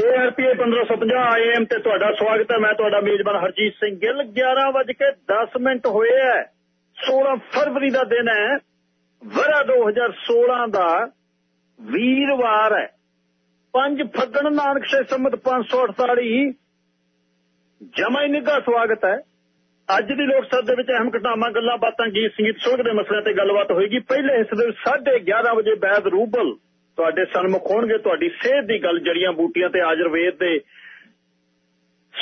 KRPA 1550 AM ਤੇ ਤੁਹਾਡਾ ਸਵਾਗਤ ਹੈ। ਮੈਂ ਤੁਹਾਡਾ ਮੇਜ਼ਬਾਨ ਹਰਜੀਤ ਸਿੰਘ ਗਿੱਲ। 11:10 ਮਿੰਟ ਹੋਏ ਹੈ 16 ਫਰਵਰੀ ਦਾ ਦਿਨ ਹੈ ਵਰਾ 2016 ਦਾ ਵੀਰਵਾਰ ਹੈ 5 ਫੱਗਣ ਨਾਨਕ ਸੇ ਸੰਮਤ 548 ਜਮਾ ਹੀ ਨਿੱਘਾ ਸਵਾਗਤ ਹੈ ਅੱਜ ਦੀ ਲੋਕ ਸਭਾ ਦੇ ਵਿੱਚ ਅਹਿਮ ਘਟਨਾਵਾਂ, ਗੱਲਾਂ ਬਾਤਾਂ, ਗੀਤ, ਸੰਗੀਤ ਸੋਗ ਦੇ ਮਸਲਿਆਂ ਤੇ ਗੱਲਬਾਤ ਹੋਏਗੀ। ਪਹਿਲੇ ਹਿੱਸੇ ਦੇ ਵਿੱਚ 11:30 ਵਜੇ ਬੈਦ ਰੂਬਲ ਤੁਹਾਡੇ ਸਨਮੁਖ ਹੋਣਗੇ, ਤੁਹਾਡੀ ਸਿਹਤ ਦੀ ਗੱਲ ਜੜੀਆਂ ਬੂਟੀਆਂ ਤੇ ਆਯੁਰਵੇਦ ਦੇ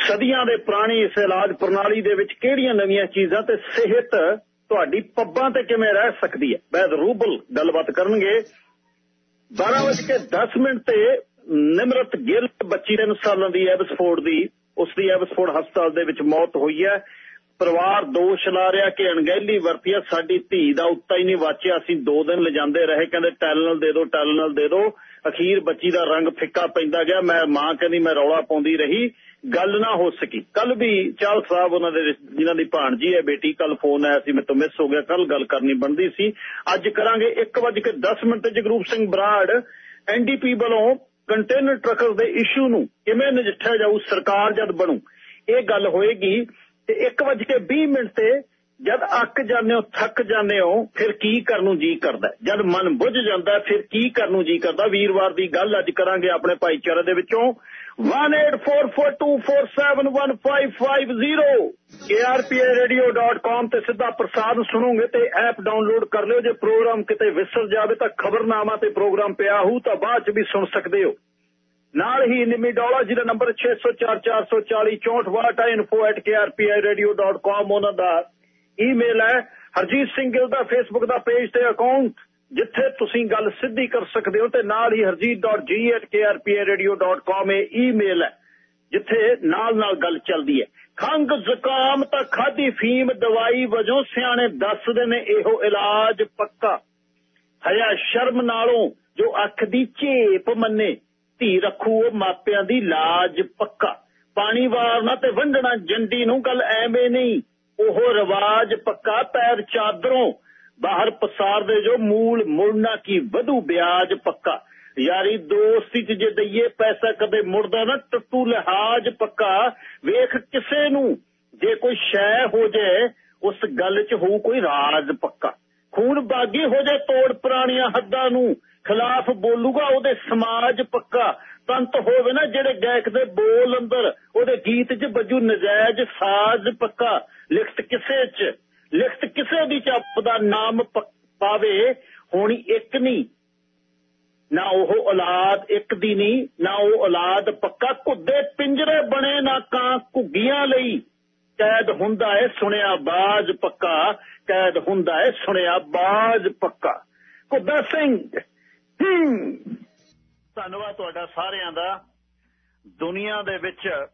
ਸਦੀਆਂ ਦੇ ਪੁਰਾਣੀ ਇਸ ਇਲਾਜ ਪ੍ਰਣਾਲੀ ਦੇ ਵਿੱਚ ਕਿਹੜੀਆਂ ਨਵੀਆਂ ਚੀਜ਼ਾਂ ਤੇ ਸਿਹਤ ਤੁਹਾਡੀ ਪੱਬਾਂ ਤੇ ਕਿਵੇਂ ਰਹਿ ਸਕਦੀ ਹੈ? ਬੈਦ ਰੂਬਲ ਗੱਲਬਾਤ ਕਰਨਗੇ। 12 ਵਜੇ ਕੇ 10 ਮਿੰਟ ਤੇ ਨਿਮਰਤ ਗਿੱਲ ਬੱਚੀ ਦੇ ਸਾਲਾਂ ਦੀ ਐਬਸਫੋਰਡ ਦੀ, ਉਸ ਦੀ ਐਬਸਫੋਰਡ ਹਸਪਤਾਲ ਦੇ ਵਿੱਚ ਮੌਤ ਹੋਈ ਹੈ। ਪਰਿਵਾਰ ਦੋਸ਼ ਲਾ ਰਿਹਾ ਕਿ ਅਣਗਹਿਲੀ ਵਰਤੀ ਆ ਸਾਡੀ ਧੀ ਦਾ ਉੱਤਾ ਹੀ ਨਹੀਂ ਵਾਚਿਆ। ਅਸੀਂ 2 ਦਿਨ ਲਿਜਾਂਦੇ ਰਹੇ, ਕਹਿੰਦੇ ਟੈਲਨਲ ਦੇ ਦਿਓ ਟੈਲਨਲ ਦੇ ਦਿਓ ਅਖੀਰ ਬੱਚੀ ਦਾ ਰੰਗ ਫਿੱਕਾ ਪੈਂਦਾ ਗਿਆ। ਮੈਂ ਮਾਂ ਕਹਿੰਦੀ, ਮੈਂ ਰੌਲਾ ਪਾਉਂਦੀ ਰਹੀ। ਗੱਲ ਨਾ ਹੋ ਸਕੀ। ਕੱਲ ਵੀ ਚਾਲ ਸਾਹਿਬ ਉਹਨਾਂ ਦੇ ਜਿਨ੍ਹਾਂ ਦੀ ਭਾਣਜੀ ਹੈ, ਬੇਟੀ ਕੱਲ ਫੋਨ ਆਇਆ ਸੀ ਮੇਰੇ ਤੋਂ ਮਿਸ ਹੋ ਗਿਆ। ਕੱਲ ਗੱਲ ਕਰਨੀ ਬਣਦੀ ਸੀ। ਅੱਜ ਕਰਾਂਗੇ 1:10 ਮਿੰਟ ਜਗਰੂਪ ਸਿੰਘ ਬਰਾੜ ਐਨਡੀਪੀ ਵੱਲੋਂ ਕੰਟੇਨਰ ਟਰੱਕਰ ਦੇ ਇਸ਼ੂ ਨੂੰ ਕਿਵੇਂ ਨਜਿੱਠਿਆ ਜਾਊ, ਸਰਕਾਰ ਜਦ ਬਣੂ? ਇਹ ਗੱਲ ਹੋਏਗੀ ਤੇ 1:20 ਮਿੰਟ ਤੇ ਜਦ ਅੱਕ ਜਾਂਦੇ ਹੋ, ਥੱਕ ਜਾਂਦੇ ਹੋ, ਫਿਰ ਕੀ ਕਰਨ ਨੂੰ ਜੀ ਕਰਦਾ? ਜਦ ਮਨ ਬੁੱਝ ਜਾਂਦਾ, ਫਿਰ ਕੀ ਕਰਨ ਨੂੰ ਜੀ ਕਰਦਾ? ਵੀਰਵਾਰ ਦੀ ਗੱਲ ਅੱਜ ਕਰਾਂਗੇ ਆਪਣੇ ਭਾਈਚਾਰੇ ਦੇ ਵਿੱਚੋਂ। 184424715550 krparadio.com ਤੇ ਸਿੱਧਾ ਪ੍ਰਸਾਦ ਸੁਣੋਗੇ ਤੇ ਐਪ ਡਾਊਨਲੋਡ ਕਰ ਲਿਓ। ਜੇ ਪ੍ਰੋਗਰਾਮ ਕਿਤੇ ਵਿਸਰ ਜਾਵੇ ਤਾਂ ਖਬਰਨਾਮਾ ਤੇ ਪ੍ਰੋਗਰਾਮ ਪਿਆ ਹੋਊ ਤਾਂ ਬਾਅਦ ਚ ਵੀ ਸੁਣ ਸਕਦੇ ਹੋ। ਨਾਲ ਹੀ ਨਿਮੀ ਡੋਲਾ ਜਿਹਦਾ ਨੰਬਰ 6044406462 info@krpiradio.com ਉਹਨਾਂ ਦਾ ਈਮੇਲ ਹੈ। ਹਰਜੀਤ ਸਿੰਘ ਗਿੱਲ ਦਾ ਫੇਸਬੁੱਕ ਦਾ ਪੇਜ ਤੇ ਅਕਾਊਂਟ ਜਿੱਥੇ ਤੁਸੀਂ ਗੱਲ ਸਿੱਧੀ ਕਰ ਸਕਦੇ ਹੋ ਤੇ ਨਾਲ ਹੀ harjeet.g@krparadio.com ਇਹ ਈਮੇਲ ਹੈ, ਜਿੱਥੇ ਨਾਲ ਨਾਲ ਗੱਲ ਚੱਲਦੀ ਹੈ। ਖੰਗ ਜ਼ੁਕਾਮ ਤਾਂ ਖਾਦੀ ਫੀਮ ਦਵਾਈ ਵਜੋਂ ਸਿਆਣੇ ਦੱਸਦੇ ਨੇ ਇਹੋ ਇਲਾਜ ਪੱਕਾ। ਹਯਾ ਸ਼ਰਮ ਨਾਲੋਂ ਜੋ ਅੱਖ ਦੀ ਝੇਪ ਮੰਨੇ ਧੀ ਰੱਖੂ ਉਹ ਮਾਪਿਆਂ ਦੀ ਲਾਜ ਪੱਕਾ। ਪਾਣੀ ਵਾਰਨਾ ਤੇ ਵੰਡਣਾ, ਜੰਡੀ ਨੂੰ ਗੱਲ ਐਵੇਂ ਨਹੀਂ। ਉਹ ਰਿਵਾਜ ਪੱਕਾ ਪੈਰ ਚਾਦਰੋਂ। ਬਾਹਰ ਪਸਾਰਦੇ ਜੋ ਮੂਲ ਮੁੜਨਾ ਕੀ ਵਧੂ ਵਿਆਜ ਪੱਕਾ। ਯਾਰੀ ਦੋਸਤੀ ਚ ਜੇ ਦਈਏ ਪੈਸਾ ਕਦੇ ਮੁੜਦਾ ਨਾ, ਟੱਟੂ ਲਿਹਾਜ ਪੱਕਾ। ਵੇਖ ਕਿਸੇ ਨੂੰ, ਜੇ ਕੋਈ ਸ਼ੈ ਹੋ ਜਾਏ ਉਸ ਗੱਲ ਚ ਹੋਊ ਕੋਈ ਰਾਜ ਪੱਕਾ। ਖੂਨ ਬਾਗੀ ਹੋ ਜਾਏ ਤੋੜ ਪੁਰਾਣੀਆਂ ਹੱਦਾਂ ਨੂੰ। ਖਿਲਾਫ ਬੋਲੂਗਾ, ਉਹਦੇ ਸਮਾਜ ਪੱਕਾ। ਤੰਤ ਹੋਵੇ ਨਾ ਜਿਹੜੇ ਗਾਇਕ ਦੇ ਬੋਲ ਅੰਦਰ, ਉਹਦੇ ਗੀਤ 'ਚ ਵੱਜੂ ਨਜਾਇਜ਼ ਸਾਜ਼ ਪੱਕਾ। ਲਿਖਤ ਕਿਸੇ 'ਚ, ਲਿਖਤ ਕਿਸੇ ਦੀ ਚੱਪ ਦਾ ਨਾਮ ਪਾਵੇ, ਹੋਣੀ ਇੱਕ ਨਹੀਂ। ਨਾ ਉਹ ਔਲਾਦ ਇੱਕ ਦੀ ਨਹੀਂ, ਨਾ ਉਹ ਔਲਾਦ ਪੱਕਾ। ਕੁੱਦੇ ਪਿੰਜਰੇ ਬਣੇ ਨਾ ਕਾਂ ਘੁੱਗੀਆਂ ਲਈ। ਕੈਦ ਹੁੰਦਾ ਏ, ਸੁਣਿਆ ਬਾਜ ਪੱਕਾ। ਕੈਦ ਹੁੰਦਾ ਏ, ਸੁਣਿਆ ਬਾਜ ਪੱਕਾ। ਕੁੱਦਾ ਸਿੰਘ ਧੰਨਵਾਦ ਤੁਹਾਡਾ ਸਾਰਿਆਂ ਦਾ। ਦੁਨੀਆ ਦੇ ਵਿੱਚ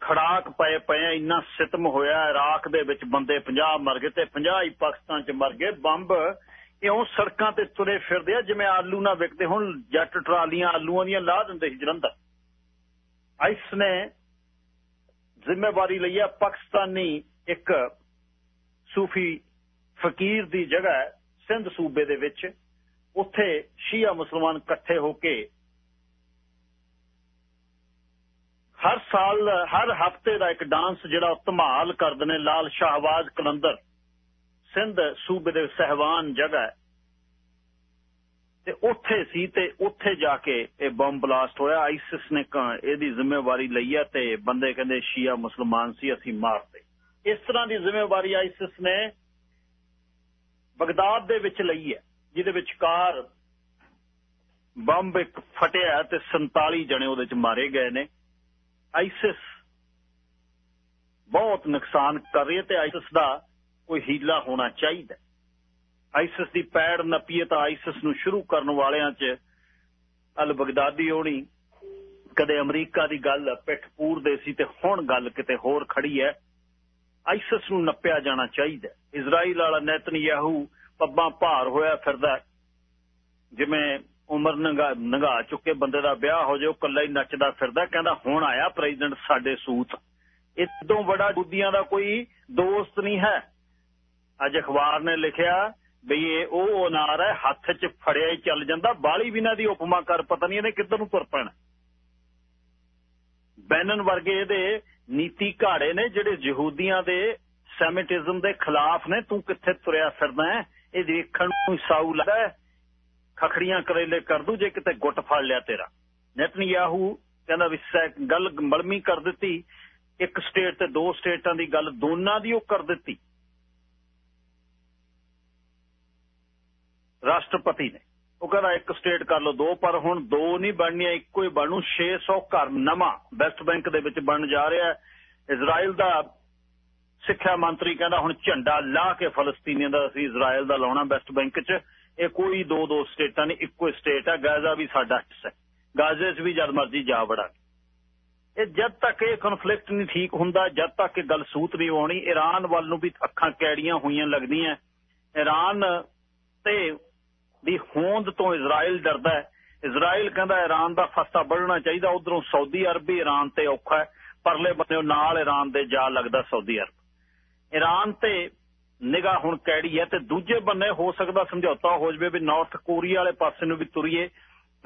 ਖੜਾਕ ਪਏ ਪਏ ਇੰਨਾ ਸਿਤਮ ਹੋਇਆ, ਇਰਾਕ ਦੇ ਵਿੱਚ ਬੰਦੇ 50 ਮਰ ਗਏ ਤੇ 50 ਹੀ ਪਾਕਿਸਤਾਨ 'ਚ ਮਰ ਗਏ। ਬੰਬ ਇਉਂ ਸੜਕਾਂ ਤੇ ਤੁਰੇ ਫਿਰਦੇ ਆ, ਜਿਵੇਂ ਆਲੂ ਨਾ ਵਿਕਦੇ ਹੁਣ, ਜੱਟ ਟਰਾਲੀਆਂ ਆਲੂਆਂ ਦੀਆਂ ਲਾਹ ਦਿੰਦੇ ਸੀ ਜਲੰਧਰ। ਆਈਸ ਨੇ ਜ਼ਿੰਮੇਵਾਰੀ ਲਈ ਆ, ਪਾਕਿਸਤਾਨੀ ਇੱਕ ਸੂਫੀ ਫਕੀਰ ਦੀ ਜਗ੍ਹਾ ਸਿੰਧ ਸੂਬੇ ਦੇ ਵਿੱਚ ਉੱਥੇ ਸ਼ੀਆ ਮੁਸਲਮਾਨ ਇਕੱਠੇ ਹੋ ਕੇ ਹਰ ਸਾਲ, ਹਰ ਹਫ਼ਤੇ ਦਾ ਇੱਕ ਡਾਂਸ ਜਿਹੜਾ ਧਮਾਲ ਕਰਦੇ ਨੇ, ਲਾਲ ਸ਼ਾਹਵਾਜ਼ ਕਲੰਦਰ। ਸਿੰਧ ਸੂਬੇ ਦੇ ਸਹਿਵਾਨ ਜਗ੍ਹਾ ਹੈ। ਤੇ ਉੱਥੇ ਸੀ ਤੇ ਉੱਥੇ ਜਾ ਕੇ ਇਹ ਬੰਬ ਬਲਾਸਟ ਹੋਇਆ ਆਈਸਿਸ ਨੇ ਇਹਦੀ ਜ਼ਿੰਮੇਵਾਰੀ ਲਈ ਹੈ ਤੇ ਬੰਦੇ ਕਹਿੰਦੇ ਸ਼ੀਆ ਮੁਸਲਮਾਨ ਸੀ, ਅਸੀਂ ਮਾਰਦੇ ਇਸ ਤਰ੍ਹਾਂ ਦੀ ਜ਼ਿੰਮੇਵਾਰੀ ਆਈਸਿਸ ਨੇ ਬਗਦਾਦ ਦੇ ਵਿੱਚ ਲਈ ਹੈ, ਜਿਹਦੇ ਵਿੱਚ ਕਾਰ ਬੰਬ ਇੱਕ ਫਟਿਆ ਤੇ 47 ਜਣੇ ਉਹਦੇ ਚ ਮਾਰੇ ਗਏ ਨੇ। ਆਈਸਿਸ ਬਹੁਤ ਨੁਕਸਾਨ ਕਰ ਰਹੀ ਹੈ ਤੇ ਆਈਸਿਸ ਦਾ ਕੋਈ ਹੀਲਾ ਹੋਣਾ ਚਾਹੀਦਾ ਆਈਸਿਸ ਦੀ ਪੈੜ ਨਪੀਏ ਤਾਂ ਆਈਸਿਸ ਨੂੰ ਸ਼ੁਰੂ ਕਰਨ ਵਾਲਿਆਂ 'ਚ ਅਲ ਬਗਦਾਦੀ ਹੋਣੀ। ਕਦੇ ਅਮਰੀਕਾ ਦੀ ਗੱਲ ਪਿੱਠਪੂਰ ਦੇ ਸੀ ਤੇ ਹੁਣ ਗੱਲ ਕਿਤੇ ਹੋਰ ਖੜੀ ਹੈ। ਆਈਸਿਸ ਨੂੰ ਨੱਪਿਆ ਜਾਣਾ ਚਾਹੀਦਾ ਇਜ਼ਰਾਈਲ ਵਾਲਾ ਨੈਤਨਯਾਹੂ ਪੱਬਾਂ ਭਾਰ ਹੋਇਆ ਫਿਰਦਾ ਜਿਵੇਂ ਉਮਰ ਨੰਗਾ ਨੰਗਾ ਚੁੱਕੇ ਬੰਦੇ ਦਾ ਵਿਆਹ ਹੋ ਜਾਓ ਉਹ ਕੱਲਾ ਹੀ ਨੱਚਦਾ ਫਿਰਦਾ ਕਹਿੰਦਾ, ਹੁਣ ਆਇਆ ਪ੍ਰੈਜ਼ੀਡੈਂਟ ਸਾਡੇ ਸੂਤ। ਇਦੋਂ ਬੜਾ ਬੁੱਧੀਆਂ ਦਾ ਕੋਈ ਦੋਸਤ ਨਹੀਂ ਹੈ। ਅੱਜ ਅਖਬਾਰ ਨੇ ਲਿਖਿਆ ਬਈ ਇਹ ਉਹ ਅਨਾਰ ਹੈ, ਹੱਥ 'ਚ ਫੜਿਆ ਹੀ ਚੱਲ ਜਾਂਦਾ। ਬਾਲੀ ਬਿਨਾ ਦੀ ਉਪਮਾ ਕਰ, ਪਤਾ ਨਹੀਂ ਇਹਨੇ ਕਿੱਧਰ ਨੂੰ ਤੁਰ ਪੈਣਾ। ਬੈਨਨ ਵਰਗੇ ਇਹਦੇ ਨੀਤੀ ਘਾੜੇ ਨੇ ਜਿਹੜੇ ਯਹੂਦੀਆਂ ਦੇ ਸੈਮਿਟਿਜ਼ਮ ਦੇ ਖਿਲਾਫ ਨੇ। ਤੂੰ ਕਿੱਥੇ ਤੁਰਿਆ ਫਿਰਦਾ ਹੈ? ਇਹ ਦੇਖਣ ਨੂੰ ਸਾਊ ਲੱਗਦਾ ਖਖੜੀਆਂ ਕਰੇਲੇ ਕਰ ਦੂ, ਜੇ ਕਿਤੇ ਗੁੱਟ ਫੜ ਲਿਆ ਤੇਰਾ। ਨੈਤਨਯਾਹੂ ਕਹਿੰਦਾ ਵੀ ਗੱਲ ਮਲਮੀ ਕਰ ਦਿੱਤੀ। ਇੱਕ ਸਟੇਟ ਤੇ ਦੋ ਸਟੇਟਾਂ ਦੀ ਗੱਲ ਦੋਨਾਂ ਦੀ ਉਹ ਕਰ ਦਿੱਤੀ। ਰਾਸ਼ਟਰਪਤੀ ਨੇ। ਉਹ ਕਹਿੰਦਾ ਇੱਕ ਸਟੇਟ ਕਰ ਲਓ ਦੋ, ਪਰ ਹੁਣ ਦੋ ਨਹੀਂ ਬਣਨੀਆਂ, ਇੱਕੋ ਹੀ ਬਣੂ। 600 ਘਰ ਨਵਾਂ ਵੈਸਟ ਬੈਂਕ ਦੇ ਵਿੱਚ ਬਣ ਜਾ ਰਿਹਾ ਇਜ਼ਰਾਈਲ ਦਾ ਸਿੱਖਿਆ ਮੰਤਰੀ ਕਹਿੰਦਾ ਹੁਣ ਝੰਡਾ ਲਾ ਕੇ ਫਲਸਤੀਨੀਆਂ ਦਾ ਅਸੀਂ ਇਜ਼ਰਾਈਲ ਦਾ ਲਾਉਣਾ ਵੈਸਟ ਬੈਂਕ 'ਚ। ਇਹ ਕੋਈ ਦੋ ਦੋ ਸਟੇਟਾਂ ਨਹੀਂ, ਇੱਕੋ ਹੀ ਸਟੇਟ ਹੈ ਗਾਜ਼ਾ ਵੀ ਸਾਡਾ ਹਿੱਸਾ ਹੈ। ਗਾਜ਼ੇ 'ਚ ਵੀ ਜਦ ਮਰਜ਼ੀ ਜਾ ਵੜਾ। ਇਹ ਜਦ ਤੱਕ ਇਹ ਕਨਫਲਿਕਟ ਨਹੀਂ ਠੀਕ ਹੁੰਦਾ, ਜਦ ਤੱਕ ਇਹ ਗੱਲ ਸੂਤ ਨਹੀਂ ਆਉਣੀ ਈਰਾਨ ਵੱਲ ਨੂੰ ਵੀ ਅੱਖਾਂ ਕੈੜੀਆਂ ਹੋਈਆਂ ਲੱਗਦੀਆਂ। ਈਰਾਨ ਤੇ ਦੀ ਹੋਂਦ ਤੋਂ ਇਜ਼ਰਾਈਲ ਡਰਦਾ ਹੈ। ਇਜ਼ਰਾਈਲ ਕਹਿੰਦਾ ਈਰਾਨ ਦਾ ਫਸਤਾ ਵੱਢਣਾ ਚਾਹੀਦਾ, ਉਧਰੋਂ ਸਾਊਦੀ ਅਰਬ ਵੀ ਈਰਾਨ ਤੇ ਔਖਾ ਹੈ। ਪਰਲੇ ਬੰਨੇੋਂ ਨਾਲ ਈਰਾਨ ਦੇ ਜਾ ਲੱਗਦਾ ਸਾਊਦੀ ਅਰਬ। ਈਰਾਨ ਤੇ ਨਿਗਾਹ ਹੁਣ ਕੈੜੀ ਹੈ ਤੇ ਦੂਜੇ ਬੰਨੇ ਹੋ ਸਕਦਾ ਸਮਝੌਤਾ ਹੋ ਜਵੇ ਵੀ ਨਾਰਥ ਕੋਰੀਆ ਵਾਲੇ ਪਾਸੇ ਨੂੰ ਵੀ ਤੁਰੀਏ।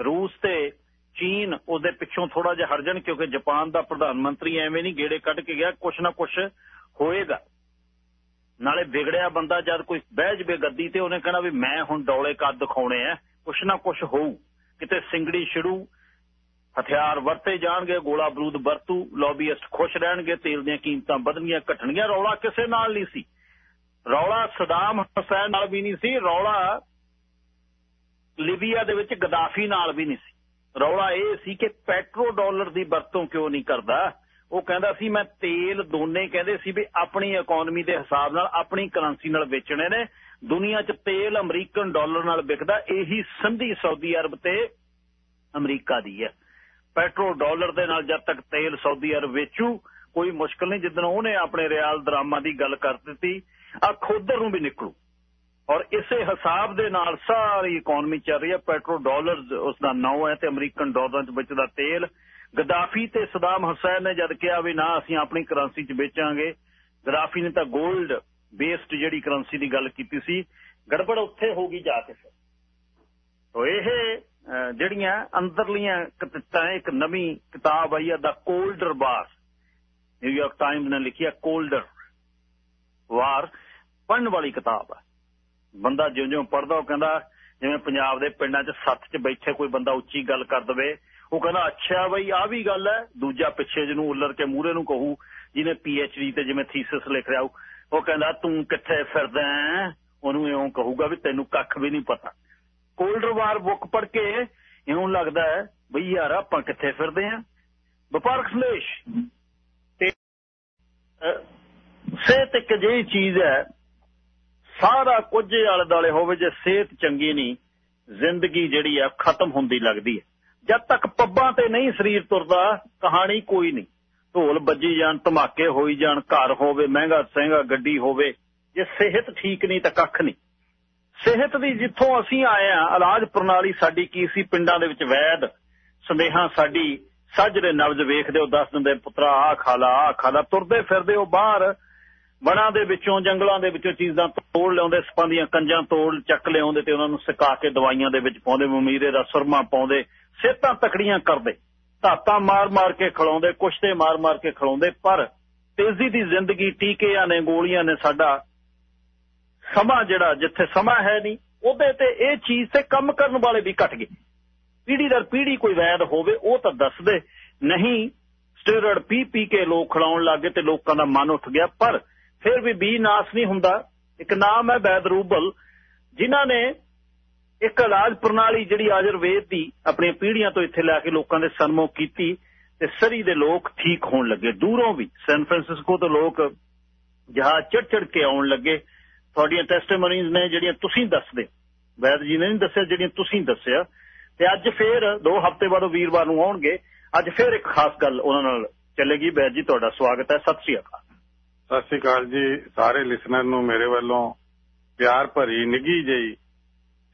ਰੂਸ ਤੇ ਚੀਨ ਉਹਦੇ ਪਿੱਛੋਂ ਥੋੜਾ ਜਿਹਾ ਹਰਜਣ ਕਿਉਂਕਿ ਜਾਪਾਨ ਦਾ ਪ੍ਰਧਾਨ ਮੰਤਰੀ ਐਵੇਂ ਨਹੀਂ ਗੇੜੇ ਕੱਢ ਕੇ ਗਿਆ, ਕੁਛ ਨਾ ਕੁਛ ਹੋਏਗਾ। ਨਾਲੇ ਵਿਗੜਿਆ ਬੰਦਾ ਜਦ ਕੋਈ ਬਹਿ ਜਵੇ ਗੱਦੀ ਤੇ ਉਹਨੇ ਕਹਿਣਾ ਵੀ ਮੈਂ ਹੁਣ ਡੌਲੇ ਕੱਦ ਦਿਖਾਉਣੇ ਆ, ਕੁਛ ਨਾ ਕੁਛ ਹੋਊ। ਕਿਤੇ ਸਿੰਗੜੀ ਛਿੜੂ, ਹਥਿਆਰ ਵਰਤੇ ਜਾਣਗੇ, ਗੋਲਾ ਬਰੂਦ ਵਰਤੂ ਲੌਬੀਇਸਟ ਖੁਸ਼ ਰਹਿਣਗੇ, ਤੇਲ ਦੀਆਂ ਕੀਮਤਾਂ ਵਧਣਗੀਆਂ, ਘਟਣਗੀਆਂ, ਰੌਲਾ ਕਿਸੇ ਨਾਲ ਨਹੀਂ ਸੀ। ਰੌਲਾ ਸਦਾਮ ਹਸੈਨ ਨਾਲ ਵੀ ਨਹੀਂ ਸੀ, ਰੌਲਾ ਲਿਬੀਆ ਦੇ ਵਿੱਚ ਗਦਾਫੀ ਨਾਲ ਵੀ ਨਹੀਂ ਸੀ। ਰੌਲਾ ਇਹ ਸੀ ਕਿ ਪੈਟਰੋ ਡਾਲਰ ਦੀ ਵਰਤੋਂ ਕਿਉਂ ਨਹੀਂ ਕਰਦਾ? ਉਹ ਕਹਿੰਦਾ ਸੀ, ਮੈਂ ਤੇਲ ਦੋਨੇ ਕਹਿੰਦੇ ਸੀ ਵੀ ਆਪਣੀ ਇਕਨੋਮੀ ਦੇ ਹਿਸਾਬ ਨਾਲ ਆਪਣੀ ਕਰੰਸੀ ਨਾਲ ਵੇਚਣੇ ਨੇ। ਦੁਨੀਆ 'ਚ ਤੇਲ ਅਮਰੀਕਨ ਡਾਲਰ ਨਾਲ ਵਿਕਦਾ, ਇਹੀ ਸੰਧੀ ਸਾਊਦੀ ਅਰਬ ਤੇ ਅਮਰੀਕਾ ਦੀ ਹੈ। ਪੈਟਰੋ ਡਾਲਰ ਦੇ ਨਾਲ ਜਦ ਤੱਕ ਤੇਲ ਸਾਊਦੀ ਅਰਬ ਵੇਚੂ, ਕੋਈ ਮੁਸ਼ਕਲ ਨਹੀਂ। ਜਿੱਦਣ ਉਹਨੇ ਆਪਣੇ ਰਿਆਲ ਦਰਾਮਾ ਦੀ ਗੱਲ ਕਰ ਦਿੱਤੀ ਆ ਖੋਦਰ ਨੂੰ ਵੀ ਨਿਕਲੂ। ਔਰ ਇਸੇ ਹਿਸਾਬ ਦੇ ਨਾਲ ਸਾਰੀ ਇਕਨੋਮੀ ਚੱਲ ਰਹੀ ਹੈ। ਪੈਟਰੋ ਡਾਲਰ ਉਸ ਦਾ ਨਾਮ ਹੈ ਤੇ ਅਮਰੀਕਨ ਡਾਲਰਾਂ 'ਚ ਬਚਦਾ ਤੇਲ। ਗਦਾਫੀ ਤੇ ਸਦਾਮ ਹੁਸੈਨ ਨੇ ਜਦ ਕਿਹਾ ਵੀ ਨਾ, ਅਸੀਂ ਆਪਣੀ ਕਰੰਸੀ 'ਚ ਵੇਚਾਂਗੇ। ਗਦਾਫੀ ਨੇ ਤਾਂ 골ਡ ਬੇਸਡ ਜਿਹੜੀ ਕਰੰਸੀ ਦੀ ਗੱਲ ਕੀਤੀ ਸੀ, ਗੜਬੜ ਉੱਥੇ ਹੋ ਗਈ ਜਾ ਕੇ ਫਿਰ। ਤੋ ਇਹ ਜਿਹੜੀਆਂ ਅੰਦਰਲੀਆਂ ਕਿਤਾਬਾਂ ਇੱਕ ਨਵੀਂ ਕਿਤਾਬ ਆਈ ਹੈ ਦਾ ਕੋਲਡਰ ਵਾਰ ਨਿਊਯਾਰਕ ਟਾਈਮ ਨੇ ਲਿਖਿਆ ਕੋਲਡਰ ਵਾਰ ਪੜਨ ਵਾਲੀ ਕਿਤਾਬ ਹੈ ਬੰਦਾ ਜਿਉਂ-ਜਿਉਂ ਪੜਦਾ ਉਹ ਕਹਿੰਦਾ, ਜਿਵੇਂ ਪੰਜਾਬ ਦੇ ਪਿੰਡਾਂ 'ਚ ਸੱਤ 'ਚ ਬੈਠੇ ਕੋਈ ਬੰਦਾ ਉੱਚੀ ਗੱਲ ਕਰ ਦਵੇ ਉਹ ਕਹਿੰਦਾ, ਅੱਛਾ ਬਈ ਆ ਵੀ ਗੱਲ ਹੈ। ਦੂਜਾ ਪਿੱਛੇ ਜਿਹਨੂੰ ਉੱਲਰ ਕੇ ਮੂਹਰੇ ਨੂੰ ਕਹੂ, ਜਿਹਨੇ ਪੀ ਐਚ ਡੀ ਤੇ ਜਿਵੇਂ ਥੀਸਿਸ ਲਿਖ ਰਿਹਾ ਉਹ ਕਹਿੰਦਾ, ਤੂੰ ਕਿੱਥੇ ਫਿਰਦਾ ਉਹਨੂੰ ਇਉਂ ਕਹੂਗਾ ਵੀ ਤੈਨੂੰ ਕੱਖ ਵੀ ਨਹੀਂ ਪਤਾ। ਕੋਲਡਰ ਵਾਰ ਬੁੱਕ ਪੜ੍ਹ ਕੇ ਇਉਂ ਲੱਗਦਾ ਹੈ, ਬਈ ਯਾਰ, ਆਪਾਂ ਕਿੱਥੇ ਫਿਰਦੇ ਆਂ ਵਪਾਰਕ ਸੰਦੇਸ਼। ਤੇ ਸਿਹਤ ਇੱਕ ਜਿਹੀ ਚੀਜ਼ ਹੈ, ਸਾਰਾ ਕੁਝ ਆਲੇ ਦਾਲੇ ਹੋਵੇ, ਜੇ ਸਿਹਤ ਚੰਗੀ ਨਹੀਂ, ਜ਼ਿੰਦਗੀ ਜਿਹੜੀ ਆ, ਖਤਮ ਹੁੰਦੀ ਲੱਗਦੀ ਹੈ। ਜਦ ਤੱਕ ਪੱਬਾਂ ਤੇ ਨਹੀਂ ਸਰੀਰ ਤੁਰਦਾ, ਕਹਾਣੀ ਕੋਈ ਨਹੀਂ। ਢੋਲ ਵੱਜੀ ਜਾਣ, ਧਮਾਕੇ ਹੋਈ ਜਾਣ, ਘਰ ਹੋਵੇ, ਮਹਿੰਗਾ ਸਹਿੰਗਾ ਗੱਡੀ ਹੋਵੇ, ਜੇ ਸਿਹਤ ਠੀਕ ਨਹੀਂ ਤਾਂ ਕੱਖ ਨਹੀਂ। ਸਿਹਤ ਦੀ ਜਿੱਥੋਂ ਅਸੀਂ ਆਏ ਆ ਇਲਾਜ ਪ੍ਰਣਾਲੀ ਸਾਡੀ ਕੀ ਸੀ? ਪਿੰਡਾਂ ਦੇ ਵਿੱਚ ਵੈਦ, ਸੁਨੇਹਾ ਸਾਡੀ ਸੱਜਰੇ ਨਬਜ਼ ਵੇਖਦੇ ਉਹ ਦੱਸ ਦਿੰਦੇ, ਪੁੱਤਰਾ ਆ ਖਾਲਾ ਆ ਖਾ ਤੁਰਦੇ ਫਿਰਦੇ ਉਹ ਬਾਹਰ, ਵਣਾਂ ਦੇ ਵਿੱਚੋਂ, ਜੰਗਲਾਂ ਦੇ ਵਿੱਚੋਂ ਚੀਜ਼ਾਂ ਤੋੜ ਲਿਆਉਂਦੇ ਸਪਾਂ ਦੀਆਂ ਕੰਜਾਂ ਤੋੜ ਚੱਕ ਲਿਆਉਂਦੇ ਤੇ ਉਹਨਾਂ ਨੂੰ ਸੁਕਾ ਕੇ ਦਵਾਈਆਂ ਦੇ ਵਿੱਚ ਪਾਉਂਦੇ, ਮਮੀਰੇ ਦਾ ਸੁਰਮਾ ਪਾਉਂਦੇ ਸਿਹਤਾਂ ਤਕੜੀਆਂ ਕਰਦੇ। ਧਾਤਾਂ ਮਾਰ-ਮਾਰ ਕੇ ਖਲਾਉਂਦੇ ਕੁਸ਼ਤੇ ਮਾਰ-ਮਾਰ ਕੇ ਖਲਾਉਂਦੇ ਪਰ ਤੇਜ਼ੀ ਦੀ ਜ਼ਿੰਦਗੀ ਟੀਕਿਆਂ ਨੇ, ਗੋਲੀਆਂ ਨੇ ਸਾਡਾ ਸਮਾਂ ਜਿਹੜਾ, ਜਿੱਥੇ ਸਮਾਂ ਹੈ ਨਹੀਂ, ਉਹਦੇ ਤੇ ਇਹ ਚੀਜ਼ ਤੇ ਕੰਮ ਕਰਨ ਵਾਲੇ ਵੀ ਘਟ ਗਏ। ਪੀੜੀ ਦਰ ਪੀੜੀ ਕੋਈ ਵੈਦ ਹੋਵੇ, ਉਹ ਤਾਂ ਦੱਸਦੇ, ਨਹੀਂ, ਸਟੀਰੋਇਡ ਪੀ ਪੀ ਕੇ ਲੋਕ ਖਲਾਉਣ ਲੱਗੇ ਤੇ ਲੋਕਾਂ ਦਾ ਮਨ ਉੱਠ ਗਿਆ, ਪਰ ਫਿਰ ਵੀ ਬੀ ਨਾਸ ਨਹੀਂ ਹੁੰਦਾ। ਇੱਕ ਨਾਮ ਹੈ ਵੈਦ ਰੂਬਲ, ਜਿਨ੍ਹਾਂ ਨੇ ਇੱਕ ਇਲਾਜ ਪ੍ਰਣਾਲੀ ਜਿਹੜੀ ਆਯੁਰਵੇਦ ਦੀ ਆਪਣੀਆਂ ਪੀੜ੍ਹੀਆਂ ਤੋਂ ਇੱਥੇ ਲੈ ਕੇ ਲੋਕਾਂ ਦੇ ਸਨਮੁਖ ਕੀਤੀ ਤੇ ਸਰੀ ਦੇ ਲੋਕ ਠੀਕ ਹੋਣ ਲੱਗੇ। ਦੂਰੋਂ ਵੀ ਸੈਨ ਫਰਾਂਸਿਸਕੋ ਤੋਂ ਲੋਕ ਜਹਾਜ਼ ਚੜ ਚੜ ਕੇ ਆਉਣ ਲੱਗੇ। ਤੁਹਾਡੀਆਂ ਟੈਸਟੀਮੋਨੀਜ਼ ਨੇ ਜਿਹੜੀਆਂ ਤੁਸੀਂ ਦੱਸਦੇ ਵੈਦ ਜੀ ਨੇ ਨਹੀਂ ਦੱਸਿਆ, ਜਿਹੜੀਆਂ ਤੁਸੀਂ ਦੱਸਿਆ। ਤੇ ਅੱਜ ਫੇਰ ਦੋ ਹਫ਼ਤੇ ਬਾਅਦ ਵੀਰਵਾਰ ਨੂੰ ਆਉਣਗੇ। ਅੱਜ ਫੇਰ ਇੱਕ ਖਾਸ ਗੱਲ ਉਹਨਾਂ ਨਾਲ ਚੱਲੇਗੀ। ਵੈਦ ਜੀ, ਤੁਹਾਡਾ ਸਵਾਗਤ ਹੈ। ਸਤਿ ਸ੍ਰੀ ਅਕਾਲ। ਸਤਿ ਸ੍ਰੀ ਅਕਾਲ ਜੀ। ਸਾਰੇ ਲਿਸਨਰ ਨੂੰ ਮੇਰੇ ਵੱਲੋਂ ਪਿਆਰ ਭਰੀ ਨਿੱਗੀ ਜਈ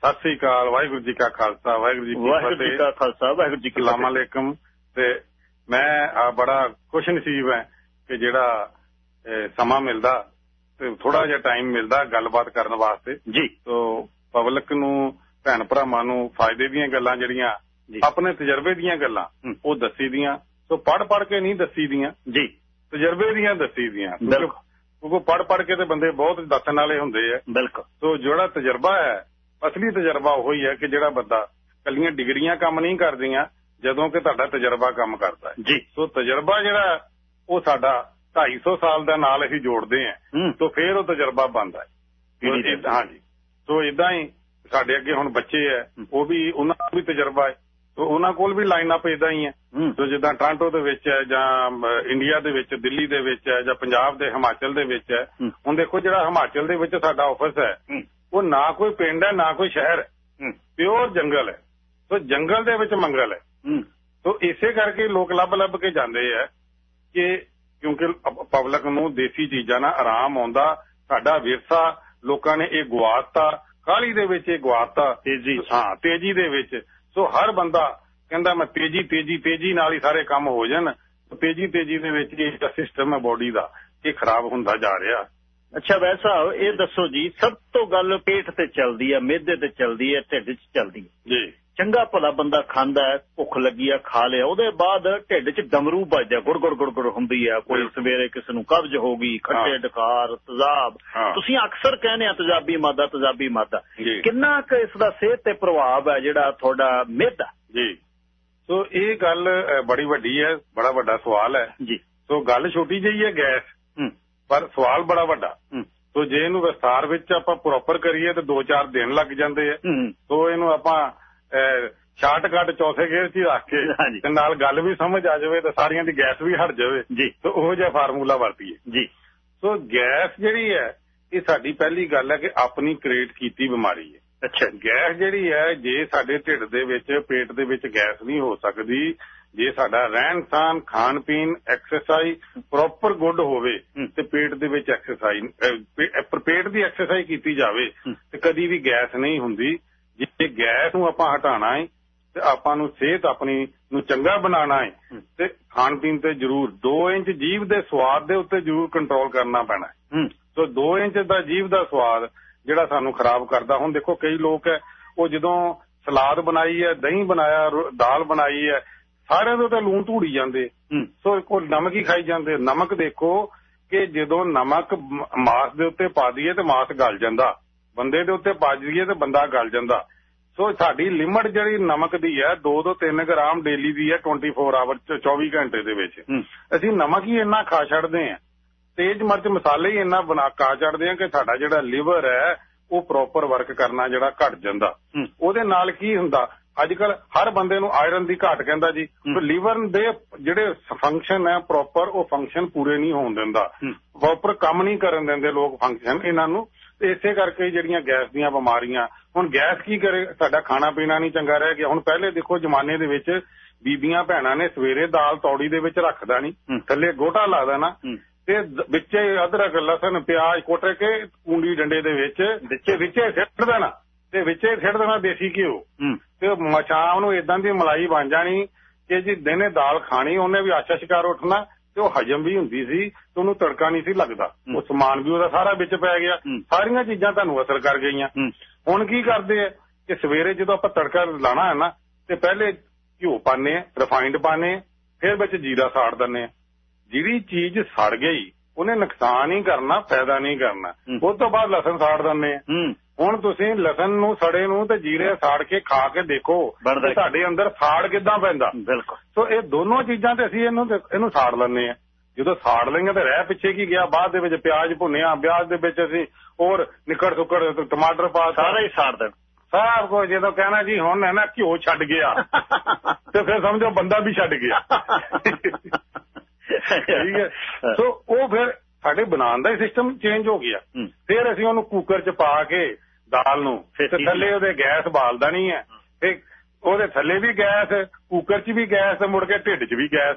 ਸਤਿ ਸ੍ਰੀ ਅਕਾਲ ਵਾਹਿਗੁਰੂ ਜੀ ਕਾ ਖਾਲਸਾ ਵਾਹਿਗੁਰੂ ਜੀ ਕੀ ਫਤਿਹ ਵਾਹਿਗੁਰੂ ਜੀ ਕਾ ਖਾਲਸਾ ਵਾਹਿਗੁਰੂ ਜੀ ਕੀ ਸਲਾਮ ਅਲੈਕਮ। ਤੇ ਮੈਂ ਬੜਾ ਖੁਸ਼ ਨਸੀਬ ਹਾਂ ਕਿ ਜਿਹੜਾ ਸਮਾਂ ਮਿਲਦਾ ਤੇ ਥੋੜਾ ਜਿਹਾ ਟਾਈਮ ਮਿਲਦਾ ਗੱਲਬਾਤ ਕਰਨ ਵਾਸਤੇ। ਜੀ। ਸੋ ਪਬਲਿਕ ਨੂੰ ਭੈਣ ਭਰਾਵਾਂ ਨੂੰ ਫਾਇਦੇ ਦੀਆਂ ਗੱਲਾਂ ਜਿਹੜੀਆਂ ਆਪਣੇ ਤਜਰਬੇ ਦੀਆਂ ਗੱਲਾਂ। ਉਹ ਦੱਸੀ ਦੀਆਂ। ਸੋ ਪੜ ਪੜ ਕੇ ਨਹੀਂ ਦੱਸੀ ਦੀਆਂ। ਜੀ। ਤਜਰਬੇ ਦੀਆਂ ਦੱਸੀ ਦੀਆਂ। ਬਿਲਕੁਲ। ਕਿਉਂਕਿ ਪੜ ਪੜ ਕੇ ਤੇ ਬੰਦੇ ਬਹੁਤ ਦੱਸਣ ਵਾਲੇ ਹੁੰਦੇ ਆ। ਬਿਲਕੁਲ। ਸੋ ਜਿਹੜਾ ਤਜਰਬਾ ਹੈ ਅਸਲੀ ਤਜਰਬਾ ਉਹ ਹੀ ਹੈ ਕਿ ਜਿਹੜਾ ਬੰਦਾ ਕੱਲੀਆਂ ਡਿਗਰੀਆਂ ਕੰਮ ਨਹੀਂ ਕਰਦੀਆਂ ਜਦੋਂ ਕਿ ਤੁਹਾਡਾ ਤਜਰਬਾ ਕੰਮ ਕਰਦਾ ਹੈ। ਜੀ। ਸੋ ਤਜਰਬਾ ਜਿਹੜਾ ਉਹ ਸਾਡਾ 250 ਸਾਲ ਦਾ ਨਾਲ ਅਸੀਂ ਜੋੜਦੇ ਹੂੰ ਸੋ ਫਿਰ ਉਹ ਤਜਰਬਾ ਬਣਦਾ ਹੈ। ਹਾਂਜੀ। ਸੋ ਇਦਾਂ ਹੀ ਸਾਡੇ ਅੱਗੇ ਹੁਣ ਬੱਚੇ ਹੈ ਉਹ ਵੀ ਉਹਨਾਂ ਦਾ ਵੀ ਤਜਰਬਾ ਹੈ। ਸੋ ਉਹਨਾਂ ਕੋਲ ਵੀ ਲਾਈਨ ਅਪ ਇਦਾਂ ਹੀ ਹੈ। ਸੋ ਜਿੱਦਾਂ ਟ੍ਰਾਂਟੋ ਦੇ ਵਿੱਚ ਹੈ ਜਾਂ ਇੰਡੀਆ ਦੇ ਵਿੱਚ ਦਿੱਲੀ ਦੇ ਵਿੱਚ ਹੈ ਜਾਂ ਪੰਜਾਬ ਦੇ ਹਿਮਾਚਲ ਦੇ ਵਿੱਚ ਹੈ। ਹੁਣ ਦੇਖੋ ਜਿਹੜਾ ਹਿਮਾਚਲ ਦੇ ਵਿੱਚ ਸਾਡਾ ਆਫਿਸ ਹੂੰ। ਉਹ ਨਾ ਕੋਈ ਪਿੰਡ ਹੈ ਨਾ ਕੋਈ ਸ਼ਹਿਰ ਹੈ। ਪਿਓਰ ਜੰਗਲ ਹੈ। ਸੋ ਜੰਗਲ ਦੇ ਵਿੱਚ ਮੰਗਲ ਹੈ। ਸੋ ਇਸੇ ਕਰਕੇ ਲੋਕ ਲੱਭ ਲੱਭ ਕੇ ਜਾਂਦੇ ਆ ਕਿ ਕਿਉਂਕਿ ਪਬਲਿਕ ਨੂੰ ਦੇਸੀ ਚੀਜ਼ਾਂ ਨਾਲ ਆਰਾਮ ਆਉਂਦਾ ਸਾਡਾ ਵਿਰਸਾ ਲੋਕਾਂ ਨੇ ਇਹ ਗਵਾਤਾ ਕਾਲੀ ਦੇ ਵਿੱਚ ਇਹ ਗਵਾਤਾ ਤੇਜ਼ੀ। ਹਾਂ ਤੇਜ਼ੀ ਦੇ ਵਿੱਚ। ਸੋ ਹਰ ਬੰਦਾ ਕਹਿੰਦਾ ਮੈਂ ਤੇਜ਼ੀ ਤੇਜ਼ੀ ਤੇਜ਼ੀ ਨਾਲ ਹੀ ਸਾਰੇ ਕੰਮ ਹੋ ਜਾਣ। ਤੇਜ਼ੀ ਤੇਜ਼ੀ ਦੇ ਵਿੱਚ ਇਹ ਸਿਸਟਮ ਹੈ ਬੋਡੀ ਦਾ ਇਹ ਖਰਾਬ ਹੁੰਦਾ ਜਾ ਰਿਹਾ। ਅੱਛਾ ਵੈਸਾ ਇਹ ਦੱਸੋ ਜੀ ਸਭ ਤੋਂ ਗੱਲ ਪੇਟ ਤੇ ਚੱਲਦੀ ਹੈ ਮਿਹਦੇ ਤੇ ਚੱਲਦੀ ਹੈ ਢਿੱਡ 'ਚ ਚੱਲਦੀ ਹੈ ਜੀ। ਚੰਗਾ ਭਲਾ ਬੰਦਾ ਖਾਂਦਾ ਹੈ ਭੁੱਖ ਲੱਗੀ ਆ ਖਾ ਲਿਆ ਉਹਦੇ ਬਾਅਦ ਢਿੱਡ 'ਚ ਡਮਰੂ ਵੱਜਦਾ ਗੁੜ ਗੁੜ ਗੁੜ ਗੁੜ ਹੁੰਦੀ ਆ ਕੋਈ। ਸਵੇਰੇ ਕਿਸੇ ਨੂੰ ਕਬਜ਼ ਹੋ ਗਈ ਖੱਟੇ। ਡਕਾਰ ਤੇਜ਼ਾਬ। ਤੁਸੀਂ ਅਕਸਰ ਕਹਿੰਦੇ ਆ ਤੇਜ਼ਾਬੀ ਮਾਦਾ ਤੇਜ਼ਾਬੀ ਮਾਦਾ। ਕਿੰਨਾ ਕੁ ਇਸ ਦਾ ਸਿਹਤ ਤੇ ਪ੍ਰਭਾਵ ਹੈ ਜਿਹੜਾ ਤੁਹਾਡਾ ਮਿਹਦਾ ਜੀ। ਸੋ ਇਹ ਗੱਲ ਬੜੀ ਵੱਡੀ ਹੈ ਬੜਾ ਵੱਡਾ ਸਵਾਲ ਹੈ। ਜੀ। ਸੋ ਗੱਲ ਛੋਟੀ ਜਿਹੀ ਹੈ ਗੈਸ। ਹੂੰ। ਪਰ ਸਵਾਲ ਬੜਾ ਵੱਡਾ। ਸੋ ਜੇ ਇਹਨੂੰ ਵਿਸਥਾਰ ਵਿੱਚ ਆਪਾਂ ਪ੍ਰੋਪਰ ਕਰੀਏ ਤੇ 2-4 ਦਿਨ ਲੱਗ ਜਾਂਦੇ ਆ। ਸੋ ਇਹਨੂੰ ਆਪਾਂ ਸ਼ਾਰਟਕਟ ਚੌਥੇ ਗੇਅਰ 'ਚ ਹੀ ਰੱਖ ਕੇ। ਤੇ ਨਾਲ ਗੱਲ ਵੀ ਸਮਝ ਆ ਜਾਵੇ ਤੇ ਸਾਰੀਆਂ ਦੀ ਗੈਸ ਵੀ ਹਟ ਜਾਵੇ। ਜੀ। ਸੋ ਉਹ ਜਿਹਾ ਫਾਰਮੂਲਾ ਵਰਤੀਏ। ਜੀ। ਸੋ ਗੈਸ ਜਿਹੜੀ ਹੈ ਇਹ ਸਾਡੀ ਪਹਿਲੀ ਗੱਲ ਹੈ ਕਿ ਆਪਣੀ ਕ੍ਰੀਏਟ ਕੀਤੀ ਬਿਮਾਰੀ ਹੈ। ਅੱਛਾ ਗੈਸ ਜਿਹੜੀ ਹੈ ਜੇ ਸਾਡੇ ਢਿੱਡ ਦੇ ਵਿੱਚ ਪੇਟ ਦੇ ਵਿੱਚ ਗੈਸ ਨਹੀਂ ਹੋ ਸਕਦੀ ਜੇ ਸਾਡਾ ਰਹਿਣ ਸਹਿਣ ਖਾਣ ਪੀਣ ਐਕਸਰਸਾਈਜ਼ ਪ੍ਰੋਪਰ ਗੁੱਡ ਹੋਵੇ। ਤੇ ਪੇਟ ਦੇ ਵਿੱਚ ਐਕਸਰਸਾਈਜ਼ ਪੇਟ ਦੀ ਐਕਸਰਸਾਈਜ਼ ਕੀਤੀ ਜਾਵੇ। ਤੇ ਕਦੀ ਵੀ ਗੈਸ ਨਹੀਂ ਹੁੰਦੀ ਜੇ ਗੈਸ ਨੂੰ ਆਪਾਂ ਹਟਾਉਣਾ ਹੈ ਤੇ ਆਪਾਂ ਨੂੰ ਸਿਹਤ ਆਪਣੀ ਨੂੰ ਚੰਗਾ ਬਣਾਉਣਾ ਹੈ। ਤੇ ਖਾਣ ਪੀਣ ਤੇ ਜ਼ਰੂਰ 2 ਇੰਚ ਜੀਭ ਦੇ ਸਵਾਦ ਦੇ ਉੱਤੇ ਜ਼ਰੂਰ ਕੰਟਰੋਲ ਕਰਨਾ ਪੈਣਾ ਹੈ ਸੋ 2 ਇੰਚ ਦਾ ਜੀਭ ਦਾ ਸਵਾਦ ਜਿਹੜਾ ਸਾਨੂੰ ਖਰਾਬ ਕਰਦਾ ਹੁਣ ਦੇਖੋ ਕਈ ਲੋਕ ਹੈ ਉਹ ਜਦੋਂ ਸਲਾਦ ਬਣਾਈ ਹੈ ਦਹੀਂ ਬਣਾਇਆ ਦਾਲ ਬਣਾਈ ਹੈ ਸਾਰਿਆਂ ਦੇ ਉੱਤੇ ਲੂਣ ਧੂੜੀ ਜਾਂਦੇ। ਸੋ ਉਹ ਨਮਕ ਹੀ ਖਾਈ ਜਾਂਦੇ। ਨਮਕ ਦੇਖੋ ਕਿ ਜਦੋਂ ਨਮਕ ਮਾਸ ਦੇ ਉੱਤੇ ਪਾ ਦਈਏ ਤੇ ਮਾਸ ਗਲ ਜਾਂਦਾ। ਬੰਦੇ ਦੇ ਉੱਤੇ ਪਾ ਦਈਏ ਤੇ ਬੰਦਾ ਗਲ ਜਾਂਦਾ। ਸੋ ਸਾਡੀ ਲਿਮਟ ਜਿਹੜੀ ਨਮਕ ਦੀ ਹੈ 2 ਤੋਂ 3 ਗ੍ਰਾਮ ਡੇਲੀ ਦੀ ਹੈ 24 ਆਵਰ ਚ 24 ਘੰਟੇ ਦੇ ਵਿੱਚ। ਅਸੀਂ ਨਮਕ ਹੀ ਇੰਨਾ ਖਾ ਛੱਡਦੇ ਆ ਤੇਜ਼ ਮਿਰਚ ਮਸਾਲੇ ਹੀ ਇੰਨਾ ਬਣਾ ਕਾ ਛੱਡਦੇ ਆ ਕਿ ਸਾਡਾ ਜਿਹੜਾ ਲਿਵਰ ਹੈ ਉਹ ਪ੍ਰੋਪਰ ਵਰਕ ਕਰਨਾ ਜਿਹੜਾ ਘਟ ਜਾਂਦਾ। ਉਹਦੇ ਨਾਲ ਕੀ ਹੁੰਦਾ? ਅੱਜ ਕੱਲ ਹਰ ਬੰਦੇ ਨੂੰ ਆਇਰਨ ਦੀ ਘਾਟ ਕਹਿੰਦਾ ਜੀ। ਲੀਵਰ ਦੇ ਜਿਹੜੇ ਫੰਕਸ਼ਨ ਹੈ ਪ੍ਰੋਪਰ ਉਹ ਫੰਕਸ਼ਨ ਪੂਰੇ ਨਹੀਂ ਹੋਣ ਦਿੰਦਾ। ਪ੍ਰੋਪਰ ਕੰਮ ਨਹੀਂ ਕਰਨ ਦਿੰਦੇ ਲੋਕ ਫੰਕਸ਼ਨ ਇਹਨਾਂ ਨੂੰ। ਤੇ ਇਸੇ ਕਰਕੇ ਜਿਹੜੀਆਂ ਗੈਸ ਦੀਆਂ ਬਿਮਾਰੀਆਂ ਹੁਣ ਗੈਸ ਕੀ ਕਰੇ? ਸਾਡਾ ਖਾਣਾ ਪੀਣਾ ਨਹੀਂ ਚੰਗਾ ਰਹਿ ਗਿਆ। ਹੁਣ ਪਹਿਲੇ ਦੇਖੋ ਜ਼ਮਾਨੇ ਦੇ ਵਿੱਚ ਬੀਬੀਆਂ ਭੈਣਾਂ ਨੇ ਸਵੇਰੇ ਦਾਲ ਤੌੜੀ ਦੇ ਵਿੱਚ ਰੱਖਦਾ ਨਹੀਂ। ਹੂੰ। ਥੱਲੇ ਗੋਟਾ ਲਾ ਦੇਣਾ। ਤੇ ਵਿੱਚੇ ਅਦਰਕ ਲਸਣ ਪਿਆਜ਼ ਕੁੱਟ ਕੇ ਕੁੰਡੀ ਡੰਡੇ ਦੇ ਵਿੱਚ ਵਿੱਚੇ ਵਿੱਚੇ ਸਿੱਟ ਦੇਣਾ। ਤੇ ਵਿੱਚੇ ਸਿੱਟ ਦੇਣਾ ਦੇਸੀ ਘਿਓ। ਤੇ ਸ਼ਾਮ ਨੂੰ ਇਦਾਂ ਦੀ ਮਲਾਈ ਬਣ ਜਾਣੀ ਕਿ ਜੀ ਦਿਨੇ ਦਾਲ ਖਾਣੀ ਉਹਨੇ ਵੀ ਆਸ਼ਾ ਸ਼ਿਕਾਰ ਉੱਠਣਾ ਤੇ ਉਹ ਹਜਮ ਵੀ ਹੁੰਦੀ ਸੀ ਤੇ ਉਹਨੂੰ ਤੜਕਾ ਨਹੀਂ ਸੀ ਲੱਗਦਾ। ਉਹ ਸਮਾਨ ਵੀ ਉਹਦਾ ਸਾਰਾ ਵਿੱਚ ਪੈ ਗਿਆ। ਸਾਰੀਆਂ ਚੀਜ਼ਾਂ ਤੁਹਾਨੂੰ ਅਸਰ ਕਰ ਗਈਆਂ। ਹੁਣ ਕੀ ਕਰਦੇ ਆ? ਕਿ ਸਵੇਰੇ ਜਦੋਂ ਆਪਾਂ ਤੜਕਾ ਲਾਣਾ ਹੈ ਨਾ ਤੇ ਪਹਿਲੇ ਘਿਓ ਪਾਣੇ ਆ ਰਿਫਾਈਨਡ ਪਾਣੇ ਫਿਰ ਵਿੱਚ ਜੀਰਾ ਸਾੜ ਦਿੰਦੇ ਆ। ਜਿਹੜੀ ਚੀਜ਼ ਸੜ ਗਈ ਉਹਨੇ ਨੁਕਸਾਨ ਹੀ ਕਰਨਾ ਫਾਇਦਾ ਨਹੀਂ ਕਰਨਾ। ਹੂੰ। ਉਸ ਤੋਂ ਬਾਅਦ ਲਸਣ ਸਾੜ ਦਿੰਦੇ ਆ। ਹੁਣ ਤੁਸੀਂ ਲਸਣ ਨੂੰ ਸੜੇ ਨੂੰ ਤੇ ਜੀਰੇ ਸਾੜ ਕੇ ਖਾ ਕੇ ਦੇਖੋ ਸਾਡੇ ਅੰਦਰ ਸਾੜ ਕਿੱਦਾਂ ਪੈਂਦਾ। ਬਿਲਕੁਲ। ਸੋ ਇਹ ਦੋਨੋਂ ਚੀਜ਼ਾਂ ਤੇ ਅਸੀਂ ਇਹਨੂੰ ਇਹਨੂੰ ਸਾੜ ਲੈਂਦੇ ਆ। ਜਦੋਂ ਸਾੜ ਲੈਂਗੇ ਤੇ ਰਹਿ ਪਿੱਛੇ ਕੀ ਗਿਆ? ਬਾਅਦ ਦੇ ਵਿੱਚ ਪਿਆਜ਼ ਭੁੰਨਿਆ ਪਿਆਜ਼ ਦੇ ਵਿੱਚ ਅਸੀਂ ਹੋਰ ਨਿਕੜ ਸੁੱਕੜ ਟਮਾਟਰ ਪਾ। ਸਾਰਾ ਹੀ ਸਾੜ ਦੇਣ। ਸਭ ਕੁਝ ਜਦੋਂ ਕਹਿਣਾ ਜੀ ਹੁਣ ਹੈ ਨਾ ਘਿਓ ਛੱਡ ਗਿਆ। ਤੇ ਫਿਰ ਸਮਝੋ ਬੰਦਾ ਵੀ ਛੱਡ ਗਿਆ। ਠੀਕ ਹੈ। ਸੋ ਉਹ ਫਿਰ ਸਾਡੇ ਬਣਾਉਣ ਦਾ ਹੀ ਸਿਸਟਮ ਚੇਂਜ ਹੋ ਗਿਆ। ਫਿਰ ਅਸੀਂ ਉਹਨੂੰ ਕੁੱਕਰ 'ਚ ਪਾ ਕੇ ਦਾਲ ਨੂੰ। ਫਿਰ ਤੇ ਥੱਲੇ ਉਹਦੇ ਗੈਸ ਬਾਲਦਾ ਨਹੀਂ ਹੈ। ਤੇ ਉਹਦੇ ਥੱਲੇ ਵੀ ਗੈਸ ਕੁੱਕਰ 'ਚ ਵੀ ਗੈਸ ਮੁੜ ਕੇ ਢਿੱਡ 'ਚ ਵੀ ਗੈਸ।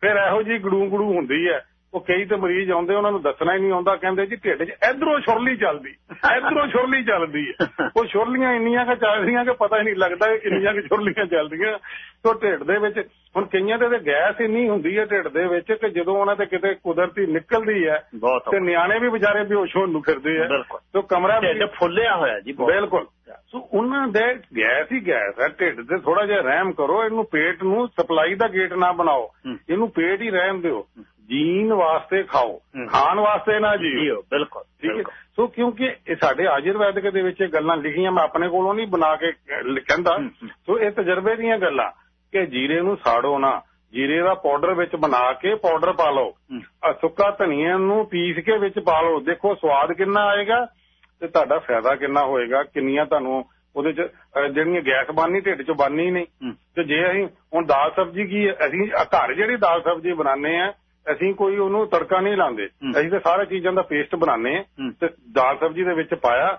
ਫਿਰ ਇਹੋ ਜੀ ਗੜੂ ਗੜੂ ਹੁੰਦੀ ਹੈ। ਉਹ ਕਈ ਤੇ ਮਰੀਜ਼ ਆਉਂਦੇ ਉਹਨਾਂ ਨੂੰ ਦੱਸਣਾ ਹੀ ਨਹੀਂ ਆਉਂਦਾ ਕਹਿੰਦੇ ਜੀ ਢਿੱਡ 'ਚ ਇਧਰੋਂ ਛੁਰਲੀ ਚੱਲਦੀ ਇਧਰੋਂ ਛੁਰਲੀ ਚੱਲਦੀ ਹੈ। ਉਹ ਛੁਰਲੀਆਂ ਇੰਨੀਆਂ ਕਿ ਚੱਲਦੀਆਂ ਕਿ ਪਤਾ ਹੀ ਨਹੀਂ ਲੱਗਦਾ ਕਿ ਕਿੰਨੀਆਂ ਕਿ ਛੁਰਲੀਆਂ ਚੱਲਦੀਆਂ। ਤੋਂ ਢਿੱਡ ਦੇ ਵਿੱਚ ਹੁਣ ਕਈਆਂ ਦੇ ਤੇ ਗੈਸ ਇੰਨੀ ਹੁੰਦੀ ਹੈ ਢਿੱਡ ਦੇ ਵਿੱਚ ਕਿ ਜਦੋਂ ਉਹਨਾਂ ਤੇ ਕਿਤੇ ਕੁਦਰਤੀ ਨਿਕਲਦੀ ਹੈ ਤੇ ਨਿਆਣੇ ਵੀ ਵਿਚਾਰੇ ਬੇਹੋਸ਼ ਹੋਣ ਨੂੰ ਫਿਰਦੇ ਆ। ਤੋਂ ਕਮਰਾ ਢਿੱਡ ਫੁੱਲਿਆ ਹੋਇਆ ਜੀ ਬਿਲਕੁਲ। ਸੋ ਉਹਨਾਂ ਦੇ ਗੈਸ ਹੀ ਗੈਸ ਹੈ ਢਿੱਡ ਤੇ ਥੋੜਾ ਜਿਹਾ ਰਹਿਮ ਕਰੋ ਇਹਨੂੰ ਪੇਟ ਨੂੰ ਸਪਲਾਈ ਦਾ ਗੇਟ ਨਾ ਬਣਾਓ। ਇਹਨੂੰ ਪੇਟ ਹੀ ਰਹਿਣ ਦਿਓ। ਜੀਣ ਵਾਸਤੇ ਖਾਓ। ਖਾਣ ਵਾਸਤੇ ਨਾ ਜੀਓ। ਜੀਓ ਬਿਲਕੁਲ ਠੀਕ ਹੈ। ਸੋ ਕਿਉਂਕਿ ਇਹ ਸਾਡੇ ਆਯੁਰਵੈਦਿਕ ਦੇ ਵਿੱਚ ਇਹ ਗੱਲਾਂ ਲਿਖੀਆਂ ਮੈਂ ਆਪਣੇ ਕੋਲੋਂ ਨਹੀਂ ਬਣਾ ਕੇ ਕਹਿੰਦਾ। ਸੋ ਇਹ ਤਜਰਬੇ ਦੀਆਂ ਗੱਲਾਂ ਕਿ ਜੀਰੇ ਨੂੰ ਸਾੜੋ ਨਾ। ਜੀਰੇ ਦਾ ਪਾਊਡਰ ਵਿੱਚ ਬਣਾ ਕੇ ਪਾਊਡਰ ਪਾ ਲਓ। ਸੁੱਕਾ ਧਨੀਆ ਨੂੰ ਪੀਸ ਕੇ ਵਿੱਚ ਪਾ ਲਓ। ਦੇਖੋ ਸਵਾਦ ਕਿੰਨਾ ਆਏਗਾ ਤੇ ਤੁਹਾਡਾ ਫਾਇਦਾ ਕਿੰਨਾ ਹੋਏਗਾ। ਕਿੰਨੀਆਂ ਤੁਹਾਨੂੰ ਉਹਦੇ ਚ ਜਿਹੜੀਆਂ ਗੈਸ ਬਣਨੀ ਢਿੱਡ ਚ ਬਣਨੀ ਨਹੀਂ। ਤੇ ਜੇ ਅਸੀਂ ਹੁਣ ਦਾਲ ਸਬਜ਼ੀ ਕੀ ਅਸੀਂ ਘਰ ਜਿਹੜੀ ਦਾਲ ਸਬਜ਼ੀ ਬਣਾਉਂਦੇ ਆ ਅਸੀਂ ਕੋਈ ਉਹਨੂੰ ਤੜਕਾ ਨਹੀਂ ਲਾਉਂਦੇ। ਅਸੀਂ ਤਾਂ ਸਾਰਾ ਚੀਜ਼ਾਂ ਦਾ ਪੇਸਟ ਬਣਾਉਂਦੇ ਆ। ਤੇ ਦਾਲ ਸਬਜ਼ੀ ਦੇ ਵਿੱਚ ਪਾਇਆ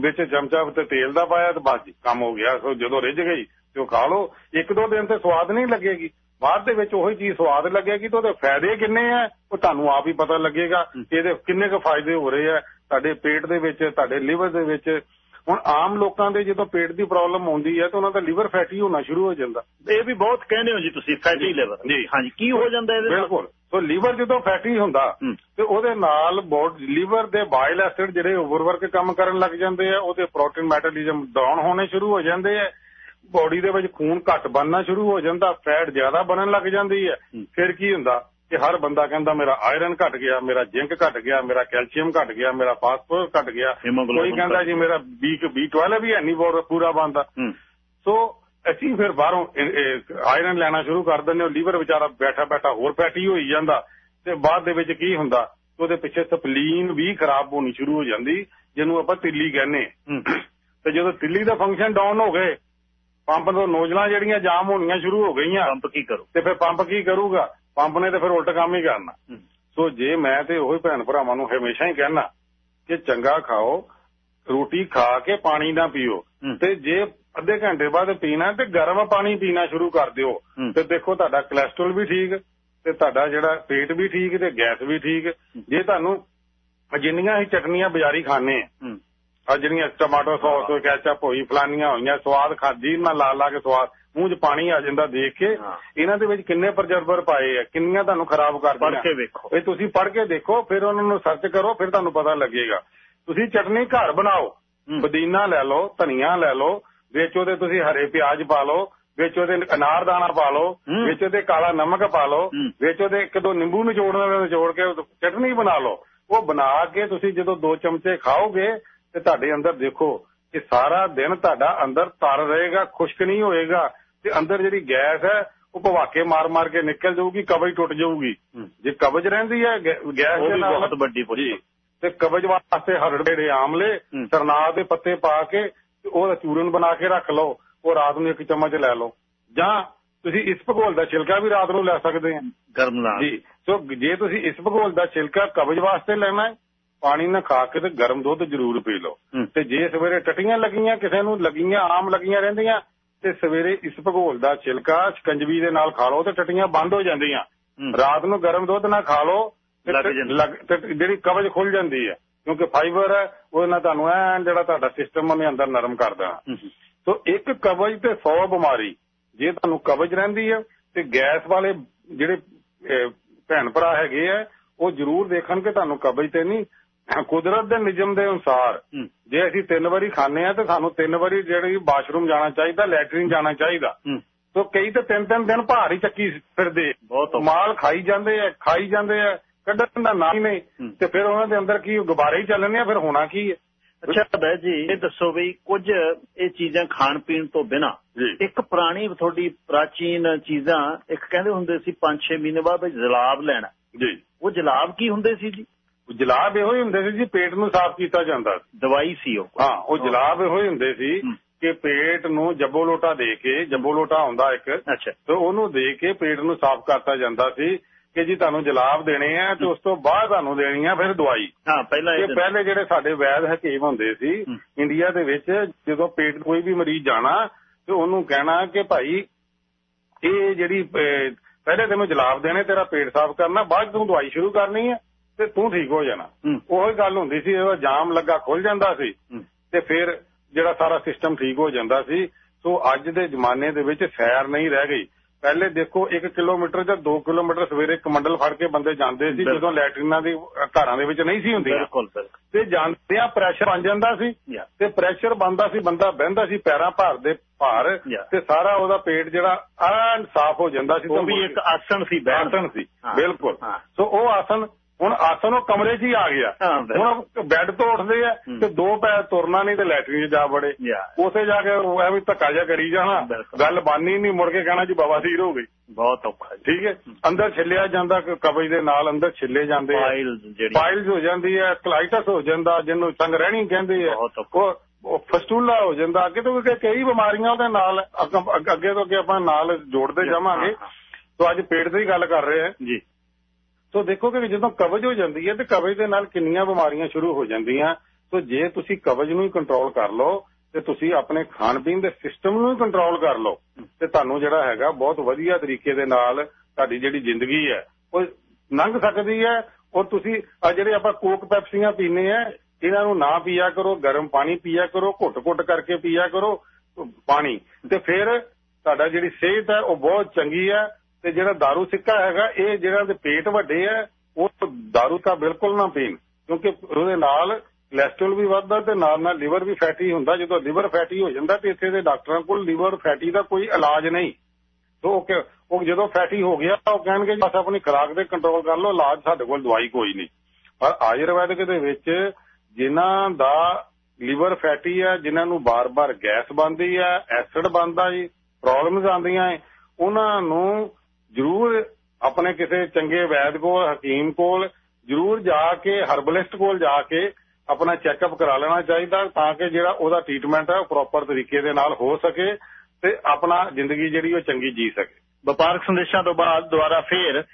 ਵਿੱਚ ਚਮਚਾ ਤੇ ਤੇਲ ਦਾ ਪਾਇਆ ਤੇ ਬਸ ਜੀ ਕੰਮ ਹੋ ਗਿਆ। ਸੋ ਜਦੋਂ ਰਿੱਝ ਗਈ ਤੇ ਉਹ ਖਾ ਲਓ। ਇੱਕ ਦੋ ਦਿਨ ਤੇ ਸਵਾਦ ਨਹੀਂ ਲੱਗੇਗੀ। ਬਾਅਦ ਦੇ ਵਿੱਚ ਉਹੀ ਚੀਜ਼ ਸਵਾਦ ਲੱਗੇਗੀ ਤੇ ਉਹਦੇ ਫਾਇਦੇ ਕਿੰਨੇ ਆ ਉਹ ਤੁਹਾਨੂੰ ਆਪ ਹੀ ਪਤਾ ਲੱਗੇਗਾ ਇਹਦੇ ਕਿੰਨੇ ਕੁ ਫਾਇਦੇ ਹੋ ਰਹੇ ਆ। ਤੁਹਾਡੇ ਪੇਟ ਦੇ ਵਿੱਚ ਤੁਹਾਡੇ ਲਿਵਰ ਦੇ ਵਿੱਚ। ਹੁਣ ਆਮ ਲੋਕਾਂ ਦੇ ਜਦੋਂ ਪੇਟ ਦੀ ਪ੍ਰੋਬਲਮ ਆਉਂਦੀ ਹੈ ਤਾਂ ਉਹਨਾਂ ਦਾ ਲਿਵਰ ਫੈਟੀ ਹੋਣਾ ਸ਼ੁਰੂ ਹੋ ਜਾਂਦਾ। ਇਹ ਵੀ ਬਹੁਤ ਕਹਿੰਦੇ ਹੋ ਜੀ ਤੁਸੀਂ ਫੈਟੀ ਲਿਵਰ। ਜੀ। ਹਾਂਜੀ ਕੀ ਹੋ ਜਾਂਦਾ ਇਹਦੇ ਬਿਲਕੁਲ। ਸੋ ਲੀਵਰ ਜਦੋਂ ਫੈਟੀ ਹੁੰਦਾ। ਤੇ ਉਹਦੇ ਨਾਲ ਬੋਡੀ ਲੀਵਰ ਦੇ ਬਾਇਲ ਐਸਿਡ ਜਿਹੜੇ ਓਵਰਵਰਕ ਕੰਮ ਕਰਨ ਲੱਗ ਜਾਂਦੇ ਆ ਉਹਦੇ ਪ੍ਰੋਟੀਨ ਮੈਟਾਬੋਲਿਜ਼ਮ ਡਾਊਨ ਹੋਣੇ ਸ਼ੁਰੂ ਹੋ ਜਾਂਦੇ ਆ ਬੋਡੀ ਦੇ ਵਿੱਚ ਖੂਨ ਘੱਟ ਬਣਨਾ ਸ਼ੁਰੂ ਹੋ ਜਾਂਦਾ ਫੈਟ ਜ਼ਿਆਦਾ ਬਣਨ ਲੱਗ ਜਾਂਦੀ ਹੈ। ਫਿਰ ਕੀ ਹੁੰਦਾ ਕਿ ਹਰ ਬੰਦਾ ਕਹਿੰਦਾ ਮੇਰਾ ਆਇਰਨ ਘਟ ਗਿਆ ਮੇਰਾ ਜ਼ਿੰਕ ਘਟ ਗਿਆ ਮੇਰਾ ਕੈਲਸ਼ੀਅਮ ਘਟ ਗਿਆ ਮੇਰਾ ਫਾਸਫੋਰਸ ਘਟ ਗਿਆ। ਕੋਈ ਕਹਿੰਦਾ ਜੀ ਮੇਰਾ ਬੀ B12 ਵੀ ਹੈ ਨਹੀਂ ਪੂਰਾ ਬਣਦਾ। ਹੂੰ। ਸੋ ਅਸੀਂ ਫਿਰ ਬਾਹਰੋਂ ਆਇਰਨ ਲੈਣਾ ਸ਼ੁਰੂ ਕਰ ਦਿੰਦੇ ਹਾਂ ਲੀਵਰ ਵਿਚਾਰਾ ਬੈਠਾ ਬੈਠਾ ਹੋਰ ਫੈਟੀ ਹੋਈ ਜਾਂਦਾ ਤੇ ਬਾਅਦ ਦੇ ਵਿੱਚ ਕੀ ਹੁੰਦਾ ਉਹਦੇ ਪਿੱਛੇ ਸਪਲੀਨ ਵੀ ਖਰਾਬ ਹੋਣੀ ਸ਼ੁਰੂ ਹੋ ਜਾਂਦੀ ਜਿਹਨੂੰ ਆਪਾਂ ਤਿੱਲੀ ਕਹਿੰਦੇ ਤੇ ਜਦੋਂ ਤਿੱਲੀ ਦਾ ਫੰਕਸ਼ਨ ਡਾਊਨ ਹੋ ਗਏ ਪੰਪ ਤੋਂ ਨੋਜ਼ਲਾਂ ਜਿਹੜੀਆਂ ਜਾਮ ਹੋਣੀਆਂ ਸ਼ੁਰੂ ਹੋ ਗਈਆਂ ਪੰਪ ਕੀ ਕਰੋ ਤੇ ਫਿਰ ਪੰਪ ਕੀ ਕਰੂਗਾ? ਪੰਪ ਨੇ ਤੇ ਫਿਰ ਉਲਟ ਕੰਮ ਹੀ ਕਰਨਾ। ਸੋ ਜੇ ਮੈਂ ਤੇ ਉਹੀ ਭੈਣ ਭਰਾਵਾਂ ਨੂੰ ਹਮੇਸ਼ਾ ਹੀ ਕਹਿਣਾ ਕਿ ਚੰਗਾ ਖਾਓ ਰੋਟੀ ਖਾ ਕੇ ਪਾਣੀ ਨਾ ਪੀਓ। ਤੇ ਜੇ ਅੱਧੇ ਘੰਟੇ ਬਾਅਦ ਪੀਣਾ ਤੇ ਗਰਮ ਪਾਣੀ ਪੀਣਾ ਸ਼ੁਰੂ ਕਰ ਦਿਓ। ਤੇ ਦੇਖੋ ਤੁਹਾਡਾ ਕੋਲੇਸਟ੍ਰੋਲ ਵੀ ਠੀਕ ਤੇ ਤੁਹਾਡਾ ਜਿਹੜਾ ਪੇਟ ਵੀ ਠੀਕ ਤੇ ਗੈਸ ਵੀ ਠੀਕ। ਜੇ ਤੁਹਾਨੂੰ ਜਿੰਨੀਆਂ ਹੀ ਚਟਨੀਆਂ ਬਾਜ਼ਾਰੀ ਖਾਣੇ ਆ ਜਿਹੜੀਆਂ ਟਮਾਟੋ ਸੌਸ ਕੈਚਅਪ ਹੋਈ ਫਲਾਨੀਆਂ ਹੋਈਆਂ ਸਵਾਦ ਖਾਦੀ ਨਾ ਲਾ ਲਾ ਕੇ ਸਵਾਦ ਮੂੰਹ 'ਚ ਪਾਣੀ ਆ ਜਾਂਦਾ ਦੇਖ ਕੇ। ਇਹਨਾਂ ਦੇ ਵਿੱਚ ਕਿੰਨੇ ਪ੍ਰਜਰਬਰ ਪਾਏ ਆ ਕਿੰਨੀਆਂ ਤੁਹਾਨੂੰ ਖਰਾਬ ਕਰਦੀਆਂ ਪੜ੍ਹ ਕੇ ਵੇਖੋ। ਇਹ ਤੁਸੀਂ ਪੜ੍ਹ ਕੇ ਦੇਖੋ ਫਿਰ ਉਹਨਾਂ ਨੂੰ ਸਰਚ ਕਰੋ ਫਿਰ ਤੁਹਾਨੂੰ ਪਤਾ ਲੱਗੇਗਾ। ਤੁਸੀਂ ਚਟਨੀ ਘਰ ਬਣਾਓ। ਪੁਦੀਨਾ ਲੈ ਲਓ ਧਨੀਆ ਲੈ ਲਓ ਵਿੱਚ ਉਹਦੇ ਤੁਸੀਂ ਹਰੇ ਪਿਆਜ਼ ਪਾ ਲਓ ਵਿੱਚ ਉਹਦੇ ਅਨਾਰ ਦਾਣਾ ਪਾ ਲਓ। ਵਿੱਚ ਉਹਦੇ ਕਾਲਾ ਨਮਕ ਪਾ ਲਓ। ਵਿੱਚ ਉਹਦੇ ਇੱਕ ਦੋ ਨਿੰਬੂ ਨਿਚੋੜਨ ਵਾਲੇ ਨਿਚੋੜ ਕੇ ਚਟਨੀ ਬਣਾ ਲਓ ਉਹ ਬਣਾ ਕੇ ਤੁਸੀਂ ਜਦੋਂ ਦੋ ਚਮਚੇ ਖਾਓਗੇ ਤੇ ਤੁਹਾਡੇ ਅੰਦਰ ਦੇਖੋ ਕਿ ਸਾਰਾ ਦਿਨ ਤੁਹਾਡਾ ਅੰਦਰ ਤਰ ਰਹੇਗਾ ਖੁਸ਼ਕ ਨਹੀਂ ਹੋਏਗਾ ਤੇ ਅੰਦਰ ਜਿਹੜੀ ਗੈਸ ਹੈ ਉਹ ਭਵਾਕੇ ਮਾਰ-ਮਾਰ ਕੇ ਨਿਕਲ ਜਾਊਗੀ ਕਬਜ਼ ਟੁੱਟ ਜਾਊਗੀ। ਜੇ ਕਬਜ਼ ਰਹਿੰਦੀ ਹੈ ਗੈਸ ਦੇ ਨਾਲ ਬਹੁਤ ਵੱਡੀ ਪੁੱਛ ਤੇ ਕਬਜ਼ ਵਾਸਤੇ ਹਰੜੇ ਆਮਲੇ ਹੂੰ। ਸਰਨਾਹ ਦੇ ਪੱਤੇ ਪਾ ਕੇ ਉਹਦਾ ਚੂਰਨ ਬਣਾ ਕੇ ਰੱਖ ਲਓ ਉਹ ਰਾਤ ਨੂੰ ਇੱਕ ਚਮਚ ਲੈ ਲਓ। ਜਾਂ ਤੁਸੀਂ ਇਸ ਭਗੋਲ ਦਾ ਛਿਲਕਾ ਵੀ ਰਾਤ ਨੂੰ ਲੈ ਸਕਦੇ ਆ। ਗਰਮ ਨਾਲ ਜੀ ਸੋ ਜੇ ਤੁਸੀਂ ਇਸ ਭਗੋਲ ਦਾ ਛਿਲਕਾ ਕਬਜ਼ ਵਾਸਤੇ ਲੈਣਾ ਪਾਣੀ ਨਾਲ ਖਾ ਕੇ ਤੇ ਗਰਮ ਦੁੱਧ ਜ਼ਰੂਰ ਪੀ ਲਓ। ਤੇ ਜੇ ਸਵੇਰੇ ਟਟੀਆਂ ਲੱਗੀਆਂ ਕਿਸੇ ਨੂੰ ਲੱਗੀਆਂ ਆਮ ਲੱਗੀਆਂ ਰਹਿੰਦੀਆਂ ਤੇ ਸਵੇਰੇ ਇਸ ਭਗੋਲ ਦਾ ਛਿਲਕਾ ਸ਼ਿਕੰਜਵੀ ਦੇ ਨਾਲ ਖਾ ਲਓ ਤੇ ਟਟੀਆਂ ਬੰਦ ਹੋ ਜਾਂਦੀਆਂ। ਰਾਤ ਨੂੰ ਗਰਮ ਦੁੱਧ ਨਾਲ ਖਾ ਲਓ ਤੇ ਜਿਹੜੀ ਕਬਜ਼ ਖੁੱਲ ਜਾਂਦੀ ਹੈ। ਕਿਉਂਕਿ ਫਾਈਬਰ ਹੈ ਉਹਦੇ ਨਾਲ ਤੁਹਾਨੂੰ ਐਨ ਜਿਹੜਾ ਤੁਹਾਡਾ ਸਿਸਟਮ ਉਹਨੇ ਅੰਦਰ ਨਰਮ ਕਰ ਦੇਣਾ। ਸੋ ਇੱਕ ਕਬਜ਼ ਤੇ 100 ਬਿਮਾਰੀ ਜੇ ਤੁਹਾਨੂੰ ਕਬਜ਼ ਰਹਿੰਦੀ ਹੈ ਤੇ ਗੈਸ ਵਾਲੇ ਜਿਹੜੇ ਭੈਣ ਭਰਾ ਹੈਗੇ ਆ ਉਹ ਜ਼ਰੂਰ ਦੇਖਣ ਕਿ ਤੁਹਾਨੂੰ ਕਬਜ਼ ਤੇ ਨਹੀਂ ਕੁਦਰਤ ਦੇ ਨਿਯਮ ਦੇ ਅਨੁਸਾਰ। ਜੇ ਅਸੀਂ ਤਿੰਨ ਵਾਰੀ ਖਾਂਦੇ ਆ ਤੇ ਸਾਨੂੰ ਤਿੰਨ ਵਾਰੀ ਜਿਹੜੀ ਬਾਥਰੂਮ ਜਾਣਾ ਚਾਹੀਦਾ ਲੈਟਰਿਨ ਜਾਣਾ ਚਾਹੀਦਾ। ਸੋ ਕਈ ਤਾਂ ਤਿੰਨ ਤਿੰਨ ਦਿਨ ਭਾਰ ਹੀ ਚੱਕੀ ਫਿਰਦੇ ਬਹੁਤ। ਮਾਲ ਖਾਈ ਜਾਂਦੇ ਆ ਖਾਈ ਜਾਂਦੇ ਆ ਕੱਢਣ ਦਾ ਨਾਂ ਹੀ ਨਹੀਂ। ਤੇ ਫਿਰ ਉਹਨਾਂ ਦੇ ਅੰਦਰ ਕੀ ਗੁਬਾਰੇ ਹੀ ਚੱਲਣੇ ਆ ਫਿਰ ਹੋਣਾ ਕੀ ਹੈ? ਅੱਛਾ ਬੈ ਜੀ ਇਹ ਦੱਸੋ ਵੀ ਕੁਝ ਇਹ ਚੀਜ਼ਾਂ ਖਾਣ ਪੀਣ ਤੋਂ ਬਿਨਾ। ਇੱਕ ਪੁਰਾਣੀ ਤੁਹਾਡੀ ਪ੍ਰਾਚੀਨ ਚੀਜ਼ਾਂ ਇੱਕ ਕਹਿੰਦੇ ਹੁੰਦੇ ਸੀ 5-6 ਮਹੀਨੇ ਬਾਅਦ ਜਲਾਬ ਲੈਣਾ। ਜੀ। ਉਹ ਜਲਾਬ ਕੀ ਹੁੰਦੇ ਸੀ ਜੀ? ਜਲਾਬ ਇਹੋ ਹੀ ਹੁੰਦੇ ਸੀ ਜੀ ਪੇਟ ਨੂੰ ਸਾਫ਼ ਕੀਤਾ ਜਾਂਦਾ ਸੀ। ਦਵਾਈ ਸੀ ਉਹ। ਹਾਂ ਉਹ ਜਲਾਬ ਇਹੋ ਹੀ ਹੁੰਦੇ ਸੀ। ਕਿ ਪੇਟ ਨੂੰ ਜੱਬੋ ਲੋਟਾ ਦੇ ਕੇ ਜੱਬੋ ਲੋਟਾ ਹੁੰਦਾ ਇੱਕ ਅੱਛਾ। ਤੇ ਉਹਨੂੰ ਦੇ ਕੇ ਪੇਟ ਨੂੰ ਸਾਫ਼ ਕਰਤਾ ਜਾਂਦਾ ਸੀ। ਕਿ ਜੀ ਤੁਹਾਨੂੰ ਜਲਾਬ ਦੇਣੇ ਆ ਤੇ ਉਸ ਤੋਂ ਬਾਅਦ ਤੁਹਾਨੂੰ ਦੇਣੀ ਆ ਫਿਰ ਦਵਾਈ ਹਾਂ ਪਹਿਲਾਂ ਇਹ ਪਹਿਲੇ ਜਿਹੜੇ ਸਾਡੇ ਵੈਦ ਹਕੀਮ ਹੁੰਦੇ ਸੀ। ਇੰਡੀਆ ਦੇ ਵਿੱਚ ਜਦੋਂ ਪੇਟ ਕੋਈ ਵੀ ਮਰੀਜ਼ ਜਾਣਾ ਤੇ ਉਹਨੂੰ ਕਹਿਣਾ ਕਿ ਭਾਈ ਇਹ ਜਿਹੜੀ ਪਹਿਲੇ ਤੈਨੂੰ ਜਲਾਬ ਦੇਣੇ ਤੇਰਾ ਪੇਟ ਸਾਫ਼ ਕਰਨਾ ਬਾਅਦ ਤੂੰ ਦਵਾਈ ਸ਼ੁਰੂ ਕਰਨੀ ਹੈ ਤੇ ਤੂੰ ਠੀਕ ਹੋ ਜਾਣਾ ਹੂੰ। ਉਹੀ ਗੱਲ ਹੁੰਦੀ ਸੀ ਉਹ ਜਾਮ ਲੱਗਾ ਖੁੱਲ ਜਾਂਦਾ ਸੀ। ਤੇ ਫਿਰ ਜਿਹੜਾ ਸਾਰਾ ਸਿਸਟਮ ਠੀਕ ਹੋ ਜਾਂਦਾ ਸੀ ਸੋ ਅੱਜ ਦੇ ਜ਼ਮਾਨੇ ਦੇ ਵਿੱਚ ਸੈਰ ਨਹੀਂ ਰਹਿ ਗਈ ਪਹਿਲੇ ਦੇਖੋ 1 ਕਿਲੋਮੀਟਰ ਜਾਂ 2 ਕਿਲੋਮੀਟਰ ਸਵੇਰੇ ਕਮੰਡਲ ਫੜ ਕੇ ਬੰਦੇ ਜਾਂਦੇ ਸੀ ਬਿਲਕੁਲ। ਜਦੋਂ ਲੈਟਰਿਨਾਂ ਦੀ ਘਰਾਂ ਦੇ ਵਿੱਚ ਨਹੀਂ ਸੀ ਹੁੰਦੀਆਂ ਬਿਲਕੁਲ ਬਿਲਕੁਲ ਤੇ ਜਾਂਦਿਆਂ ਪ੍ਰੈਸ਼ਰ ਬਣ ਜਾਂਦਾ ਸੀ Yeah. ਤੇ ਪ੍ਰੈਸ਼ਰ ਬਣਦਾ ਸੀ ਬੰਦਾ ਬਹਿੰਦਾ ਸੀ ਪੈਰਾਂ ਭਾਰ ਦੇ ਭਾਰ Yeah. ਤੇ ਸਾਰਾ ਉਹਦਾ ਪੇਟ ਜਿਹੜਾ ਐਨ ਸਾਫ਼ ਹੋ ਜਾਂਦਾ ਸੀ ਉਹ ਵੀ ਇੱਕ ਆਸਣ ਸੀ ਬੈਠ ਸੀ ਹਾਂ। ਬਿਲਕੁਲ ਹਾਂ। ਸੋ ਉਹ ਆਸਨ ਹੁਣ ਆਸਨ ਉਹ ਕਮਰੇ 'ਚ ਹੀ ਆ ਗਿਆ। ਹੁਣ ਬੈੱਡ ਤੋਂ ਉੱਠਦੇ ਆ। ਤੇ ਦੋ ਪੈਰ ਤੁਰਨਾ ਨਹੀਂ ਤੇ ਲੈਟਰਿਨ 'ਚ ਜਾ ਵੜੇ। Yeah. ਉਥੇ ਜਾ ਕੇ ਐਵੇਂ ਧੱਕਾ ਜਿਹਾ ਕਰੀ ਜਾਣਾ। ਗੱਲ ਬਾਨੀ ਨਹੀਂ ਮੁੜ ਕੇ ਕਹਿਣਾ ਜੀ ਬਵਾਸੀਰ ਹੋ ਗਈ ਬਹੁਤ ਔਖਾ ਠੀਕ ਹੈ? ਅੰਦਰ ਛਿੱਲਿਆ ਜਾਂਦਾ ਕਬਜ਼ ਦੇ ਨਾਲ ਅੰਦਰ ਛਿੱਲੇ ਜਾਂਦੇ ਆ। ਫਾਈਲ ਜਿਹੜੀ ਪਾਇਲਸ ਹੋ ਜਾਂਦੀ ਹੈ ਕਲਾਈਟਸ ਹੋ ਜਾਂਦਾ ਜਿਹਨੂੰ ਸੰਗ ਰਹਿਣੀ ਕਹਿੰਦੇ ਆ। ਉਹ ਫਸਟੂਲਾ ਹੋ ਜਾਂਦਾ। ਅੱਗੇ ਤੋਂ ਕਈ ਬਿਮਾਰੀਆਂ ਉਹਦੇ ਨਾਲ ਅੱਗ- ਤੋਂ ਅੱਗੇ ਆਪਾਂ ਨਾਲ ਜੋੜਦੇ ਜਾਵਾਂਗੇ। ਸੋ ਅੱਜ ਪੇਟ ਦੀ ਗੱਲ ਕਰ ਰਹੇ ਹਾਂ ਜੀ। ਸੋ ਦੇਖੋਗੇ ਕਿ ਜਦੋਂ ਕਬਜ਼ ਹੋ ਜਾਂਦੀ ਹੈ ਤੇ ਕਬਜ਼ ਦੇ ਨਾਲ ਕਿੰਨੀਆਂ ਬਿਮਾਰੀਆਂ ਸ਼ੁਰੂ ਹੋ ਜਾਂਦੀਆਂ। ਸੋ ਜੇ ਤੁਸੀਂ ਕਬਜ਼ ਨੂੰ ਹੀ ਕੰਟਰੋਲ ਕਰ ਲਓ ਤੇ ਤੁਸੀਂ ਆਪਣੇ ਖਾਣ ਪੀਣ ਦੇ ਸਿਸਟਮ ਨੂੰ ਹੀ ਕੰਟਰੋਲ ਕਰ ਲਓ। ਤੇ ਤੁਹਾਨੂੰ ਜਿਹੜਾ ਹੈਗਾ ਬਹੁਤ ਵਧੀਆ ਤਰੀਕੇ ਦੇ ਨਾਲ ਤੁਹਾਡੀ ਜਿਹੜੀ ਜ਼ਿੰਦਗੀ ਹੈ, ਉਹ ਲੰਘ ਸਕਦੀ ਹੈ। ਔਰ ਤੁਸੀਂ ਆ ਜਿਹੜੇ ਆਪਾਂ ਕੋਕ ਪੈਪਸੀਆਂ ਪੀਨੇ ਆ ਇਹਨਾਂ ਨੂੰ ਨਾ ਪੀਆ ਕਰੋ, ਗਰਮ ਪਾਣੀ ਪੀਆ ਕਰੋ, ਘੁੱਟ-ਘੁੱਟ ਕਰਕੇ ਪੀਆ ਕਰੋ, ਪਾਣੀ। ਤੇ ਫਿਰ ਤੁਹਾਡਾ ਜਿਹੜੀ ਸਿਹਤ ਹੈ, ਉਹ ਬਹੁਤ ਚੰਗੀ ਹੈ। ਤੇ ਜਿਹੜਾ दारू ਸਿੱਕਾ ਹੈਗਾ ਇਹ ਜਿਹੜਾ ਦੇ ਪੇਟ ਵੱਡੇ ਹੈ ਉਹ दारू ਤਾਂ ਬਿਲਕੁਲ ਨਾ ਪੀਣ ਕਿਉਂਕਿ ਉਹਦੇ ਨਾਲ ਕੋਲੇਸਟ੍ਰੋਲ ਵੀ ਵੱਧਦਾ ਤੇ ਨਾਲ ਨਾਲ ਲਿਵਰ ਵੀ ਫੈਟੀ ਹੁੰਦਾ ਜਦੋਂ ਲਿਵਰ ਫੈਟੀ ਹੋ ਜਾਂਦਾ ਤੇ ਇੱਥੇ ਦੇ ਡਾਕਟਰਾਂ ਕੋਲ ਲਿਵਰ ਫੈਟੀ ਦਾ ਕੋਈ ਇਲਾਜ ਨਹੀਂ ਸੋ ਉਹ ਕਿ- ਉਹ ਜਦੋਂ ਫੈਟੀ ਹੋ ਗਿਆ ਉਹ ਕਹਿਣਗੇ ਜੀ ਬਸ ਆਪਣੀ ਖੁਰਾਕ ਦੇ ਕੰਟਰੋਲ ਕਰ ਲਓ ਇਲਾਜ ਸਾਡੇ ਕੋਲ ਦਵਾਈ ਕੋਈ ਨਹੀਂ ਪਰ ਆਯੁਰਵੈਦਿਕ ਦੇ ਵਿੱਚ ਜਿਨ੍ਹਾਂ ਦਾ ਲਿਵਰ ਫੈਟੀ ਹੈ ਜਿਨ੍ਹਾਂ ਨੂੰ ਬਾਰ-ਬਾਰ ਗੈਸ ਬਣਦੀ ਹੈ ਐਸਿਡ ਬਣਦਾ ਜੀ ਪ੍ਰੋਬਲਮਸ ਆਉਂਦੀਆਂ ਹੈ ਉਹਨਾਂ ਨੂੰ ਜ਼ਰੂਰ ਆਪਣੇ ਕਿਸੇ ਚੰਗੇ ਵੈਦ ਕੋਲ ਹਕੀਮ ਕੋਲ ਜ਼ਰੂਰ ਜਾ ਕੇ ਹਰਬਲਿਸਟ ਕੋਲ ਜਾ ਕੇ ਆਪਣਾ ਚੈੱਕਅਪ ਕਰਾ ਲੈਣਾ ਚਾਹੀਦਾ ਤਾਂ ਕਿ ਜਿਹੜਾ ਉਹਦਾ ਟ੍ਰੀਟਮੈਂਟ ਹੈ ਉਹ ਪ੍ਰੋਪਰ ਤਰੀਕੇ ਦੇ ਨਾਲ ਹੋ ਸਕੇ ਤੇ ਆਪਣਾ ਜ਼ਿੰਦਗੀ ਜਿਹੜੀ ਉਹ ਚੰਗੀ ਜੀ ਸਕੇ। ਵਪਾਰਕ ਸੰਦੇਸ਼ਾਂ ਤੋਂ ਬਾਅਦ ਦੁਬਾਰਾ ਫੇਰ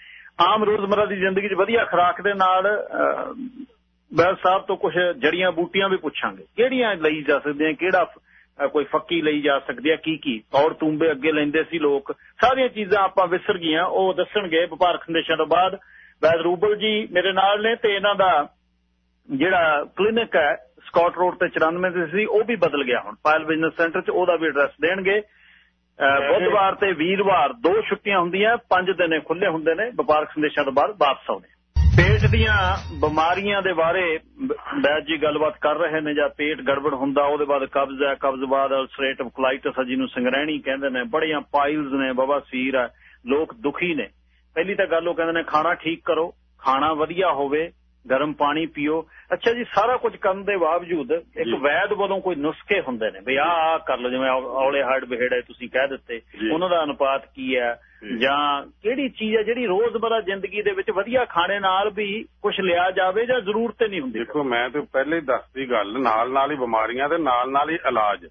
ਆਮ ਰੋਜ਼ਮਰਰਾ ਦੀ ਜ਼ਿੰਦਗੀ 'ਚ ਵਧੀਆ ਖੁਰਾਕ ਦੇ ਨਾਲ ਅਹ, ਸਾਹਿਬ ਤੋਂ ਕੁਝ ਜੜੀਆਂ ਬੂਟੀਆਂ ਵੀ ਪੁੱਛਾਂਗੇ। ਕਿਹੜੀਆਂ ਲਈ ਜਾ ਸਕਦੀਆਂ ਕਿਹੜਾ ਕੋਈ ਫੱਕੀ ਲਈ ਜਾ ਸਕਦੀ ਹੈ ਕੀ ਕੀ ਔਰ ਤੂੰਬੇ ਅੱਗੇ ਲੈਂਦੇ ਸੀ ਲੋਕ। ਸਾਰੀਆਂ ਚੀਜ਼ਾਂ ਆਪਾਂ ਵਿਸਰ ਗਈਆਂ ਉਹ ਦੱਸਣਗੇ ਵਪਾਰਕ ਸੰਦੇਸ਼ਾਂ ਤੋਂ ਬਾਅਦ। ਵੈਦ ਰੂਬਲ ਜੀ ਮੇਰੇ ਨਾਲ ਨੇ ਤੇ ਇਹਨਾਂ ਦਾ ਜਿਹੜਾ ਕਲੀਨਿਕ ਹੈ ਸਕਾਟ ਰੋਡ ਤੇ 94 ਤੇ ਸੀ ਉਹ ਵੀ ਬਦਲ ਗਿਆ ਹੁਣ। ਪਾਇਲ ਬਿਜ਼ਨਸ ਸੈਂਟਰ 'ਚ ਉਹਦਾ ਵੀ ਐਡਰੈਸ ਦੇਣਗੇ। ਬੁੱਧਵਾਰ ਤੇ ਵੀਰਵਾਰ ਦੋ ਛੁੱਟੀਆਂ ਹੁੰਦੀਆਂ ਪੰਜ ਦਿਨ ਖੁੱਲੇ ਹੁੰਦੇ ਨੇ ਵਪਾਰਕ ਸੰਦੇਸ਼ਾਂ ਤੋਂ ਬਾਅਦ ਵਾਪਸ ਆਉਂਦੇ। ਪੇਟ ਦੀਆਂ ਬਿਮਾਰੀਆਂ ਦੇ ਬਾਰੇ ਬ- ਬੈਦ ਜੀ ਗੱਲਬਾਤ ਕਰ ਰਹੇ ਨੇ ਜਾਂ ਪੇਟ ਗੜਬੜ ਹੁੰਦਾ, ਉਹਦੇ ਬਾਅਦ ਕਬਜ਼ ਹੈ, ਕਬਜ਼ ਬਾਅਦ ਅਲਸਰੇਟਿਵ ਕੋਲਾਈਟਸ ਹੈ ਜਿਹਨੂੰ ਸੰਗ੍ਰਹਿਣੀ ਕਹਿੰਦੇ ਨੇ, ਬੜੀਆਂ ਪਾਈਲਸ ਨੇ ਬਵਾਸੀਰ ਹੈ, ਲੋਕ ਦੁਖੀ ਨੇ। ਪਹਿਲੀ ਤਾਂ ਗੱਲ ਉਹ ਕਹਿੰਦੇ ਨੇ, ਖਾਣਾ ਠੀਕ ਕਰੋ, ਖਾਣਾ ਵਧੀਆ ਹੋਵੇ ਗਰਮ ਪਾਣੀ ਪੀਓ ਅੱਛਾ ਜੀ ਸਾਰਾ ਕੁਝ ਕਰਨ ਦੇ ਬਾਵਜੂਦ ਇੱਕ। ਵੈਦ ਵੱਲੋਂ ਕੋਈ ਨੁਸਖੇ ਹੁੰਦੇ ਨੇ ਵੀ ਆਹ ਕਰ ਲਓ ਜਿਵੇਂ ਔਲੇ ਹਾਰਡ ਬਿਹੜੇ ਤੁਸੀਂ ਕਹਿ ਦਿੱਤੇ। ਉਹਨਾਂ ਦਾ ਅਨੁਪਾਤ ਕੀ ਹੈ ਜੀ। ਕਿਹੜੀ ਚੀਜ਼ ਹੈ ਜਿਹੜੀ ਰੋਜ਼ਮਰਰਾ ਜ਼ਿੰਦਗੀ ਦੇ ਵਿੱਚ ਵਧੀਆ ਖਾਣੇ ਨਾਲ ਵੀ ਕੁਝ ਲਿਆ ਜਾਵੇ ਜਾਂ ਜ਼ਰੂਰਤ ਨਹੀਂ ਹੁੰਦੀ ਦੇਖੋ ਮੈਂ ਤੇ ਪਹਿਲੇ ਹੀ ਦੱਸਦੀ ਗੱਲ ਨਾਲ ਨਾਲ ਹੀ ਬਿਮਾਰੀਆਂ ਤੇ ਨਾਲ ਨਾਲ ਹੀ ਇਲਾਜ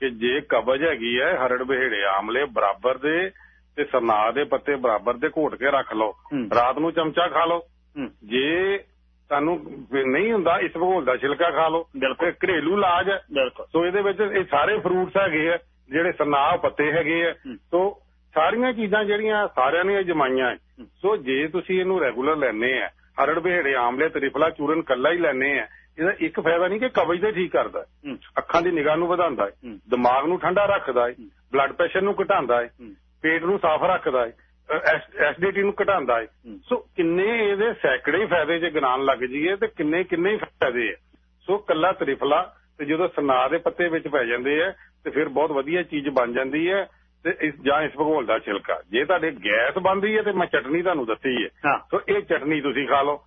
ਕਿ ਜੇ ਕਬਜ਼ ਹੈਗੀ ਹੈ ਹਰੜ ਬਿਹੜੇ ਆਮਲੇ ਬਰਾਬਰ ਦੇ ਤੇ ਸਰਨਾ ਦੇ ਪੱਤੇ ਬਰਾਬਰ ਦੇ ਘੋਟ ਕੇ ਰੱਖ ਲਓ। ਰਾਤ ਨੂੰ ਚਮਚਾ ਖਾ ਲਓ ਜੇ ਤੁਹਾਨੂੰ ਨਹੀਂ ਹੁੰਦਾ ਇਸ ਭਗੋਲ ਦਾ ਛਿਲਕਾ ਖਾ ਲਓ। ਬਿਲਕੁਲ। ਘਰੇਲੂ ਇਲਾਜ ਹੈ। ਬਿਲਕੁਲ। ਸੋ ਇਹਦੇ ਵਿੱਚ ਇਹ ਸਾਰੇ ਫਰੂਟਸ ਹੈਗੇ ਆ ਜਿਹੜੇ ਸਰਨਾਹ ਪੱਤੇ ਹੈਗੇ ਆ। ਸੋ ਸਾਰੀਆਂ ਚੀਜ਼ਾਂ ਜਿਹੜੀਆਂ ਸਾਰਿਆਂ ਨੇ ਅਜਮਾਈਆਂ। ਸੋ ਜੇ ਤੁਸੀਂ ਇਹਨੂੰ ਰੈਗੂਲਰ ਲੈਣੇ ਆ ਹਰੜ ਬਿਹੜੇ ਆਮਲੇ ਤ੍ਰਿਫਲਾ ਚੂਰਨ ਕੱਲਾ ਹੀ ਲੈਣੇ ਆ ਇਹਦਾ ਇੱਕ ਫਾਇਦਾ ਨਹੀਂ ਕਿ ਕਬਜ਼ ਤੇ ਠੀਕ ਕਰਦਾ ਅੱਖਾਂ ਦੀ ਨਿਗਾਹ ਨੂੰ ਵਧਾਉਂਦਾ ਹੈ। ਦਿਮਾਗ ਨੂੰ ਠੰਡਾ ਰੱਖਦਾ ਹੈ। ਬਲੱਡ ਪ੍ਰੈਸ਼ਰ ਨੂੰ ਘਟਾਉਂਦਾ ਹੂੰ। ਪੇਟ ਨੂੰ ਸਾਫ਼ ਰੱਖਦਾ ਹੈ। ਐਸਿਡਿਟੀ ਨੂੰ ਘਟਾਉਂਦਾ ਹੈ। ਸੋ ਕਿੰਨੇ ਇਹਦੇ ਸੈਂਕੜੇ ਫਾਇਦੇ ਜੇ ਗਿਣਾਉਣ ਲੱਗ ਜਾਈਏ ਤੇ ਕਿੰਨੇ ਕਿੰਨੇ ਫਾਇਦੇ ਆ। ਸੋ ਕੱਲਾ ਤ੍ਰਿਫਲਾ ਤੇ ਜਦੋਂ ਸਨਾ ਦੇ ਪੱਤੇ ਵਿੱਚ ਪੈ ਜਾਂਦੇ ਆ ਤੇ ਫਿਰ ਬਹੁਤ ਵਧੀਆ ਚੀਜ਼ ਬਣ ਜਾਂਦੀ ਹੈ ਤੇ ਇਸ ਜਾਂ ਇਸ ਭਗੋਲ ਦਾ ਛਿਲਕਾ। ਜੇ ਤੁਹਾਡੇ ਗੈਸ ਬਣਦੀ ਹੈ ਤੇ ਮੈਂ ਚਟਨੀ ਤੁਹਾਨੂੰ ਦੱਸੀ ਹੈ। ਸੋ ਇਹ ਚਟਨੀ ਤੁਸੀਂ ਖਾ ਲਓ।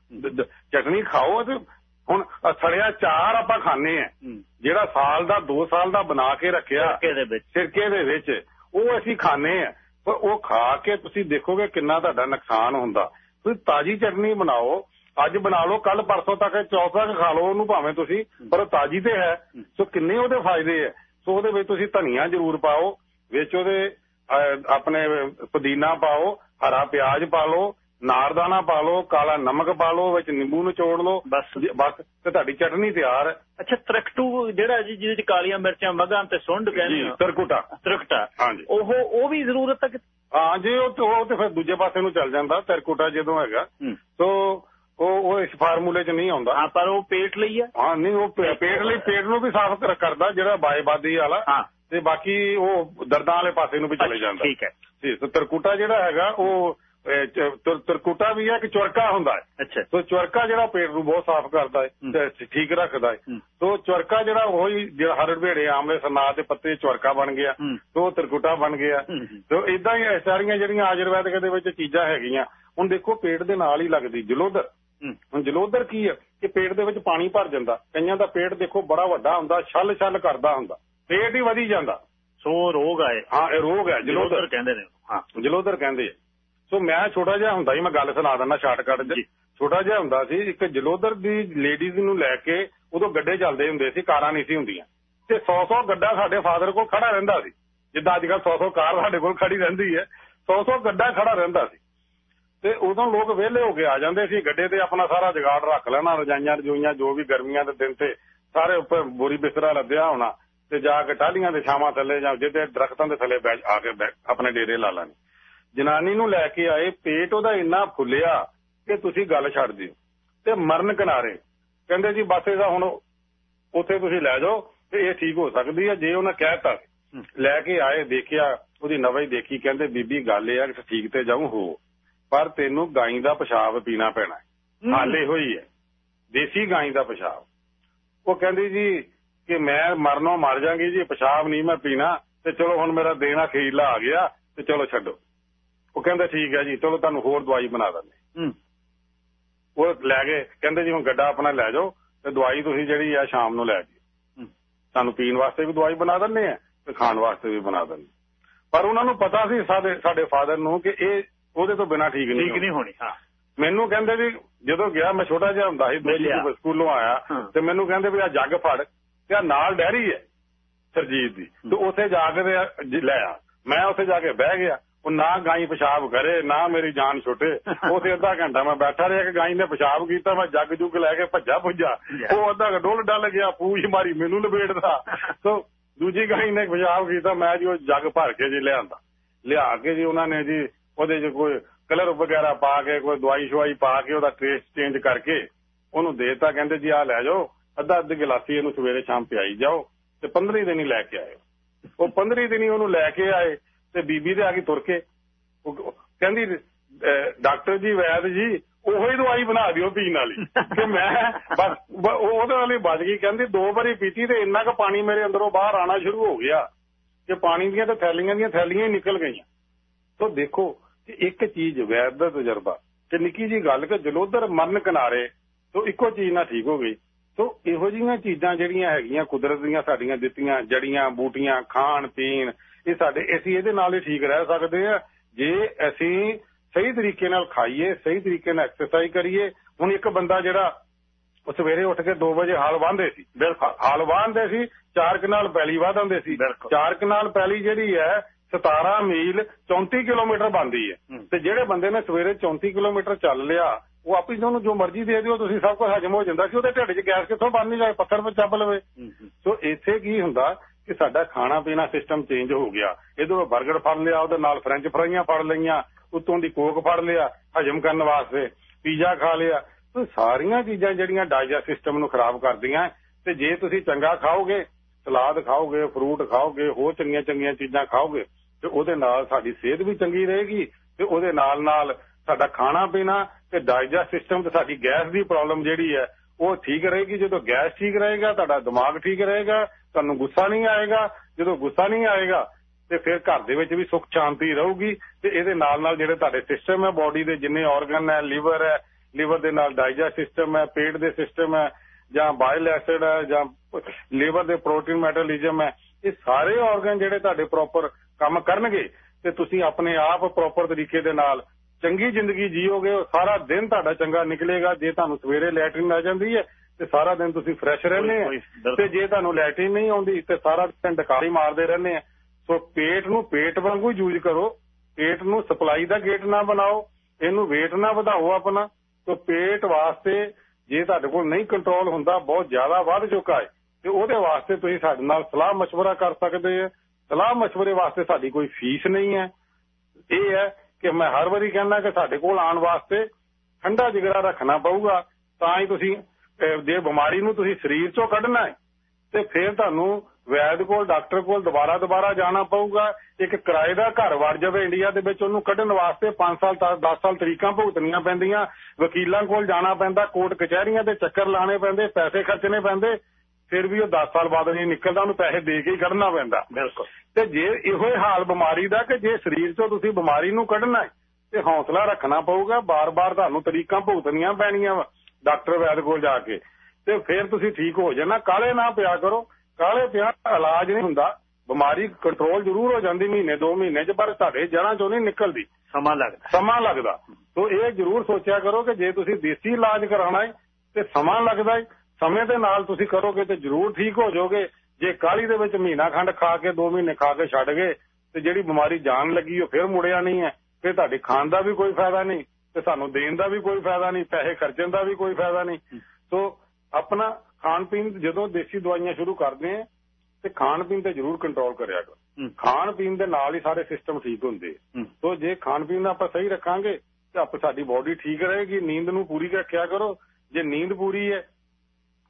ਚਟਨੀ ਖਾਓ ਤੇ ਹੁਣ ਸੜਿਆ ਚਾਰ ਆਪਾਂ ਖਾਣੇ ਆ। ਜਿਹੜਾ ਸਾਲ ਦਾ 2 ਸਾਲ ਦਾ ਬਣਾ ਕੇ ਰੱਖਿਆ ਸਿਰਕੇ ਦੇ ਵਿੱਚ। ਸਿਰਕੇ ਦੇ ਵਿੱਚ ਉਹ ਅਸੀਂ ਖਾਣੇ ਆ। ਪਰ ਉਹ ਖਾ ਕੇ ਤੁਸੀਂ ਦੇਖੋਗੇ ਕਿੰਨਾ ਤੁਹਾਡਾ ਨੁਕਸਾਨ ਹੁੰਦਾ। ਤੁਸੀਂ ਤਾਜੀ ਚਟਨੀ ਬਣਾਓ, ਅੱਜ ਬਣਾ ਲਓ ਕੱਲ ਪਰਸੋਂ ਤੱਕ ਚੌਥਾ ਖਾ ਲਓ ਉਹਨੂੰ ਭਾਵੇਂ ਤੁਸੀਂ, ਪਰ ਉਹ ਤਾਜੀ ਤੇ ਹੈ। ਸੋ ਕਿੰਨੇ ਉਹਦੇ ਫਾਇਦੇ ਆ ਸੋ ਉਹਦੇ ਵਿੱਚ ਤੁਸੀਂ ਧਨੀਆ ਜ਼ਰੂਰ ਪਾਓ, ਵਿੱਚ ਉਹਦੇ ਆਪਣੇ ਪੁਦੀਨਾ ਪਾਓ, ਹਰਾ ਪਿਆਜ਼ ਪਾ ਲਓ ਨਾਰਦਾਨਾ ਪਾ ਲਓ ਕਾਲਾ ਨਮਕ ਪਾ ਲਓ ਵਿੱਚ ਨਿੰਬੂ ਨਿਚੋੜ ਲਓ ਬਸ। ਬਸ ਤੇ ਤੁਹਾਡੀ ਚਟਨੀ ਤਿਆਰ। ਹੈ ਅੱਛਾ ਤਰਕਟੂ ਜਿਹੜਾ ਜੀ ਜਿਹਦੇ ਚ ਕਾਲੀਆਂ ਮਿਰਚਾਂ ਮਗਾਂ ਤੇ ਸੁੰਡ ਕਹਿੰਦੇ ਆ ਤਰਕੁਟਾ ਤਰਕਟਾ ਹਾਂਜੀ। ਉਹ ਉਹ ਵੀ ਜ਼ਰੂਰਤ ਹੈ ਕਿ ਹਾਂ ਜੇ ਉਹ ਤੇ ਉਹ ਤੇ ਫਿਰ ਦੂਜੇ ਪਾਸੇ ਨੂੰ ਚੱਲ ਜਾਂਦਾ ਤਿਰਕੁਟਾ ਜਦੋਂ ਹੈਗਾ। ਹੂੰ। ਸੋ ਉਹ ਉਹ ਇਸ ਫਾਰਮੂਲੇ 'ਚ ਨਹੀਂ ਆਉਂਦਾ। ਹਾਂ ਪਰ ਉਹ ਪੇਟ ਲਈ ਆ। ਹਾਂ ਨਹੀਂ ਉਹ ਪੇਟ ਲਈ ਪੇਟ ਨੂੰ ਵੀ ਸਾਫ਼ ਕਰ- ਕਰਦਾ ਜਿਹੜਾ ਬਾਏਬਾਦੀ ਵਾਲਾ। ਹਾਂ। ਤੇ ਬਾਕੀ ਉਹ ਦਰਦਾਂ ਵਾਲੇ ਪਾਸੇ ਨੂੰ ਵੀ ਚਲੇ ਜਾਂਦਾ। ਠੀਕ ਹੈ। ਜੀ ਤਰਕੂਟਾ ਜਿਹੜਾ ਹੈਗਾ ਉਹ ਤਰਕੂਟਾ ਵੀ ਹੈ ਕਿ ਚੁਰਕਾ ਹੁੰਦਾ ਹੈ। ਅੱਛਾ। ਸੋ ਚੁਰਕਾ ਜਿਹੜਾ ਪੇਟ ਨੂੰ ਬਹੁਤ ਸਾਫ਼ ਕਰਦਾ ਹੈ। ਤੇ ਠੀਕ ਰੱਖਦਾ ਹੈ। ਸੋ ਚੁਰਕਾ ਜਿਹੜਾ ਉਹੀ ਜਿਹੜਾ ਹਰੜ ਵੇੜੇ ਆਮਲੇ ਸਨਾ ਦੇ ਪੱਤੇ ਚੁਰਕਾ ਬਣ ਗਿਆ। ਸੋ ਤਰਕੂਟਾ ਬਣ ਗਿਆ। ਸੋ ਇਦਾਂ ਹੀ ਸਾਰੀਆਂ ਜਿਹੜੀਆਂ ਆਯੁਰਵੈਦਿਕ ਦੇ ਵਿੱਚ ਚੀਜ਼ਾਂ ਹੈਗੀਆਂ ਹੁਣ ਦੇਖੋ ਪੇਟ ਦੇ ਨਾਲ ਹੀ ਲੱਗਦੀ ਜਲੋਦਰ। ਹੁਣ ਜਲੋਦਰ ਕੀ ਹੈ? ਕਿ ਪੇਟ ਦੇ ਵਿੱਚ ਪਾਣੀ ਭਰ ਜਾਂਦਾ। ਕਈਆਂ ਦਾ ਪੇਟ ਦੇਖੋ ਬੜਾ ਵੱਡਾ ਹੁੰਦਾ ਛਲ ਛਲ ਕਰਦਾ ਹੁੰਦਾ। ਪੇਟ ਹੀ ਵਧੀ ਜਾਂਦਾ। ਸੋ ਰੋਗ ਆਏ। ਹਾਂ ਇਹ ਰੋਗ ਹੈ ਜਲੋਦਰ ਕਹਿੰਦੇ ਨੇ। ਹਾਂ। ਜਲੋਦਰ ਕਹਿੰਦੇ ਆ। ਸੋ ਮੈਂ ਛੋਟਾ ਜਿਹਾ ਹੁੰਦਾ ਸੀ ਮੈਂ ਗੱਲ ਸੁਣਾ ਦਿੰਦਾ ਸ਼ਾਰਟਕਟ 'ਚ। ਛੋਟਾ ਜਿਹਾ ਹੁੰਦਾ ਸੀ ਇੱਕ ਜਲੋਦਰ ਦੀ ਲੇਡੀਜ਼ ਨੂੰ ਲੈ ਕੇ ਉਦੋਂ ਗੱਡੇ ਚੱਲਦੇ ਹੁੰਦੇ ਸੀ ਕਾਰਾਂ ਨਹੀਂ ਸੀ ਹੁੰਦੀਆਂ। ਤੇ 100-100 ਗੱਡਾ ਸਾਡੇ ਫਾਦਰ ਕੋਲ ਖੜਾ ਰਹਿੰਦਾ ਸੀ। ਜਿੱਦਾਂ ਅੱਜ ਕੱਲ੍ਹ 100-100 ਕਾਰ ਸਾਡੇ ਕੋਲ ਖੜੀ ਰਹਿੰਦੀ ਹੈ 100-100 ਗੱਡਾ ਖੜਾ ਰਹਿੰਦਾ ਸੀ। ਤੇ ਉਦੋਂ ਲੋਕ ਵਿਹਲੇ ਹੋ ਕੇ ਆ ਜਾਂਦੇ ਸੀ ਗੱਡੇ ਤੇ ਆਪਣਾ ਸਾਰਾ ਜਗਾੜ ਰੱਖ ਲੈਣਾ ਰਜਾਈਆਂ ਰਜੂਈਆਂ ਜੋ ਵੀ ਗਰਮੀਆਂ ਦੇ ਦਿਨ ਤੇ ਸਾਰੇ ਉੱਪਰ ਬੋਰੀ ਬਿਸਤਰਾ ਲੱਦਿਆ ਹੋਣਾ ਤੇ ਜਾ ਕੇ ਟਾਹਲੀਆਂ ਦੇ ਛਾਵਾਂ ਥੱਲੇ ਜਾਂ ਜਿਹਦੇ ਦਰਖਤਾਂ ਦੇ ਥੱਲੇ ਬੈਠ ਆ ਕੇ ਆਪਣੇ ਡੇਰੇ ਲਾ ਲੈਣੇ। ਜਨਾਨੀ ਨੂੰ ਲੈ ਕੇ ਆਏ ਪੇਟ ਉਹਦਾ ਇੰਨਾ ਫੁੱਲਿਆ ਕਿ ਤੁਸੀਂ ਗੱਲ ਛੱਡ ਦਿਓ। ਤੇ ਮਰਨ ਕਿਨਾਰੇ ਕਹਿੰਦੇ ਜੀ ਬਸ ਇਹਦਾ ਹੁਣ ਉੱਥੇ ਤੁਸੀਂ ਲੈ ਜਾਓ ਤੇ ਇਹ ਠੀਕ ਹੋ ਸਕਦੀ ਹੈ ਜੇ ਉਹਨਾਂ ਕਹਿਤਾ। ਲੈ ਕੇ ਆਏ ਦੇਖਿਆ ਉਹਦੀ ਨਵੀਂ ਦੇਖੀ ਕਹਿੰਦੇ ਬੀਬੀ ਗੱਲ ਇਹ ਆ ਕਿ ਠੀਕ ਤੇ ਜਾਊ ਹੋ। ਪਰ ਤੈਨੂੰ ਗਾਈ ਦਾ ਪਿਸ਼ਾਬ ਪੀਣਾ ਪੈਣਾ ਹੈ। ਹਾਲੇ ਹੋਈ ਹੈ। ਦੇਸੀ ਗਾਈ ਦਾ ਪਿਸ਼ਾਬ। ਉਹ ਕਹਿੰਦੀ ਜੀ ਕਿ ਮੈਂ ਮਰਨੋਂ ਮਰ ਜਾਗੀ ਜੀ ਪਿਸ਼ਾਬ ਨਹੀਂ ਮੈਂ ਪੀਣਾ ਤੇ ਚਲੋ ਹੁਣ ਮੇਰਾ ਦੇਣਾ ਖੀਰਲਾ ਆ ਗਿਆ ਤੇ ਚਲੋ ਛੱਡੋ। ਉਹ ਕਹਿੰਦਾ ਠੀਕ ਹੈ ਜੀ ਚਲੋ ਤੁਹਾਨੂੰ ਹੋਰ ਦਵਾਈ ਬਣਾ ਦਿੰਦੇ। ਹੂੰ। ਉਹ ਲੈ ਗਏ ਕਹਿੰਦੇ ਜੀ ਹੁਣ ਗੱਡਾ ਆਪਣਾ ਲੈ ਜਾਓ ਤੇ ਦਵਾਈ ਤੁਸੀਂ ਜਿਹੜੀ ਆ ਸ਼ਾਮ ਨੂੰ ਲੈ ਜੀ। ਤੁਹਾਨੂੰ ਪੀਣ ਵਾਸਤੇ ਵੀ ਦਵਾਈ ਬਣਾ ਦਿੰਦੇ ਆ ਤੇ ਖਾਣ ਵਾਸਤੇ ਵੀ ਬਣਾ ਦਿੰਦੇ। ਪਰ ਉਹਨਾਂ ਨੂੰ ਪਤਾ ਸੀ ਸਾਡੇ ਸਾਡੇ ਫਾਦਰ ਨੂੰ ਕਿ ਇਹ ਉਹਦੇ ਤੋਂ ਬਿਨਾ ਠੀਕ ਨਹੀਂ ਠੀਕ ਨਹੀਂ ਹੋਣੀ ਹਾਂ। ਮੈਨੂੰ ਕਹਿੰਦੇ ਵੀ ਜਦੋਂ ਗਿਆ ਮੈਂ ਛੋਟਾ ਜਿਹਾ ਹੁੰਦਾ ਸੀ ਸਕੂਲੋਂ ਆਇਆ। ਤੇ ਮੈਨੂੰ ਕਹਿੰਦੇ ਵੀ ਆ ਜੱਗ ਫੜ ਤੇ ਆ ਨਾਲ ਡੈਰੀ ਹੈ ਸਰਜੀਤ ਦੀ। ਤੇ ਉੱਥੇ ਜਾ ਕੇ ਲੈ ਆ। ਮੈਂ ਉੱਥੇ ਜਾ ਕੇ ਬਹਿ ਗਿਆ ਉਹ ਨਾ ਗਾਈ ਪਿਸ਼ਾਬ ਕਰੇ, ਨਾ ਮੇਰੀ ਜਾਨ ਛੁੱਟੇ। ਉੱਥੇ ਅੱਧਾ ਘੰਟਾ ਮੈਂ ਬੈਠਾ ਰਿਹਾ ਕਿ ਗਾਈ ਨੇ ਪਿਸ਼ਾਬ ਕੀਤਾ, ਮੈਂ ਜੱਗ ਜੁਗ ਲੈ ਕੇ ਭੱਜਾ ਭੁੱਜਾ ਉਹ ਅੱਧਾ ਡੋਲ ਡੱਲ ਗਿਆ, ਪੂਛ ਮਾਰੀ ਮੈਨੂੰ ਲਪੇਟਦਾ ਸੋ ਦੂਜੀ ਗਾਈ ਨੇ ਪਿਸ਼ਾਬ ਕੀਤਾ, ਮੈਂ ਜੀ ਉਹ ਜੱਗ ਭਰ ਕੇ ਜੀ ਲਿਆਂਦਾ। ਲਿਆ ਕੇ ਜੀ ਉਹਨਾਂ ਨੇ ਜੀ, ਉਹਦੇ 'ਚ ਕੋਈ ਕਲਰ ਵਗੈਰਾ ਪਾ ਕੇ, ਕੋਈ ਦਵਾਈ ਸ਼ਵਾਈ ਪਾ ਕੇ ਉਹਦਾ ਟੇਸਟ ਚੇਂਜ ਕਰਕੇ ਉਹਨੂੰ ਦੇਤਾ। ਕਹਿੰਦੇ ਜੀ ਆ ਲੈ ਜਾਓ, ਅੱਧਾ ਅੱਧੀ ਗਲਾਸੀ ਇਹਨੂੰ ਸਵੇਰੇ ਸ਼ਾਮ ਪਿਆਈ ਜਾਓ ਤੇ 15 ਦਿਨ ਹੀ ਲੈ ਕੇ ਆਏ ਉਹ 15 ਦਿਨ ਹੀ ਉਹਨੂੰ ਲੈ ਕੇ ਆਏ। ਤੇ ਬੀਬੀ ਤੇ ਆ ਕੇ ਤੁਰ ਕੇ ਕਹਿੰਦੀ ਡਾਕਟਰ ਜੀ, ਵੈਦ ਜੀ, ਉਹੋ ਹੀ ਦਵਾਈ ਬਣਾ ਦਿਓ ਪੀਣ ਵਾਲੀ। ਕਿ ਮੈਂ ਬਸ ਉਹਦੇ ਨਾਲ ਬਚ ਗਈ। ਕਹਿੰਦੀ, ਦੋ ਵਾਰੀ ਪੀਤੀ ਤੇ ਇੰਨਾ ਕੁ ਪਾਣੀ ਮੇਰੇ ਅੰਦਰੋਂ ਬਾਹਰ ਆਣਾ ਸ਼ੁਰੂ ਹੋ ਗਿਆ। ਕਿ ਪਾਣੀ ਦੀਆਂ ਤਾਂ ਥੈਲੀਆਂ ਦੀਆਂ ਥੈਲੀਆਂ ਹੀ ਨਿਕਲ ਗਈਆਂ। ਸੋ ਦੇਖੋ ਕਿ ਇੱਕ ਚੀਜ਼ ਵੈਦ ਦਾ ਤਜਰਬਾ। ਤੇ ਨਿੱਕੀ ਜੀ ਗੱਲ ਕਿ ਜਲੋਧਰ ਮਰਨ ਕਿਨਾਰੇ ਸੋ ਇੱਕੋ ਚੀਜ਼ ਨਾਲ ਠੀਕ ਹੋ ਗਈ। ਸੋ ਇਹੋ ਜਿਹੀਆਂ ਚੀਜ਼ਾਂ ਜਿਹੜੀਆਂ ਹੈਗੀਆਂ, ਕੁਦਰਤ ਦੀਆਂ ਸਾਡੀਆਂ ਦਿੱਤੀਆਂ, ਜੜੀਆਂ, ਬੂਟੀਆਂ, ਖਾਣ, ਪੀਣ ਇਹ ਸਾਡੇ ਅਸੀਂ ਇਹਦੇ ਨਾਲ ਹੀ ਠੀਕ ਰਹਿ ਸਕਦੇ ਆ ਜੇ ਅਸੀਂ ਸਹੀ ਤਰੀਕੇ ਨਾਲ ਖਾਈਏ ਸਹੀ ਤਰੀਕੇ ਨਾਲ ਐਕਸਰਸਾਈਜ਼ ਕਰੀਏ ਹੁਣ ਇੱਕ ਬੰਦਾ ਜਿਹੜਾ ਉਹ ਸਵੇਰੇ ਉੱਠ ਕੇ 2 ਵਜੇ ਹਾਲ ਵਾਂਦੇ ਸੀ ਬਿਲਕੁਲ ਹਾਲ ਵਾਂਦੇ ਸੀ ਚਾਰ ਕਨਾਲ ਪੈਲੀ ਵਾਹਦੇ ਸੀ। ਚਾਰ ਕਨਾਲ ਪੈਲੀ ਜਿਹੜੀ ਹੈ 17 ਮੀਲ 34 ਕਿਲੋਮੀਟਰ ਬਣਦੀ ਹੈ। ਤੇ ਜਿਹੜੇ ਬੰਦੇ ਨੇ ਸਵੇਰੇ 34 ਕਿਲੋਮੀਟਰ ਚੱਲ ਲਿਆ ਉਹ ਆਪੀ ਉਹਨੂੰ ਜੋ ਮਰਜ਼ੀ ਦੇ ਦਿਓ ਤੁਸੀਂ ਸਭ ਕੁਝ ਹਜਮ ਹੋ ਜਾਂਦਾ ਸੀ ਉਹਦੇ ਢਿੱਡ 'ਚ ਗੈਸ ਕਿੱਥੋਂ ਬਣਨੀ ਜਾਏ ਪੱਥਰ 'ਤੇ ਚੱਬ ਲਵੇ। ਸੋ ਇੱਥੇ ਕੀ ਹੁੰਦਾ ਕਿ ਸਾਡਾ ਖਾਣਾ ਪੀਣਾ ਸਿਸਟਮ ਚੇਂਜ ਹੋ ਗਿਆ। ਇਧਰੋਂ 버ਗਰ ਫੜ ਲਿਆ, ਉਹਦੇ ਨਾਲ ਫ੍ਰੈਂਚ ਫਰਾਈਆਂ ਫੜ ਲਈਆਂ, ਉੱਤੋਂ ਦੀ ਕੋਕ ਫੜ ਲਿਆ, ਹਜਮ ਕਰਨ ਵਾਸਤੇ ਪੀਜ਼ਾ ਖਾ ਲਿਆ। ਸੋ ਸਾਰੀਆਂ ਚੀਜ਼ਾਂ ਜਿਹੜੀਆਂ ਡਾਈਜੈਸਟ ਸਿਸਟਮ ਨੂੰ ਖਰਾਬ ਕਰਦੀਆਂ, ਤੇ ਜੇ ਤੁਸੀਂ ਚੰਗਾ ਖਾਓਗੇ, ਸਲਾਦ ਖਾਓਗੇ ਫਰੂਟ ਖਾਓਗੇ, ਹੋਰ ਚੰਗੀਆਂ ਚੰਗੀਆਂ ਚੀਜ਼ਾਂ ਖਾਓਗੇ, ਤੇ ਉਹਦੇ ਨਾਲ ਸਾਡੀ ਸਿਹਤ ਵੀ ਚੰਗੀ ਰਹੇਗੀ, ਤੇ ਉਹਦੇ ਨਾਲ ਨਾਲ ਸਾਡਾ ਖਾਣਾ ਪੀਣਾ ਤੇ ਡਾਈਜੈਸਟ ਸਿਸਟਮ ਤੇ ਸਾਡੀ ਗੈਸ ਦੀ ਪ੍ਰੋਬਲਮ ਜਿਹੜੀ ਹੈ ਉਹ ਠੀਕ ਰਹੇਗੀ। ਜਦੋਂ ਗੈਸ ਠੀਕ ਰਹੇਗਾ, ਤੁਹਾਡਾ ਦਿਮਾਗ ਠੀਕ ਰਹੇਗਾ, ਤੁਹਾਨੂੰ ਗੁੱਸਾ ਨਹੀਂ ਆਏਗਾ। ਜਦੋਂ ਗੁੱਸਾ ਨਹੀਂ ਆਏਗਾ, ਤੇ ਫਿਰ ਘਰ ਦੇ ਵਿੱਚ ਵੀ ਸੁੱਖ ਸ਼ਾਂਤੀ ਰਹੂਗੀ। ਤੇ ਇਹਦੇ ਨਾਲ ਨਾਲ ਜਿਹੜੇ ਤੁਹਾਡੇ ਸਿਸਟਮ ਹੈ ਬਾਡੀ ਦੇ ਜਿੰਨੇ ਆਰਗਨ ਹੈ ਲੀਵਰ ਹੈ ਲੀਵਰ ਦੇ ਨਾਲ ਡਾਈਜੈਸਟ ਸਿਸਟਮ ਹੈ, ਪੇਟ ਦੇ ਸਿਸਟਮ ਹੈ, ਜਾਂ ਬਾਇਲ ਐਸਿਡ ਹੈ, ਜਾਂ ਲੀਵਰ ਦੇ ਪ੍ਰੋਟੀਨ ਮੈਟਾਬੋਲਿਜ਼ਮ ਹੈ, ਇਹ ਸਾਰੇ ਆਰਗਨ ਜਿਹੜੇ ਤੁਹਾਡੇ ਪ੍ਰੋਪਰ ਕੰਮ ਕਰਨਗੇ, ਤੇ ਤੁਸੀਂ ਆਪਣੇ ਆਪ ਪ੍ਰੋਪਰ ਤਰੀਕੇ ਦੇ ਨਾਲ ਚੰਗੀ ਜ਼ਿੰਦਗੀ ਜੀਓਗੇ ਉਹ ਸਾਰਾ ਦਿਨ ਤੁਹਾਡਾ ਚੰਗਾ ਨਿਕਲੇਗਾ ਜੇ ਤੁਹਾਨੂੰ ਸਵੇਰੇ ਲੈਟਰਿਨ ਆ ਜਾਂਦੀ ਹੈ ਤੇ ਸਾਰਾ ਦਿਨ ਤੁਸੀਂ ਫਰੈਸ਼ ਰਹਿੰਦੇ ਕੋਈ- ਆ ਬਿਲਕੁਲ। ਤੇ ਜੇ ਤੁਹਾਨੂੰ ਲੈਟਰਿਨ ਨਹੀਂ ਆਉਂਦੀ ਤੇ ਸਾਰਾ ਦਿਨ ਡਕਾਰੀ ਮਾਰਦੇ ਰਹਿੰਦੇ ਆ ਸੋ ਪੇਟ ਨੂੰ ਪੇਟ ਵਾਂਗੂ ਯੂਜ਼ ਕਰੋ ਪੇਟ ਨੂੰ ਸਪਲਾਈ ਦਾ ਗੇਟ ਨਾ ਬਣਾਓ ਇਹਨੂੰ weight ਨਾ ਵਧਾਓ ਆਪਣਾ ਸੋ ਪੇਟ ਵਾਸਤੇ ਜੇ ਤੁਹਾਡੇ ਕੋਲ ਨਹੀਂ ਕੰਟਰੋਲ ਹੁੰਦਾ ਬਹੁਤ ਜ਼ਿਆਦਾ ਵੱਧ ਚੁੱਕਾ ਹੈ ਤੇ ਉਹਦੇ ਵਾਸਤੇ ਤੁਸੀਂ ਸਾਡੇ ਨਾਲ ਸਲਾਹ مشورہ ਕਰ ਸਕਦੇ ਆ ਸਲਾਹ مشورے ਵਾਸਤੇ ਸਾਡੀ ਕੋਈ ਫੀਸ ਨਹੀਂ ਹੈ ਇਹ ਹੈ ਕਿ ਮੈਂ ਹਰ ਵਾਰੀ ਕਹਿੰਦਾ ਕਿ ਸਾਡੇ ਕੋਲ ਆਉਣ ਵਾਸਤੇ ਠੰਡਾ ਜਿਗਰਾ ਰੱਖਣਾ ਪਊਗਾ, ਤਾਂ ਹੀ ਤੁਸੀਂ ਜੇ ਬਿਮਾਰੀ ਨੂੰ ਤੁਸੀਂ ਸਰੀਰ ਚੋਂ ਕੱਢਣਾ ਹੈ, ਤੇ ਫਿਰ ਤੁਹਾਨੂੰ ਵੈਦ ਕੋਲ, ਡਾਕਟਰ ਕੋਲ ਦੁਬਾਰਾ ਦੁਬਾਰਾ ਜਾਣਾ ਪਊਗਾ। ਇੱਕ ਕਿਰਾਏ ਦਾ ਘਰ ਵੜ ਜਾਵੇ ਇੰਡੀਆ ਦੇ ਵਿੱਚ, ਉਹਨੂੰ ਕੱਢਣ ਵਾਸਤੇ 5 ਸਾਲ 10 ਸਾਲ ਤਰੀਕਾਂ ਭੁਗਤਣੀਆਂ ਪੈਂਦੀਆਂ। ਵਕੀਲਾਂ ਕੋਲ ਜਾਣਾ ਪੈਂਦਾ, ਕੋਰਟ ਕਚਹਿਰੀਆਂ ਦੇ ਚੱਕਰ ਲਾਣੇ ਪੈਂਦੇ, ਪੈਸੇ ਖਰਚਣੇ ਪੈਂਦੇ। ਫਿਰ ਵੀ ਉਹ 10 ਸਾਲ ਬਾਅਦ ਨਹੀਂ ਨਿਕਲਦਾ ਉਹਨੂੰ ਪੈਸੇ ਦੇ ਕੇ ਹੀ ਕੱਢਣਾ ਪੈਂਦਾ। ਬਿਲਕੁਲ। ਤੇ ਜੇ ਇਹੋ ਹੀ ਹਾਲ ਬਿਮਾਰੀ ਦਾ ਕਿ ਜੇ ਸਰੀਰ ਚੋਂ ਤੁਸੀਂ ਬਿਮਾਰੀ ਨੂੰ ਕੱਢਣਾ ਤੇ ਹੌਸਲਾ ਰੱਖਣਾ ਪਊਗਾ ਬਾਰ-ਬਾਰ ਤੁਹਾਨੂੰ ਤਰੀਕਾਂ ਭੁਗਤਣੀਆਂ ਪੈਣੀਆਂ ਵਾ ਡਾਕਟਰ ਵੈਦ ਕੋਲ ਜਾ ਕੇ। ਤੇ ਫਿਰ ਤੁਸੀਂ ਠੀਕ ਹੋ ਜਾਣਾ ਕਾਲੇ ਨਾ ਪਿਆ ਕਰੋ ਕਾਲੇ ਪਿਆ ਇਲਾਜ ਨਹੀਂ ਹੁੰਦਾ। ਬਿਮਾਰੀ ਕੰਟਰੋਲ ਜ਼ਰੂਰ ਹੋ ਜਾਂਦੀ ਮਹੀਨੇ ਦੋ ਮਹੀਨੇ ਚ ਪਰ ਤੁਹਾਡੇ ਜੜ੍ਹਾਂ ਚੋਂ ਨਹੀਂ ਨਿਕਲਦੀ। ਸਮਾਂ ਲੱਗਦਾ। ਸਮਾਂ ਲੱਗਦਾ। ਸੋ ਇਹ ਜ਼ਰੂਰ ਸੋਚਿਆ ਕਰੋ ਕਿ ਜੇ ਤੁਸੀਂ ਦੇਸੀ ਇਲਾਜ ਕਰਾਉਣਾ ਹੈ ਤੇ ਸਮਾਂ ਲੱਗਦਾ ਹੈ। ਸਮੇਂ ਦੇ ਨਾਲ ਤੁਸੀਂ ਕਰੋਗੇ ਤੇ ਜ਼ਰੂਰ ਠੀਕ ਹੋ ਜਾਓਗੇ। ਜੇ ਕਾਲੀ ਦੇ ਵਿੱਚ ਮਹੀਨਾ ਖੰਡ ਖਾ ਕੇ 2 ਮਹੀਨੇ ਖਾ ਕੇ ਛੱਡ ਗਏ ਤੇ ਜਿਹੜੀ ਬਿਮਾਰੀ ਜਾਣ ਲੱਗੀ ਉਹ ਫਿਰ ਮੁੜਿਆ ਨਹੀਂ ਹੈ ਫਿਰ ਤੁਹਾਡੇ ਖਾਣ ਦਾ ਵੀ ਕੋਈ ਫਾਇਦਾ ਨਹੀਂ ਤੇ ਸਾਨੂੰ ਦੇਣ ਦਾ ਵੀ ਕੋਈ ਫਾਇਦਾ ਨਹੀਂ ਪੈਸੇ ਖਰਚਣ ਦਾ ਵੀ ਕੋਈ ਫਾਇਦਾ ਨਹੀਂ। ਸੋ ਆਪਣਾ ਖਾਣ ਪੀਣ ਜਦੋਂ ਦੇਸੀ ਦਵਾਈਆਂ ਸ਼ੁਰੂ ਕਰਦੇ ਆ ਤੇ ਖਾਣ ਪੀਣ ਤੇ ਜ਼ਰੂਰ ਕੰਟਰੋਲ ਕਰਿਆ ਕਰੋ। ਖਾਣ ਪੀਣ ਦੇ ਨਾਲ ਹੀ ਸਾਰੇ ਸਿਸਟਮ ਠੀਕ ਹੁੰਦੇ। ਸੋ ਜੇ ਖਾਣ ਪੀਣ ਆਪਾਂ ਸਹੀ ਰੱਖਾਂਗੇ ਤੇ ਆਪ ਸਾਡੀ ਬਾਡੀ ਠੀਕ ਰਹੇਗੀ ਨੀਂਦ ਨੂੰ ਪੂਰੀ ਰੱਖਿਆ ਕਰੋ। ਜੇ ਨੀਂਦ ਪੂਰੀ ਹੈ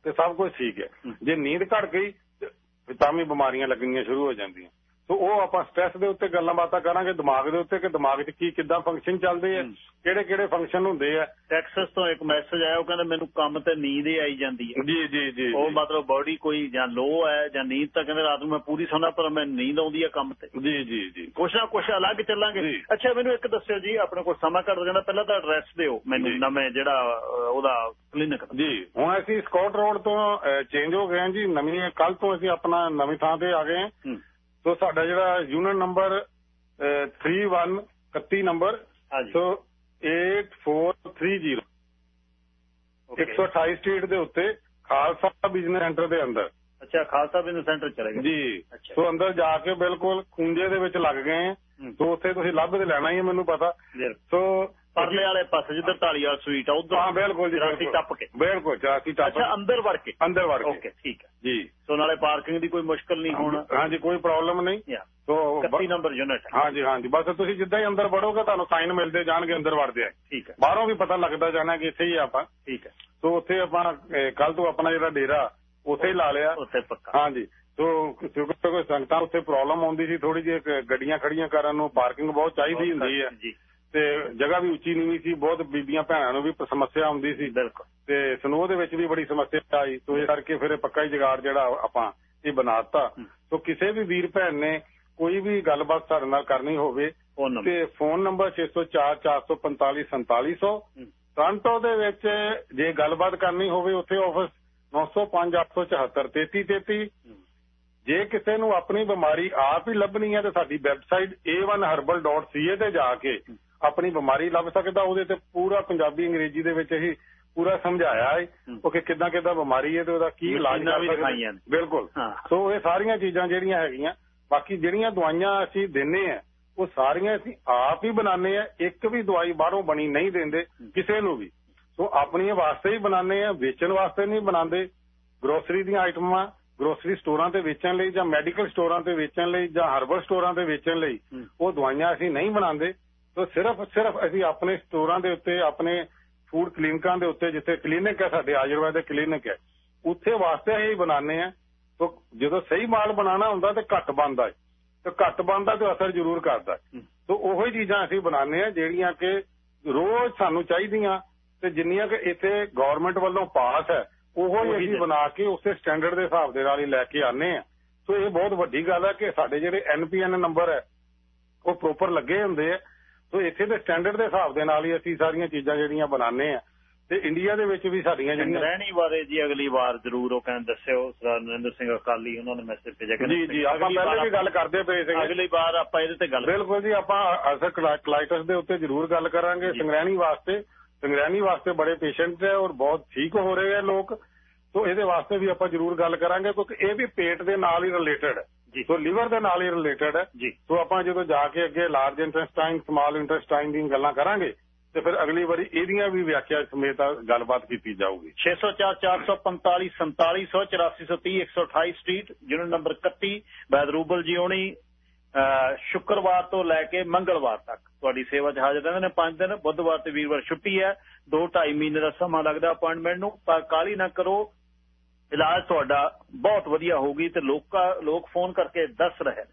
ਤੇ ਸਭ ਕੁਝ ਠੀਕ ਹੈ। ਜੇ ਨੀਂਦ ਘਟ ਗਈ ਤੇ ਤਾਂ ਵੀ ਬਿਮਾਰੀਆਂ ਲੱਗਣੀਆਂ ਸ਼ੁਰੂ ਹੋ ਜਾਂਦੀਆਂ। ਸੋ ਉਹ ਆਪਾਂ ਸਟ੍ਰੈਸ ਦੇ ਉੱਤੇ ਗੱਲਾਂ ਬਾਤਾਂ ਕਰਾਂਗੇ ਦਿਮਾਗ ਦੇ ਉੱਤੇ ਕਿ ਦਿਮਾਗ 'ਚ ਕੀ ਕਿੱਦਾਂ ਫੰਕਸ਼ਨ ਚੱਲਦੇ ਆ। ਕਿਹੜੇ ਕਿਹੜੇ ਫੰਕਸ਼ਨ ਹੁੰਦੇ ਆ ਟੈਕਸਸ ਤੋਂ ਇੱਕ ਮੈਸੇਜ ਆਇਆ ਉਹ ਕਹਿੰਦਾ ਮੈਨੂੰ ਕੰਮ ਤੇ ਨੀਂਦ ਹੀ ਆਈ ਜਾਂਦੀ ਹੈ ਜੀ ਜੀ ਜੀ ਉਹ। ਮਤਲਬ ਬਾਡੀ ਕੋਈ ਜਾਂ ਲੋ ਹੈ ਜਾਂ ਨੀਂਦ ਤਾਂ ਕਹਿੰਦੇ ਰਾਤ ਨੂੰ ਮੈਂ ਪੂਰੀ ਸੌਣਾ ਪਰ ਮੈਂ ਨੀਂਦ ਆਉਂਦੀ ਹੈ ਕੰਮ ਤੇ ਜੀ ਜੀ ਜੀ ਕੁਛ ਨਾ ਕੁਛ ਅਲੱਗ ਚੱਲਾਂਗੇ। ਅੱਛਾ ਮੈਨੂੰ ਇੱਕ ਦੱਸਿਓ ਜੀ ਆਪਣੇ ਕੋਲ ਸਮਾਂ ਘੱਟ ਜਾਂਦਾ ਪਹਿਲਾਂ ਤਾਂ ਐਡਰੈਸ ਦਿਓ ਮੈਨੂੰ। ਨਵੇਂ ਜਿਹੜਾ ਉਹਦਾ ਕਲੀਨਿਕ ਜੀ ਹੁਣ ਅਸੀਂ ਸਕਾਟ ਰੋਡ ਤੋਂ ਚੇਂਜ ਹੋ ਗਏ ਹਾਂ ਜੀ ਨਵੀਂ ਕੱਲ ਤੋਂ ਅਸੀਂ ਆਪਣਾ ਨਵੀਂ ਥਾਂ ਤੇ ਆ ਗਏ ਹੂੰ ਸੋ ਸਾਡਾ ਜਿਹੜਾ ਯੂਨਿਟ ਨੰਬਰ 3131 ਨੰਬਰ ਹਾਂਜੀ। ਸੋ 8430 Okay. 128 ਸਟਰੀਟ ਦੇ ਉੱਤੇ ਖਾਲਸਾ ਬਿਜ਼ਨਸ ਸੈਂਟਰ ਦੇ ਅੰਦਰ। ਅੱਛਾ ਖਾਲਸਾ ਬਿਜ਼ਨਸ ਸੈਂਟਰ ਚਲੇ ਗਏ। ਜੀ। ਸੋ ਅੰਦਰ ਜਾ ਕੇ ਬਿਲਕੁਲ ਖੁੰਝੇ ਦੇ ਵਿੱਚ ਲੱਗ ਗਏ। ਸੋ ਉੱਥੇ ਤੁਸੀਂ ਲੱਭ ਤੇ ਲੈਣਾ ਹੀ ਮੈਨੂੰ ਪਤਾ। ਸੋ ਪਰਲੇ ਵਾਲੇ ਪਾਸੇ ਜਿੱਧਰ ਢਾਲੀਵਾਲ ਸਵੀਟ ਆ ਉਧਰ ਹਾਂ ਬਿਲਕੁਲ ਜੀ ਰਾਸੀ ਬਿਲਕੁਲ। ਟੱਪ ਕੇ। ਬਿਲਕੁਲ ਚਾਸੀ ਟੱਪ ਅੱਛਾ ਅੰਦਰ ਵੜ ਕੇ? ਅੰਦਰ ਵੜ ਓਕੇ ਕੇ ਠੀਕ ਹੈ। ਜੀ। ਸੋ ਨਾਲੇ ਪਾਰਕਿੰਗ ਦੀ ਕੋਈ ਮੁਸ਼ਕਲ ਨਹੀਂ ਹੋਣਾ। ਹਾਂਜੀ ਕੋਈ ਪ੍ਰੋਬਲਮ ਨਹੀਂ। ਸੋ 31 ਨੰਬਰ ਯੂਨਿਟ ਹਾਂਜੀ ਹਾਂਜੀ ਬਸ ਤੁਸੀਂ ਜਿੱਦਾਂ ਹੀ ਅੰਦਰ ਵੜੋਗੇ ਤੁਹਾਨੂੰ ਸਾਈਨ ਮਿਲਦੇ ਜਾਣਗੇ ਅੰਦਰ ਵੜਦੇ ਆ। ਠੀਕ ਹੈ। ਬਾਹਰੋਂ ਵੀ ਪਤਾ ਲੱਗਦਾ ਜਾਣਾ ਕਿ ਇੱਥੇ ਹੀ ਆਪਾਂ। ਠੀਕ ਹੈ। ਸੋ ਉੱਥੇ ਆਪਾਂ ਕੱਲ ਤੋਂ ਆਪਣਾ ਜਿਹੜਾ ਡੇਰਾ ਉੱਥੇ ਹੀ ਲਾ ਲਿਆ। ਉੱਥੇ ਪੱਕਾ। ਹਾਂਜੀ ਸੋ ਕਿਉਂਕਿ ਕੋਈ ਸੰਗਤਾਂ ਉੱਥੇ ਪ੍ਰੋਬਲਮ ਆਉਂਦੀ ਸੀ ਥੋੜੀ ਜਿਹੀ ਗੱਡੀਆਂ ਖੜੀਆਂ ਕਰਨ ਨੂੰ ਪਾਰਕਿੰਗ ਬਹੁਤ ਚਾਹੀਦੀ ਹੁੰਦੀ ਹੈ। ਜੀ। ਤੇ ਜਗ੍ਹਾ ਵੀ ਉੱਚੀ ਨੀਵੀਂ ਸੀ ਬਹੁਤ ਬੀਬੀਆਂ ਭੈਣਾਂ ਨੂੰ ਵੀ ਸਮੱਸਿਆ ਆਉਂਦੀ ਸੀ। ਬਿਲਕੁਲ। ਤੇ ਸਨੋ ਦੇ ਵਿੱਚ ਵੀ ਬੜੀ ਸਮੱਸਿਆ ਆਈ ਸੋ ਇਸ ਕਰਕੇ ਫਿਰ ਇਹ ਪੱਕਾ ਹੀ ਜਗਾੜ ਜਿਹੜਾ ਆਪਾਂ ਇਹ ਬਣਾਤਾ। ਸੋ ਕਿਸੇ ਵੀ ਵੀਰ ਭੈਣ ਨੇ ਕੋਈ ਵੀ ਗੱਲਬਾਤ ਸਾਡੇ ਨਾਲ ਕਰਨੀ ਹੋਵੇ ਤੇ ਫੋਨ ਨੰਬਰ 604 445 4700 ਹੂੰ। ਟੋਰਾਂਟੋ ਦੇ ਵਿੱਚ ਜੇ ਗੱਲਬਾਤ ਕਰਨੀ ਹੋਵੇ ਉੱਥੇ ਆਫਿਸ 905 874 3333 ਜੇ ਕਿਸੇ ਨੂੰ ਆਪਣੀ ਬਿਮਾਰੀ ਆਪ ਹੀ ਲੱਭਣੀ ਹੈ ਤਾਂ ਸਾਡੀ ਵੈਬਸਾਈਟ a1herbal.ca ਤੇ ਜਾ ਕੇ ਆਪਣੀ ਬਿਮਾਰੀ ਲੱਭ ਸਕਦਾ ਉਹਦੇ ਤੇ ਪੂਰਾ ਪੰਜਾਬੀ ਅੰਗਰੇਜ਼ੀ ਦੇ ਵਿੱਚ ਹੀ ਪੂਰਾ ਸਮਝਾਇਆ ਹੈ। ਉਹ ਕਿ ਕਿੱਦਾਂ ਕਿੱਦਾਂ ਬਿਮਾਰੀ ਹੈ ਤੇ ਉਹਦਾ ਕੀ ਇਲਾਜ ਕਰ ਸਕਦੇ। ਬਿਲਕੁਲ। ਸੋ ਇਹ ਸਾਰੀਆਂ ਚੀਜ਼ਾਂ ਜਿਹੜੀਆਂ ਹੈਗੀਆਂ ਬਾਕੀ ਜਿਹੜੀਆਂ ਦਵਾਈਆਂ ਅਸੀਂ ਦਿੰਨੇ ਆ ਉਹ ਸਾਰੀਆਂ ਅਸੀਂ ਆਪ ਹੀ ਬਣਾਉਂਦੇ ਆ ਇੱਕ ਵੀ ਦਵਾਈ ਬਾਹਰੋਂ ਬਣੀ ਨਹੀਂ ਦਿੰਦੇ ਕਿਸੇ ਨੂੰ ਵੀ ਸੋ ਆਪਣੀਆਂ ਵਾਸਤੇ ਹੀ ਬਣਾਉਂਦੇ ਆ ਵੇਚਣ ਵਾਸਤੇ ਨਹੀਂ ਬਣਾਉਂਦੇ ਗਰੋਸਰੀ ਦੀਆਂ ਆਈਟਮਾਂ ਗਰੋਸਰੀ ਸਟੋਰਾਂ ਤੇ ਵੇਚਣ ਲਈ ਜਾਂ ਮੈਡੀਕਲ ਸਟੋਰਾਂ ਤੇ ਵੇਚਣ ਲਈ ਜਾਂ ਹਰਬਲ ਸਟੋਰਾਂ ਤੇ ਵੇਚਣ ਲਈ। ਉਹ ਦਵਾਈਆਂ ਅਸੀਂ ਨਹੀਂ ਬਣਾਉਂਦੇ ਸੋ ਸਿਰਫ ਸਿਰਫ ਅਸੀਂ ਆਪਣੇ ਸਟੋਰਾਂ ਦੇ ਉੱਤੇ, ਆਪਣੇ ਫੂਡ ਕਲੀਨਿਕਾਂ ਦੇ ਉੱਤੇ, ਜਿੱਥੇ ਕਲੀਨਿਕ ਹੈ ਸਾਡੇ ਆਯੁਰਵੈਦਿਕ ਕਲੀਨਿਕ ਹੈ, ਉੱਥੇ ਵਾਸਤੇ ਅਸੀਂ ਬਣਾਉਂਦੇ ਆ ਸੋ ਜਦੋਂ ਸਹੀ ਮਾਲ ਬਣਾਉਣਾ ਹੁੰਦਾ ਤੇ ਘੱਟ ਬਣਦਾ ਹੈ। ਤੇ ਘੱਟ ਬਣਦਾ ਤੇ ਅਸਰ ਜ਼ਰੂਰ ਕਰਦਾ ਸੋ ਉਹੀ ਚੀਜ਼ਾਂ ਅਸੀਂ ਬਣਾਉਂਦੇ ਆ ਜਿਹੜੀਆਂ ਕਿ ਰੋਜ਼ ਸਾਨੂੰ ਚਾਹੀਦੀਆਂ ਤੇ ਜਿੰਨੀਆਂ ਕਿ ਇੱਥੇ ਗਵਰਨਮੈਂਟ ਵੱਲੋਂ ਪਾਸ ਹੈ, ਉਹੋ ਹੀ ਉਹੀ ਅਸੀਂ ਬਣਾ ਕੇ ਉਸੇ ਸਟੈਂਡਰਡ ਦੇ ਹਿਸਾਬ ਦੇ ਨਾਲ ਹੀ ਲੈ ਕੇ ਆਨੇ ਆ ਸੋ ਇਹ ਬਹੁਤ ਵੱਡੀ ਗੱਲ ਹੈ ਕਿ ਸਾਡੇ ਜਿਹੜੇ ਐਨਪੀਐਨ ਨੰਬਰ ਹੈ, ਉਹ ਪ੍ਰੋਪਰ ਲੱਗੇ ਹੁੰਦੇ ਆ ਸੋ ਇੱਥੇ ਦੇ ਸਟੈਂਡਰਡ ਦੇ ਹਿਸਾਬ ਦੇ ਨਾਲ ਹੀ ਅਸੀਂ ਸਾਰੀਆਂ ਚੀਜ਼ਾਂ ਜਿਹੜੀਆਂ ਬਣਾਉਂਦੇ ਆ ਤੇ ਇੰਡੀਆ ਦੇ ਵਿੱਚ ਵੀ ਸਾਡੀਆਂ ਜਿਹੜੀਆਂ ਰਹਿਣੀ ਬਾਰੇ ਜੀ ਅਗਲੀ ਵਾਰ ਜ਼ਰੂਰ ਉਹ ਕਹਿੰਦੇ ਦੱਸਿਓ ਸਰਦਾਰ ਨਰਿੰਦਰ ਸਿੰਘ ਅਕਾਲੀ ਉਹਨਾਂ ਨੇ ਮੈਸੇਜ ਭੇਜਿਆ ਕਹਿੰਦੇ ਜੀ ਜੀ ਆਪਾਂ ਪਹਿਲੇ ਵੀ ਗੱਲ ਕਰਦੇ ਪਏ ਸੀਗੇ। ਅਗਲੀ ਵਾਰ ਆਪਾਂ ਇਹਦੇ ਤੇ ਗੱਲ ਬਿਲਕੁਲ ਜੀ ਆਪਾਂ ਅਸਰ ਕਲਾਈਟਸ ਦੇ ਉੱਤੇ ਜ਼ਰੂਰ ਗੱਲ ਕਰਾਂਗੇ। ਜੀ। ਸੰਗਰੈਣੀ ਵਾਸਤੇ ਸੰਗਰੈਣੀ ਵਾਸਤੇ ਬੜੇ ਪੇਸ਼ੈਂਟ ਹੈ ਔਰ ਬਹੁਤ ਠੀਕ ਹੋ ਰਹੇ ਹੈ ਲੋਕ। ਸੋ ਇਹਦੇ ਵਾਸਤੇ ਵੀ ਆਪਾਂ ਜ਼ਰੂਰ ਗੱਲ ਕਰਾਂਗੇ ਕਿਉਂਕਿ ਇਹ ਵੀ ਪੇਟ ਦੇ ਨਾਲ ਹੀ ਰਿਲੇਟਡ ਹੈ। ਸੋ ਲਿਵਰ ਦੇ ਨਾਲ ਹੀ ਰਿਲੇਟਡ ਹੈ। ਜੀ। ਸੋ ਆਪਾਂ ਜਦੋਂ ਜਾ ਕੇ ਅੱਗੇ ਲਾਰਜ ਇੰਟੈਸਟਾਈਨ ਸਮਾਲ ਇੰਟੈਸਟਾਈਨ ਦੀਆਂ ਗੱਲਾਂ ਕਰਾਂਗੇ ਤੇ ਫਿਰ ਅਗਲੀ ਵਾਰੀ ਇਹਦੀਆਂ ਵੀ ਵਿਆਖਿਆ ਸਮੇਤ ਗੱਲਬਾਤ ਕੀਤੀ ਜਾਊਗੀ। 604 445 4700 8430 128 ਸਟਰੀਟ ਯੂਨਿਟ ਨੰਬਰ 31 ਬੈਦਰੂਬਲ ਜੀ ਹੋਣੀ ਅਹ, ਸ਼ੁੱਕਰਵਾਰ ਤੋਂ ਲੈ ਕੇ ਮੰਗਲਵਾਰ ਤੱਕ ਤੁਹਾਡੀ ਸੇਵਾ 'ਚ ਹਾਜ਼ਰ ਰਹਿੰਦੇ ਨੇ। 5 ਦਿਨ ਬੁੱਧਵਾਰ ਤੇ ਵੀਰਵਾਰ ਛੁੱਟੀ ਹੈ। 2.5 ਮਹੀਨੇ ਦਾ ਸਮਾਂ ਲੱਗਦਾ ਅਪਾਇੰਟਮੈਂਟ ਨੂੰ। ਪਰ ਕਾਲੀ ਨਾ ਕਰੋ ਇਲਾਜ ਤੁਹਾਡਾ ਬਹੁਤ ਵਧੀਆ ਹੋਊਗੀ ਤੇ ਲੋਕਾਂ ਲੋਕ ਫੋਨ ਕਰਕੇ ਦੱਸ ਰਹੇ ਨੇ।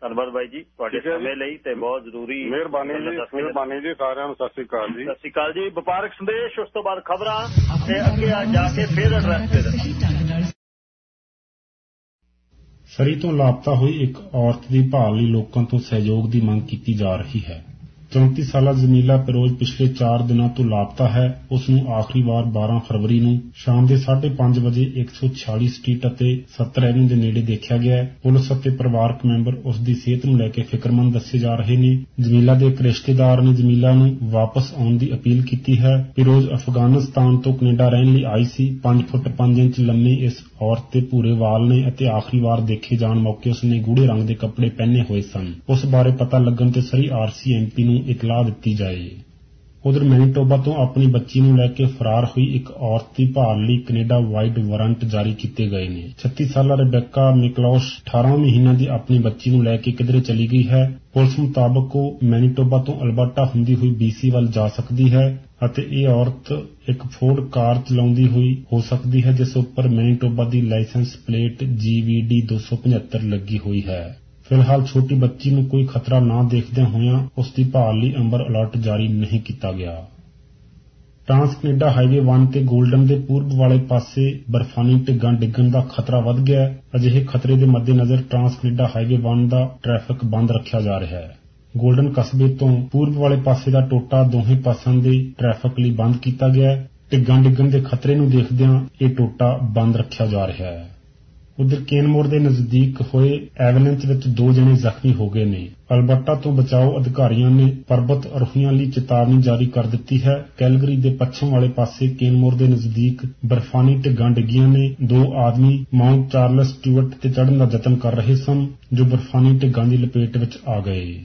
ਧੰਨਵਾਦ ਬਾਈ ਜੀ ਤੁਹਾਡੇ। ਸਮੇਂ ਲਈ ਤੇ ਬਹੁਤ ਜ਼ਰੂਰੀ ਮਿਹਰਬਾਨੀ ਜੀ। ਮਿਹਰਬਾਨੀ ਜੀ ਸਾਰਿਆਂ ਨੂੰ ਸਤਿ ਸ੍ਰੀ ਅਕਾਲ ਜੀ। ਸਤਿ ਸ਼੍ਰੀ ਅਕਾਲ ਜੀ। ਵਪਾਰਕ ਸੰਦੇਸ਼ ਉਸ ਤੋਂ ਬਾਅਦ ਖਬਰਾਂ ਤੇ ਅੱਗੇ ਆ ਜਾ ਕੇ ਫਿਰ ਐਡਰੈਸ ਤੇ ਦੱਸਾਂ ਸਰੀ ਤੋਂ ਲਾਪਤਾ ਹੋਈ ਇੱਕ ਔਰਤ ਦੀ ਭਾਲ ਲਈ ਲੋਕਾਂ ਤੋਂ ਸਹਿਯੋਗ ਦੀ ਮੰਗ ਕੀਤੀ ਜਾ ਰਹੀ ਹੈ। 34 ਸਾਲਾ ਜ਼ਮੀਲਾ ਫਿਰੋਜ਼ ਪਿਛਲੇ 4 ਦਿਨਾਂ ਤੋਂ ਲਾਪਤਾ ਹੈ। ਉਸ ਨੂੰ ਆਖਰੀ ਵਾਰ 12 ਫਰਵਰੀ ਨੂੰ ਸ਼ਾਮ ਦੇ 5:30 ਵਜੇ 146 ਸਟਰੀਟ ਅਤੇ 70 ਐਵਨਿਊ ਦੇ ਨੇੜੇ ਦੇਖਿਆ ਗਿਆ ਪੁਲਿਸ ਅਤੇ ਪਰਿਵਾਰਕ ਮੈਂਬਰ ਉਸ ਦੀ ਸਿਹਤ ਨੂੰ ਲੈ ਕੇ ਫਿਕਰਮੰਦ ਦੱਸੇ ਜਾ ਰਹੇ ਨੇ। ਜ਼ਮੀਲਾ ਦੇ ਇੱਕ ਰਿਸ਼ਤੇਦਾਰ ਨੇ ਜ਼ਮੀਲਾ ਨੂੰ ਵਾਪਸ ਆਉਣ ਦੀ ਅਪੀਲ ਕੀਤੀ ਹੈ। ਫਿਰੋਜ਼ ਅਫਗਾਨਿਸਤਾਨ ਤੋਂ ਕੈਨੇਡਾ ਰਹਿਣ ਲਈ ਆਈ ਸੀ। 5 ਫੁੱਟ 5 ਇੰਚ ਲੰਮੇ ਇਸ ਔਰਤ ਦੇ ਭੂਰੇ ਵਾਲ ਨੇ ਅਤੇ ਆਖਰੀ ਵਾਰ ਦੇਖੇ ਜਾਣ ਮੌਕੇ ਉਸ ਨੇ ਗੂੜੇ ਰੰਗ ਦੇ ਕੱਪੜੇ ਪਹਿਨੇ ਹੋਏ ਸਨ। ਉਸ ਬਾਰੇ ਪਤਾ ਲੱਗਣ ਤੇ ਸਰੀ ਆਰਸੀ ਐਮਪੀ ਨੂੰ ਇਤਲਾਹ ਦਿੱਤੀ ਜਾਏ। ਉਧਰ ਮੈਨੀਟੋਬਾ ਤੋਂ ਆਪਣੀ ਬੱਚੀ ਨੂੰ ਲੈ ਕੇ ਫਰਾਰ ਹੋਈ ਇੱਕ ਔਰਤ ਦੀ ਭਾਲ ਲਈ ਕੈਨੇਡਾ ਵਾਈਡ ਵਾਰੰਟ ਜਾਰੀ ਕੀਤੇ ਗਏ ਨੇ। 36 ਸਾਲਾ ਰੈਬੇਕਾ ਨਿਕਲੌਸ਼ 18 ਮਹੀਨਿਆਂ ਦੀ ਆਪਣੀ ਬੱਚੀ ਨੂੰ ਲੈ ਕੇ ਕਿਧਰੇ ਚਲੀ ਗਈ ਹੈ? ਪੁਲਿਸ ਮੁਤਾਬਕ ਉਹ ਮੈਨੀਟੋਬਾ ਤੋਂ ਅਲਬਰਟਾ ਹੁੰਦੀ ਹੋਈ BC ਵੱਲ ਜਾ ਸਕਦੀ ਹੈ ਅਤੇ ਇਹ ਔਰਤ ਇੱਕ ਫੋਰਡ ਕਾਰ ਚਲਾਉਂਦੀ ਹੋਈ ਹੋ ਸਕਦੀ ਹੈ, ਜਿਸ ਉੱਪਰ ਮੈਨੀਟੋਬਾ ਦੀ ਲਾਇਸੈਂਸ ਪਲੇਟ GVD 275 ਲੱਗੀ ਹੋਈ ਹੈ। ਫਿਲਹਾਲ ਛੋਟੀ ਬੱਚੀ ਨੂੰ ਕੋਈ ਖਤਰਾ ਨਾ ਦੇਖਦਿਆਂ ਹੋਇਆਂ ਉਸ ਦੀ ਭਾਲ ਲਈ ਅੰਬਰ ਅਲਰਟ ਜਾਰੀ ਨਹੀਂ ਕੀਤਾ ਗਿਆ। ਟ੍ਰਾਂਸ ਕੈਨੇਡਾ ਹਾਈਵੇ 1 ਤੇ ਗੋਲਡਨ ਦੇ ਪੂਰਬ ਵਾਲੇ ਪਾਸੇ ਬਰਫਾਨੀ ਢਿੱਗਾਂ ਡਿੱਗਣ ਦਾ ਖਤਰਾ ਵੱਧ ਗਿਆ ਹੈ। ਅਜਿਹੇ ਖਤਰੇ ਦੇ ਮੱਦੇਨਜ਼ਰ ਟ੍ਰਾਂਸ ਕੈਨੇਡਾ ਹਾਈਵੇ 1 ਦਾ ਟ੍ਰੈਫਿਕ ਬੰਦ ਰੱਖਿਆ ਜਾ ਰਿਹਾ ਹੈ। 골ਡਨ ਕਸਬੇ ਤੋਂ ਪੂਰਬ ਵਾਲੇ ਪਾਸੇ ਦਾ ਟੋਟਾ ਦੋਹੇ ਪਾਸਿਆਂ ਦੇ ਟ੍ਰੈਫਿਕ ਲਈ ਬੰਦ ਕੀਤਾ ਗਿਆ ਹੈ। ਢਿੱਗਾਂ ਡਿੱਗਣ ਦੇ ਖਤਰੇ ਨੂੰ ਦੇਖਦਿਆਂ ਇਹ ਟੋਟਾ ਬੰਦ ਰੱਖਿਆ ਜਾ ਰਿਹਾ ਹੈ। ਉਧਰ ਕੇਨਮੋਰ ਦੇ ਨਜ਼ਦੀਕ ਹੋਏ ਐਵਲੈਂਚ ਵਿੱਚ ਦੋ ਜਣੇ ਜ਼ਖਮੀ ਹੋ ਗਏ ਨੇ। ਅਲਬਰਟਾ ਤੋਂ ਬਚਾਓ ਅਧਿਕਾਰੀਆਂ ਨੇ ਪਰਬਤ ਅਰੋਹੀਆਂ ਲਈ ਚੇਤਾਵਨੀ ਜਾਰੀ ਕਰ ਦਿੱਤੀ ਹੈ। ਕੈਲਗਰੀ ਦੇ ਪੱਛਮ ਵਾਲੇ ਪਾਸੇ ਕੇਨਮੋਰ ਦੇ ਨਜ਼ਦੀਕ ਬਰਫਾਨੀ ਢਿੱਗਾਂ ਡਿੱਗੀਆਂ ਨੇ ਦੋ ਆਦਮੀ ਮਾਊਂਟ ਚਾਰਲਸ ਸਟੂਅਰਟ ਤੇ ਚੜ੍ਹਨ ਦਾ ਯਤਨ ਕਰ ਰਹੇ ਸਨ, ਜੋ ਬਰਫਾਨੀ ਢਿੱਗਾਂ ਦੀ ਲਪੇਟ ਵਿੱਚ ਆ ਗਏ।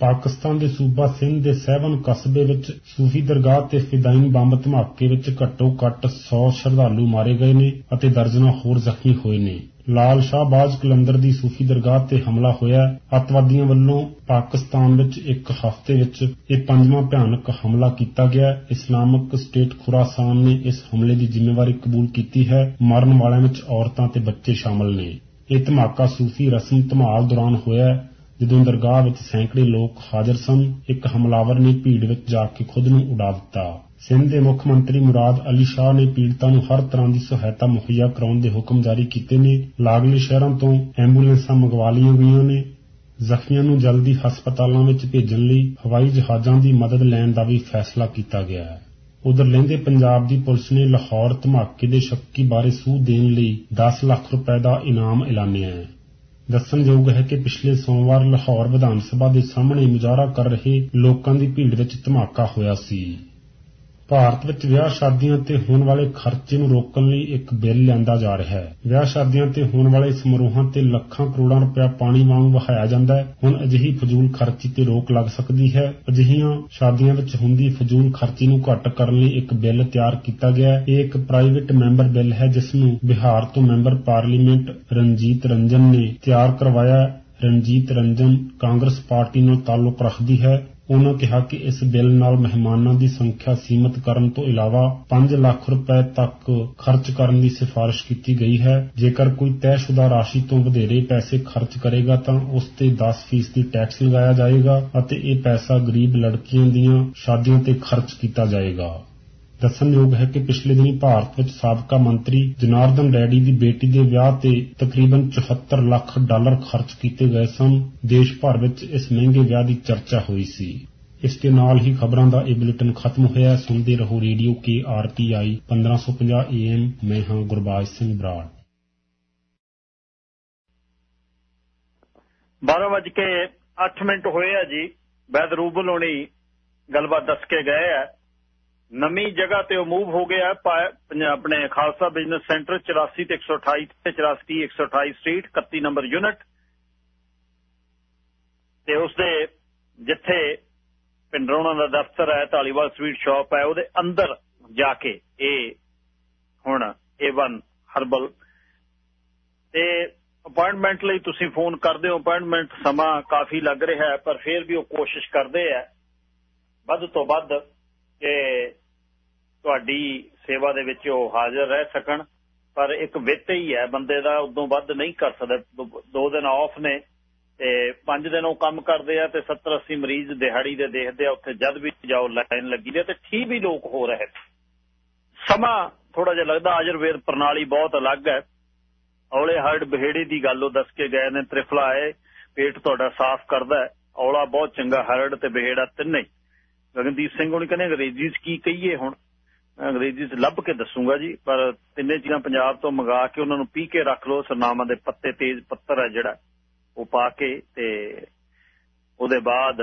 ਪਾਕਿਸਤਾਨ ਦੇ ਸੂਬਾ ਸਿੰਧ ਦੇ ਸਹਿਵਨ ਕਸਬੇ ਵਿੱਚ ਸੂਫੀ ਦਰਗਾਹ ਤੇ ਫਿਦਾਇਨ ਬੰਬ ਧਮਾਕੇ ਵਿੱਚ ਘੱਟੋ-ਘੱਟ 100 ਸ਼ਰਧਾਲੂ ਮਾਰੇ ਗਏ ਨੇ ਅਤੇ ਦਰਜਨਾਂ ਹੋਰ ਜ਼ਖਮੀ ਹੋਏ ਨੇ। ਲਾਲ ਸ਼ਾਹਬਾਜ਼ ਕਲੰਦਰ ਦੀ ਸੂਫੀ ਦਰਗਾਹ ਤੇ ਹਮਲਾ ਹੋਇਆ। ਅੱਤਵਾਦੀਆਂ ਵੱਲੋਂ ਪਾਕਿਸਤਾਨ ਵਿੱਚ ਇੱਕ ਹਫ਼ਤੇ ਵਿੱਚ ਇਹ ਪੰਜਵਾਂ ਭਿਆਨਕ ਹਮਲਾ ਕੀਤਾ ਗਿਆ। ਇਸਲਾਮਿਕ ਸਟੇਟ ਖੁਰਾਸਾਨ ਨੇ ਇਸ ਹਮਲੇ ਦੀ ਜ਼ਿੰਮੇਵਾਰੀ ਕਬੂਲ ਕੀਤੀ ਹੈ। ਮਰਨ ਵਾਲਿਆਂ ਵਿੱਚ ਔਰਤਾਂ ਤੇ ਬੱਚੇ ਸ਼ਾਮਲ ਨੇ। ਇਹ ਧਮਾਕਾ ਸੂਫੀ ਰਸਮ ਧਮਾਲ ਦੌਰਾਨ ਹੋਇਆ। ਜਦੋਂ ਦਰਗਾਹ ਵਿੱਚ ਸੈਂਕੜੇ ਲੋਕ ਹਾਜ਼ਰ ਸਨ, ਇੱਕ ਹਮਲਾਵਰ ਨੇ ਭੀੜ ਵਿੱਚ ਜਾ ਕੇ ਖੁਦ ਨੂੰ ਉਡਾ ਦਿੱਤਾ। ਸਿੰਧ ਦੇ ਮੁੱਖ ਮੰਤਰੀ ਮੁਰਾਦ ਅਲੀ ਸ਼ਾਹ ਨੇ ਪੀੜਤਾਂ ਨੂੰ ਹਰ ਤਰ੍ਹਾਂ ਦੀ ਸਹਾਇਤਾ ਮੁਹੱਈਆ ਕਰਾਉਣ ਦੇ ਹੁਕਮ ਜਾਰੀ ਕੀਤੇ ਨੇ। ਲਾਗਲੇ ਸ਼ਹਿਰਾਂ ਤੋਂ ਐਂਬੂਲੈਂਸਾਂ ਮੰਗਵਾ ਲਈਆਂ ਗਈਆਂ ਨੇ। ਜ਼ਖਮੀਆਂ ਨੂੰ ਜਲਦੀ ਹਸਪਤਾਲਾਂ ਵਿੱਚ ਭੇਜਣ ਲਈ ਹਵਾਈ ਜਹਾਜ਼ਾਂ ਦੀ ਮਦਦ ਲੈਣ ਦਾ ਵੀ ਫੈਸਲਾ ਕੀਤਾ ਗਿਆ ਹੈ। ਉਧਰ ਲਹਿੰਦੇ ਪੰਜਾਬ ਦੀ ਪੁਲਿਸ ਨੇ ਲਾਹੌਰ ਧਮਾਕੇ ਦੇ ਸ਼ੱਕੀ ਬਾਰੇ ਸੂਹ ਦੇਣ ਲਈ 10 ਲੱਖ ਰੁਪਏ ਦਾ ਇਨਾਮ ਐਲਾਨਿਆ ਹੈ। ਦੱਸਣਯੋਗ ਹੈ ਕਿ ਪਿਛਲੇ ਸੋਮਵਾਰ ਲਾਹੌਰ ਵਿਧਾਨ ਸਭਾ ਦੇ ਸਾਹਮਣੇ ਮੁਜ਼ਾਹਰਾ ਕਰ ਰਹੇ ਲੋਕਾਂ ਦੀ ਭੀੜ ਵਿੱਚ ਧਮਾਕਾ ਹੋਇਆ ਸੀ। ਭਾਰਤ ਵਿੱਚ ਵਿਆਹ ਸ਼ਾਦੀਆਂ ਤੇ ਹੋਣ ਵਾਲੇ ਖਰਚੇ ਨੂੰ ਰੋਕਣ ਲਈ ਇੱਕ ਬਿੱਲ ਲਿਆਂਦਾ ਜਾ ਰਿਹਾ ਹੈ। ਵਿਆਹ ਸ਼ਾਦੀਆਂ ਤੇ ਹੋਣ ਵਾਲੇ ਸਮਾਰੋਹਾਂ ਤੇ ਲੱਖਾਂ ਕਰੋੜਾਂ ਰੁਪਇਆ ਪਾਣੀ ਵਾਂਗ ਵਹਾਇਆ ਜਾਂਦਾ ਹੈ। ਹੁਣ ਅਜਿਹੀ ਫਜ਼ੂਲ ਖਰਚੀ ਤੇ ਰੋਕ ਲੱਗ ਸਕਦੀ ਹੈ। ਅਜਿਹੀਆਂ ਸ਼ਾਦੀਆਂ ਵਿੱਚ ਹੁੰਦੀ ਫਜ਼ੂਲ ਖਰਚੀ ਨੂੰ ਘੱਟ ਕਰਨ ਲਈ ਇੱਕ ਬਿੱਲ ਤਿਆਰ ਕੀਤਾ ਗਿਆ ਹੈ। ਇਹ ਇੱਕ ਪ੍ਰਾਈਵੇਟ ਮੈਂਬਰ ਬਿੱਲ ਹੈ, ਜਿਸ ਨੂੰ ਬਿਹਾਰ ਤੋਂ ਮੈਂਬਰ ਪਾਰਲੀਮੈਂਟ ਰਣਜੀਤ ਰੰਜਨ ਨੇ ਤਿਆਰ ਕਰਵਾਇਆ ਰਣਜੀਤ ਰੰਜਨ ਕਾਂਗਰਸ ਪਾਰਟੀ ਨਾਲ ਤਾਲੁਕ ਰੱਖਦੀ ਹੈ। ਉਨ੍ਹਾਂ ਕਿਹਾ ਕਿ ਇਸ ਬਿੱਲ ਨਾਲ ਮਹਿਮਾਨਾਂ ਦੀ ਸੰਖਿਆ ਸੀਮਿਤ ਕਰਨ ਤੋਂ ਇਲਾਵਾ 5 ਲੱਖ ਰੁਪਏ ਤੱਕ ਖਰਚ ਕਰਨ ਦੀ ਸਿਫਾਰਸ਼ ਕੀਤੀ ਗਈ ਹੈ। ਜੇਕਰ ਕੋਈ ਤੈਅਸ਼ੁਦਾ ਰਾਸ਼ੀ ਤੋਂ ਵਧੇਰੇ ਪੈਸੇ ਖਰਚ ਕਰੇਗਾ ਤਾਂ ਉਸ ਤੇ 10% ਟੈਕਸ ਲਗਾਇਆ ਜਾਏਗਾ ਅਤੇ ਇਹ ਪੈਸਾ ਗਰੀਬ ਲੜਕੀਆਂ ਦੀਆਂ ਸ਼ਾਦੀਆਂ ਤੇ ਖਰਚ ਕੀਤਾ ਜਾਏਗਾ। ਦੱਸਣਯੋਗ ਹੈ ਕਿ ਪਿਛਲੇ ਦਿਨੀ ਭਾਰਤ ਵਿੱਚ ਸਾਬਕਾ ਮੰਤਰੀ ਜਨਾਰਦਨ ਰੈਡੀ ਦੀ ਬੇਟੀ ਦੇ ਵਿਆਹ ਤੇ ਤਕਰੀਬਨ 74 ਲੱਖ ਡਾਲਰ ਖਰਚ ਕੀਤੇ ਗਏ ਸਨ। ਦੇਸ਼ ਭਰ ਵਿੱਚ ਇਸ ਮਹਿੰਗੇ ਵਿਆਹ ਦੀ ਚਰਚਾ ਹੋਈ ਸੀ। ਇਸ ਦੇ ਨਾਲ ਹੀ ਖਬਰਾਂ ਦਾ ਇਹ ਬੁਲੇਟਿਨ ਖਤਮ ਹੋਇਆ। ਸੁਣਦੇ ਰਹੋ ਰੇਡੀਓ ਕੇ ਆਰਟੀਆਈ 1550 ਏਐਮ ਮੈਂ ਹਾਂ ਗੁਰਬਾਜ ਸਿੰਘ ਬਰਾੜ। 12 ਵਜੇ ਕੇ 8 ਮਿੰਟ ਹੋਏ ਆ ਜੀ। ਵੈਦ ਰੂਬਲ ਹੋਣੀ ਗੱਲਬਾਤ ਦੱਸ ਕੇ ਗਏ ਆ। ਨਵੀਂ ਜਗ੍ਹਾ ਤੇ ਉਹ ਮੂਵ ਹੋ ਗਿਆ ਆਪਣੇ ਖਾਲਸਾ ਬਿਜ਼ਨਸ ਸੈਂਟਰ 84 ਤੇ 128 ਤੇ 84 128 ਸਟਰੀਟ 31 ਨੰਬਰ ਯੂਨਿਟ ਤੇ ਉਸ ਦੇ ਜਿੱਥੇ ਪਿੰਡਰੋਣਾ ਦਾ ਦਫ਼ਤਰ ਹੈ ਢਾਲੀਵਾਲ ਸਵੀਟ ਸ਼ਾਪ ਹੈ, ਉਹਦੇ ਅੰਦਰ ਜਾ ਕੇ ਇਹ ਹੁਣ A1 ਹਰਬਲ ਤੇ ਅਪਾਇੰਟਮੈਂਟ ਲਈ ਤੁਸੀਂ ਫੋਨ ਕਰਦੇ ਹੋ ਅਪਾਇੰਟਮੈਂਟ ਸਮਾਂ ਕਾਫੀ ਲੱਗ ਰਿਹਾ ਹੈ, ਪਰ ਫਿਰ ਵੀ ਉਹ ਕੋਸ਼ਿਸ਼ ਕਰਦੇ ਆ ਵੱਧ ਤੋਂ ਵੱਧ ਕਿ ਤੁਹਾਡੀ ਸੇਵਾ ਦੇ ਵਿੱਚ ਉਹ ਹਾਜ਼ਰ ਰਹਿ ਸਕਣ। ਪਰ ਇੱਕ ਵਿੱਤ ਹੀ ਹੈ, ਬੰਦੇ ਦਾ ਉਦੋਂ ਵੱਧ ਨਹੀਂ ਕਰ ਸਕਦਾ। ਦੋ- ਦਿਨ ਆਫ ਨੇ ਤੇ ਪੰਜ ਦਿਨ ਉਹ ਕੰਮ ਕਰਦੇ ਆ ਤੇ 70 80 ਮਰੀਜ਼ ਦਿਹਾੜੀ ਦੇ ਦੇਖਦੇ ਆ, ਉੱਥੇ ਜਦ ਵੀ ਜਾਓ ਲਾਈਨ ਲੱਗੀ ਤੇ ਠੀਕ ਵੀ ਲੋਕ ਹੋ ਰਹੇ ਸਮਾਂ ਥੋੜਾ ਜਿਹਾ ਲੱਗਦਾ, ਆਯੁਰਵੇਦ ਪ੍ਰਣਾਲੀ ਬਹੁਤ ਅਲੱਗ ਹੈ। ਔਲੇ ਹਰਡ ਬਹੇੜੇ ਦੀ ਗੱਲ ਉਹ ਦੱਸ ਕੇ ਗਏ ਨੇ, ਤ੍ਰਿਫਲਾ ਹੈ, ਪੇਟ ਤੁਹਾਡਾ ਸਾਫ਼ ਕਰਦਾ ਔਲਾ ਬਹੁਤ ਚੰਗਾ, ਹਰਡ ਤੇ ਬਹੇੜਾ ਤਿੰਨੇ। ਹੀ। ਗਗਨਦੀਪ ਸਿੰਘ ਹੁਣ ਕਹਿੰਦੇ ਅੰਗਰੇਜ਼ੀ 'ਚ ਕੀ ਕਹੀਏ ਹੁਣ? ਅੰਗਰੇਜ਼ੀ 'ਚ ਲੱਭ ਕੇ ਦੱਸੂਗਾ ਜੀ, ਪਰ ਤਿੰਨੇ ਚੀਜ਼ਾਂ ਪੰਜਾਬ ਤੋਂ ਮੰਗਾ ਕੇ ਉਹਨਾਂ ਨੂੰ ਪੀ ਕੇ ਰੱਖ ਲਓ, ਸਰਨਾਮਾ ਦੇ ਪੱਤੇ ਤੇਜ਼ ਪੱਤਰ ਹੈ ਜਿਹੜਾ, ਉਹ ਪਾ ਕੇ ਤੇ ਉਹਦੇ ਬਾਅਦ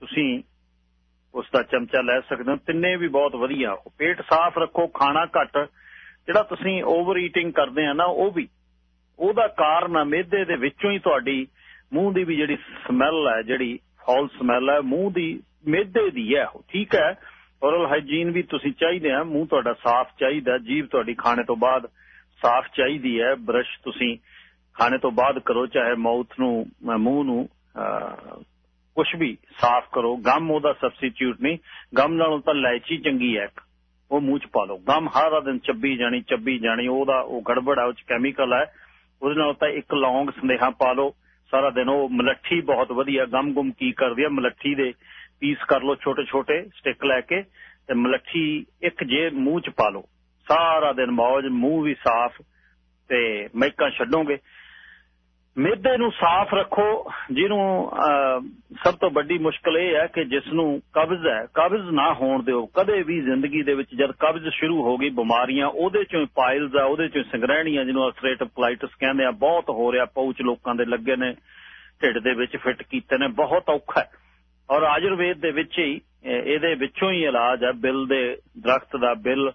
ਤੁਸੀਂ ਉਸ ਦਾ ਚਮਚਾ ਲੈ ਸਕਦੇ ਹੋ। ਤਿੰਨੇ ਵੀ ਬਹੁਤ ਵਧੀਆ। ਉਹ ਪੇਟ ਸਾਫ਼ ਰੱਖੋ, ਖਾਣਾ ਘੱਟ। ਜਿਹੜਾ ਤੁਸੀਂ ਓਵਰ ਈਟਿੰਗ ਕਰਦੇ ਆ ਨਾ, ਉਹ ਵੀ। ਉਹਦਾ ਕਾਰਨ ਆ ਮਿਹਦੇ ਦੇ ਵਿੱਚੋਂ ਹੀ ਤੁਹਾਡੀ ਮੂੰਹ ਦੀ ਵੀ ਜਿਹੜੀ ਸਮੈਲ ਹੈ, ਜਿਹੜੀ ਫੌਲ ਸਮੈਲ ਹੈ, ਮੂੰਹ ਦੀ ਮਿਹਦੇ ਦੀ ਹੈ ਉਹ। ਠੀਕ ਹੈ? ਔਰਲ ਹਾਈਜੀਨ ਵੀ ਤੁਸੀਂ ਚਾਹੀਦੇ ਆ, ਮੂੰਹ ਤੁਹਾਡਾ ਸਾਫ਼ ਚਾਹੀਦਾ, ਜੀਭ ਤੁਹਾਡੀ ਖਾਣੇ ਤੋਂ ਬਾਅਦ ਸਾਫ਼ ਚਾਹੀਦੀ ਹੈ, ਬਰਸ਼ ਤੁਸੀਂ ਖਾਣੇ ਤੋਂ ਬਾਅਦ ਕਰੋ, ਚਾਹੇ ਮਾਊਥ ਨੂੰ ਮੂੰਹ ਨੂੰ ਕੁਝ ਵੀ ਸਾਫ਼ ਕਰੋ, ਗਮ ਉਹਦਾ ਸਬਸਟੀਟਿਊਟ ਨਹੀਂ, ਗਮ ਨਾਲੋਂ ਤਾਂ ਇਲਾਇਚੀ ਚੰਗੀ ਹੈ ਉਹ ਮੂੰਹ ਚ ਪਾ ਲਓ। ਗਮ ਹਰ ਦਿਨ ਚੱਬੀ ਜਾਣੀ ਚੱਬੀ ਜਾਣੀ, ਉਹਦਾ ਉਹ ਗੜਬੜ ਹੈ ਉਹ ਚ ਕੈਮੀਕਲ ਹੈ ਉਹਦੇ ਨਾਲ ਤਾਂ ਇੱਕ ਲੌਂਗ ਸੰਦੇਹਾ ਪਾ ਲਓ, ਸਾਰਾ ਦਿਨ ਉਹ ਮਲੱਠੀ ਬਹੁਤ ਵਧੀਆ, ਗਮ ਗੁਮ ਕੀ ਕਰਦੀ ਹੈ, ਮਲੱਠੀ ਦੇ ਪੀਸ ਕਰ ਲਓ ਛੋਟੇ ਛੋਟੇ ਸਟਿਕ ਲੈ ਕੇ ਤੇ ਮਲੱਠੀ ਇੱਕ ਜੇ ਮੂੰਹ ਚ ਪਾ ਲਓ। ਸਾਰਾ ਦਿਨ ਮੌਜ, ਮੂੰਹ ਵੀ ਸਾਫ਼ ਤੇ ਮਹਿਕਾਂ ਛੱਡੋਗੇ। ਮਿਹਦੇ ਨੂੰ ਸਾਫ਼ ਰੱਖੋ। ਜਿਹਨੂੰ ਸਭ ਤੋਂ ਵੱਡੀ ਮੁਸ਼ਕਲ ਇਹ ਹੈ ਕਿ ਜਿਸ ਨੂੰ ਕਬਜ਼ ਹੈ, ਕਬਜ਼ ਨਾ ਹੋਣ ਦਿਓ। ਕਦੇ ਵੀ ਜ਼ਿੰਦਗੀ ਦੇ ਵਿੱਚ ਜਦ ਕਬਜ਼ ਸ਼ੁਰੂ ਹੋ ਗਈ ਬਿਮਾਰੀਆਂ, ਉਹਦੇ ਚੋਂ ਪਾਇਲਸ ਆ, ਉਹਦੇ ਚੋਂ ਸੰਗ੍ਰਹਿਣੀਆਂ ਜਿਹਨੂੰ ਅਲਸਰੇਟਿਵ ਕੋਲਾਈਟਿਸ ਕਹਿੰਦੇ ਆ, ਬਹੁਤ ਹੋ ਰਿਹਾ ਪੌਚ ਲੋਕਾਂ ਦੇ ਲੱਗੇ ਨੇ, ਢਿੱਡ ਦੇ ਵਿੱਚ ਫਿੱਟ ਕੀਤੇ ਨੇ, ਬਹੁਤ ਔਖਾ ਹੈ। ਔਰ ਆਯੁਰਵੇਦ ਦੇ ਵਿੱਚ ਹੀ ਇਹਦੇ ਵਿੱਚੋਂ ਹੀ ਇਲਾਜ ਹੈ। ਬਿੱਲ ਦੇ ਦਰਖਤ ਦਾ ਬਿੱਲ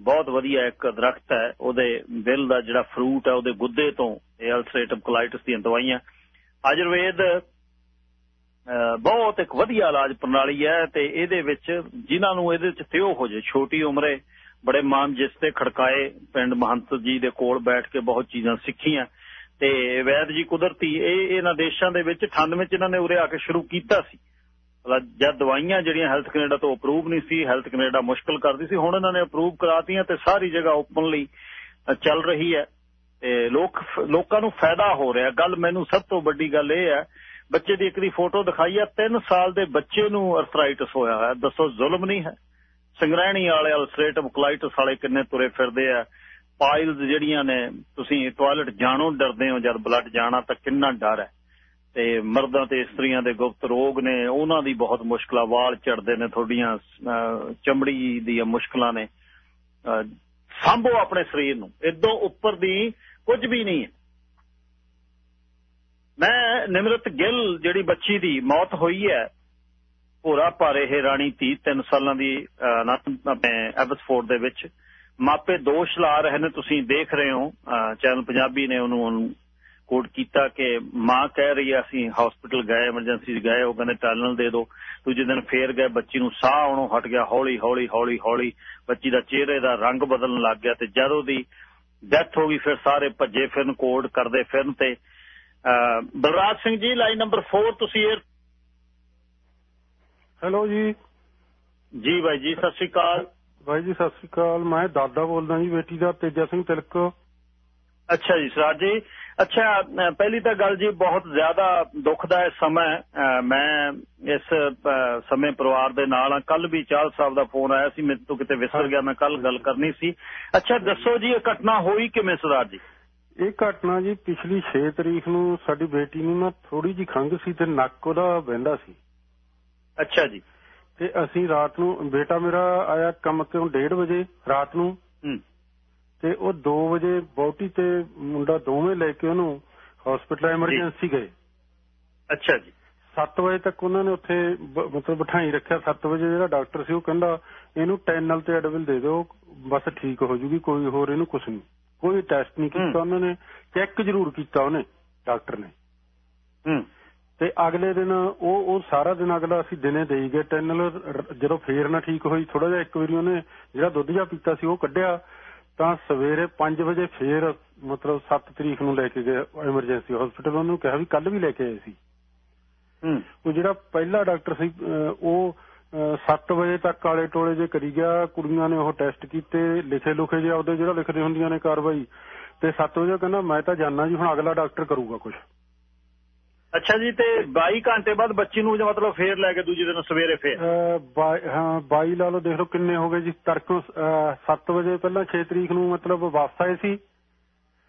ਬਹੁਤ ਵਧੀਆ ਇੱਕ ਦਰਖਤ ਹੈ। ਉਹਦੇ ਬਿੱਲ ਦਾ ਜਿਹੜਾ ਫਰੂਟ ਹੈ, ਉਹਦੇ ਗੁੱਦੇ ਤੋਂ ਇਹ ਅਲਸਰੇਟਿਵ ਕੋਲਾਈਟਿਸ ਦੀਆਂ ਦਵਾਈਆਂ। ਆਯੁਰਵੇਦ ਬਹੁਤ ਇੱਕ ਵਧੀਆ ਇਲਾਜ ਪ੍ਰਣਾਲੀ ਹੈ ਤੇ ਇਹਦੇ ਵਿੱਚ ਜਿਨ੍ਹਾਂ ਨੂੰ ਇਹਦੇ ਵਿੱਚ ਤਿਉ ਹੋ ਜੇ ਛੋਟੀ ਉਮਰੇ ਬੜੇ ਮਾਮ ਜਿਸ ਤੇ ਖੜਕਾਏ, ਪਿੰਡ ਮਹੰਤ ਜੀ ਦੇ ਕੋਲ ਬੈਠ ਕੇ ਬਹੁਤ ਚੀਜ਼ਾਂ ਸਿੱਖੀਆਂ। ਤੇ ਵੈਦ ਜੀ ਕੁਦਰਤੀ, ਇਹ ਇਹਨਾਂ ਦੇਸ਼ਾਂ ਦੇ ਵਿੱਚ 98 ਵਿੱਚ ਇਹਨਾਂ ਨੇ ਉਰੇ ਆ ਕੇ ਸ਼ੁਰੂ ਕੀਤਾ ਸੀ। ਜਦ ਦਵਾਈਆਂ ਜਿਹੜੀਆਂ ਹੈਲਥ ਕੈਨੇਡਾ ਤੋਂ ਅਪਰੂਵ ਨਹੀਂ ਸੀ, ਹੈਲਥ ਕੈਨੇਡਾ ਮੁਸ਼ਕਲ ਕਰਦੀ ਸੀ, ਹੁਣ ਇਹਨਾਂ ਨੇ ਅਪਰੂਵ ਕਰਾਤੀਆਂ ਤੇ ਸਾਰੀ ਜਗ੍ਹਾ ਓਪਨਲੀ ਚੱਲ ਰਹੀ ਹੈ। ਤੇ ਲੋਕ ਲੋਕਾਂ ਨੂੰ ਫਾਇਦਾ ਹੋ ਰਿਹਾ। ਗੱਲ ਮੈਨੂੰ ਸਭ ਤੋਂ ਵੱਡੀ ਗੱਲ ਇਹ ਹੈ, ਬੱਚੇ ਦੀ ਇੱਕ ਦੀ ਫੋਟੋ ਦਿਖਾਈ ਆ 3 ਸਾਲ ਦੇ ਬੱਚੇ ਨੂੰ ਅਰਥਰਾਈਟਸ ਹੋਇਆ ਹੈ ਦੱਸੋ, ਜ਼ੁਲਮ ਨਹੀਂ ਹੈ? ਸੰਗ੍ਰਹਿਣੀ ਵਾਲੇ ਅਲਸਰੇਟਿਵ ਕੋਲਾਈਟਸ ਵਾਲੇ ਕਿੰਨੇ ਤੁਰੇ ਫਿਰਦੇ ਆ। ਪਾਈਲਸ ਜਿਹੜੀਆਂ ਨੇ, ਤੁਸੀਂ ਟਾਇਲਟ ਜਾਣੋਂ, ਡਰਦੇ ਹੋ, ਜਦ ਬਲੱਡ ਜਾਣਾ ਤਾਂ ਕਿੰਨਾ ਡਰ ਹੈ। ਤੇ ਮਰਦਾਂ ਤੇ ਇਸਤਰੀਆਂ ਦੇ ਗੁਪਤ ਰੋਗ ਨੇ ਉਹਨਾਂ ਦੀ ਬਹੁਤ ਮੁਸ਼ਕਲਾਂ ਵਾਲ ਚੜਦੇ ਨੇ ਤੁਹਾਡੀਆਂ ਚਮੜੀ ਦੀਆਂ ਮੁਸ਼ਕਲਾਂ ਨੇ। ਅਹ, ਸੰਭੋ ਆਪਣੇ ਸਰੀਰ ਨੂੰ। ਇਦੋਂ ਉੱਪਰ ਦੀ ਕੁਝ ਵੀ ਨਹੀਂ ਹੈ। ਮੈਂ ਨਿਮਰਤ ਗਿੱਲ ਜਿਹੜੀ ਬੱਚੀ ਦੀ ਮੌਤ ਹੋਈ ਹੈ ਭੋਰਾ ਭਾਰੇ ਇਹ ਰਾਣੀ ਧੀ 3 ਸਾਲਾਂ ਦੀ ਅਹ, ਆਪਣੇ ਐਬਸਫੋਰਡ ਦੇ ਵਿੱਚ। ਮਾਪੇ ਦੋਸ਼ ਲਾ ਰਹੇ ਨੇ ਤੁਸੀਂ ਦੇਖ ਰਹੇ ਹੋ। ਚੈਨਲ ਪੰਜਾਬੀ ਨੇ ਉਹਨੂੰ ਕੋਟ ਕੀਤਾ ਕਿ ਮਾਂ ਕਹਿ ਰਹੀ ਹੈ ਅਸੀਂ ਹਸਪੀਟਲ ਗਏ ਐਮਰਜੈਂਸੀ ਗਏ ਉਹ ਕਹਿੰਦੇ ਟੈਲਨਲ ਦੇ ਦਿਓ। ਦੂਜੇ ਦਿਨ ਫੇਰ ਗਏ ਬੱਚੀ ਨੂੰ ਸਾਹ ਆਉਣੋਂ ਹਟ ਗਿਆ ਹੌਲੀ ਹੌਲੀ ਹੌਲੀ ਹੌਲੀ। ਬੱਚੀ ਦਾ ਚਿਹਰੇ ਦਾ ਰੰਗ ਬਦਲਣ ਲੱਗ ਗਿਆ ਤੇ ਜਦੋਂ ਦੀ ਡੈਥ ਹੋ ਗਈ ਫਿਰ ਸਾਰੇ ਭੱਜੇ ਫਿਰਨ ਕੋਡ ਕਰਦੇ ਫਿਰਨ ਤੇ ਬਲਰਾਜ ਸਿੰਘ ਜੀ ਲਾਈਨ ਨੰਬਰ 4 ਤੁਸੀਂ ਇਹ ਹੈਲੋ ਜੀ। ਜੀ ਬਾਈ ਜੀ ਸਤਿ ਸ਼੍ਰੀ ਅਕਾਲ। ਬਾਈ ਜੀ ਸਤਿ ਸ੍ਰੀ ਅਕਾਲ। ਮੈਂ ਦਾਦਾ ਬੋਲਦਾ ਜੀ ਬੇਟੀ ਦਾ ਤੇਜਾ ਸਿੰਘ ਤਿਲਕ। ਅੱਛਾ ਜੀ ਸਰਾਜ ਜੀ ਅੱਛਾ ਪਹਿਲੀ ਤਾਂ ਗੱਲ ਜੀ ਬਹੁਤ ਜ਼ਿਆਦਾ ਦੁਖਦਾ ਹੈ ਸਮਾਂ ਹੈ। ਅਹ ਮੈਂ ਇਸ ਸਮੇਂ ਪਰਿਵਾਰ ਦੇ ਨਾਲ ਹਾਂ। ਕੱਲ ਵੀ ਚਾਲ ਸਾਹਿਬ ਦਾ ਫੋਨ ਆਇਆ ਸੀ ਮੇਰੇ ਤੋਂ ਕਿਤੇ ਵਿਸਰ ਗਿਆ ਮੈਂ ਕੱਲ ਗੱਲ ਕਰਨੀ ਸੀ। ਅੱਛਾ ਦੱਸੋ ਜੀ ਇਹ ਘਟਨਾ ਹੋਈ ਕਿਵੇਂ ਸਰਾਜ ਜੀ? ਇਹ ਘਟਨਾ ਜੀ ਪਿਛਲੀ 6 ਤਰੀਕ ਨੂੰ ਸਾਡੀ ਬੇਟੀ ਨੂੰ ਨਾ ਥੋੜੀ ਜੀ ਖੰਘ ਸੀ ਤੇ ਨੱਕ ਉਹਦਾ ਵਹਿੰਦਾ ਸੀ। ਅੱਛਾ ਜੀ। ਤੇ ਅਸੀਂ ਰਾਤ ਨੂੰ ਬੇਟਾ ਮੇਰਾ ਆਇਆ ਕੰਮ ਤੋਂ 1:30 ਵਜੇ ਰਾਤ ਨੂੰ? ਹੂੰ। ਤੇ ਉਹ 2 ਵਜੇ ਬੌਟੀ ਤੇ ਮੁੰਡਾ ਦੋਵੇਂ ਲੈ ਕੇ ਉਹਨੂੰ ਹਸਪੀਟਲ ਐਮਰਜੈਂਸੀ ਗਏ। ਅੱਛਾ ਜੀ। 7 ਵਜੇ ਤੱਕ ਉਹਨਾਂ ਨੇ ਉੱਥੇ ਮਤਲਬ ਬਿਠਾਈ ਰੱਖਿਆ। 7 ਵਜੇ ਜਿਹੜਾ ਡਾਕਟਰ ਸੀ ਉਹ ਕਹਿੰਦਾ ਇਹਨੂੰ ਟੈਨਲ ਤੇ ਐਡਵਿਲ ਦੇ ਦਿਓ ਬਸ ਠੀਕ ਹੋ ਜੂਗੀ ਕੋਈ ਹੋਰ ਇਹਨੂੰ ਕੁਝ ਨਹੀਂ। ਕੋਈ ਟੈਸਟ ਨਹੀਂ। ਕੀਤਾ ਉਹਨਾਂ ਨੇ ਚੈੱਕ ਜ਼ਰੂਰ ਕੀਤਾ ਉਹਨੇ ਡਾਕਟਰ ਨੇ। ਹੂੰ। ਤੇ ਅਗਲੇ ਦਿਨ ਉਹ ਉਹ ਸਾਰਾ ਦਿਨ ਅਗਲਾ ਅਸੀਂ ਦਿਨੇ ਦੇਈ ਗਏ। ਟੈਨਲ ਜਦੋਂ ਫੇਰ ਨਾ ਠੀਕ ਹੋਈ ਥੋੜਾ ਜਿਹਾ ਇੱਕ ਵਾਰੀ ਉਹਨੇ ਜਿਹੜਾ ਦੁੱਧ ਜਿਹਾ ਪੀਤਾ ਸੀ ਉਹ ਕੱਢਿਆ। ਤਾਂ ਸਵੇਰੇ 5 ਵਜੇ ਫੇਰ ਮਤਲਬ 7 ਤਰੀਕ ਨੂੰ ਲੈ ਕੇ ਗਏ ਐਮਰਜੈਂਸੀ ਹਸਪੀਟਲ ਉਹਨੂੰ ਕਿਹਾ ਵੀ ਕੱਲ ਵੀ ਲੈ ਕੇ ਆਏ ਸੀ। ਹੂੰ। ਉਹ ਜਿਹੜਾ ਪਹਿਲਾ ਡਾਕਟਰ ਸੀ ਉਹ 7 ਵਜੇ ਤੱਕ ਆਲੇ ਟੋਲੇ ਜੇ ਕਰੀ ਗਿਆ ਕੁੜੀਆਂ ਨੇ ਉਹ ਟੈਸਟ ਕੀਤੇ ਲਿਖੇ ਲੁਖੇ ਜੇ ਆਪਦੇ ਜਿਹੜਾ ਲਿਖਦੇ ਹੁੰਦੀਆਂ ਨੇ ਕਾਰਵਾਈ। ਤੇ 7 ਵਜੇ ਕਹਿੰਦਾ ਮੈਂ ਤਾਂ ਜਾਣਾ ਜੀ ਹੁਣ ਅਗਲਾ ਡਾਕਟਰ ਕਰੂਗਾ ਕੁਝ ਅੱਛਾ ਜੀ ਤੇ 22 ਘੰਟੇ ਬਾਅਦ ਬੱਚੀ ਨੂੰ ਮਤਲਬ ਫੇਰ ਲੈ ਕੇ ਦੂਜੇ ਦਿਨ ਸਵੇਰੇ ਫੇਰ? ਹਾਂ 22 ਲਾ ਲਓ ਦੇਖ ਲਓ ਕਿੰਨੇ ਹੋ ਗਏ ਜੀ। ਤੜਕੋਂ 7 ਵਜੇ ਪਹਿਲਾਂ 6 ਤਰੀਕ ਨੂੰ ਮਤਲਬ ਵਾਪਸ ਆਏ ਸੀ।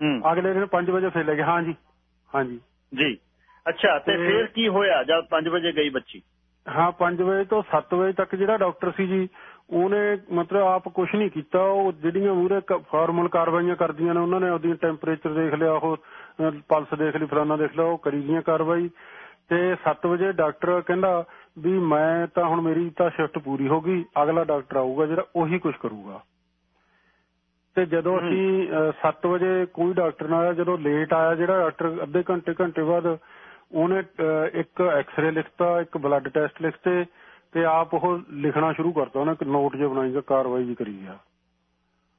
ਹੂੰ। ਅਗਲੇ ਦਿਨ 5 ਵਜੇ ਫੇਰ ਲੈ ਗਏ। ਹਾਂ ਜੀ ਹਾਂ ਜੀ। ਜੀ। ਅੱਛਾ ਤੇ ਤੇ- ਫੇਰ ਕੀ ਹੋਇਆ ਜਦ 5 ਵਜੇ ਗਈ ਬੱਚੀ? ਹਾਂ 5 ਵਜੇ ਤੋਂ 7 ਵਜੇ ਤੱਕ ਜਿਹੜਾ ਡਾਕਟਰ ਸੀ ਜੀ ਉਹਨੇ ਮਤਲਬ ਆਪ ਕੁਝ ਨਹੀਂ ਕੀਤਾ। ਉਹ ਜਿਹੜੀਆਂ ਮੂਰੇ ਫਾਰਮਲ ਕਾਰਵਾਈਆਂ ਕਰਦੀਆਂ ਨੇ ਉਹਨਾਂ ਨੇ ਉਹਦੀ ਟੈਂਪਰੇਚਰ ਦੇਖ ਲਿਆ ਉਹ ਪਲਸ ਦੇਖ ਲਈ ਫਲਾਨਾ ਦੇਖ ਲਿਆ ਉਹ ਕਰੀ ਗਈਆਂ ਕਾਰਵਾਈ। ਤੇ 7 ਵਜੇ ਡਾਕਟਰ ਕਹਿੰਦਾ ਵੀ ਮੈਂ ਤਾਂ ਹੁਣ ਮੇਰੀ ਤਾਂ ਸ਼ਿਫਟ ਪੂਰੀ ਹੋ ਗਈ ਅਗਲਾ ਡਾਕਟਰ ਆਊਗਾ ਜਿਹੜਾ ਉਹੀ ਕੁਝ ਕਰੂਗਾ। ਤੇ ਜਦੋਂ। ਅਸੀਂ 7 ਵਜੇ ਕੋਈ ਡਾਕਟਰ ਨਾ ਆਇਆ ਜਦੋਂ ਲੇਟ ਆਇਆ ਜਿਹੜਾ ਡਾਕਟਰ ਅੱਧੇ ਘੰਟੇ ਘੰਟੇ ਬਾਅਦ ਉਹਨੇ ਇੱਕ ਐਕਸ-ਰੇ ਲਿਖਤਾ ਇੱਕ ਬਲੱਡ ਟੈਸਟ ਲਿਖਤੇ ਤੇ ਆਪ ਉਹ ਲਿਖਣਾ ਸ਼ੁਰੂ ਕਰਤਾ। ਉਹਨੇ ਇੱਕ ਨੋਟ ਜਿਹਾ ਬਣਾਈ ਗਿਆ ਕਾਰਵਾਈ ਜੀ ਕਰੀ ਗਿਆ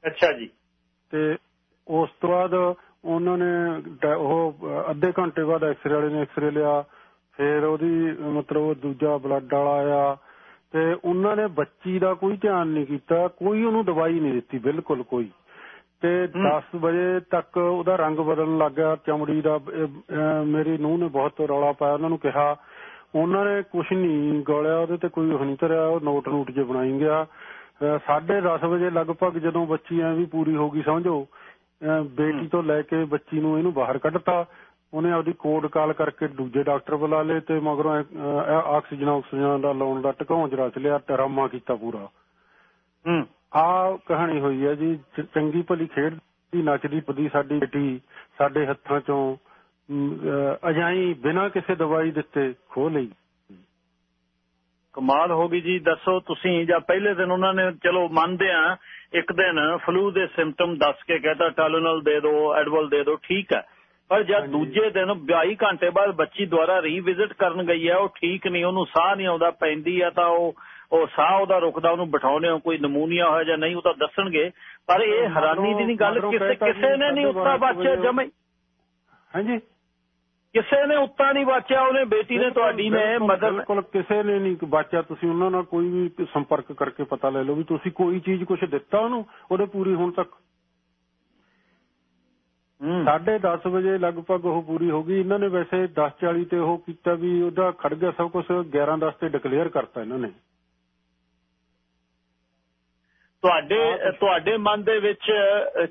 ਅੱਛਾ ਜੀ। ਤੇ ਉਸ ਤੋਂ ਬਾਅਦ ਉਹਨਾਂ ਨੇ ਉਹ ਅੱਧੇ ਘੰਟੇ ਬਾਅਦ ਐਕਸ-ਰੇ ਵਾਲੇ ਨੇ ਐਕਸ-ਰੇ ਲਿਆ ਫਿਰ ਉਹਦੀ ਮਤਲਬ ਉਹ ਦੂਜਾ ਬਲੱਡ ਵਾਲਾ ਆਇਆ ਤੇ ਉਹਨਾਂ ਨੇ ਬੱਚੀ ਦਾ ਕੋਈ ਧਿਆਨ ਨਹੀਂ ਕੀਤਾ ਕੋਈ ਉਹਨੂੰ ਦਵਾਈ ਨਹੀਂ ਦਿੱਤੀ ਬਿਲਕੁਲ ਕੋਈ ਤੇ ਹਮ। 10 ਵਜੇ ਤੱਕ ਉਹਦਾ ਰੰਗ ਬਦਲਣ ਲੱਗ ਚਮੜੀ ਦਾ ਮੇਰੀ ਨੂੰਹ ਨੇ ਬਹੁਤ ਰੌਲਾ ਪਾਇਆ ਉਹਨਾਂ ਨੂੰ ਕਿਹਾ ਉਹਨਾਂ ਨੇ ਕੁਝ ਨਹੀਂ ਗੋਲਿਆ ਉਹਦੇ ਤੇ ਕੋਈ ਨਹੀਂ ਧਰਿਆ ਉਹ ਨੋਟ ਨੂਟ ਜੇ ਬਣਾਈ ਗਿਆ 10:30 ਵਜੇ ਲਗਭਗ ਜਦੋਂ ਬੱਚੀ ਐ ਵੀ ਪੂਰੀ ਹੋ ਗਈ ਸਮਝੋ ਬੇਟੀ ਤੋਂ ਲੈ ਕੇ ਬੱਚੀ ਨੂੰ ਇਹਨੂੰ ਬਾਹਰ ਕੱਢਤਾ। ਉਹਨੇ ਆਪਦੀ ਕੋਡ ਕਾਲ ਕਰਕੇ ਦੂਜੇ ਡਾਕਟਰ ਬੁਲਾ ਲਏ ਤੇ ਮਗਰੋਂ ਆਕਸੀਜਨ ਆਕਸੀਜਨ ਦਾ ਲਾਉਣ ਦਾ ਟਕਾਉਂ ਰਚ ਲਿਆ ਡਰਾਮਾ ਕੀਤਾ ਪੂਰਾ। ਹੂੰ। ਆ ਕਹਾਣੀ ਹੋਈ ਹੈ ਜੀ ਚੰਗੀ ਭਲੀ ਖੇਡ ਦੀ ਨੱਚਦੀ ਪਦੀ ਸਾਡੀ ਬੇਟੀ ਸਾਡੇ ਹੱਥਾਂ ਚੋਂ ਅਜਾਈ ਬਿਨਾਂ ਕਿਸੇ ਦਵਾਈ ਦਿੱਤੇ ਖੋ ਲਈ। ਕਮਾਲ ਹੋ ਗਈ ਜੀ। ਦੱਸੋ ਤੁਸੀਂ ਜਾਂ ਪਹਿਲੇ ਦਿਨ ਉਹਨਾਂ ਨੇ ਚਲੋ ਮੰਨਦੇ ਆ ਇੱਕ ਦਿਨ ਫਲੂ ਦੇ ਸਿੰਪਟਮ ਦੱਸ ਕੇ ਕਹਤਾ ਟਾਲੋਨਲ ਦੇ ਦਿਓ ਐਡਵਲ ਦੇ ਦਿਓ ਠੀਕ ਹੈ ਪਰ ਜਦ। ਦੂਜੇ ਦਿਨ 22 ਘੰਟੇ ਬਾਅਦ ਬੱਚੀ ਦੁਆਰਾ ਰੀਵਿਜ਼ਿਟ ਕਰਨ ਗਈ ਹੈ ਉਹ ਠੀਕ ਨਹੀਂ ਉਹਨੂੰ ਸਾਹ ਨਹੀਂ ਆਉਂਦਾ ਪੈਂਦੀ ਆ ਤਾਂ ਉਹ ਉਹ ਸਾਹ ਉਹਦਾ ਰੁਕਦਾ ਉਹਨੂੰ ਬਿਠਾਉਨੇ ਹੋ ਕੋਈ ਨਮੂਨੀਆ ਹੋਇਆ ਜਾਂ ਨਹੀਂ ਉਹ ਤਾਂ ਦੱਸਣਗੇ। ਪਰ ਇਹ ਹੈਰਾਨੀ ਦੀ ਨਹੀਂ ਗੱਲ ਕਿਸੇ ਕਿਸੇ ਨੇ ਨਹੀਂ ਉੱਤਾ ਵਜੇ ਜਮੇ ਹਾਂਜੀ। ਕਿਸੇ ਨੇ ਉੱਤਾ ਨਹੀਂ ਬਚਿਆ ਉਹਨੇ ਬੇਟੀ ਨੇ ਤੁਹਾਡੀ ਨੇ ਮਦਦ ਬਿਲਕੁਲ ਕਿਸੇ ਨੇ ਨਹੀਂ ਬਾਚਾ ਤੁਸੀਂ ਉਹਨਾਂ ਨਾਲ ਕੋਈ ਵੀ ਸੰਪਰਕ ਕਰਕੇ ਪਤਾ ਲੈ ਲਓ ਵੀ ਤੁਸੀਂ ਕੋਈ ਚੀਜ਼ ਕੁਝ ਦਿੱਤਾ ਉਹਨੂੰ ਉਹਦੇ ਪੂਰੀ ਹੋਣ ਤੱਕ। ਹੂੰ। 10:30 ਵਜੇ ਲਗਭਗ ਉਹ ਪੂਰੀ ਹੋ ਗਈ। ਇਹਨਾਂ ਨੇ ਵੈਸੇ 10:40 ਤੇ ਉਹ ਕੀਤਾ ਵੀ ਉਹਦਾ ਖੜ ਗਿਆ ਸਭ ਕੁਝ 11:10 ਤੇ ਡਿਕਲੇਅਰ ਕਰਤਾ ਇਹਨਾਂ ਨੇ। ਤੁਹਾਡੇ ਤੁਹਾਡੇ ਮਨ ਦੇ ਵਿੱਚ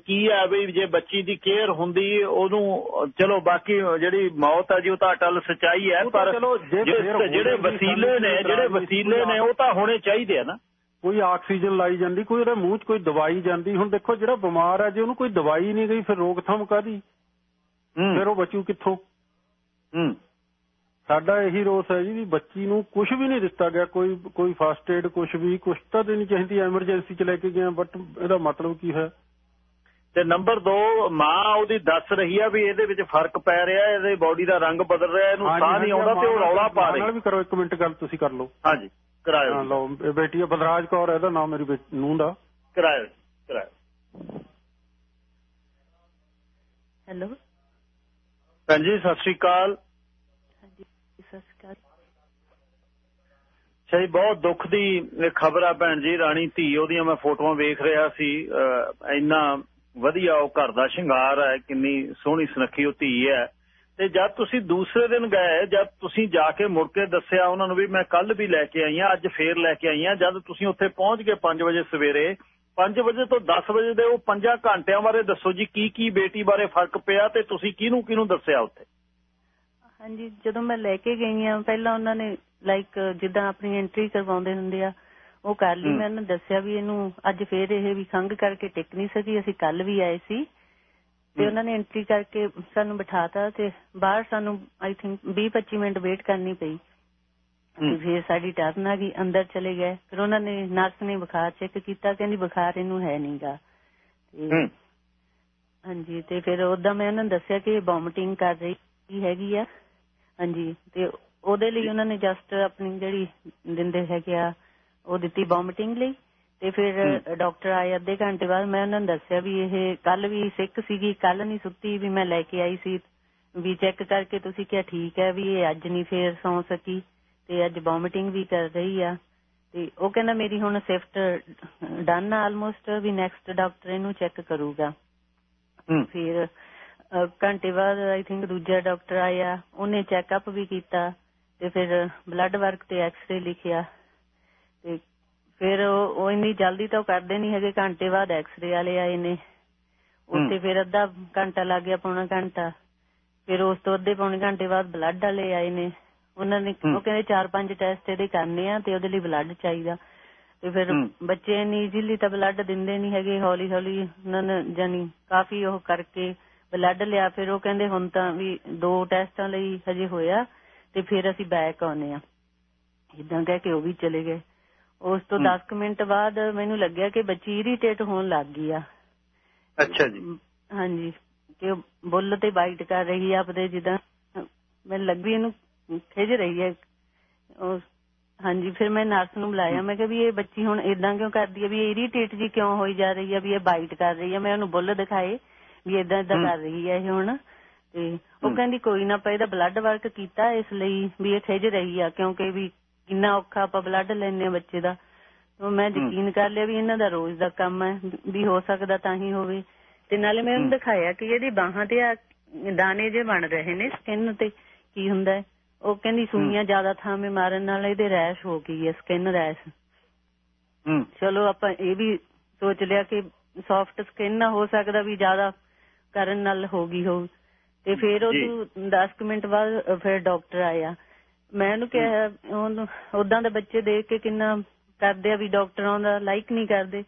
ਕੀ ਹੈ ਵੀ ਜੇ ਬੱਚੀ ਦੀ ਕੇਅਰ ਹੁੰਦੀ ਉਹਨੂੰ ਚਲੋ ਬਾਕੀ ਜਿਹੜੀ ਮੌਤ ਹੈ ਜੀ ਉਹ ਤਾਂ ਅਟਲ ਸਚਾਈ ਹੈ ਪਰ ਜਿਹੜੇ ਵਸੀਲੇ ਨੇ ਜਿਹੜੇ ਵਸੀਲੇ ਨੇ ਉਹ ਤਾਂ ਹੋਣੇ ਚਾਹੀਦੇ ਆ ਨਾ। ਕੋਈ ਆਕਸੀਜਨ ਲਾਈ ਜਾਂਦੀ ਕੋਈ ਉਹਦੇ ਮੂੰਹ 'ਚ ਕੋਈ ਦਵਾਈ ਜਾਂਦੀ ਹੁਣ ਦੇਖੋ ਜਿਹੜਾ ਬਿਮਾਰ ਹੈ ਜੇ ਉਹਨੂੰ ਕੋਈ ਦਵਾਈ ਨਹੀਂ ਗਈ ਫਿਰ ਰੋਕਥਾਮ ਕਾਦੀ ਫਿਰ ਉਹ ਬਚੂ ਕਿੱਥੋਂ? ਹੂੰ। ਸਾਡਾ ਇਹੀ ਰੋਸ ਹੈ ਜੀ ਵੀ ਬੱਚੀ ਨੂੰ ਕੁਝ ਵੀ ਨਹੀਂ ਦਿੱਤਾ ਗਿਆ ਕੋਈ ਕੋਈ ਫਸਟ ਏਡ ਕੁਝ ਵੀ ਕੁਝ ਤਾਂ ਦੇਣੀ ਚਾਹੀਦੀ ਐਮਰਜੈਂਸੀ 'ਚ ਲੈ ਕੇ ਗਏ ਬਟ ਇਹਦਾ ਮਤਲਬ ਕੀ ਹੈ? ਤੇ ਨੰਬਰ 2 ਮਾਂ ਉਹਦੀ ਦੱਸ ਰਹੀ ਆ ਵੀ ਇਹਦੇ ਵਿੱਚ ਫ਼ਰਕ ਪੈ ਰਿਹਾ ਇਹਦੇ ਬਾਡੀ ਦਾ ਰੰਗ ਬਦਲ ਰਿਹਾ ਇਹਨੂੰ ਹਾਂਜੀ, ਸਾਹ ਨਹੀਂ ਹਾਂਜੀ, ਆਉਂਦਾ ਤੇ ਉਹ ਰੌਲਾ ਪਾ ਨਾਲ ਰਹੀ। ਵੀ ਕਰੋ ਇੱਕ ਮਿੰਟ ਗੱਲ ਤੁਸੀਂ ਕਰ ਲਓ। ਹਾਂਜੀ ਕਰਾਇਓ ਹਾਂ ਲਓ ਇਹ ਬੇਟੀ ਬਲਰਾਜ ਕੌਰ ਇਹਦਾ ਨਾਮ ਮੇਰੀ ਨੂੰਹ ਦਾ। ਕਰਾਇਓ ਕਰਾਇਓ। ਹੈਲੋ। ਭੈਣ ਜੀ ਸਤਿ ਸ਼੍ਰੀ ਅਕਾਲ। ਹਾਂਜੀ ਸਤਿ ਸਹੀ ਬਹੁਤ ਦੁੱਖ ਦੀ ਖਬਰ ਆ ਭੈਣ ਜੀ, ਰਾਣੀ ਧੀ ਉਹਦੀਆਂ ਮੈਂ ਫੋਟੋਆਂ ਵੇਖ ਰਿਹਾ ਸੀ ਇੰਨਾ ਵਧੀਆ ਉਹ ਘਰ ਦਾ ਸ਼ਿੰਗਾਰ ਹੈ, ਕਿੰਨੀ ਸੋਹਣੀ ਸੁਨੱਖੀ ਉਹ ਧੀ ਹੈ। ਤੇ ਜਦ ਤੁਸੀਂ ਦੂਸਰੇ ਦਿਨ ਗਏ, ਜਦ ਤੁਸੀਂ ਜਾ ਕੇ ਮੁੜ ਕੇ ਦੱਸਿਆ ਉਹਨਾਂ ਨੂੰ ਵੀ ਮੈਂ ਕੱਲ ਵੀ ਲੈ ਕੇ ਆਈ ਆ ਅੱਜ ਫੇਰ ਲੈ ਕੇ ਆਈ ਆ ਜਦ ਤੁਸੀਂ ਉੱਥੇ ਪਹੁੰਚ ਗਏ 5 ਵਜੇ ਸਵੇਰੇ 5 ਵਜੇ ਤੋਂ 10 ਵਜੇ ਦੇ ਉਹ 5 ਘੰਟਿਆਂ ਬਾਰੇ ਦੱਸੋ ਜੀ ਕੀ ਕੀ ਬੇਟੀ ਬਾਰੇ ਫ਼ਰਕ ਪਿਆ ਤੇ ਤੁਸੀਂ ਕਿਹਨੂੰ ਕਿਹਨੂੰ ਦੱਸਿਆ ਉੱਥੇ? ਹਾਂਜੀ ਜਦੋਂ ਮੈਂ ਲੈ ਕੇ ਗਈ ਆ ਪਹਿਲਾਂ ਉਹਨਾਂ ਨੇ ਲਾਈਕ ਜਿੱਦਾਂ ਆਪਣੀ ਐਂਟਰੀ ਕਰਵਾਉਂਦੇ ਹੁੰਦੇ ਆ ਉਹ ਕਰ ਲਈ। ਮੈਂ ਉਹਨਾਂ ਨੂੰ ਦੱਸਿਆ ਵੀ ਇਹਨੂੰ ਅੱਜ ਫੇਰ ਇਹ ਵੀ ਖੰਘ ਕਰਕੇ ਟਿਕ ਨਹੀਂ ਸਕੀ ਅਸੀਂ ਕੱਲ ਵੀ ਆਏ ਸੀ। ਤੇ। ਉਹਨਾਂ ਨੇ ਐਂਟਰੀ ਕਰਕੇ ਸਾਨੂੰ ਬਿਠਾਤਾ ਤੇ ਬਾਹਰ ਸਾਨੂੰ ਆਈ ਥਿੰਕ 20 25 ਮਿੰਟ ਵੇਟ ਕਰਨੀ ਪਈ। ਤੇ। ਫਿਰ ਸਾਡੀ ਟਰਨ ਆ ਗਈ ਅੰਦਰ ਚਲੇ ਗਏ। ਫਿਰ ਉਹਨਾਂ ਨੇ ਨਰਸ ਨੇ ਬੁਖਾਰ ਚੈੱਕ ਕੀਤਾ ਕਹਿੰਦੀ ਬੁਖਾਰ ਇਹਨੂੰ ਹੈ ਨਹੀਂਗਾ ਤੇ ਹਾਂਜੀ ਤੇ ਫਿਰ ਉਦਾਂ ਮੈਂ ਉਹਨਾਂ ਨੂੰ ਦੱਸਿਆ ਕਿ ਵੋਮਿਟਿੰਗ ਕਰ ਰਹੀ ਹੈਗੀ ਆ। ਹਾਂਜੀ ਤੇ ਉਹਦੇ ਲਈ ਉਹਨਾਂ ਨੇ ਜਸਟ ਆਪਣੀ ਜਿਹੜੀ ਦਿੰਦੇ ਹੈਗੇ ਆ ਉਹ ਦਿੱਤੀ ਵੋਮਿਟਿੰਗ ਲਈ ਤੇ ਫਿਰ ਡਾਕਟਰ ਆਏ ਅੱਧੇ ਘੰਟੇ ਬਾਅਦ ਮੈਂ ਉਹਨਾਂ ਨੂੰ ਦੱਸਿਆ ਵੀ ਇਹ ਕੱਲ ਵੀ ਸਿੱਕ ਸੀਗੀ ਕੱਲ ਨਹੀਂ ਸੁੱਤੀ ਵੀ ਮੈਂ ਲੈ ਕੇ ਆਈ ਸੀ। ਵੀ ਚੈੱਕ ਕਰਕੇ ਤੁਸੀਂ ਕਿਹਾ ਠੀਕ ਹੈ ਵੀ ਇਹ ਅੱਜ ਨਹੀਂ ਫੇਰ ਸੌ ਸਕੀ ਤੇ ਅੱਜ ਵੋਮਿਟਿੰਗ ਵੀ ਕਰ ਰਹੀ ਆ। ਤੇ ਉਹ ਕਹਿੰਦਾ ਮੇਰੀ ਹੁਣ ਸ਼ਿਫਟ ਡਨ ਆਲਮੋਸਟ ਵੀ ਨੈਕਸਟ ਡਾਕਟਰ ਇਹਨੂੰ ਚੈੱਕ ਕਰੂਗਾ। ਫਿਰ ਘੰਟੇ ਬਾਅਦ ਆਈ ਥਿੰਕ ਦੂਜਾ ਡਾਕਟਰ ਆਇਆ ਉਹਨੇ ਚੈੱਕਅਪ ਵੀ ਕੀਤਾ ਤੇ ਫਿਰ ਬਲੱਡ ਵਰਕ ਤੇ ਐਕਸ-ਰੇ ਲਿਖਿਆ ਤੇ ਫਿਰ ਉਹ ਇੰਨੀ ਜਲਦੀ ਤਾਂ ਕਰਦੇ ਨਹੀਂ ਹੈਗੇ ਘੰਟੇ ਬਾਅਦ ਐਕਸ-ਰੇ ਵਾਲੇ ਆਏ ਨੇ। ਉੱਥੇ ਫਿਰ ਅੱਧਾ ਘੰਟਾ ਲੱਗ ਗਿਆ ਪੌਣਾ ਘੰਟਾ। ਫਿਰ ਉਸ ਤੋਂ ਅੱਧੇ ਪੌਣੇ ਘੰਟੇ ਬਾਅਦ ਬਲੱਡ ਵਾਲੇ ਆਏ ਨੇ। ਉਹਨਾਂ ਨੇ। ਉਹ ਕਹਿੰਦੇ ਚਾਰ ਪੰਜ ਟੈਸਟ ਇਹਦੇ ਕਰਨੇ ਆ ਤੇ ਉਹਦੇ ਲਈ ਬਲੱਡ ਚਾਹੀਦਾ। ਤੇ ਫਿਰ। ਬੱਚੇ ਇੰਨੀ ਇਜ਼ੀਲੀ ਤਾਂ ਬਲੱਡ ਦਿੰਦੇ ਨਹੀਂ ਹੈਗੇ ਹੌਲੀ ਹੌਲੀ ਉਹਨਾਂ ਨੇ ਜਾਨੀ ਕਾਫੀ ਉਹ ਕਰਕੇ ਬਲੱਡ ਲਿਆ ਫਿਰ ਉਹ ਕਹਿੰਦੇ ਹੁਣ ਤਾਂ ਵੀ ਦੋ ਟੈਸਟਾਂ ਲਈ ਹਜੇ ਹੋਇਆ ਤੇ ਫਿਰ ਅਸੀਂ ਬੈਕ ਆਉਨੇ ਆ ਇਦਾਂ ਕਹਿ ਕੇ ਉਹ ਵੀ ਚਲੇ ਗਏ। ਉਸ ਤੋਂ ਹੂੰ। 10 ਮਿੰਟ ਬਾਅਦ ਮੈਨੂੰ ਲੱਗਿਆ ਕਿ ਬੱਚੀ ਇਰੀਟੇਟ ਹੋਣ ਲੱਗ ਗਈ ਆ। ਅੱਛਾ ਜੀ। ਹਾਂਜੀ। ਕਿ ਬੁੱਲ ਤੇ ਬਾਈਟ ਕਰ ਰਹੀ ਆ ਆਪਦੇ ਜਿੱਦਾਂ। ਮੈਨੂੰ ਲੱਗ ਇਹਨੂੰ ਖਿਜ ਰਹੀ ਹੈ। ਉਹ ਹਾਂਜੀ ਫਿਰ ਮੈਂ ਨਰਸ ਨੂੰ ਬੁਲਾਇਆ। ਮੈਂ ਕਿਹਾ ਵੀ ਇਹ ਬੱਚੀ ਹੁਣ ਇਦਾਂ ਕਿਉਂ ਕਰਦੀ ਹੈ ਵੀ ਇਹ ਇਰੀਟੇਟ ਜੀ ਕਿਉਂ ਹੋਈ ਜਾ ਰਹੀ ਹੈ ਵੀ ਇਹ ਬਾਈਟ ਕਰ ਰਹੀ ਹੈ ਮੈਂ ਉਹਨੂੰ ਬੁੱਲ ਦਿਖਾਏ। ਵੀ ਇਦਾਂ ਇਦਾਂ। ਕਰ ਰਹੀ ਹੈ ਇਹ ਹੁਣ ਤੇ ਉਹ। ਕਹਿੰਦੀ ਕੋਈ ਨਾ ਪਏ ਦਾ ਬਲੱਡ ਵਰਕ ਕੀਤਾ ਇਸ ਲਈ ਵੀ ਇਹ ਖਿਜ ਰਹੀ ਆ ਕਿਉਂਕਿ ਵੀ ਕਿੰਨਾ ਔਖਾ ਆਪਾਂ ਬਲੱਡ ਲੈਣੇ ਬੱਚੇ ਦਾ ਤਾਂ ਮੈਂ। ਯਕੀਨ ਕਰ ਲਿਆ ਵੀ ਇਹਨਾਂ ਦਾ ਰੋਜ਼ ਦਾ ਕੰਮ ਹੈ ਵੀ ਹੋ ਸਕਦਾ ਤਾਂ ਹੀ ਹੋਵੇ ਤੇ ਨਾਲੇ ਮੈਂ ਉਹਨੂੰ। ਦਿਖਾਇਆ ਕਿ ਇਹਦੀ ਬਾਹਾਂ ਤੇ ਆ ਦਾਣੇ ਜੇ ਬਣ ਰਹੇ ਨੇ ਸਕਿਨ ਤੇ ਕੀ ਹੁੰਦਾ ਉਹ ਕਹਿੰਦੀ ਸੂਈਆਂ ਜ਼ਿਆਦਾ ਥਾਵੇਂ ਮਾਰਨ ਨਾਲ ਇਹਦੇ ਰੈਸ਼ ਹੋ ਗਈ ਹੈ ਸਕਿਨ ਰੈਸ਼ ਹੂੰ ਚਲੋ ਆਪਾਂ ਇਹ ਵੀ ਸੋਚ ਲਿਆ ਕਿ ਸੌਫਟ ਸਕਿਨ ਨਾ ਹੋ ਸਕਦਾ ਵੀ ਜ਼ਿਆਦਾ ਕਰਨ ਨਾਲ ਹੋ ਗਈ ਹੋ ਤੇ ਫਿਰ ਉਹ ਜੀ। ਤੋਂ 10 ਕੁ ਮਿੰਟ ਬਾਅਦ ਫਿਰ ਡਾਕਟਰ ਆਇਆ। ਮੈਂ ਉਹਨੂੰ ਕਿਹਾ ਉਹਨੂੰ ਉਦਾਂ ਦੇ ਬੱਚੇ ਦੇਖ ਕੇ ਕਿੰਨਾ ਕਰਦੇ ਆ ਵੀ ਡਾਕਟਰਾਂ ਦਾ ਲਾਈਕ ਨਹੀਂ ਕਰਦੇ।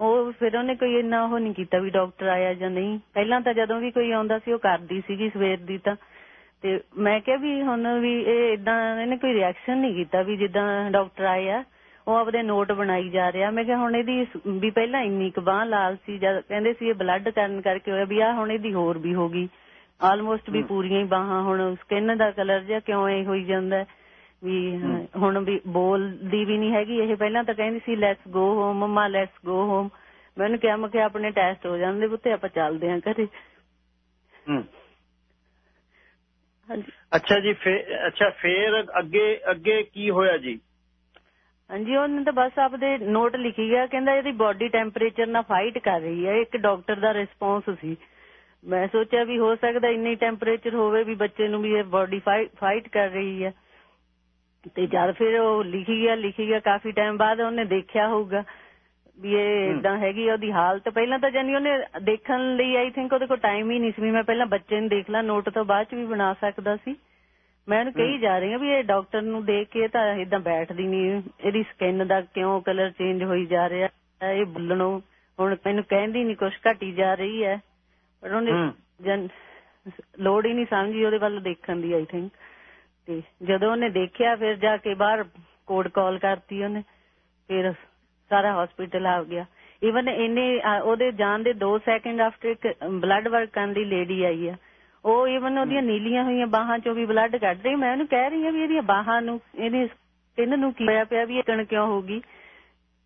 ਉਹ ਫਿਰ ਉਹਨੇ ਕੋਈ ਇੰਨਾ ਉਹ ਨਹੀਂ ਕੀਤਾ ਵੀ ਡਾਕਟਰ ਆਇਆ ਜਾਂ ਨਹੀਂ। ਪਹਿਲਾਂ ਤਾਂ ਜਦੋਂ ਵੀ ਕੋਈ ਆਉਂਦਾ ਸੀ ਉਹ ਕਰਦੀ ਸੀਗੀ ਸਵੇਰ ਦੀ ਤਾਂ। ਤੇ ਮੈਂ ਕਿਹਾ ਵੀ ਹੁਣ ਵੀ ਇਹ ਇਦਾਂ ਇਹਨੇ ਕੋਈ ਰਿਐਕਸ਼ਨ ਨਹੀਂ ਕੀਤਾ ਵੀ ਜਿੱਦਾਂ ਡਾਕਟਰ ਆਏ ਆ ਉਹ ਆਪਦੇ ਨੋਟ ਬਣਾਈ ਜਾ ਰਿਹਾ। ਮੈਂ ਕਿਹਾ ਹੁਣ ਇਹਦੀ ਵੀ ਪਹਿਲਾਂ ਇੰਨੀ ਕੁ ਬਾਹ ਲਾਲ ਸੀ ਜਦ ਕਹਿੰਦੇ ਸੀ ਇਹ ਬਲੱਡ ਕਰਨ ਕਰਕੇ ਹੋਇਆ ਵੀ ਆ ਹੁਣ ਇਹਦੀ ਹੋਰ ਵੀ ਹੋ ਗਈ। ਆਲਮੋਸਟ ਵੀ। ਪੂਰੀਆਂ ਹੀ ਬਾਹਾਂ ਹੁਣ ਸਕਿਨ ਦਾ ਕਲਰ ਜਿਹਾ ਕਿਉਂ ਐ ਹੋਈ ਜਾਂਦਾ? ਵੀ। ਹੁਣ ਵੀ ਬੋਲਦੀ ਵੀ ਨਹੀਂ ਹੈਗੀ। ਇਹ ਪਹਿਲਾਂ ਤਾਂ ਕਹਿੰਦੀ ਸੀ let's go home mama let's go home ਮੈਂ ਉਹਨੂੰ ਕਿਹਾ ਮੈਂ ਕਿਹਾ ਆਪਣੇ ਟੈਸਟ ਹੋ ਜਾਂਦੇ ਪੁੱਤੇ ਆਪਾਂ ਚੱਲਦੇ ਆਂ ਘਰੇ। ਹੂੰ। ਅੱਛਾ ਜੀ ਫੇ- ਅੱਛਾ ਫੇਰ ਅੱਗੇ ਅੱਗੇ ਕੀ ਹੋਇਆ ਜੀ? ਹਾਂਜੀ ਉਹਨੇ ਤਾਂ ਬਸ ਆਪਦੇ ਨੋਟ ਲਿਖੀ ਗਿਆ ਕਹਿੰਦਾ ਇਹਦੀ ਬਾਡੀ ਟੈਂਪਰੇਚਰ ਨਾਲ ਫਾਈਟ ਕਰ ਰਹੀ ਹੈ ਇੱਕ ਡਾਕਟਰ ਦਾ ਰਿਸਪੌਂਸ ਸੀ। ਮੈਂ ਸੋਚਿਆ ਵੀ ਹੋ ਸਕਦਾ ਇੰਨੀ ਟੈਂਪਰੇਚਰ ਹੋਵੇ ਵੀ ਬੱਚੇ ਨੂੰ ਵੀ ਇਹ ਬਾਡੀ ਫਾਈਟ ਕਰ ਰਹੀ ਹੈ। ਤੇ ਜਦ ਫਿਰ ਉਹ ਲਿਖੀ ਗਿਆ ਲਿਖੀ ਗਿਆ ਕਾਫੀ ਟਾਈਮ ਬਾਅਦ ਉਹਨੇ ਦੇਖਿਆ ਹੋਊਗਾ ਵੀ ਇਹ। ਇਦਾਂ ਹੈਗੀ ਉਹਦੀ ਹਾਲਤ। ਪਹਿਲਾਂ ਤਾਂ ਜਾਨੀ ਉਹਨੇ ਦੇਖਣ ਲਈ ਆਈ ਥਿੰਕ ਉਹਦੇ ਕੋਲ ਟਾਈਮ ਹੀ ਨਹੀਂ ਸੀ ਮੈਂ ਪਹਿਲਾਂ ਬੱਚੇ ਨੂੰ ਦੇਖ ਲਾਂ ਨੋਟ ਤੋਂ ਬਾਅਦ ਚ ਵੀ ਬਣਾ ਸਕਦਾ ਸੀ। ਮੈਂ ਉਹਨੂੰ ਕਹੀ। ਜਾ ਰਹੀ ਹਾਂ ਵੀ ਇਹ ਡਾਕਟਰ ਨੂੰ ਦੇਖ ਕੇ ਤਾਂ ਇਦਾਂ ਬੈਠਦੀ ਨਹੀਂ ਇਹਦੀ ਸਕਿਨ ਦਾ ਕਿਉਂ ਕਲਰ ਚੇਂਜ ਹੋਈ ਜਾ ਰਿਹਾ ਹੈ, ਇਹ ਬੁੱਲਣੋਂ। ਹੁਣ ਮੈਨੂੰ ਕਹਿੰਦੀ ਨਹੀਂ ਕੁਛ ਘਟੀ ਜਾ ਰਹੀ ਹੈ। ਪਰ ਉਹਨੇ ਲੋੜ ਹੀ ਨਹੀਂ ਸਮਝੀ ਉਹਦੇ ਵੱਲ ਦੇਖਣ ਦੀ ਆਈ ਥਿੰਕ ਤੇ ਜਦੋਂ ਉਹਨੇ ਦੇਖਿਆ ਫਿਰ ਜਾ ਕੇ ਬਾਹਰ ਕੋਡ ਕਾਲ ਕਰਤੀ ਉਹਨੇ। ਫਿਰ ਸਾਰਾ ਹਸਪੀਟਲ ਆ ਗਿਆ। ਇਵਨ ਇਹਨੇ ਉਹਦੇ ਜਾਣ ਦੇ 2 ਸੈਕਿੰਡ ਆਫਟਰ ਇੱਕ ਬਲੱਡ ਵਰਕ ਕਰਨ ਦੀ ਲੇਡੀ ਆਈ ਆ। ਉਹ ਇਵਨ ਉਹਦੀਆਂ ਨੀਲੀਆਂ ਹੋਈਆਂ ਬਾਹਾਂ ਚੋਂ ਵੀ ਬਲੱਡ ਕੱਢ ਰਹੀ ਮੈਂ ਉਹਨੂੰ ਕਹਿ ਰਹੀ ਹਾਂ ਵੀ ਇਹਦੀਆਂ ਬਾਹਾਂ ਨੂੰ ਇਹਦੀ ਸਕਿਨ ਨੂੰ ਕੀ ਹੋਇਆ ਪਿਆ ਵੀ ਇਹ ਕਣ ਕਿਉਂ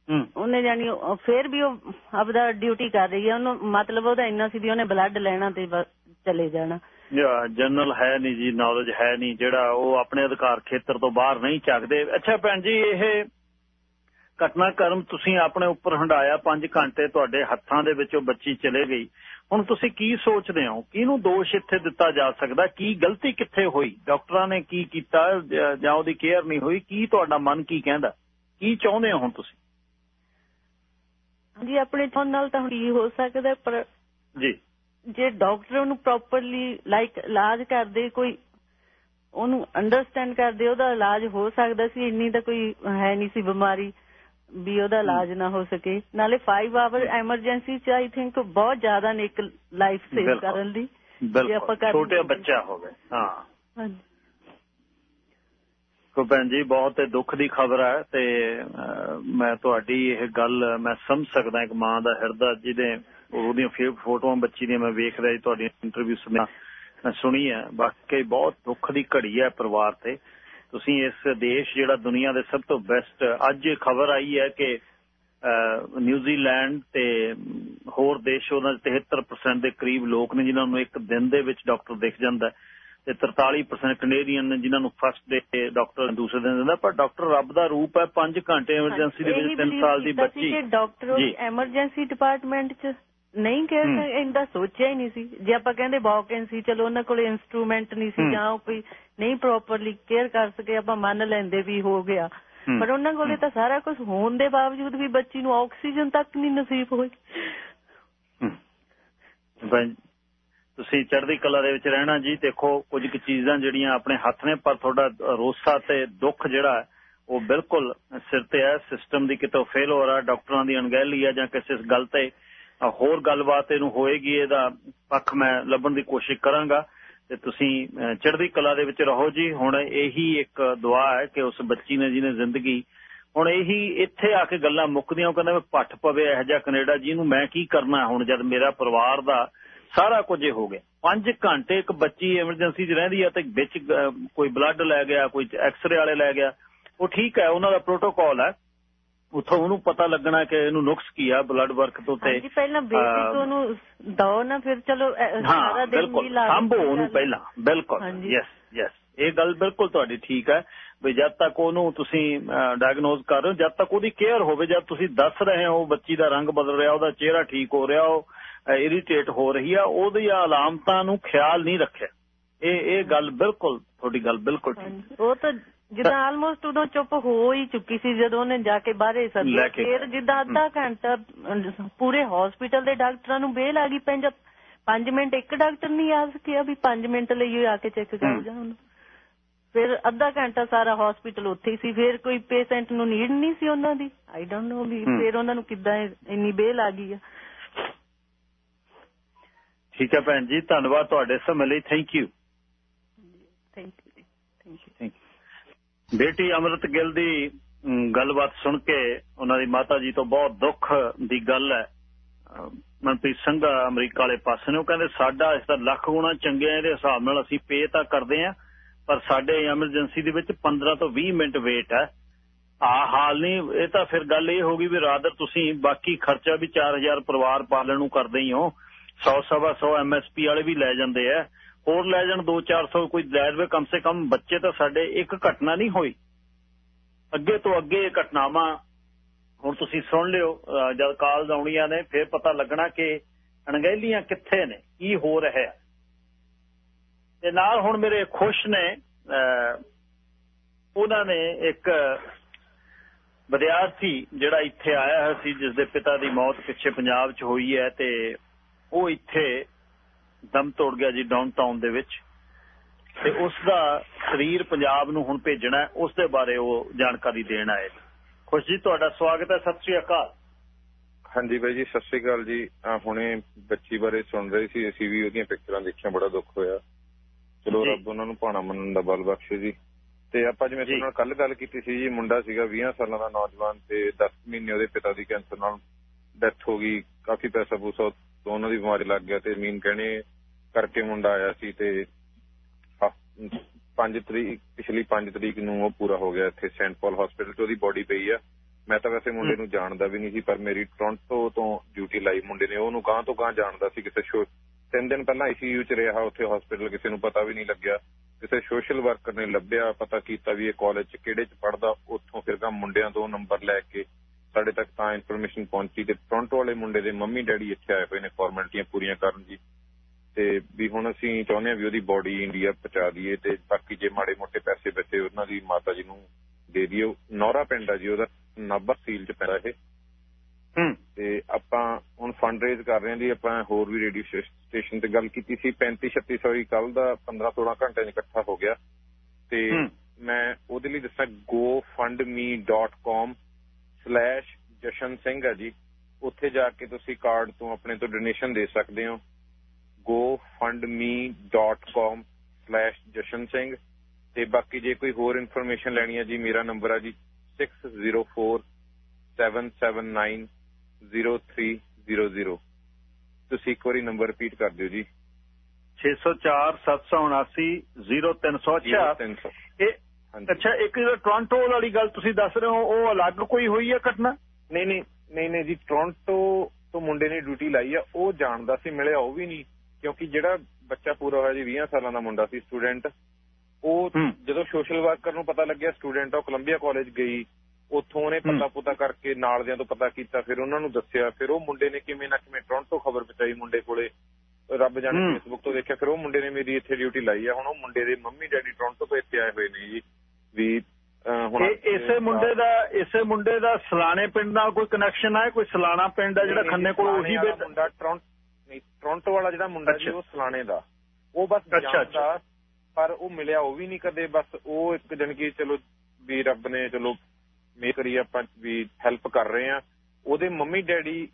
ਹੂੰ ਉਹਨੇ ਜਾਨੀ ਫਿਰ ਵੀ ਉਹ ਆਪਦਾ ਡਿਊਟੀ ਕਰ ਰਹੀ ਹੈ। ਉਹਨੂੰ ਮਤਲਬ ਉਹਦਾ ਇੰਨਾ ਸੀ ਵੀ ਉਹਨੇ ਬਲੱਡ ਲੈਣਾ ਤੇ ਚਲੇ ਜਾਣਾ। ਜਨਰਲ ਹੈ ਨਹੀਂ ਜੀ ਨੌਲੇਜ ਹੈ ਨਹੀਂ। ਜਿਹੜਾ ਉਹ ਆਪਣੇ ਅਧਿਕਾਰ ਖੇਤਰ ਤੋਂ ਬਾਹਰ ਨਹੀਂ ਚੱਕਦੇ। ਅੱਛਾ ਭੈਣ ਜੀ ਇਹ ਘਟਨਾਕ੍ਰਮ ਤੁਸੀਂ ਆਪਣੇ ਉੱਪਰ ਹੰਡਾਇਆ। 5 ਘੰਟੇ ਤੁਹਾਡੇ ਹੱਥਾਂ ਦੇ ਵਿੱਚੋਂ ਬੱਚੀ ਚਲੇ ਗਈ। ਹੁਣ ਤੁਸੀਂ ਕੀ ਸੋਚਦੇ ਹੋ? ਕਿਹਨੂੰ ਦੋਸ਼ ਇੱਥੇ ਦਿੱਤਾ ਜਾ ਸਕਦਾ? ਕੀ ਗਲਤੀ ਕਿੱਥੇ ਹੋਈ? ਡਾਕਟਰਾਂ ਨੇ ਕੀ ਕੀਤਾ? ਜ- ਜਾਂ ਉਹਦੀ ਕੇਅਰ ਨਹੀਂ ਹੋਈ? ਕੀ ਤੁਹਾਡਾ ਮਨ ਕੀ ਕਹਿੰਦਾ? ਕੀ ਚਾਹੁੰਦੇ ਹੋ ਹੁਣ ਤੁਸੀਂ? ਹਾਂਜੀ ਆਪਣੇ ਚਾਹੁਣ ਨਾਲ ਤਾਂ ਕੀ ਹੋ ਸਕਦਾ ਪਰ ਜੀ। ਜੇ ਡਾਕਟਰ ਉਹਨੂੰ ਪ੍ਰੋਪਰਲੀ ਲਾਈਕ ਇਲਾਜ ਕਰਦੇ ਕੋਈ ਉਹਨੂੰ ਅੰਡਰਸਟੈਂਡ ਕਰਦੇ ਉਹਦਾ ਇਲਾਜ ਹੋ ਸਕਦਾ ਸੀ ਇੰਨੀ ਤਾਂ ਕੋਈ ਹੈ ਨਹੀਂ ਸੀ ਬਿਮਾਰੀ। ਵੀ ਉਹਦਾ ਇਲਾਜ ਨਾ ਹੋ ਸਕੇ। ਨਾਲੇ 5 ਆਵਰ ਐਮਰਜੈਂਸੀ ਚ ਆਈ ਥਿੰਕ ਬਹੁਤ ਜ਼ਿਆਦਾ ਨੇ ਇੱਕ ਲਾਈਫ ਸੇਵ। ਕਰਨ ਲਈ ਜੇ ਆਪਾਂ ਕਰ ਛੋਟੇ ਬੱਚਾ ਹੋਵੇ। ਹਾਂ। ਹਾਂਜੀ। ਕੋ ਭੈਣ ਜੀ ਬਹੁਤ ਦੁੱਖ ਦੀ ਖਬਰ ਹੈ ਤੇ ਮੈਂ ਤੁਹਾਡੀ ਇਹ ਗੱਲ ਮੈਂ ਸਮਝ ਸਕਦਾ ਇੱਕ ਮਾਂ ਦਾ ਹਿਰਦਾ ਜਿਹਦੇ ਉਹਦੀਆਂ ਫੇ- ਫੋਟੋਆਂ ਬੱਚੀ ਦੀਆਂ ਮੈਂ ਵੇਖ ਰਿਹਾ ਜੀ ਤੁਹਾਡੀ ਇੰਟਰਵਿਊ ਸੁਣਿਆ। ਸੁਣੀ ਹੈ ਵਾਕਈ ਬਹੁਤ ਦੁੱਖ ਦੀ ਘੜੀ ਹੈ ਪਰਿਵਾਰ ਤੇ। ਤੁਸੀਂ ਇਸ ਦੇਸ਼ ਜਿਹੜਾ ਦੁਨੀਆ ਦੇ ਸਭ ਤੋਂ ਬੈਸਟ ਅੱਜ ਖਬਰ ਆਈ ਹੈ ਕਿ ਨਿਊਜ਼ੀਲੈਂਡ ਤੇ ਹੋਰ ਦੇਸ਼ ਉਹਨਾਂ ਦੇ 73% ਦੇ ਕਰੀਬ ਲੋਕ ਨੇ ਜਿਨ੍ਹਾਂ ਨੂੰ ਇੱਕ ਦਿਨ ਦੇ ਵਿੱਚ ਡਾਕਟਰ ਦਿਖ ਜਾਂਦਾ ਤੇ 43% ਕੈਨੇਡੀਅਨ ਨੇ ਜਿਨ੍ਹਾਂ ਨੂੰ ਫਸਟ ਡੇ ਡਾਕਟਰ ਦੂਸਰੇ ਦਿਨ ਦਿੰਦਾ ਪਰ ਡਾਕਟਰ ਰੱਬ ਦਾ ਰੂਪ ਹੈ 5 ਘੰਟੇ ਐਮਰਜੈਂਸੀ ਦੇ ਵਿੱਚ 3 believe ਸਾਲ ਦੀ ਬੱਚੀ ਡਾਕਟਰ। ਐਮਰਜੈਂਸੀ ਡਿਪਾਰਟਮੈਂਟ 'ਚ ਨਹੀਂ। ਸਕਦੇ ਇਹਦਾ ਸੋਚਿਆ ਹੀ ਨਹੀਂ ਸੀ ਜੇ ਆਪਾਂ ਕਹਿੰਦੇ ਵਾਕੈਂਸੀ ਚਲੋ ਉਹਨਾਂ ਕੋਲ ਇਨਸਟਰੂਮੈਂਟ ਨਹੀਂ ਸੀ। ਜਾਂ ਉਹ ਕੋਈ ਨਹੀਂ ਪ੍ਰੋਪਰਲੀ ਕੇਅਰ ਕਰ ਸਕੇ ਆਪਾਂ ਮੰਨ ਲੈਂਦੇ ਵੀ ਹੋ ਗਿਆ। ਪਰ ਉਹਨਾਂ ਕੋਲੇ ਤਾਂ ਸਾਰਾ ਕੁਝ ਹੋਣ ਦੇ ਬਾਵਜੂਦ ਵੀ ਬੱਚੀ ਨੂੰ ਆਕਸੀਜਨ ਤੱਕ ਨਹੀਂ ਨਸੀਬ ਹੋਈ ਤੁਸੀਂ ਚੜ੍ਹਦੀ ਕਲਾ ਦੇ ਵਿੱਚ ਰਹਿਣਾ ਜੀ ਦੇਖੋ ਕੁਝ ਕੁ ਚੀਜ਼ਾਂ ਜਿਹੜੀਆਂ ਆਪਣੇ ਹੱਥ ਨੇ ਪਰ ਤੁਹਾਡਾ ਰੋਸਾ ਤੇ ਦੁੱਖ ਜਿਹੜਾ ਉਹ ਬਿਲਕੁਲ ਸਿਰ ਤੇ ਹੈ ਸਿਸਟਮ ਦੀ ਕਿਤੋਂ ਫੇਲ ਹੋ ਰਿਹਾ ਡਾਕਟਰਾਂ ਦੀ ਅਣਗਹਿਲੀ ਹੈ ਜਾਂ ਕਿਸੇ ਗੱਲ ਤੇ ਹੋਰ ਗੱਲਬਾਤ ਇਹਨੂੰ ਹੋਏਗੀ ਇਹਦਾ ਪੱਖ ਮੈਂ ਲੱਭਣ ਦੀ ਕੋਸ਼ਿਸ਼ ਕਰਾਂਗਾ। ਤੇ ਤੁਸੀਂ ਅ, ਚੜ੍ਹਦੀ ਕਲਾ ਦੇ ਵਿੱਚ ਰਹੋ ਜੀ। ਹੁਣ ਇਹੀ ਇੱਕ ਦੁਆ ਹੈ ਕਿ ਉਸ ਬੱਚੀ ਨੇ ਜਿਹਨੇ ਜ਼ਿੰਦਗੀ ਹੁਣ ਇਹੀ ਇੱਥੇ ਆ ਕੇ ਗੱਲਾਂ ਮੁੱਕਦੀਆਂ ਉਹ ਕਹਿੰਦਾ ਵੀ ਪੱਠ ਪਵੇ ਇਹੋ ਜਿਹਾ ਕੈਨੇਡਾ ਜਿਹਨੂੰ ਮੈਂ ਕੀ ਕਰਨਾ ਹੁਣ ਜਦ ਮੇਰਾ ਪਰਿਵਾਰ ਦਾ ਸਾਰਾ ਕੁਝ ਇਹ ਹੋ ਗਿਆ। 5 ਘੰਟੇ ਇੱਕ ਬੱਚੀ ਐਮਰਜੈਂਸੀ 'ਚ ਰਹਿੰਦੀ ਆ ਤੇ ਵਿੱਚ ਕੋਈ ਬਲੱਡ ਲੈ ਗਿਆ ਕੋਈ ਐਕਸ-ਰੇ ਵਾਲੇ ਲੈ ਗਿਆ। ਉਹ ਠੀਕ ਹੈ ਉਹਨਾਂ ਦਾ ਪ੍ਰੋਟੋਕਾਲ ਹੈ। ਉੱਥੋਂ ਉਹਨੂੰ ਪਤਾ ਲੱਗਣਾ ਕਿ ਇਹਨੂੰ ਨੁਕਸ ਕੀ ਆ ਬਲੱਡ ਵਰਕ ਤੋਂ ਤੇ ਹਾਂਜੀ ਪਹਿਲਾਂ ਬੇਸਿਕ ਉਹਨੂੰ ਦੋ ਨਾ ਫਿਰ ਚਲੋ ਸਾਰਾ ਦਿਨ ਵੀ ਬਿਲਕੁਲ ਲਾ ਸਾਂਭੋ ਉਹਨੂੰ ਪਹਿਲਾਂ ਬਿਲਕੁਲ। ਯੈਸ ਯੈਸ ਇਹ ਗੱਲ ਬਿਲਕੁਲ ਤੁਹਾਡੀ ਠੀਕ ਹੈ ਵੀ ਜਦ ਤੱਕ ਉਹਨੂੰ ਤੁਸੀਂ ਡਾਇਗਨੋਸ ਕਰ ਰਹੇ ਹੋ ਜਦ ਤੱਕ ਉਹਦੀ ਕੇਅਰ ਹੋਵੇ ਜਦ ਤੁਸੀਂ ਦੱਸ ਰਹੇ ਹੋ ਬੱਚੀ ਦਾ ਰੰਗ ਬਦਲ ਰਿਹਾ ਉਹਦਾ ਚਿਹਰਾ ਠੀਕ ਹੋ ਰਿਹਾ ਉਹ ਇਰੀਟੇਟ ਹੋ ਰਹੀ ਆ ਉਹਦੀ ਅਲਾਮਤਾਂ ਨੂੰ ਖਿਆਲ ਨਹੀਂ ਰੱਖਿਆ। ਇਹ ਇਹ ਗੱਲ ਬਿਲਕੁਲ ਤੁਹਾਡੀ ਗੱਲ ਬਿਲਕੁਲ ਠੀਕ ਉਹ ਤਾਂ ਜਿੱਦਾਂ ਆਲਮੋਸਟ ਉਦੋਂ ਚੁੱਪ ਹੋ ਹੀ ਚੁੱਕੀ ਸੀ ਜਦੋਂ ਉਹਨੇ ਜਾ ਕੇ ਬਾਹਰੇ ਸੱਦਿਆ। ਫਿਰ। ਜਿੱਦਾਂ ਅੱਧਾ ਘੰਟਾ ਪੂਰੇ ਹਸਪੀਟਲ ਦੇ ਡਾਕਟਰਾਂ ਨੂੰ ਬੇਲ ਆ ਗਈ ਪੰਜ 5 ਮਿੰਟ ਇੱਕ ਡਾਕਟਰ ਨਹੀਂ ਆ ਸਕਿਆ ਵੀ 5 ਮਿੰਟ ਲਈ ਆ ਕੇ ਚੈੱਕ ਕਰ। ਜਾ ਉਹਨੂੰ। ਫਿਰ ਅੱਧਾ ਘੰਟਾ ਸਾਰਾ ਹਸਪੀਟਲ ਉੱਥੇ ਹੀ ਸੀ। ਫਿਰ ਕੋਈ ਪੇਸ਼ੈਂਟ ਨੂੰ ਨੀਡ ਨਹੀਂ ਸੀ ਉਹਨਾਂ ਦੀ। ਆਈ ਡੋਨਟ ਨੋ ਵੀ। ਫਿਰ ਉਹਨਾਂ ਨੂੰ ਕਿੱਦਾਂ ਇੰਨੀ ਬੇਲ ਆ ਗਈ ਆ। ਠੀਕ ਹੈ ਭੈਣ ਜੀ ਧੰਨਵਾਦ ਤੁਹਾਡੇ ਸਮੇਂ ਲਈ। Thank you thank you thank you ਬੇਟੀ ਅਮਰਤ ਗਿੱਲ ਦੀ ਗੱਲਬਾਤ ਸੁਣ ਕੇ ਉਹਨਾਂ ਦੀ ਮਾਤਾ ਜੀ ਤੋਂ ਬਹੁਤ ਦੁੱਖ ਦੀ ਗੱਲ ਹੈ। ਮਨਪ੍ਰੀਤ ਸੰਘਾ ਅਮਰੀਕਾ ਵਾਲੇ ਪਾਸੇ ਨੇ। ਉਹ ਕਹਿੰਦੇ, ਸਾਡਾ ਇਸ ਦਾ ਲੱਖ ਗੁਣਾ ਚੰਗਿਆ ਇਹਦੇ ਹਿਸਾਬ ਨਾਲ ਅਸੀਂ ਪੇ ਤਾਂ ਕਰਦੇ ਆ ਪਰ ਸਾਡੇ ਐਮਰਜੈਂਸੀ ਦੇ ਵਿੱਚ 15 ਤੋਂ 20 ਮਿੰਟ ਵੇਟ ਹੈ। ਆ ਹਾਲ ਨਹੀਂ, ਇਹ ਤਾਂ ਫਿਰ ਗੱਲ ਇਹ ਹੋ ਗਈ ਵੀ ਰਾਦਰ ਤੁਸੀਂ ਬਾਕੀ ਖਰਚਾ ਵੀ 4000 ਪਰਿਵਾਰ ਪਾਲਣ ਨੂੰ ਕਰਦੇ ਹੀ ਹੋ। 100 ਸਵਾ 100 ਐਮਐਸਪੀ ਵਾਲੇ ਵੀ ਲੈ ਜਾਂਦੇ ਆ ਹੋਰ ਲੈ ਜਾਣ 2-400 ਕੋਈ ਲੈ ਜਾਵੇ, ਕਮ ਸੇ ਕਮ ਬੱਚੇ ਤਾਂ ਸਾਡੇ ਇੱਕ ਘਟਨਾ ਨਹੀਂ ਹੋਈ। ਅੱਗੇ ਤੋਂ ਅੱਗੇ ਇਹ ਘਟਨਾਵਾਂ ਹੁਣ ਤੁਸੀਂ ਸੁਣ ਲਿਓ ਜਦ ਕਾਲਜ ਆਉਣੀਆਂ ਨੇ, ਫਿਰ ਪਤਾ ਲੱਗਣਾ ਕਿ ਅਣਗਹਿਲੀਆਂ ਕਿੱਥੇ ਨੇ, ਕੀ ਹੋ ਰਿਹਾ ਤੇ ਨਾਲ ਹੁਣ ਮੇਰੇ ਖੁਸ਼ ਨੇ ਉਹਨਾਂ ਨੇ ਇੱਕ ਵਿਦਿਆਰਥੀ ਜਿਹੜਾ ਇੱਥੇ ਆਇਆ ਹੋਇਆ ਸੀ ਜਿਸ ਦੇ ਪਿਤਾ ਦੀ ਮੌਤ ਪਿੱਛੇ ਪੰਜਾਬ 'ਚ ਹੋਈ ਹੈ ਤੇ ਉਹ ਇੱਥੇ ਦਮ ਤੋੜ ਗਿਆ ਜੀ ਡਾਊਨਟਾਊਨ ਦੇ ਵਿੱਚ ਤੇ ਉਸ ਦਾ ਸਰੀਰ ਪੰਜਾਬ ਨੂੰ ਹੁਣ ਭੇਜਣਾ ਉਸ ਦੇ ਬਾਰੇ ਉਹ ਜਾਣਕਾਰੀ ਦੇਣ ਆਏ। ਖੁਸ਼ ਜੀ ਤੁਹਾਡਾ ਸਵਾਗਤ ਹੈ ਸਤਿ ਸ੍ਰੀ ਅਕਾਲ ਹਾਂਜੀ ਬਾਈ ਜੀ ਸਤਿ ਸ੍ਰੀ ਅਕਾਲ ਜੀ ਆ ਹੁਣੇ ਬੱਚੀ ਬਾਰੇ ਸੁਣ ਰਹੇ ਸੀ ਅਸੀਂ ਵੀ ਉਹਦੀਆਂ ਪਿਕਚਰਾਂ ਦੇਖੀਆਂ ਬੜਾ ਦੁੱਖ ਹੋਇਆ ਚਲੋ। ਰੱਬ ਉਹਨਾਂ ਨੂੰ ਭਾਣਾ ਮੰਨਣ ਦਾ ਬਲ ਬਖਸ਼ੇ ਜੀ ਤੇ ਆਪਾਂ ਜਿਵੇਂ। ਤੁਹਾਡੇ ਨਾਲ ਕੱਲ ਗੱਲ ਕੀਤੀ ਸੀ ਜੀ ਮੁੰਡਾ ਸੀਗਾ 20 ਸਾਲਾਂ ਦਾ ਨੌਜਵਾਨ ਤੇ 10 ਮਹੀਨੇ ਉਹਦੇ ਪਿਤਾ ਦੀ ਕੈਂਸਰ ਨਾਲ ਡੈਥ ਹੋ ਗਈ ਕਾਫੀ ਪੈਸਾ ਪੂਸਾ ਤੋਂ ਉਹਨਾਂ ਦੀ ਬਿਮਾਰੀ ਲੱਗ ਗਿਆ ਤੇ ਮੀਨ ਕਹਿਣੇ ਕਰਕੇ ਮੁੰਡਾ ਆਇਆ ਸੀ ਤੇ 5 ਤਰੀਕ ਪਿਛਲੀ 5 ਤਰੀਕ ਨੂੰ ਉਹ ਪੂਰਾ ਹੋ ਗਿਆ ਇੱਥੇ ਸੈਂਟ ਪਾਲ ਹਸਪੀਟਲ 'ਚ ਉਹਦੀ ਬੋਡੀ ਪਈ ਆ। ਮੈਂ ਤਾਂ ਵੈਸੇ ਮੁੰਡੇ ਨੂੰ ਜਾਣਦਾ ਵੀ ਨਹੀਂ ਸੀ ਪਰ ਮੇਰੀ ਟੋਰਾਂਟੋ ਤੋਂ ਡਿਊਟੀ ਲਾਈ ਮੁੰਡੇ ਨੇ। ਉਹਨੂੰ ਗਾਂ ਤੋਂ ਗਾਂ ਜਾਣਦਾ ਸੀ ਕਿਸੇ ਸ਼ੋ ਤਿੰਨ ਦਿਨ ਪਹਿਲਾਂ ਆਈਸੀਯੂ 'ਚ ਰਿਹਾ ਉੱਥੇ ਹਸਪੀਟਲ ਕਿਸੇ ਨੂੰ ਪਤਾ ਵੀ ਨਹੀਂ ਲੱਗਿਆ। ਕਿਸੇ ਸੋਸ਼ਲ ਵਰਕਰ ਨੇ ਲੱਭਿਆ ਪਤਾ ਕੀਤਾ ਵੀ ਇਹ ਕਾਲਜ 'ਚ ਕਿਹੜੇ 'ਚ ਪੜਦਾ ਉੱਥੋਂ ਫਿਰ ਗਾਂ ਮੁੰਡਿਆਂ ਤੋਂ ਨੰਬਰ ਲੈ ਕੇ ਸਾਡੇ ਤੱਕ ਤਾਂ ਇਨਫੋਰਮੇਸ਼ਨ ਪਹੁੰਚੀ ਤੇ ਟੋਰਾਂਟੋ ਵਾਲੇ ਮੁੰਡੇ ਦੇ ਮੰਮੀ ਡੈਡੀ ਇੱਥੇ ਆਏ ਹੋਏ ਨੇ ਫਾਰਮੈਲਿਟੀਆਂ ਪੂਰੀਆਂ ਕਰਨ ਜੀ। ਤੇ ਵੀ ਹੁਣ ਅਸੀਂ ਚਾਹੁੰਦੇ ਹਾਂ ਵੀ ਉਹਦੀ ਬੋਡੀ ਇੰਡੀਆ ਪਹੁੰਚਾ ਦਈਏ ਤੇ ਬਾਕੀ ਜੇ ਮਾੜੇ ਮੋਟੇ ਪੈਸੇ ਬਚੇ ਉਹਨਾਂ ਦੀ ਮਾਤਾ ਜੀ ਨੂੰ ਦੇ ਦਿਓ ਨੌਰਾ ਪਿੰਡ ਆ ਜੀ ਉਹਦਾ ਨਾਭਾ ਸੀਲ ਚ ਪੈਂਦਾ ਇਹ। ਹੂੰ। ਤੇ ਆਪਾਂ ਹੁਣ ਫੰਡ ਰੇਜ਼ ਕਰ ਰਹੇ ਹਾਂ ਜੀ ਆਪਾਂ ਹੋਰ ਵੀ ਰੇਡੀਓ ਸਟੇਸ਼ਨ ਤੇ ਗੱਲ ਕੀਤੀ ਸੀ 35 36 ਸੌਰੀ ਕੱਲ ਦਾ 15 16 ਘੰਟੇ 'ਚ ਇਕੱਠਾ ਹੋ ਗਿਆ। ਤੇ ਹੂੰ। ਮੈਂ ਉਹਦੇ ਲਈ ਦੱਸਾਂ gofundme.com ਜਸ਼ਨ ਸਿੰਘ ਹੈ ਜੀ ਉੱਥੇ ਜਾ ਕੇ ਤੁਸੀਂ ਕਾਰਡ ਤੋਂ ਆਪਣੇ ਤੋਂ ਡੋਨੇਸ਼ਨ ਦੇ ਸਕਦੇ ਹੋ। Gofundme.com ਜਸ਼ਨ ਸਿੰਘ ਤੇ ਬਾਕੀ ਜੇ ਕੋਈ ਹੋਰ ਇਨਫੋਰਮੇਸ਼ਨ ਲੈਣੀ ਹੈ ਜੀ ਮੇਰਾ ਨੰਬਰ ਹੈ ਜੀ 6047790300 ਤੁਸੀਂ ਇੱਕ ਵਾਰੀ ਨੰਬਰ ਰਿਪੀਟ ਕਰ ਦਿਓ ਜੀ। 604 779 0300 0300 ਇਹ ਅੱਛਾ ਇੱਕ ਜਿਹੜਾ ਟੋਰਾਂਟੋ ਵਾਲੀ ਗੱਲ ਤੁਸੀਂ ਦੱਸ ਰਹੇ ਹੋ ਉਹ ਅਲੱਗ ਕੋਈ ਹੋਈ ਹੈ ਘਟਨਾ ਨਹੀਂ ਨਹੀਂ ਨਹੀਂ ਨਹੀਂ ਜੀ ਟੋਰਾਂਟੋ ਤੋਂ ਮੁੰਡੇ ਨੇ ਡਿਊਟੀ ਲਾਈ ਆ ਉਹ ਜਾਣਦਾ ਸੀ ਮਿਲਿਆ ਉਹ ਵੀ ਨਹੀਂ ਕਿਉਂਕਿ ਜਿਹੜਾ ਬੱਚਾ ਪੂਰਾ ਹੋਇਆ ਜੀ 20 ਸਾਲਾਂ ਦਾ ਮੁੰਡਾ ਸੀ ਸਟੂਡੈਂਟ ਉਹ। ਜਦੋਂ ਸੋਸ਼ਲ ਵਰਕਰ ਨੂੰ ਪਤਾ ਲੱਗਿਆ ਸਟੂਡੈਂਟ ਆ ਕੋਲੰਬੀਆ ਕਾਲਜ ਗਈ ਉੱਥੋਂ ਉਹਨੇ। ਪਤਾ ਪੁੱਤਾ ਕਰਕੇ ਨਾਲ ਦਿਆਂ ਤੋਂ ਪਤਾ ਕੀਤਾ ਫਿਰ ਉਹਨਾਂ ਨੂੰ ਦੱਸਿਆ ਫਿਰ ਉਹ ਮੁੰਡੇ ਨੇ ਕਿਵੇਂ ਨਾ ਕਿਵੇਂ ਟੋਰਾਂਟੋ ਖਬਰ ਪਹੁੰਚਾਈ ਮੁੰਡੇ ਕੋਲੇ ਰੱਬ ਜਾਣੇ। ਫੇਸਬੁੱਕ ਤੋਂ ਦੇਖਿਆ ਫਿਰ ਉਹ ਮੁੰਡੇ ਨੇ ਮੇਰੀ ਇੱਥੇ ਡਿਊਟੀ ਲਾਈ ਆ ਹੁਣ ਉਹ ਮੁੰਡੇ ਦੇ ਮੰਮੀ ਡੈਡੀ ਟੋਰਾਂਟੋ ਤੋਂ ਇੱਥੇ ਆਏ ਹੋਏ ਨੇ ਜੀ ਵੀ ਹੁਣ ਇਸੇ ਮੁੰਡੇ ਦਾ ਇਸੇ ਮੁੰਡੇ ਦਾ ਸਲਾਣੇ ਪਿੰਡ ਨਾਲ ਕੋਈ ਕਨੈਕਸ਼ਨ ਹੈ ਕੋਈ ਸਲਾਣਾ ਪਿੰਡ ਹੈ ਜਿਹੜਾ ਖੰਨੇ ਕੋਲ ਉਹੀ ਮੁੰਡਾ ਟੋਰਾਂਟੋ ਨਹੀਂ ਟੋਰਾਂਟੋ ਵਾਲਾ ਜਿਹੜਾ ਮੁੰਡਾ ਜੀ। ਉਹ ਸਲਾਣੇ ਦਾ। ਉਹ ਬਸ। ਜਾਣਦਾ ਪਰ ਉਹ ਮਿਲਿਆ ਉਹ ਵੀ ਨਹੀਂ ਕਦੇ। ਬਸ ਉਹ ਇੱਕ ਜਨ ਕੀ ਚਲੋ ਵੀ ਰੱਬ ਨੇ ਚਲੋ ਮੇ ਕਰੀ ਆਪਾਂ ਵੀ ਹੈਲਪ ਕਰ ਰਹੇ ਆ। ਉਹਦੇ ਮੰਮੀ ਡੈਡੀ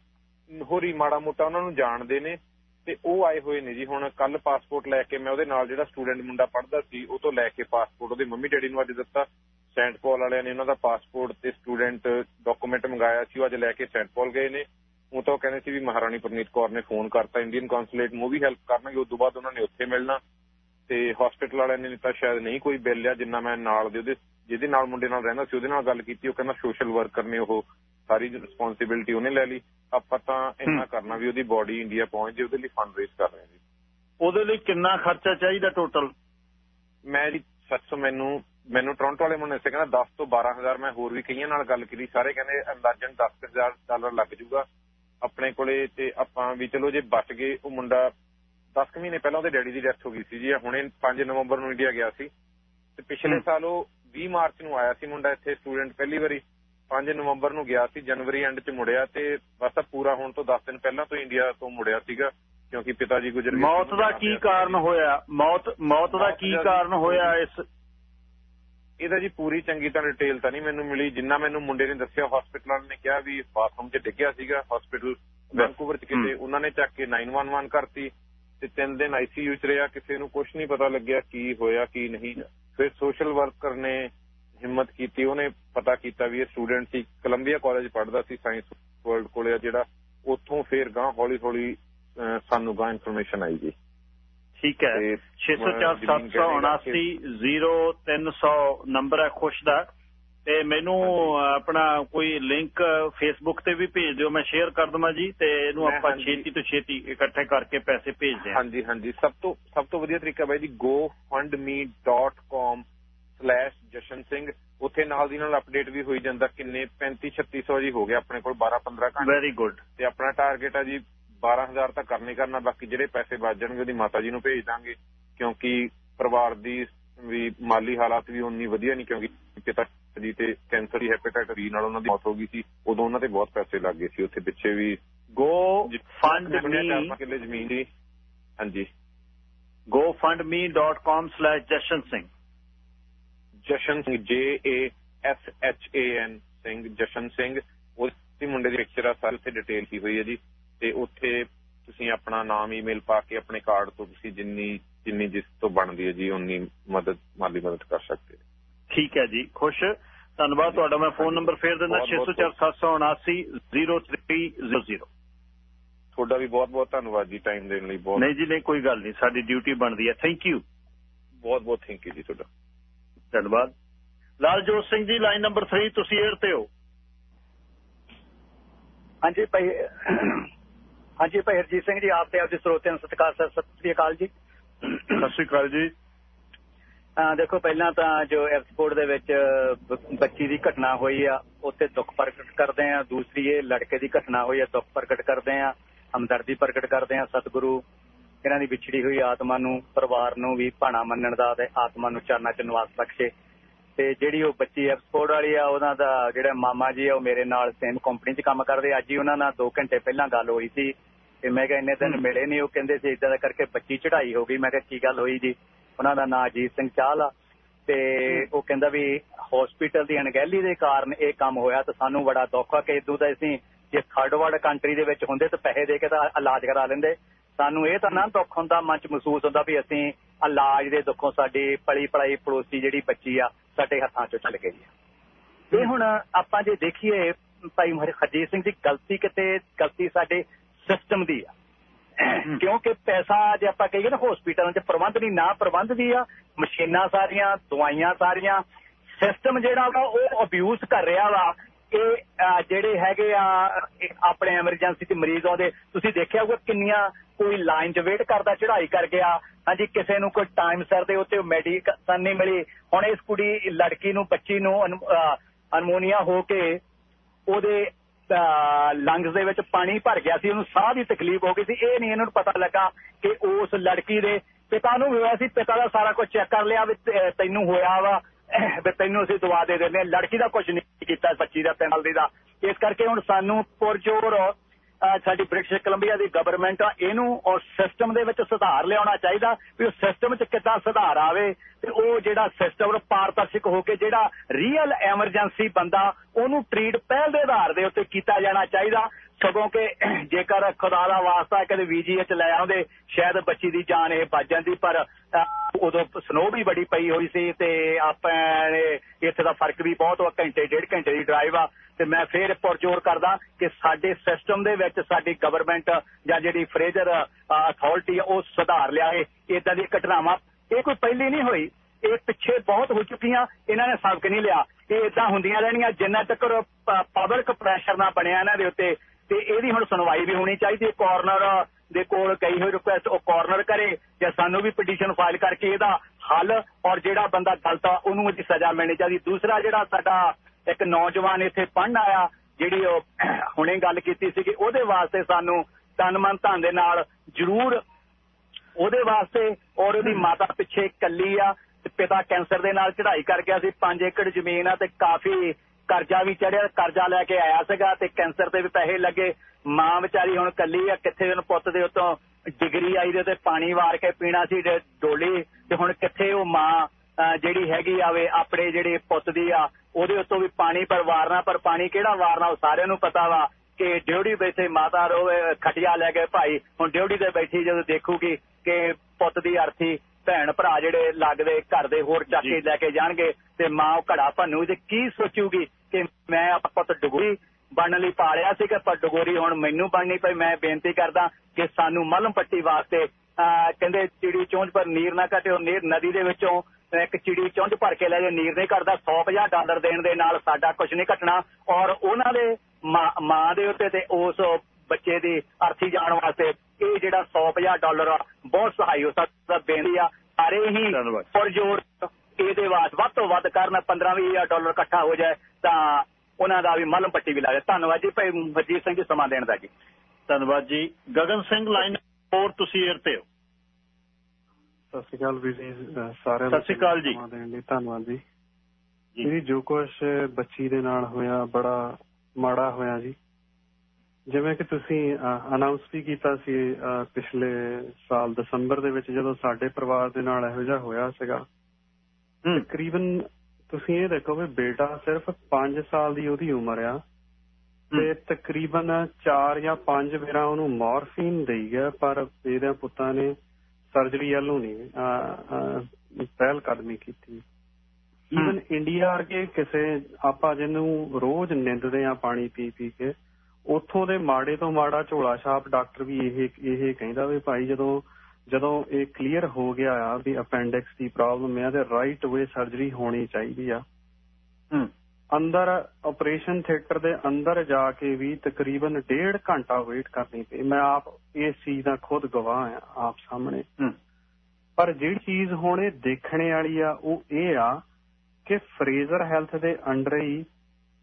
ਹੋਰੀ ਮਾੜਾ ਮੋਟਾ ਉਹਨਾਂ ਨੂੰ ਜਾਣਦੇ ਨੇ। ਤੇ ਉਹ ਆਏ ਹੋਏ ਨੇ ਜੀ ਹੁਣ ਕੱਲ ਪਾਸਪੋਰਟ ਲੈ ਕੇ ਮੈਂ ਉਹਦੇ ਨਾਲ ਜਿਹੜਾ ਸਟੂਡੈਂਟ ਮੁੰਡਾ ਪੜ੍ਹਦਾ ਸੀ, ਉਹ ਤੋਂ ਲੈ ਕੇ ਪਾਸਪੋਰਟ ਉਹਦੇ ਮੰਮੀ ਡੈਡੀ ਨੂੰ ਅੱਜ ਦਿੱਤਾ। ਸੈਂਟ ਪਾਲ ਵਾਲਿਆਂ ਨੇ ਉਹਨਾਂ ਦਾ ਪਾਸਪੋਰਟ ਤੇ ਸਟੂਡੈਂਟ ਡਾਕੂਮੈਂਟ ਮੰਗਾਇਆ ਸੀ, ਉਹ ਅੱਜ ਲੈ ਕੇ ਸੈਂਟ ਪਾਲ ਗਏ ਨੇ। ਉਹ ਤਾਂ ਉਹ ਕਹਿੰਦੇ ਸੀ ਵੀ ਮਹਾਰਾਣੀ ਪ੍ਰਨੀਤ ਕੌਰ ਨੇ ਫੋਨ ਕਰਤਾ ਇੰਡੀਅਨ ਕੌਂਸੂਲੇਟ ਨੂੰ ਉਹ ਵੀ ਹੈਲਪ ਕਰਨਗੇ ਉਸ ਤੋਂ ਬਾਅਦ ਉਹਨਾਂ ਨੇ ਉੱਥੇ ਮਿਲਣਾ। ਤੇ ਹਸਪੀਟਲ ਵਾਲਿਆਂ ਨੇ ਤਾਂ ਸ਼ਾਇਦ ਨਹੀਂ ਕੋਈ ਬਿੱਲ ਆ ਜਿੰਨਾ ਮੈਂ ਨਾਲ ਦੇ ਉਹਦੇ, ਜਿਹਦੇ ਨਾਲ ਮੁੰਡੇ ਨਾਲ ਰਹਿੰਦਾ ਸੀ, ਉਹਦੇ ਨਾਲ ਗੱਲ ਕੀਤੀ, ਉਹ ਕਹਿੰਦਾ ਸੋਸ਼ਲ ਵਰਕਰ ਨੇ ਉਹ। ਸਾਰੀ ਰਿਸਪੌਂਸਿਬਿਲਟੀ ਉਹਨੇ ਲੈ ਲਈ ਆਪਾਂ ਤਾਂ ਇੰਨਾ। ਕਰਨਾ ਵੀ ਉਹਦੀ ਬਾਡੀ ਇੰਡੀਆ ਪਹੁੰਚ ਜੇ ਉਹਦੇ ਲਈ ਫੰਡ ਰੇਜ਼ ਕਰ ਰਹੇ ਹਾਂ ਜੀ ਉਹਦੇ ਲਈ ਕਿੰਨਾ ਖਰਚਾ ਚਾਹੀਦਾ ਟੋਟਲ ਮੈਂ ਜੀ ਸੱਚ ਮੈਨੂੰ ਮੈਨੂੰ ਟੋਰਾਂਟੋ ਵਾਲੇ ਮੁੰਡੇ ਸੇ ਕਹਿੰਦਾ 10 ਤੋਂ 12000 ਮੈਂ ਹੋਰ ਵੀ ਕਈਆਂ ਨਾਲ ਗੱਲ ਕੀਤੀ ਸਾਰੇ ਕਹਿੰਦੇ ਅੰਦਾਜ਼ਨ 10000 ਡਾਲਰ ਲੱਗ ਜਾਊਗਾ ਆਪਣੇ ਕੋਲੇ ਤੇ ਆਪਾਂ ਵੀ ਚਲੋ ਜੇ ਬਚ ਗਏ ਉਹ ਮੁੰਡਾ 10 ਕੁ ਮਹੀਨੇ ਪਹਿਲਾਂ ਉਹਦੇ ਡੈਡੀ ਦੀ ਡੈਥ ਹੋ ਗਈ ਸੀ ਜੀ ਹੁਣੇ 5 ਨਵੰਬਰ ਨੂੰ ਇੰਡੀਆ ਗਿਆ ਸੀ ਤੇ ਪਿਛਲੇ। ਸਾਲ ਉਹ 20 ਮਾਰਚ ਨੂੰ ਆਇਆ ਸੀ ਮੁੰਡਾ ਇੱਥੇ ਸਟੂਡੈਂਟ ਪਹਿਲੀ ਵਾਰੀ 5 ਨਵੰਬਰ ਨੂੰ ਗਿਆ ਸੀ ਜਨਵਰੀ ਐਂਡ 'ਚ ਮੁੜਿਆ ਤੇ ਬਸ ਪੂਰਾ ਹੋਣ ਤੋਂ 10 ਦਿਨ ਪਹਿਲਾਂ ਤੋਂ ਇੰਡੀਆ ਤੋਂ ਮੁੜਿਆ ਸੀਗਾ ਕਿਉਂਕਿ ਪਿਤਾ ਜੀ ਗੁਜ਼ਰ ਗਏ ਮੌਤ ਦਾ ਕੀ। ਕਾਰਨ ਹੋਇਆ? ਮੌਤ ਮੌਤ ਦਾ ਕੀ ਕਾਰਨ ਹੋਇਆ ਇਸ? ਇਹਦਾ ਜੀ ਪੂਰੀ ਚੰਗੀ ਤਰ੍ਹਾਂ ਡਿਟੇਲ ਤਾਂ ਨਹੀਂ ਮੈਨੂੰ ਮਿਲੀ। ਜਿੰਨਾ ਮੈਨੂੰ ਮੁੰਡੇ ਨੇ ਦੱਸਿਆ ਹਸਪੀਟਲ ਨੇ ਕਿਹਾ ਵੀ ਬਾਥਰੂਮ 'ਚ ਡਿੱਗਿਆ ਸੀਗਾ ਹਸਪੀਟਲ ਵੈਂਕੂਵਰ 'ਚ ਕਿਤੇ। ਉਹਨਾਂ ਨੇ ਚੱਕ ਕੇ 911 ਕਰਤੀ ਤੇ ਤਿੰਨ ਦਿਨ ਆਈਸੀਯੂ 'ਚ ਰਿਹਾ। ਕਿਸੇ ਨੂੰ ਕੁਝ ਨਹੀਂ ਪਤਾ ਲੱਗਿਆ ਕੀ ਹੋਇਆ ਕੀ ਨਹੀਂ। ਫਿਰ ਸੋਸ਼ਲ ਵਰਕਰ ਨੇ ਹਿੰਮਤ ਕੀਤੀ ਉਹਨੇ ਪਤਾ ਕੀਤਾ ਵੀ ਇਹ ਸਟੂਡੈਂਟ ਸੀ ਕੋਲੰਬੀਆ ਕਾਲਜ ਪੜ੍ਹਦਾ ਸੀ ਸਾਇੰਸ ਵਰਲਡ ਕੋਲੇ ਆ ਜਿਹੜਾ ਉੱਥੋਂ ਫਿਰ ਗਾਂ ਹੌਲੀ ਹੌਲੀ ਸਾਨੂੰ ਗਾਂ ਇਨਫੋਰਮੇਸ਼ਨ ਆਈ ਜੀ। ਠੀਕ ਹੈ। ਤੇ, 604 ਜ਼ਮੀਨ ਕਹਿੰਦੇ 779 0300 ਨੰਬਰ ਹੈ ਖੁਸ਼ ਦਾ। ਤੇ ਮੈਨੂੰ ਆਪਣਾ ਕੋਈ ਲਿੰਕ ਫੇਸਬੁੱਕ ਤੇ ਵੀ ਭੇਜ ਦਿਓ ਮੈਂ ਸ਼ੇਅਰ ਕਰ ਦਵਾਂ ਜੀ ਤੇ ਇਹਨੂੰ ਆਪਾਂ। ਛੇਤੀ ਤੋਂ ਛੇਤੀ ਇਕੱਠੇ ਕਰਕੇ ਪੈਸੇ ਭੇਜਦੇ ਹਾਂ। ਹਾਂਜੀ ਹਾਂਜੀ। ਸਭ ਤੋਂ ਸਭ ਤੋਂ ਵਧੀਆ ਤਰੀਕਾ ਬਾਈ ਜੀ gofundme.com/ਜਸ਼ਨ ਸਿੰਘ ਉੱਥੇ ਨਾਲ ਦੀ ਨਾਲ ਅਪਡੇਟ ਵੀ ਹੋਈ ਜਾਂਦਾ ਕਿੰਨੇ? 35 3600 ਜੀ ਹੋ ਗਿਆ ਆਪਣੇ ਕੋਲ 12 15 ਘੰਟੇ। ਵੈਰੀ ਗੁੱਡ ਤੇ ਆਪਣਾ ਟਾਰਗੇਟ ਆ ਜੀ 12000 ਤੱਕ ਕਰਨੇ ਕਰਨਾ ਬਾਕੀ ਜਿਹੜੇ ਪੈਸੇ ਬਚ ਜਾਣਗੇ ਉਹਦੀ ਮਾਤਾ ਜੀ ਨੂੰ ਭੇਜ ਦਾਂਗੇ। ਕਿਉਂਕਿ ਪਰਿਵਾਰ ਦੀ ਵੀ ਮਾਲੀ ਹਾਲਾਤ ਵੀ ਉਨੀ ਵਧੀਆ ਨਹੀਂ ਕਿਉਂਕਿ ਪਿਤਾ ਜੀ ਤੇ ਕੈਂਸਰ ਦੀ ਹੈਪੇਟਾਈਟ ਬੀ ਨਾਲ ਉਹਨਾਂ ਦੀ ਮੌਤ ਹੋ ਗਈ ਸੀ ਉਦੋਂ ਉਹਨਾਂ ਤੇ ਬਹੁਤ ਪੈਸੇ ਲੱਗ ਗਏ ਸੀ ਉੱਥੇ ਪਿੱਛੇ ਵੀ ਗੋ ਫੰਡ ਮੀ ਕਿੱਲੇ ਜ਼ਮੀਨ ਦੀ। ਹਾਂਜੀ। Gofundme.com/jashan Singh Jashan Singh J A S H A N Singh Jashan Singh ਉਸ ਦੀ ਮੁੰਡੇ ਦੀ ਪਿਕਚਰ ਆ ਸਾਰੀ ਉੱਥੇ ਡਿਟੇਲ ਕੀ ਹੋਈ ਹੈ ਜੀ ਤੇ ਉੱਥੇ ਤੁਸੀਂ ਆਪਣਾ ਨਾਮ ਈਮੇਲ ਪਾ ਕੇ ਆਪਣੇ ਕਾਰਡ ਤੋਂ ਤੁਸੀਂ ਜਿੰਨੀ ਜਿੰਨੀ ਜਿਸ ਤੋਂ ਬਣਦੀ ਹੈ ਜੀ ਉਨੀ ਮਦਦ ਮਾਲੀ ਮਦਦ ਕਰ ਸਕਦੇ ਹੋ ਠੀਕ ਹੈ ਜੀ ਖੁਸ਼ ਧੰਨਵਾਦ ਤੁਹਾਡਾ ਮੈਂ ਫੋਨ ਨੰਬਰ ਫੇਰ ਦਿੰਦਾ ਬਹੁਤ- ਬਹੁਤ- 6047790300 ਤੁਹਾਡਾ ਵੀ ਬਹੁਤ ਬਹੁਤ ਧੰਨਵਾਦ ਜੀ ਟਾਈਮ ਦੇਣ ਲਈ। ਬਹੁਤ ਨਹੀਂ ਜੀ ਨਹੀਂ ਕੋਈ ਗੱਲ ਨਹੀਂ ਸਾਡੀ ਡਿਊਟੀ ਬਣਦੀ ਹੈ ਥੈਂਕ ਯੂ ਬਹੁਤ ਬਹੁਤ ਥੈਂਕ ਯੂ ਜੀ ਤੁਹਾਡਾ ਧੰਨਵਾਦ। ਲਾਲਜੋਤ ਸਿੰਘ ਜੀ ਲਾਈਨ ਨੰਬਰ 3 ਤੁਸੀਂ 에ਅਰ ਤੇ ਹੋ। ਹਾਂਜੀ ਭਾਈ ਹਾਂਜੀ ਭਾਈ ਹਰਜੀਤ ਸਿੰਘ ਜੀ ਆਪ ਤੇ ਆਪਦੇ ਸਰੋਤਿਆਂ ਨੂੰ ਸਤਿਕਾਰ ਸਤਿ ਸਤਿ ਸ੍ਰੀ ਅਕਾਲ ਜੀ। ਸਤਿ ਸ਼੍ਰੀ ਅਕਾਲ ਜੀ। ਦੇਖੋ ਪਹਿਲਾਂ ਤਾਂ ਜੋ ਐਕਸਪੋਰਟ ਦੇ ਵਿੱਚ ਬੱਚੀ ਦੀ ਘਟਨਾ ਹੋਈ ਆ ਉੱਤੇ ਦੁੱਖ ਪ੍ਰਗਟ ਕਰਦੇ ਆ। ਦੂਸਰੀ ਇਹ ਲੜਕੇ ਦੀ ਘਟਨਾ ਹੋਈ ਆ ਦੁੱਖ ਪ੍ਰਗਟ ਕਰਦੇ ਆ ਹਮਦਰਦੀ ਪ੍ਰਗਟ ਕਰਦੇ ਆ ਸਤਿਗੁਰੂ। ਇਹਨਾਂ ਦੀ ਵਿਛੜੀ ਹੋਈ ਆਤਮਾ ਨੂੰ ਪਰਿਵਾਰ ਨੂੰ ਵੀ ਭਾਣਾ ਮੰਨਣ ਦਾ ਤੇ ਆਤਮਾ ਨੂੰ ਚਰਨਾਂ ਚ ਨਿਵਾਸ ਬਖਸ਼ੇ। ਤੇ ਜਿਹੜੀ ਉਹ ਬੱਚੀ ਐਕਸਪੋਰਟ ਵਾਲੀ ਆ ਉਹਨਾਂ ਦਾ ਜਿਹੜਾ ਮਾਮਾ ਜੀ ਆ ਉਹ ਮੇਰੇ ਨਾਲ ਸੇਮ ਕੰਪਨੀ 'ਚ ਕੰਮ ਕਰਦੇ। ਅੱਜ ਹੀ ਉਹਨਾਂ ਨਾਲ 2 ਘੰਟੇ ਪਹਿਲਾਂ ਗੱਲ ਹੋਈ ਸੀ। ਤੇ ਮੈਂ ਕਿਹਾ ਇੰਨੇ ਦਿਨ। ਮਿਲੇ ਨਹੀਂ ਉਹ ਕਹਿੰਦੇ ਸੀ ਇਦਾਂ ਦਾ ਕਰਕੇ ਬੱਚੀ ਚੜਾਈ ਹੋ ਗਈ। ਮੈਂ ਕਿਹਾ ਕੀ ਗੱਲ ਹੋਈ ਜੀ? ਉਹਨਾਂ ਦਾ ਨਾਂ ਅਜੀਤ ਸਿੰਘ ਚਾਹਲ ਆ। ਤੇ ਉਹ ਕਹਿੰਦਾ ਵੀ ਹਸਪੀਟਲ ਦੀ ਅਣਗਹਿਲੀ ਦੇ ਕਾਰਨ ਇਹ ਕੰਮ ਹੋਇਆ ਤੇ ਸਾਨੂੰ ਬੜਾ ਦੁੱਖ ਆ ਕਿ ਇਦੋਂ ਤਾਂ ਅਸੀਂ ਜੇ ਥਰਡ ਵਰਲਡ ਕੰਟਰੀ ਦੇ ਵਿੱਚ ਹੁੰਦੇ ਤਾਂ ਪੈਸੇ ਦੇ ਕੇ ਤਾਂ ਇਲਾਜ ਕਰਾ ਲੈਂਦੇ। ਸਾਨੂੰ ਇਹ ਤਾਂ ਨਾ ਦੁੱਖ ਹੁੰਦਾ, ਮਨ ਚ ਮਹਿਸੂਸ ਹੁੰਦਾ ਵੀ ਅਸੀਂ ਇਲਾਜ ਦੇ ਦੁੱਖੋਂ ਸਾਡੀ ਪਲੀ ਪੜਾਈ ਪੜੋਸੀ ਜਿਹੜੀ ਬੱਚੀ ਆ, ਸਾਡੇ ਹੱਥਾਂ ਚੋਂ ਚਲ ਗਈ ਆ। ਇਹ ਹੁਣ ਆਪਾਂ ਜੇ ਦੇਖੀਏ, ਭਾਈ ਮਹਰ- ਹਰਜੀਤ ਸਿੰਘ ਦੀ ਗਲਤੀ ਕਿਤੇ, ਗਲਤੀ ਸਾਡੇ ਸਿਸਟਮ ਦੀ ਆ। ਕਿਉਂਕਿ ਪੈਸਾ ਜੇ ਆਪਾਂ ਕਹੀਏ ਨਾ ਹਸਪੀਟਲਾਂ 'ਚ ਪ੍ਰਬੰਧ ਨਹੀਂ, ਨਾ ਪ੍ਰਬੰਧ ਦੀ ਆ, ਮਸ਼ੀਨਾਂ ਸਾਰੀਆਂ, ਦਵਾਈਆਂ ਸਾਰੀਆਂ ਸਿਸਟਮ ਜਿਹੜਾ ਵਾ ਉਹ ਅਬਿਊਜ਼ ਕਰ ਰਿਹਾ ਵਾ। ਕਿ ਜਿਹੜੇ ਹੈਗੇ ਆ ਆਪਣੇ ਐਮਰਜੈਂਸੀ ਚ ਮਰੀਜ਼ ਆਉਂਦੇ, ਤੁਸੀਂ ਦੇਖਿਆ ਹੋਊਗਾ ਕਿੰਨੀਆਂ ਕੋਈ ਲਾਈਨ 'ਚ ਵੇਟ ਕਰਦਾ, ਚੜ੍ਹਾਈ ਕਰ ਗਿਆ। ਹਾਂਜੀ, ਕਿਸੇ ਨੂੰ ਕੋਈ ਟਾਈਮ ਸਿਰ ਦੇ ਉੱਤੇ ਮੈਡੀਕਲ ਨਹੀਂ ਮਿਲੀ। ਹੁਣ ਇਸ ਕੁੜੀ, ਲੜਕੀ ਨੂੰ, ਬੱਚੀ ਨੂੰ ਅਨਮੋਨੀਆ ਹੋ ਕੇ ਉਹਦੇ ਲੰਗਸ ਦੇ ਵਿੱਚ ਪਾਣੀ ਭਰ ਗਿਆ ਸੀ, ਉਹਨੂੰ ਸਾਹ ਦੀ ਤਕਲੀਫ ਹੋ ਗਈ ਸੀ। ਇਹ ਨਹੀਂ ਇਹਨਾਂ ਨੂੰ ਪਤਾ ਲੱਗਾ ਕਿ ਉਸ ਲੜਕੀ ਦੇ ਪਿਤਾ ਨੂੰ ਵੀ ਹੋਇਆ ਸੀ। ਪਿਤਾ ਦਾ ਸਾਰਾ ਕੁਝ ਚੈੱਕ ਕਰ ਲਿਆ ਵੀ ਤੈਨੂੰ ਹੋਇਆ ਵਾ। ਵੀ ਤੈਨੂੰ ਅਸੀਂ ਦਵਾ ਦੇ ਦਿੰਦੇ ਹਾਂ। ਲੜਕੀ ਦਾ ਕੁਝ ਨਹੀਂ ਕੀਤਾ ਬੱਚੀ ਦਾ ਪੈਨਲ ਦੀ। ਦਾ ਇਸ ਕਰਕੇ ਹੁਣ ਸਾਨੂੰ ਪੁਰਜੋਰ ਸਾਡੀ ਬ੍ਰਿਟਿਸ਼ ਕੋਲੰਬੀਆ ਦੀ ਗਵਰਨਮੈਂਟ ਆ, ਇਹਨੂੰ ਔਰ ਸਿਸਟਮ ਦੇ ਵਿੱਚ ਸੁਧਾਰ ਲਿਆਉਣਾ ਚਾਹੀਦਾ ਵੀ ਉਹ ਸਿਸਟਮ 'ਚ ਕਿੱਦਾਂ ਸੁਧਾਰ ਆਵੇ ਤੇ ਉਹ ਜਿਹੜਾ ਸਿਸਟਮ ਪਾਰਦਰਸ਼ਕ ਹੋ ਕੇ ਜਿਹੜਾ ਰੀਅਲ ਐਮਰਜੈਂਸੀ ਬੰਦਾ, ਉਹਨੂੰ ਟ੍ਰੀਟ ਪਹਿਲ ਦੇ ਆਧਾਰ ਦੇ ਉੱਤੇ ਕੀਤਾ ਜਾਣਾ ਚਾਹੀਦਾ। ਸਗੋਂ ਕਿ ਜੇਕਰ ਖੁਦਾ ਦਾ ਵਾਸਤਾ ਕਦੇ ਵੀਜੀਐਚ ਲੈ ਆਉਂਦੇ, ਸ਼ਾਇਦ ਬੱਚੀ ਦੀ ਜਾਨ ਇਹ ਬਚ ਜਾਂਦੀ, ਪਰ ਉਦੋਂ ਸਨੋ ਵੀ ਬੜੀ ਪਈ ਹੋਈ ਸੀ ਤੇ ਆਪਾਂ ਇੱਥੇ ਦਾ ਫ਼ਰਕ ਵੀ ਬਹੁਤ ਵਾ, ਘੰਟੇ, ਡੇਢ ਘੰਟੇ ਦੀ ਡਰਾਈਵ ਆ। ਤੇ ਮੈਂ ਫੇਰ ਪੁਰਜੋਰ ਕਰਦਾ ਕਿ ਸਾਡੇ ਸਿਸਟਮ ਦੇ ਵਿੱਚ ਸਾਡੀ ਗਵਰਨਮੈਂਟ ਜਾਂ ਜਿਹੜੀ ਫਰੇਜ਼ਰ ਅਥਾਰਟੀ ਉਹ ਸੁਧਾਰ ਲਿਆਏ ਇਦਾਂ ਦੀ ਘਟਨਾਵਾਂ, ਇਹ ਕੋਈ ਪਹਿਲੀ ਨਹੀਂ ਹੋਈ। ਇਹ ਪਿੱਛੇ ਬਹੁਤ ਹੋ ਚੁੱਕੀਆਂ, ਇਹਨਾਂ ਨੇ ਸਬਕ ਨਹੀਂ ਲਿਆ। ਇਹ ਇਦਾਂ ਹੁੰਦੀਆਂ ਰਹਿਣੀਆਂ, ਜਿੰਨਾ ਤੱਕ ਪਬਲਿਕ ਪ੍ਰੈਸ਼ਰ ਨਾ ਬਣਿਆ ਇਹਨਾਂ ਦੇ ਉੱਤੇ। ਤੇ ਇਹਦੀ ਹੁਣ ਸੁਣਵਾਈ ਵੀ ਹੋਣੀ ਚਾਹੀਦੀ ਕਾਰਨਰ ਦੇ ਕੋਲ ਕਈ ਹੋਈ ਰਿਕੁਐਸਟ ਉਹ ਕਾਰਨਰ ਕਰੇ ਜਾਂ ਸਾਨੂੰ ਵੀ ਪਟੀਸ਼ਨ ਫਾਈਲ ਕਰਕੇ ਇਹਦਾ ਹੱਲ ਔਰ ਜਿਹੜਾ ਬੰਦਾ ਗਲਤ ਆ ਉਹਨੂੰ ਇਹਦੀ ਸਜ਼ਾ ਮਿਲਣੀ ਚਾਹੀਦੀ। ਦੂਸਰਾ ਜਿਹੜਾ ਸਾਡਾ ਇੱਕ ਨੌਜਵਾਨ ਇੱਥੇ ਪੜ੍ਹਨ ਆਇਆ ਜਿਹੜੀ ਉਹ ਹੁਣੇ ਗੱਲ ਕੀਤੀ ਸੀ ਕਿ ਉਹਦੇ ਵਾਸਤੇ ਸਾਨੂੰ ਤਨ ਮਨ ਧਨ ਦੇ ਨਾਲ ਜ਼ਰੂਰ ਉਹਦੇ ਵਾਸਤੇ ਔਰ ਉਹਦੀ ਮਾਤਾ ਪਿੱਛੇ ਇਕੱਲੀ ਆ ਤੇ ਪਿਤਾ ਕੈਂਸਰ ਦੇ ਨਾਲ ਚੜ੍ਹਾਈ ਕਰ ਗਿਆ ਸੀ। 5 ਏਕੜ ਜ਼ਮੀਨ ਆ ਤੇ ਕਾਫੀ ਕਰਜ਼ਾ ਵੀ ਚੜਿਆ ਕਰਜ਼ਾ ਲੈ ਕੇ ਆਇਆ ਸੀਗਾ ਤੇ ਕੈਂਸਰ ਤੇ ਵੀ ਪੈਸੇ ਲੱਗੇ। ਮਾਂ ਵਿਚਾਰੀ ਹੁਣ ਕੱਲੀ ਆ ਕਿੱਥੇ ਉਹਨੂੰ ਪੁੱਤ ਦੇ ਉੱਤੋਂ ਡਿਗਰੀ ਆਈ ਦੇ ਤੇ ਪਾਣੀ ਵਾਰ ਕੇ ਪੀਣਾ ਸੀ ਡੋਲੀ। ਤੇ ਹੁਣ ਕਿੱਥੇ ਉਹ ਮਾਂ ਜਿਹੜੀ ਹੈਗੀ ਆਵੇ ਆਪਣੇ ਜਿਹੜੇ ਪੁੱਤ ਦੀ ਆ ਉਹਦੇ ਉੱਤੋਂ ਵੀ ਪਾਣੀ ਪਰ ਵਾਰਨਾ ਪਰ ਪਾਣੀ ਕਿਹੜਾ ਵਾਰਨਾ ਉਹ ਸਾਰਿਆਂ ਨੂੰ ਪਤਾ ਵਾ ਕਿ ਡਿਊਟੀ ਬੈਠੇ ਮਾਤਾ ਰੋਵੇ ਖਟਿਆ ਲੈ ਕੇ ਭਾਈ। ਹੁਣ ਡਿਊਟੀ ਤੇ ਬੈਠੀ ਜਦੋਂ ਦੇਖੂਗੀ ਕਿ ਪੁੱਤ ਦੀ ਅਰਥੀ ਭੈਣ ਭਰਾ ਜਿਹੜੇ ਲੱਗਦੇ ਘਰ ਦੇ ਹੋਰ ਚੱਕ ਲੈ ਕੇ ਜਾਣਗੇ ਤੇ ਮਾਂ ਉਹ ਘੜਾ ਭੰਨੂ ਤੇ ਕੀ ਸੋਚੂਗੀ? ਕਿ ਮੈਂ ਪੁੱਤ ਡਗੋਰੀ ਬਣਨ ਲਈ ਪਾਲਿਆ ਸੀ ਕਿ ਪਰ ਡਗੋਰੀ ਹੁਣ ਮੈਨੂੰ ਬਣਨੀ ਪਈ। ਮੈਂ ਬੇਨਤੀ ਕਰਦਾ ਕਿ ਸਾਨੂੰ ਮਲਮ ਪੱਟੀ ਵਾਸਤੇ ਕਹਿੰਦੇ ਚਿੜੀ ਚੋਂਝ ਪਰ ਨੀਰ ਨਾ ਘਟੇ ਉਹ ਨੀਰ ਨਦੀ ਦੇ ਵਿੱਚੋਂ ਇੱਕ ਚਿੜੀ ਚੁੰਝ ਭਰ ਕੇ ਲੈ ਜੇ ਨੀਰ ਨਹੀਂ ਕਰਦਾ 150 ਡਾਲਰ ਦੇਣ ਦੇ ਨਾਲ ਸਾਡਾ ਕੁਝ ਨਹੀਂ ਘਟਣਾ। ਔਰ ਉਹਨਾਂ ਦੇ ਮਾਂ ਦੇ ਉੱਤੇ ਤੇ ਉਸ ਬੱਚੇ ਦੀ ਅਰਥੀ ਜਾਣ ਵਾਸਤੇ ਇਹ ਜਿਹੜਾ 150 ਡਾਲਰ ਆ ਬਹੁਤ ਸਹਾਈ ਹੋ ਸਕਦਾ। ਬੇਨਤੀ ਆ ਸਾਰੇ ਹੀ। ਪੁਰਜੋਰ ਇਹਦੇ ਵਾਸਤੇ ਵੱਧ ਤੋਂ ਵੱਧ ਕਰਨ 15-20000 ਡਾਲਰ ਇਕੱਠਾ ਹੋ ਜਾਏ ਤਾਂ ਉਹਨਾਂ ਦਾ ਵੀ ਮਲਮ ਪੱਟੀ ਵੀ ਲੱਗੇ ਧੰਨਵਾਦ ਜੀ ਭਾਈ ਮਜੀਦ ਸਿੰਘ ਜੀ ਸਮਾਂ ਦੇਣ ਦਾ ਜੀ। ਧੰਨਵਾਦ ਜੀ। ਗਗਨ ਸਿੰਘ ਲਾਈਨ 4 ਤੁਸੀਂ 에ਅਰ ਤੇ ਹੋ। ਸਤਿ ਸ਼੍ਰੀ ਅਕਾਲ ਵੀਰ ਜੀ ਅਹ ਸਾਰਿਆਂ ਸਤਿ ਸ਼੍ਰੀ ਅਕਾਲ ਜੀ। ਸਮਾਂ ਦੇਣ ਲਈ ਧੰਨਵਾਦ ਜੀ। ਜੀ। ਜੀ ਜੋ ਕੁਝ ਬੱਚੀ ਦੇ ਨਾਲ ਹੋਇਆ ਬੜਾ ਮਾੜਾ ਹੋਇਆ ਜੀ। ਜਿਵੇਂ ਕਿ ਤੁਸੀਂ ਅਨਾਉਂਸ ਵੀ ਕੀਤਾ ਸੀ ਪਿਛਲੇ ਸਾਲ ਦਸੰਬਰ ਦੇ ਵਿੱਚ ਜਦੋਂ ਸਾਡੇ ਪਰਿਵਾਰ ਦੇ ਨਾਲ ਇਹੋ ਜਿਹਾ ਹੋਇਆ ਸੀਗਾ। ਤਕਰੀਬਨ ਤੁਸੀਂ ਇਹ ਦੇਖੋ ਵੀ ਬੇਟਾ ਸਿਰਫ 5 ਸਾਲ ਦੀ ਉਹਦੀ ਉਮਰ ਆ। ਤੇ ਤਕਰੀਬਨ 4 ਜਾਂ 5 ਵੇਰਾ ਉਹਨੂੰ ਮੋਰਫੀਨ ਦੇਈ ਗਿਆ ਪਰ ਇਹਦੇ ਪੁੱਤਾਂ ਨੇ ਸਰਜਰੀ ਵੱਲੋਂ ਨਹੀਂ ਪਹਿਲ ਕਦਮੀ ਕੀਤੀ। ਈਵਨ ਇੰਡੀਆ ਵਰਗੇ ਕਿਸੇ ਆਪਾਂ ਜਿਹਨੂੰ ਰੋਜ਼ ਨਿੰਦਦੇ ਆ ਪਾਣੀ ਪੀ ਪੀ ਕੇ ਉੱਥੋਂ ਦੇ ਮਾੜੇ ਤੋਂ ਮਾੜਾ ਝੋਲਾ ਛਾਪ ਡਾਕਟਰ ਵੀ ਇਹ ਇਹ ਕਹਿੰਦਾ ਵੀ ਭਾਈ ਜਦੋਂ ਜਦੋਂ ਇਹ ਕਲੀਅਰ ਹੋ ਗਿਆ ਆ ਵੀ ਅਪੈਂਡਿਕਸ ਦੀ ਪ੍ਰੋਬਲਮ ਹੈ ਤੇ ਰਾਈਟ ਵੇ ਸਰਜਰੀ ਹੋਣੀ ਚਾਹੀਦੀ ਆ। ਹੂੰ। ਅੰਦਰ ਆਪਰੇਸ਼ਨ ਥੀਏਟਰ ਦੇ ਅੰਦਰ ਜਾ ਕੇ ਵੀ ਤਕਰੀਬਨ ਡੇਢ ਘੰਟਾ ਵੇਟ ਕਰਨੀ ਪਈ। ਮੈਂ ਆਪ ਇਸ ਚੀਜ਼ ਦਾ ਖੁਦ ਗਵਾਹ ਆ ਆਪ ਸਾਹਮਣੇ। ਪਰ ਜਿਹੜੀ ਚੀਜ਼ ਹੁਣ ਇਹ ਦੇਖਣੇ ਵਾਲੀ ਆ ਉਹ ਇਹ ਆ ਕਿ ਫਰੇਜ਼ਰ ਹੈਲਥ ਦੇ ਅੰਡਰ ਹੀ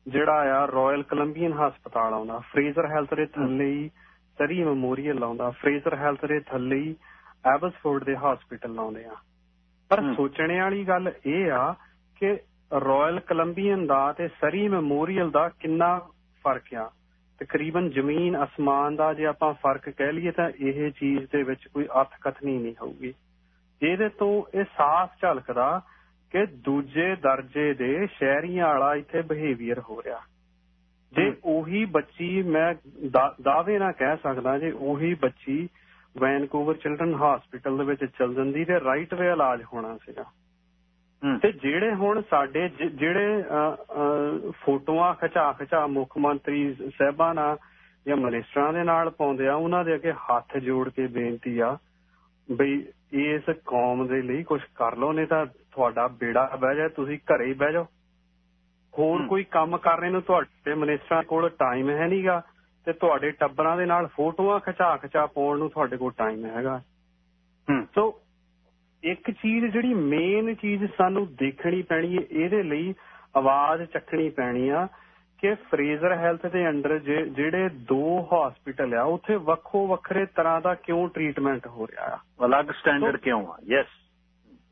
ਜਿਹੜਾ ਆ ਰਾਇਲ ਕੋਲੰਬੀਅਨ ਹਸਪਤਾਲ ਆਉਂਦਾ। ਫਰੇਜ਼ਰ ਹੈਲਥ ਦੇ ਥੱਲੇ ਹੀ ਸਰੀ ਮੈਮੋਰੀਅਲ ਆਉਂਦਾ। ਫਰੇਜ਼ਰ ਹੈਲਥ ਦੇ ਥੱਲੇ ਹੀ ਐਬਸਫੋਰਡ ਦੇ ਹਸਪੀਟਲ ਆਉਂਦੇ ਆ। ਪਰ। ਸੋਚਣੇ ਵਾਲੀ ਗੱਲ ਇਹ ਆ ਕਿ ਰਾਇਲ ਕੋਲੰਬੀਅਨ ਦਾ ਤੇ ਸਰੀ ਮੈਮੋਰੀਅਲ ਦਾ ਕਿੰਨਾ ਫ਼ਰਕ ਆ। ਤਕਰੀਬਨ ਜ਼ਮੀਨ ਅਸਮਾਨ ਦਾ ਜੇ ਆਪਾਂ ਫ਼ਰਕ ਕਹਿ ਲਈਏ ਤਾਂ ਇਹ ਚੀਜ਼ ਦੇ ਵਿੱਚ ਕੋਈ ਅਰਥ ਕਥਨੀ ਨਹੀਂ ਹੋਊਗੀ। ਇਹਦੇ ਤੋਂ ਇਹ ਸਾਫ਼ ਝਲਕਦਾ ਕਿ ਦੂਜੇ ਦਰਜੇ ਦੇ ਸ਼ਹਿਰੀਆਂ ਵਾਲਾ ਇੱਥੇ ਬਿਹੇਵੀਅਰ ਹੋ ਰਿਹਾ। ਜੇ ਉਹੀ ਬੱਚੀ ਮੈਂ ਦਾਅਵੇ ਨਾਲ ਕਹਿ ਸਕਦਾ ਜੇ ਉਹੀ ਬੱਚੀ ਵੈਨਕੂਵਰ ਚਿਲਡਰਨ ਹਸਪੀਟਲ ਦੇ ਵਿੱਚ ਚਲ ਜਾਂਦੀ ਤੇ ਰਾਈਟ ਵੇ ਇਲਾਜ ਹੋਣਾ ਸੀਗਾ। ਤੇ ਜਿਹੜੇ ਹੁਣ ਸਾਡੇ ਜ- ਜਿਹੜੇ ਫੋਟੋਆਂ ਖਿਚਾ ਖਿਚਾ ਮੁੱਖ ਮੰਤਰੀ ਸਾਹਿਬਾਨਾਂ ਜਾਂ ਮਿਨਿਸਟਰਾਂ ਦੇ ਨਾਲ ਪਾਉਂਦੇ ਆ ਉਹਨਾਂ ਦੇ ਅੱਗੇ ਹੱਥ ਜੋੜ ਕੇ ਬੇਨਤੀ ਆ ਬਈ ਇਸ ਕੌਮ ਦੇ ਲਈ ਕੁਝ ਕਰ ਲਓ ਨਹੀਂ ਤਾਂ ਤੁਹਾਡਾ ਬੇੜਾ ਬਹਿ ਜਾਏ ਤੁਸੀਂ ਘਰੇ ਹੀ ਬਹਿ ਜਾਓ। ਹੋਰ। ਕੋਈ ਕੰਮ ਕਰਨੇ ਨੂੰ ਤੁਹਾਡੇ ਮਿਨਿਸਟਰਾਂ ਕੋਲ ਟਾਈਮ ਹੈ ਨਹੀਂਗਾ ਤੇ ਤੁਹਾਡੇ ਟੱਬਰਾਂ ਦੇ ਨਾਲ ਫੋਟੋਆਂ ਖਿਚਾ ਖਿਚਾ ਪਾਉਣ ਨੂੰ ਤੁਹਾਡੇ ਕੋਲ ਟਾਈਮ ਹੈਗਾ। ਹੂੰ। ਸੋ ਇੱਕ ਚੀਜ਼ ਜਿਹੜੀ ਮੇਨ ਚੀਜ਼ ਸਾਨੂੰ ਦੇਖਣੀ ਪੈਣੀ ਹੈ ਇਹਦੇ ਲਈ ਆਵਾਜ਼ ਚੱਕਣੀ ਪੈਣੀ ਆ ਕਿ ਫਰੇਜ਼ਰ ਹੈਲਥ ਦੇ ਅੰਡਰ ਜਿਹੜੇ ਦੋ ਹਸਪੀਟਲ ਆ ਉੱਥੇ ਵੱਖੋ ਵੱਖਰੇ ਤਰ੍ਹਾਂ ਦਾ ਕਿਉਂ ਟ੍ਰੀਟਮੈਂਟ ਹੋ ਰਿਹਾ ਆ? ਅਲੱਗ ਸਟੈਂਡਰਡ ਕਿਉਂ ਆ? ਯੈਸ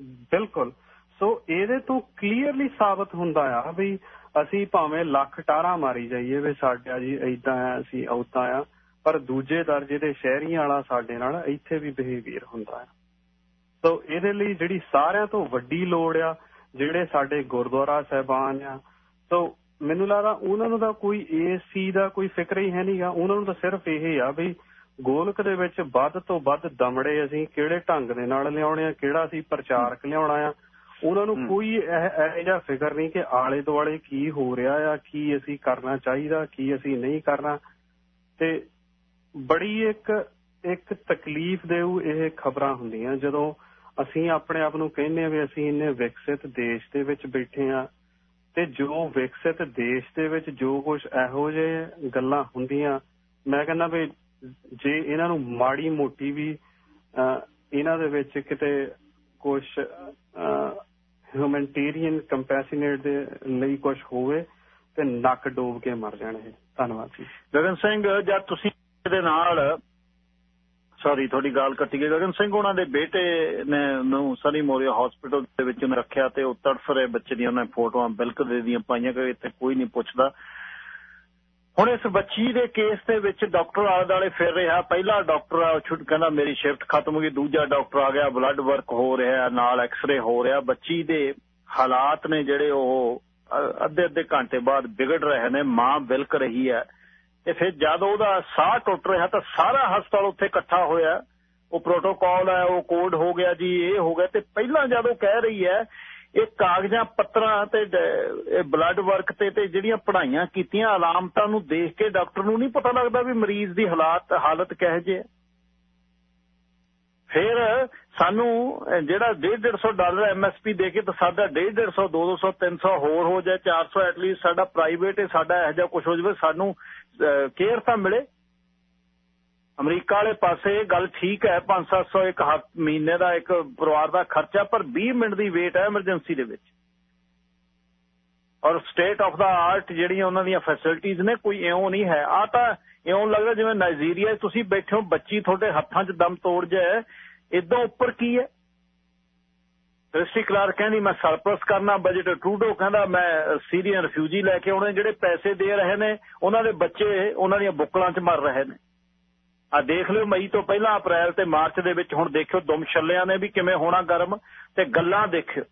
ਬਿਲਕੁਲ। ਸੋ ਇਹਦੇ ਤੋਂ ਕਲੀਅਰਲੀ ਸਾਬਤ ਹੁੰਦਾ ਆ ਵੀ ਅਸੀਂ ਭਾਵੇਂ ਲੱਖ ਟਾਰਾਂ ਮਾਰੀ ਜਾਈਏ ਵੀ ਸਾਡਾ ਜੀ ਇਦਾਂ ਆ, ਅਸੀਂ ਉਦਾਂ ਆ, ਪਰ ਦੂਜੇ ਦਰਜੇ ਦੇ ਸ਼ਹਿਰੀਆਂ ਵਾਲਾ ਸਾਡੇ ਨਾਲ ਇੱਥੇ ਵੀ ਬਿਹੇਵੀਅਰ ਹੁੰਦਾ ਆ। ਸੋ ਇਹਦੇ ਲਈ ਜਿਹੜੀ ਸਾਰਿਆਂ ਤੋਂ ਵੱਡੀ ਲੋੜ ਆ, ਜਿਹੜੇ ਸਾਡੇ ਗੁਰਦੁਆਰਾ ਸਹਿਬਾਨ ਆ, ਸੋ ਮੈਨੂੰ ਲੱਗਦਾ ਉਹਨਾਂ ਨੂੰ ਤਾਂ ਕੋਈ ਇਸ ਚੀਜ਼ ਦਾ ਕੋਈ ਫਿਕਰ ਹੀ ਹੈ ਨਹੀਂਗਾ ਉਹਨਾਂ ਨੂੰ ਤਾਂ ਸਿਰਫ ਇਹ ਆ ਵੀ ਗੋਲਕ ਦੇ ਵਿੱਚ ਵੱਧ ਤੋਂ ਵੱਧ ਦਮੜੇ ਅਸੀਂ ਕਿਹੜੇ ਢੰਗ ਦੇ ਨਾਲ ਲਿਆਉਣੇ ਆ, ਕਿਹੜਾ ਅਸੀਂ ਪ੍ਰਚਾਰਕ ਲਿਆਉਣਾ ਆ ਉਹਨਾਂ ਨੂੰ। ਕੋਈ ਇਹ ਇਹ ਜਿਹਾ ਫਿਕਰ ਨਹੀਂ ਕਿ ਆਲੇ ਦੁਆਲੇ ਕੀ ਹੋ ਰਿਹਾ ਆ ਕੀ ਅਸੀਂ ਕਰਨਾ ਚਾਹੀਦਾ ਕੀ ਅਸੀਂ ਨਹੀਂ ਕਰਨਾ ਤੇ ਬੜੀ ਇੱਕ ਇੱਕ ਤਕਲੀਫ ਦੇਊ ਇਹ ਖਬਰਾਂ ਹੁੰਦੀਆਂ ਜਦੋਂ ਅਸੀਂ ਆਪਣੇ ਆਪ ਨੂੰ ਕਹਿੰਦੇ ਆ ਵੀ ਅਸੀਂ ਇੰਨੇ ਵਿਕਸਿਤ ਦੇਸ਼ ਦੇ ਵਿੱਚ ਬੈਠੇ ਆ ਤੇ ਜੋ ਵਿਕਸਿਤ ਦੇਸ਼ ਦੇ ਵਿੱਚ ਜੋ ਕੁਝ ਇਹੋ ਜਿਹੇ ਗੱਲਾਂ ਹੁੰਦੀਆਂ ਮੈਂ ਕਹਿੰਦਾ ਵੀ ਜੇ ਇਹਨਾਂ ਨੂੰ ਮਾੜੀ ਮੋਟੀ ਵੀ ਇਹਨਾਂ ਦੇ ਵਿੱਚ ਕਿਤੇ ਕੁਝ ਹਿਊਮੈਨਿਟੇਰੀਅਨ ਕੰਪੈਸ਼ਨੇਟ ਦੇ ਲਈ ਕੁਝ ਹੋਵੇ ਤੇ ਨੱਕ ਡੋਬ ਕੇ ਮਰ ਜਾਣ ਇਹ। ਧੰਨਵਾਦ ਜੀ। ਗਗਨ ਸਿੰਘ ਜਦ ਤੁਸੀਂ ਇਹਦੇ ਨਾਲ ਸੌਰੀ ਤੁਹਾਡੀ ਗੱਲ ਕੱਟੀ ਗਈ। ਗਗਨ ਸਿੰਘ, ਉਹਨਾਂ ਦੇ ਬੇਟੇ ਨੇ ਨੂੰ ਸਨੀ ਮੋਰੀਆ ਹਸਪੀਟਲ ਦੇ ਵਿੱਚ ਉਹਨੇ ਰੱਖਿਆ ਤੇ ਉਹ ਤੜਫ ਰਹੇ ਬੱਚੇ ਦੀਆਂ ਉਹਨੇ ਫੋਟੋਆਂ ਬਿਲਕੁਲ ਦੇ ਦੀਆਂ ਪਾਈਆਂ ਕਿ ਇੱਥੇ ਕੋਈ ਨਹੀਂ ਪੁੱਛਦਾ। ਹੁਣ ਇਸ ਬੱਚੀ ਦੇ ਕੇਸ ਦੇ ਵਿੱਚ ਡਾਕਟਰ ਆਲੇ ਦੁਆਲੇ ਫਿਰ ਰਿਹਾ। ਪਹਿਲਾ ਡਾਕਟਰ ਆ, ਛੁੱਟ ਕਹਿੰਦਾ ਮੇਰੀ ਸ਼ਿਫਟ ਖਤਮ ਹੋ ਗਈ। ਦੂਜਾ ਡਾਕਟਰ ਆ ਗਿਆ ਬਲੱਡ ਵਰਕ ਹੋ ਰਿਹਾ ਨਾਲ ਐਕਸ-ਰੇ ਹੋ ਰਿਹਾ। ਬੱਚੀ ਦੇ ਹਾਲਾਤ ਨੇ ਜਿਹੜੇ ਉਹ ਅੱਧੇ ਅੱਧੇ ਘੰਟੇ ਬਾਅਦ ਵਿਗੜ ਰਹੇ ਨੇ ਮਾਂ ਬਿਲਕ ਰਹੀ ਹੈ। ਤੇ ਫਿਰ ਜਦ ਉਹਦਾ ਸਾਹ ਟੁੱਟ ਰਿਹਾ ਤਾਂ ਸਾਰਾ ਹਸਪਤਾਲ ਉੱਥੇ ਇਕੱਠਾ ਹੋਇਆ। ਉਹ ਪ੍ਰੋਟੋਕਾਲ ਹੈ ਉਹ ਕੋਡ ਹੋ ਗਿਆ ਜੀ ਇਹ ਹੋ ਗਿਆ। ਤੇ ਪਹਿਲਾਂ ਜਦ ਉਹ ਕਹਿ ਰਹੀ ਹੈ ਇਹ ਕਾਗਜ਼ਾਂ ਪੱਤਰਾਂ ਤੇ ਬਲੱਡ ਵਰਕ ਤੇ ਤੇ ਜਿਹੜੀਆਂ ਪੜ੍ਹਾਈਆਂ ਕੀਤੀਆਂ ਅਲਾਮਤਾਂ ਨੂੰ ਦੇਖ ਕੇ ਡਾਕਟਰ ਨੂੰ ਨਹੀਂ ਪਤਾ ਲੱਗਦਾ ਵੀ ਮਰੀਜ਼ ਦੀ ਹਾਲਾਤ ਹਾਲਤ ਕਿਹੋ ਜਿਹੀ ਹੈ। ਫਿਰ ਸਾਨੂੰ ਅਹ, ਜਿਹੜਾ 150 ਡਾਲਰ ਐਮਐਸਪੀ ਦੇ ਕੇ ਤਾਂ ਸਾਡਾ 150 200 300 ਹੋਰ ਹੋ ਜਾਏ 400 ਐਟਲੀਸਟ ਸਾਡਾ ਪ੍ਰਾਈਵੇਟ ਹੈ ਸਾਡਾ ਇਹੋ ਜਿਹਾ ਕੁਝ ਹੋ ਜਾਵੇ ਸਾਨੂੰ ਕੇਅਰ ਤਾਂ ਮਿਲੇ। ਅਮਰੀਕਾ ਵਾਲੇ ਪਾਸੇ ਗੱਲ ਠੀਕ ਹੈ 5-700 ਇੱਕ ਹਫ਼- ਮਹੀਨੇ ਦਾ ਇੱਕ ਪਰਿਵਾਰ ਦਾ ਖਰਚਾ, ਪਰ 20 ਮਿੰਟ ਦੀ ਵੇਟ ਹੈ ਐਮਰਜੈਂਸੀ ਦੇ ਵਿੱਚ। ਔਰ ਸਟੇਟ ਆਫ ਦਾ ਆਰਟ ਜਿਹੜੀਆਂ ਉਹਨਾਂ ਦੀਆਂ ਫੈਸਿਲਿਟੀਆਂ ਨੇ, ਕੋਈ ਇਉਂ ਨਹੀਂ ਹੈ। ਆ ਤਾਂ ਇਉਂ ਲੱਗਦਾ ਜਿਵੇਂ ਨਾਈਜੀਰੀਆ ਤੁਸੀਂ ਬੈਠੇ ਹੋ, ਬੱਚੀ ਤੁਹਾਡੇ ਹੱਥਾਂ 'ਚ ਦਮ ਤੋੜ ਜਾਏ ਇਦੋਂ ਉੱਪਰ ਕੀ ਹੈ? ਕ੍ਰਿਸਟੀ ਕਲਾਰਕ ਕਹਿੰਦੀ, ਮੈਂ ਸਰਪਲਸ ਕਰਨਾ ਬਜਟ ਟਰੂਡੋ ਕਹਿੰਦਾ, ਮੈਂ ਸੀਰੀਅਨ ਰਿਫਿਊਜੀ ਲੈ ਕੇ ਆਉਣੇ, ਜਿਹੜੇ ਪੈਸੇ ਦੇ ਰਹੇ ਨੇ, ਉਹਨਾਂ ਦੇ ਬੱਚੇ, ਉਹਨਾਂ ਦੀਆਂ ਬੁੱਕਲਾਂ 'ਚ ਮਰ ਰਹੇ ਨੇ। ਆ ਦੇਖ ਲਿਓ, ਮਈ ਤੋਂ ਪਹਿਲਾਂ ਅਪ੍ਰੈਲ ਤੇ ਮਾਰਚ ਦੇ ਵਿੱਚ ਹੁਣ ਦੇਖਿਓ, ਦੁਮ ਛੱਲਿਆਂ ਨੇ ਵੀ ਕਿਵੇਂ ਹੋਣਾ ਗਰਮ ਤੇ ਗੱਲਾਂ ਦੇਖਿਓ।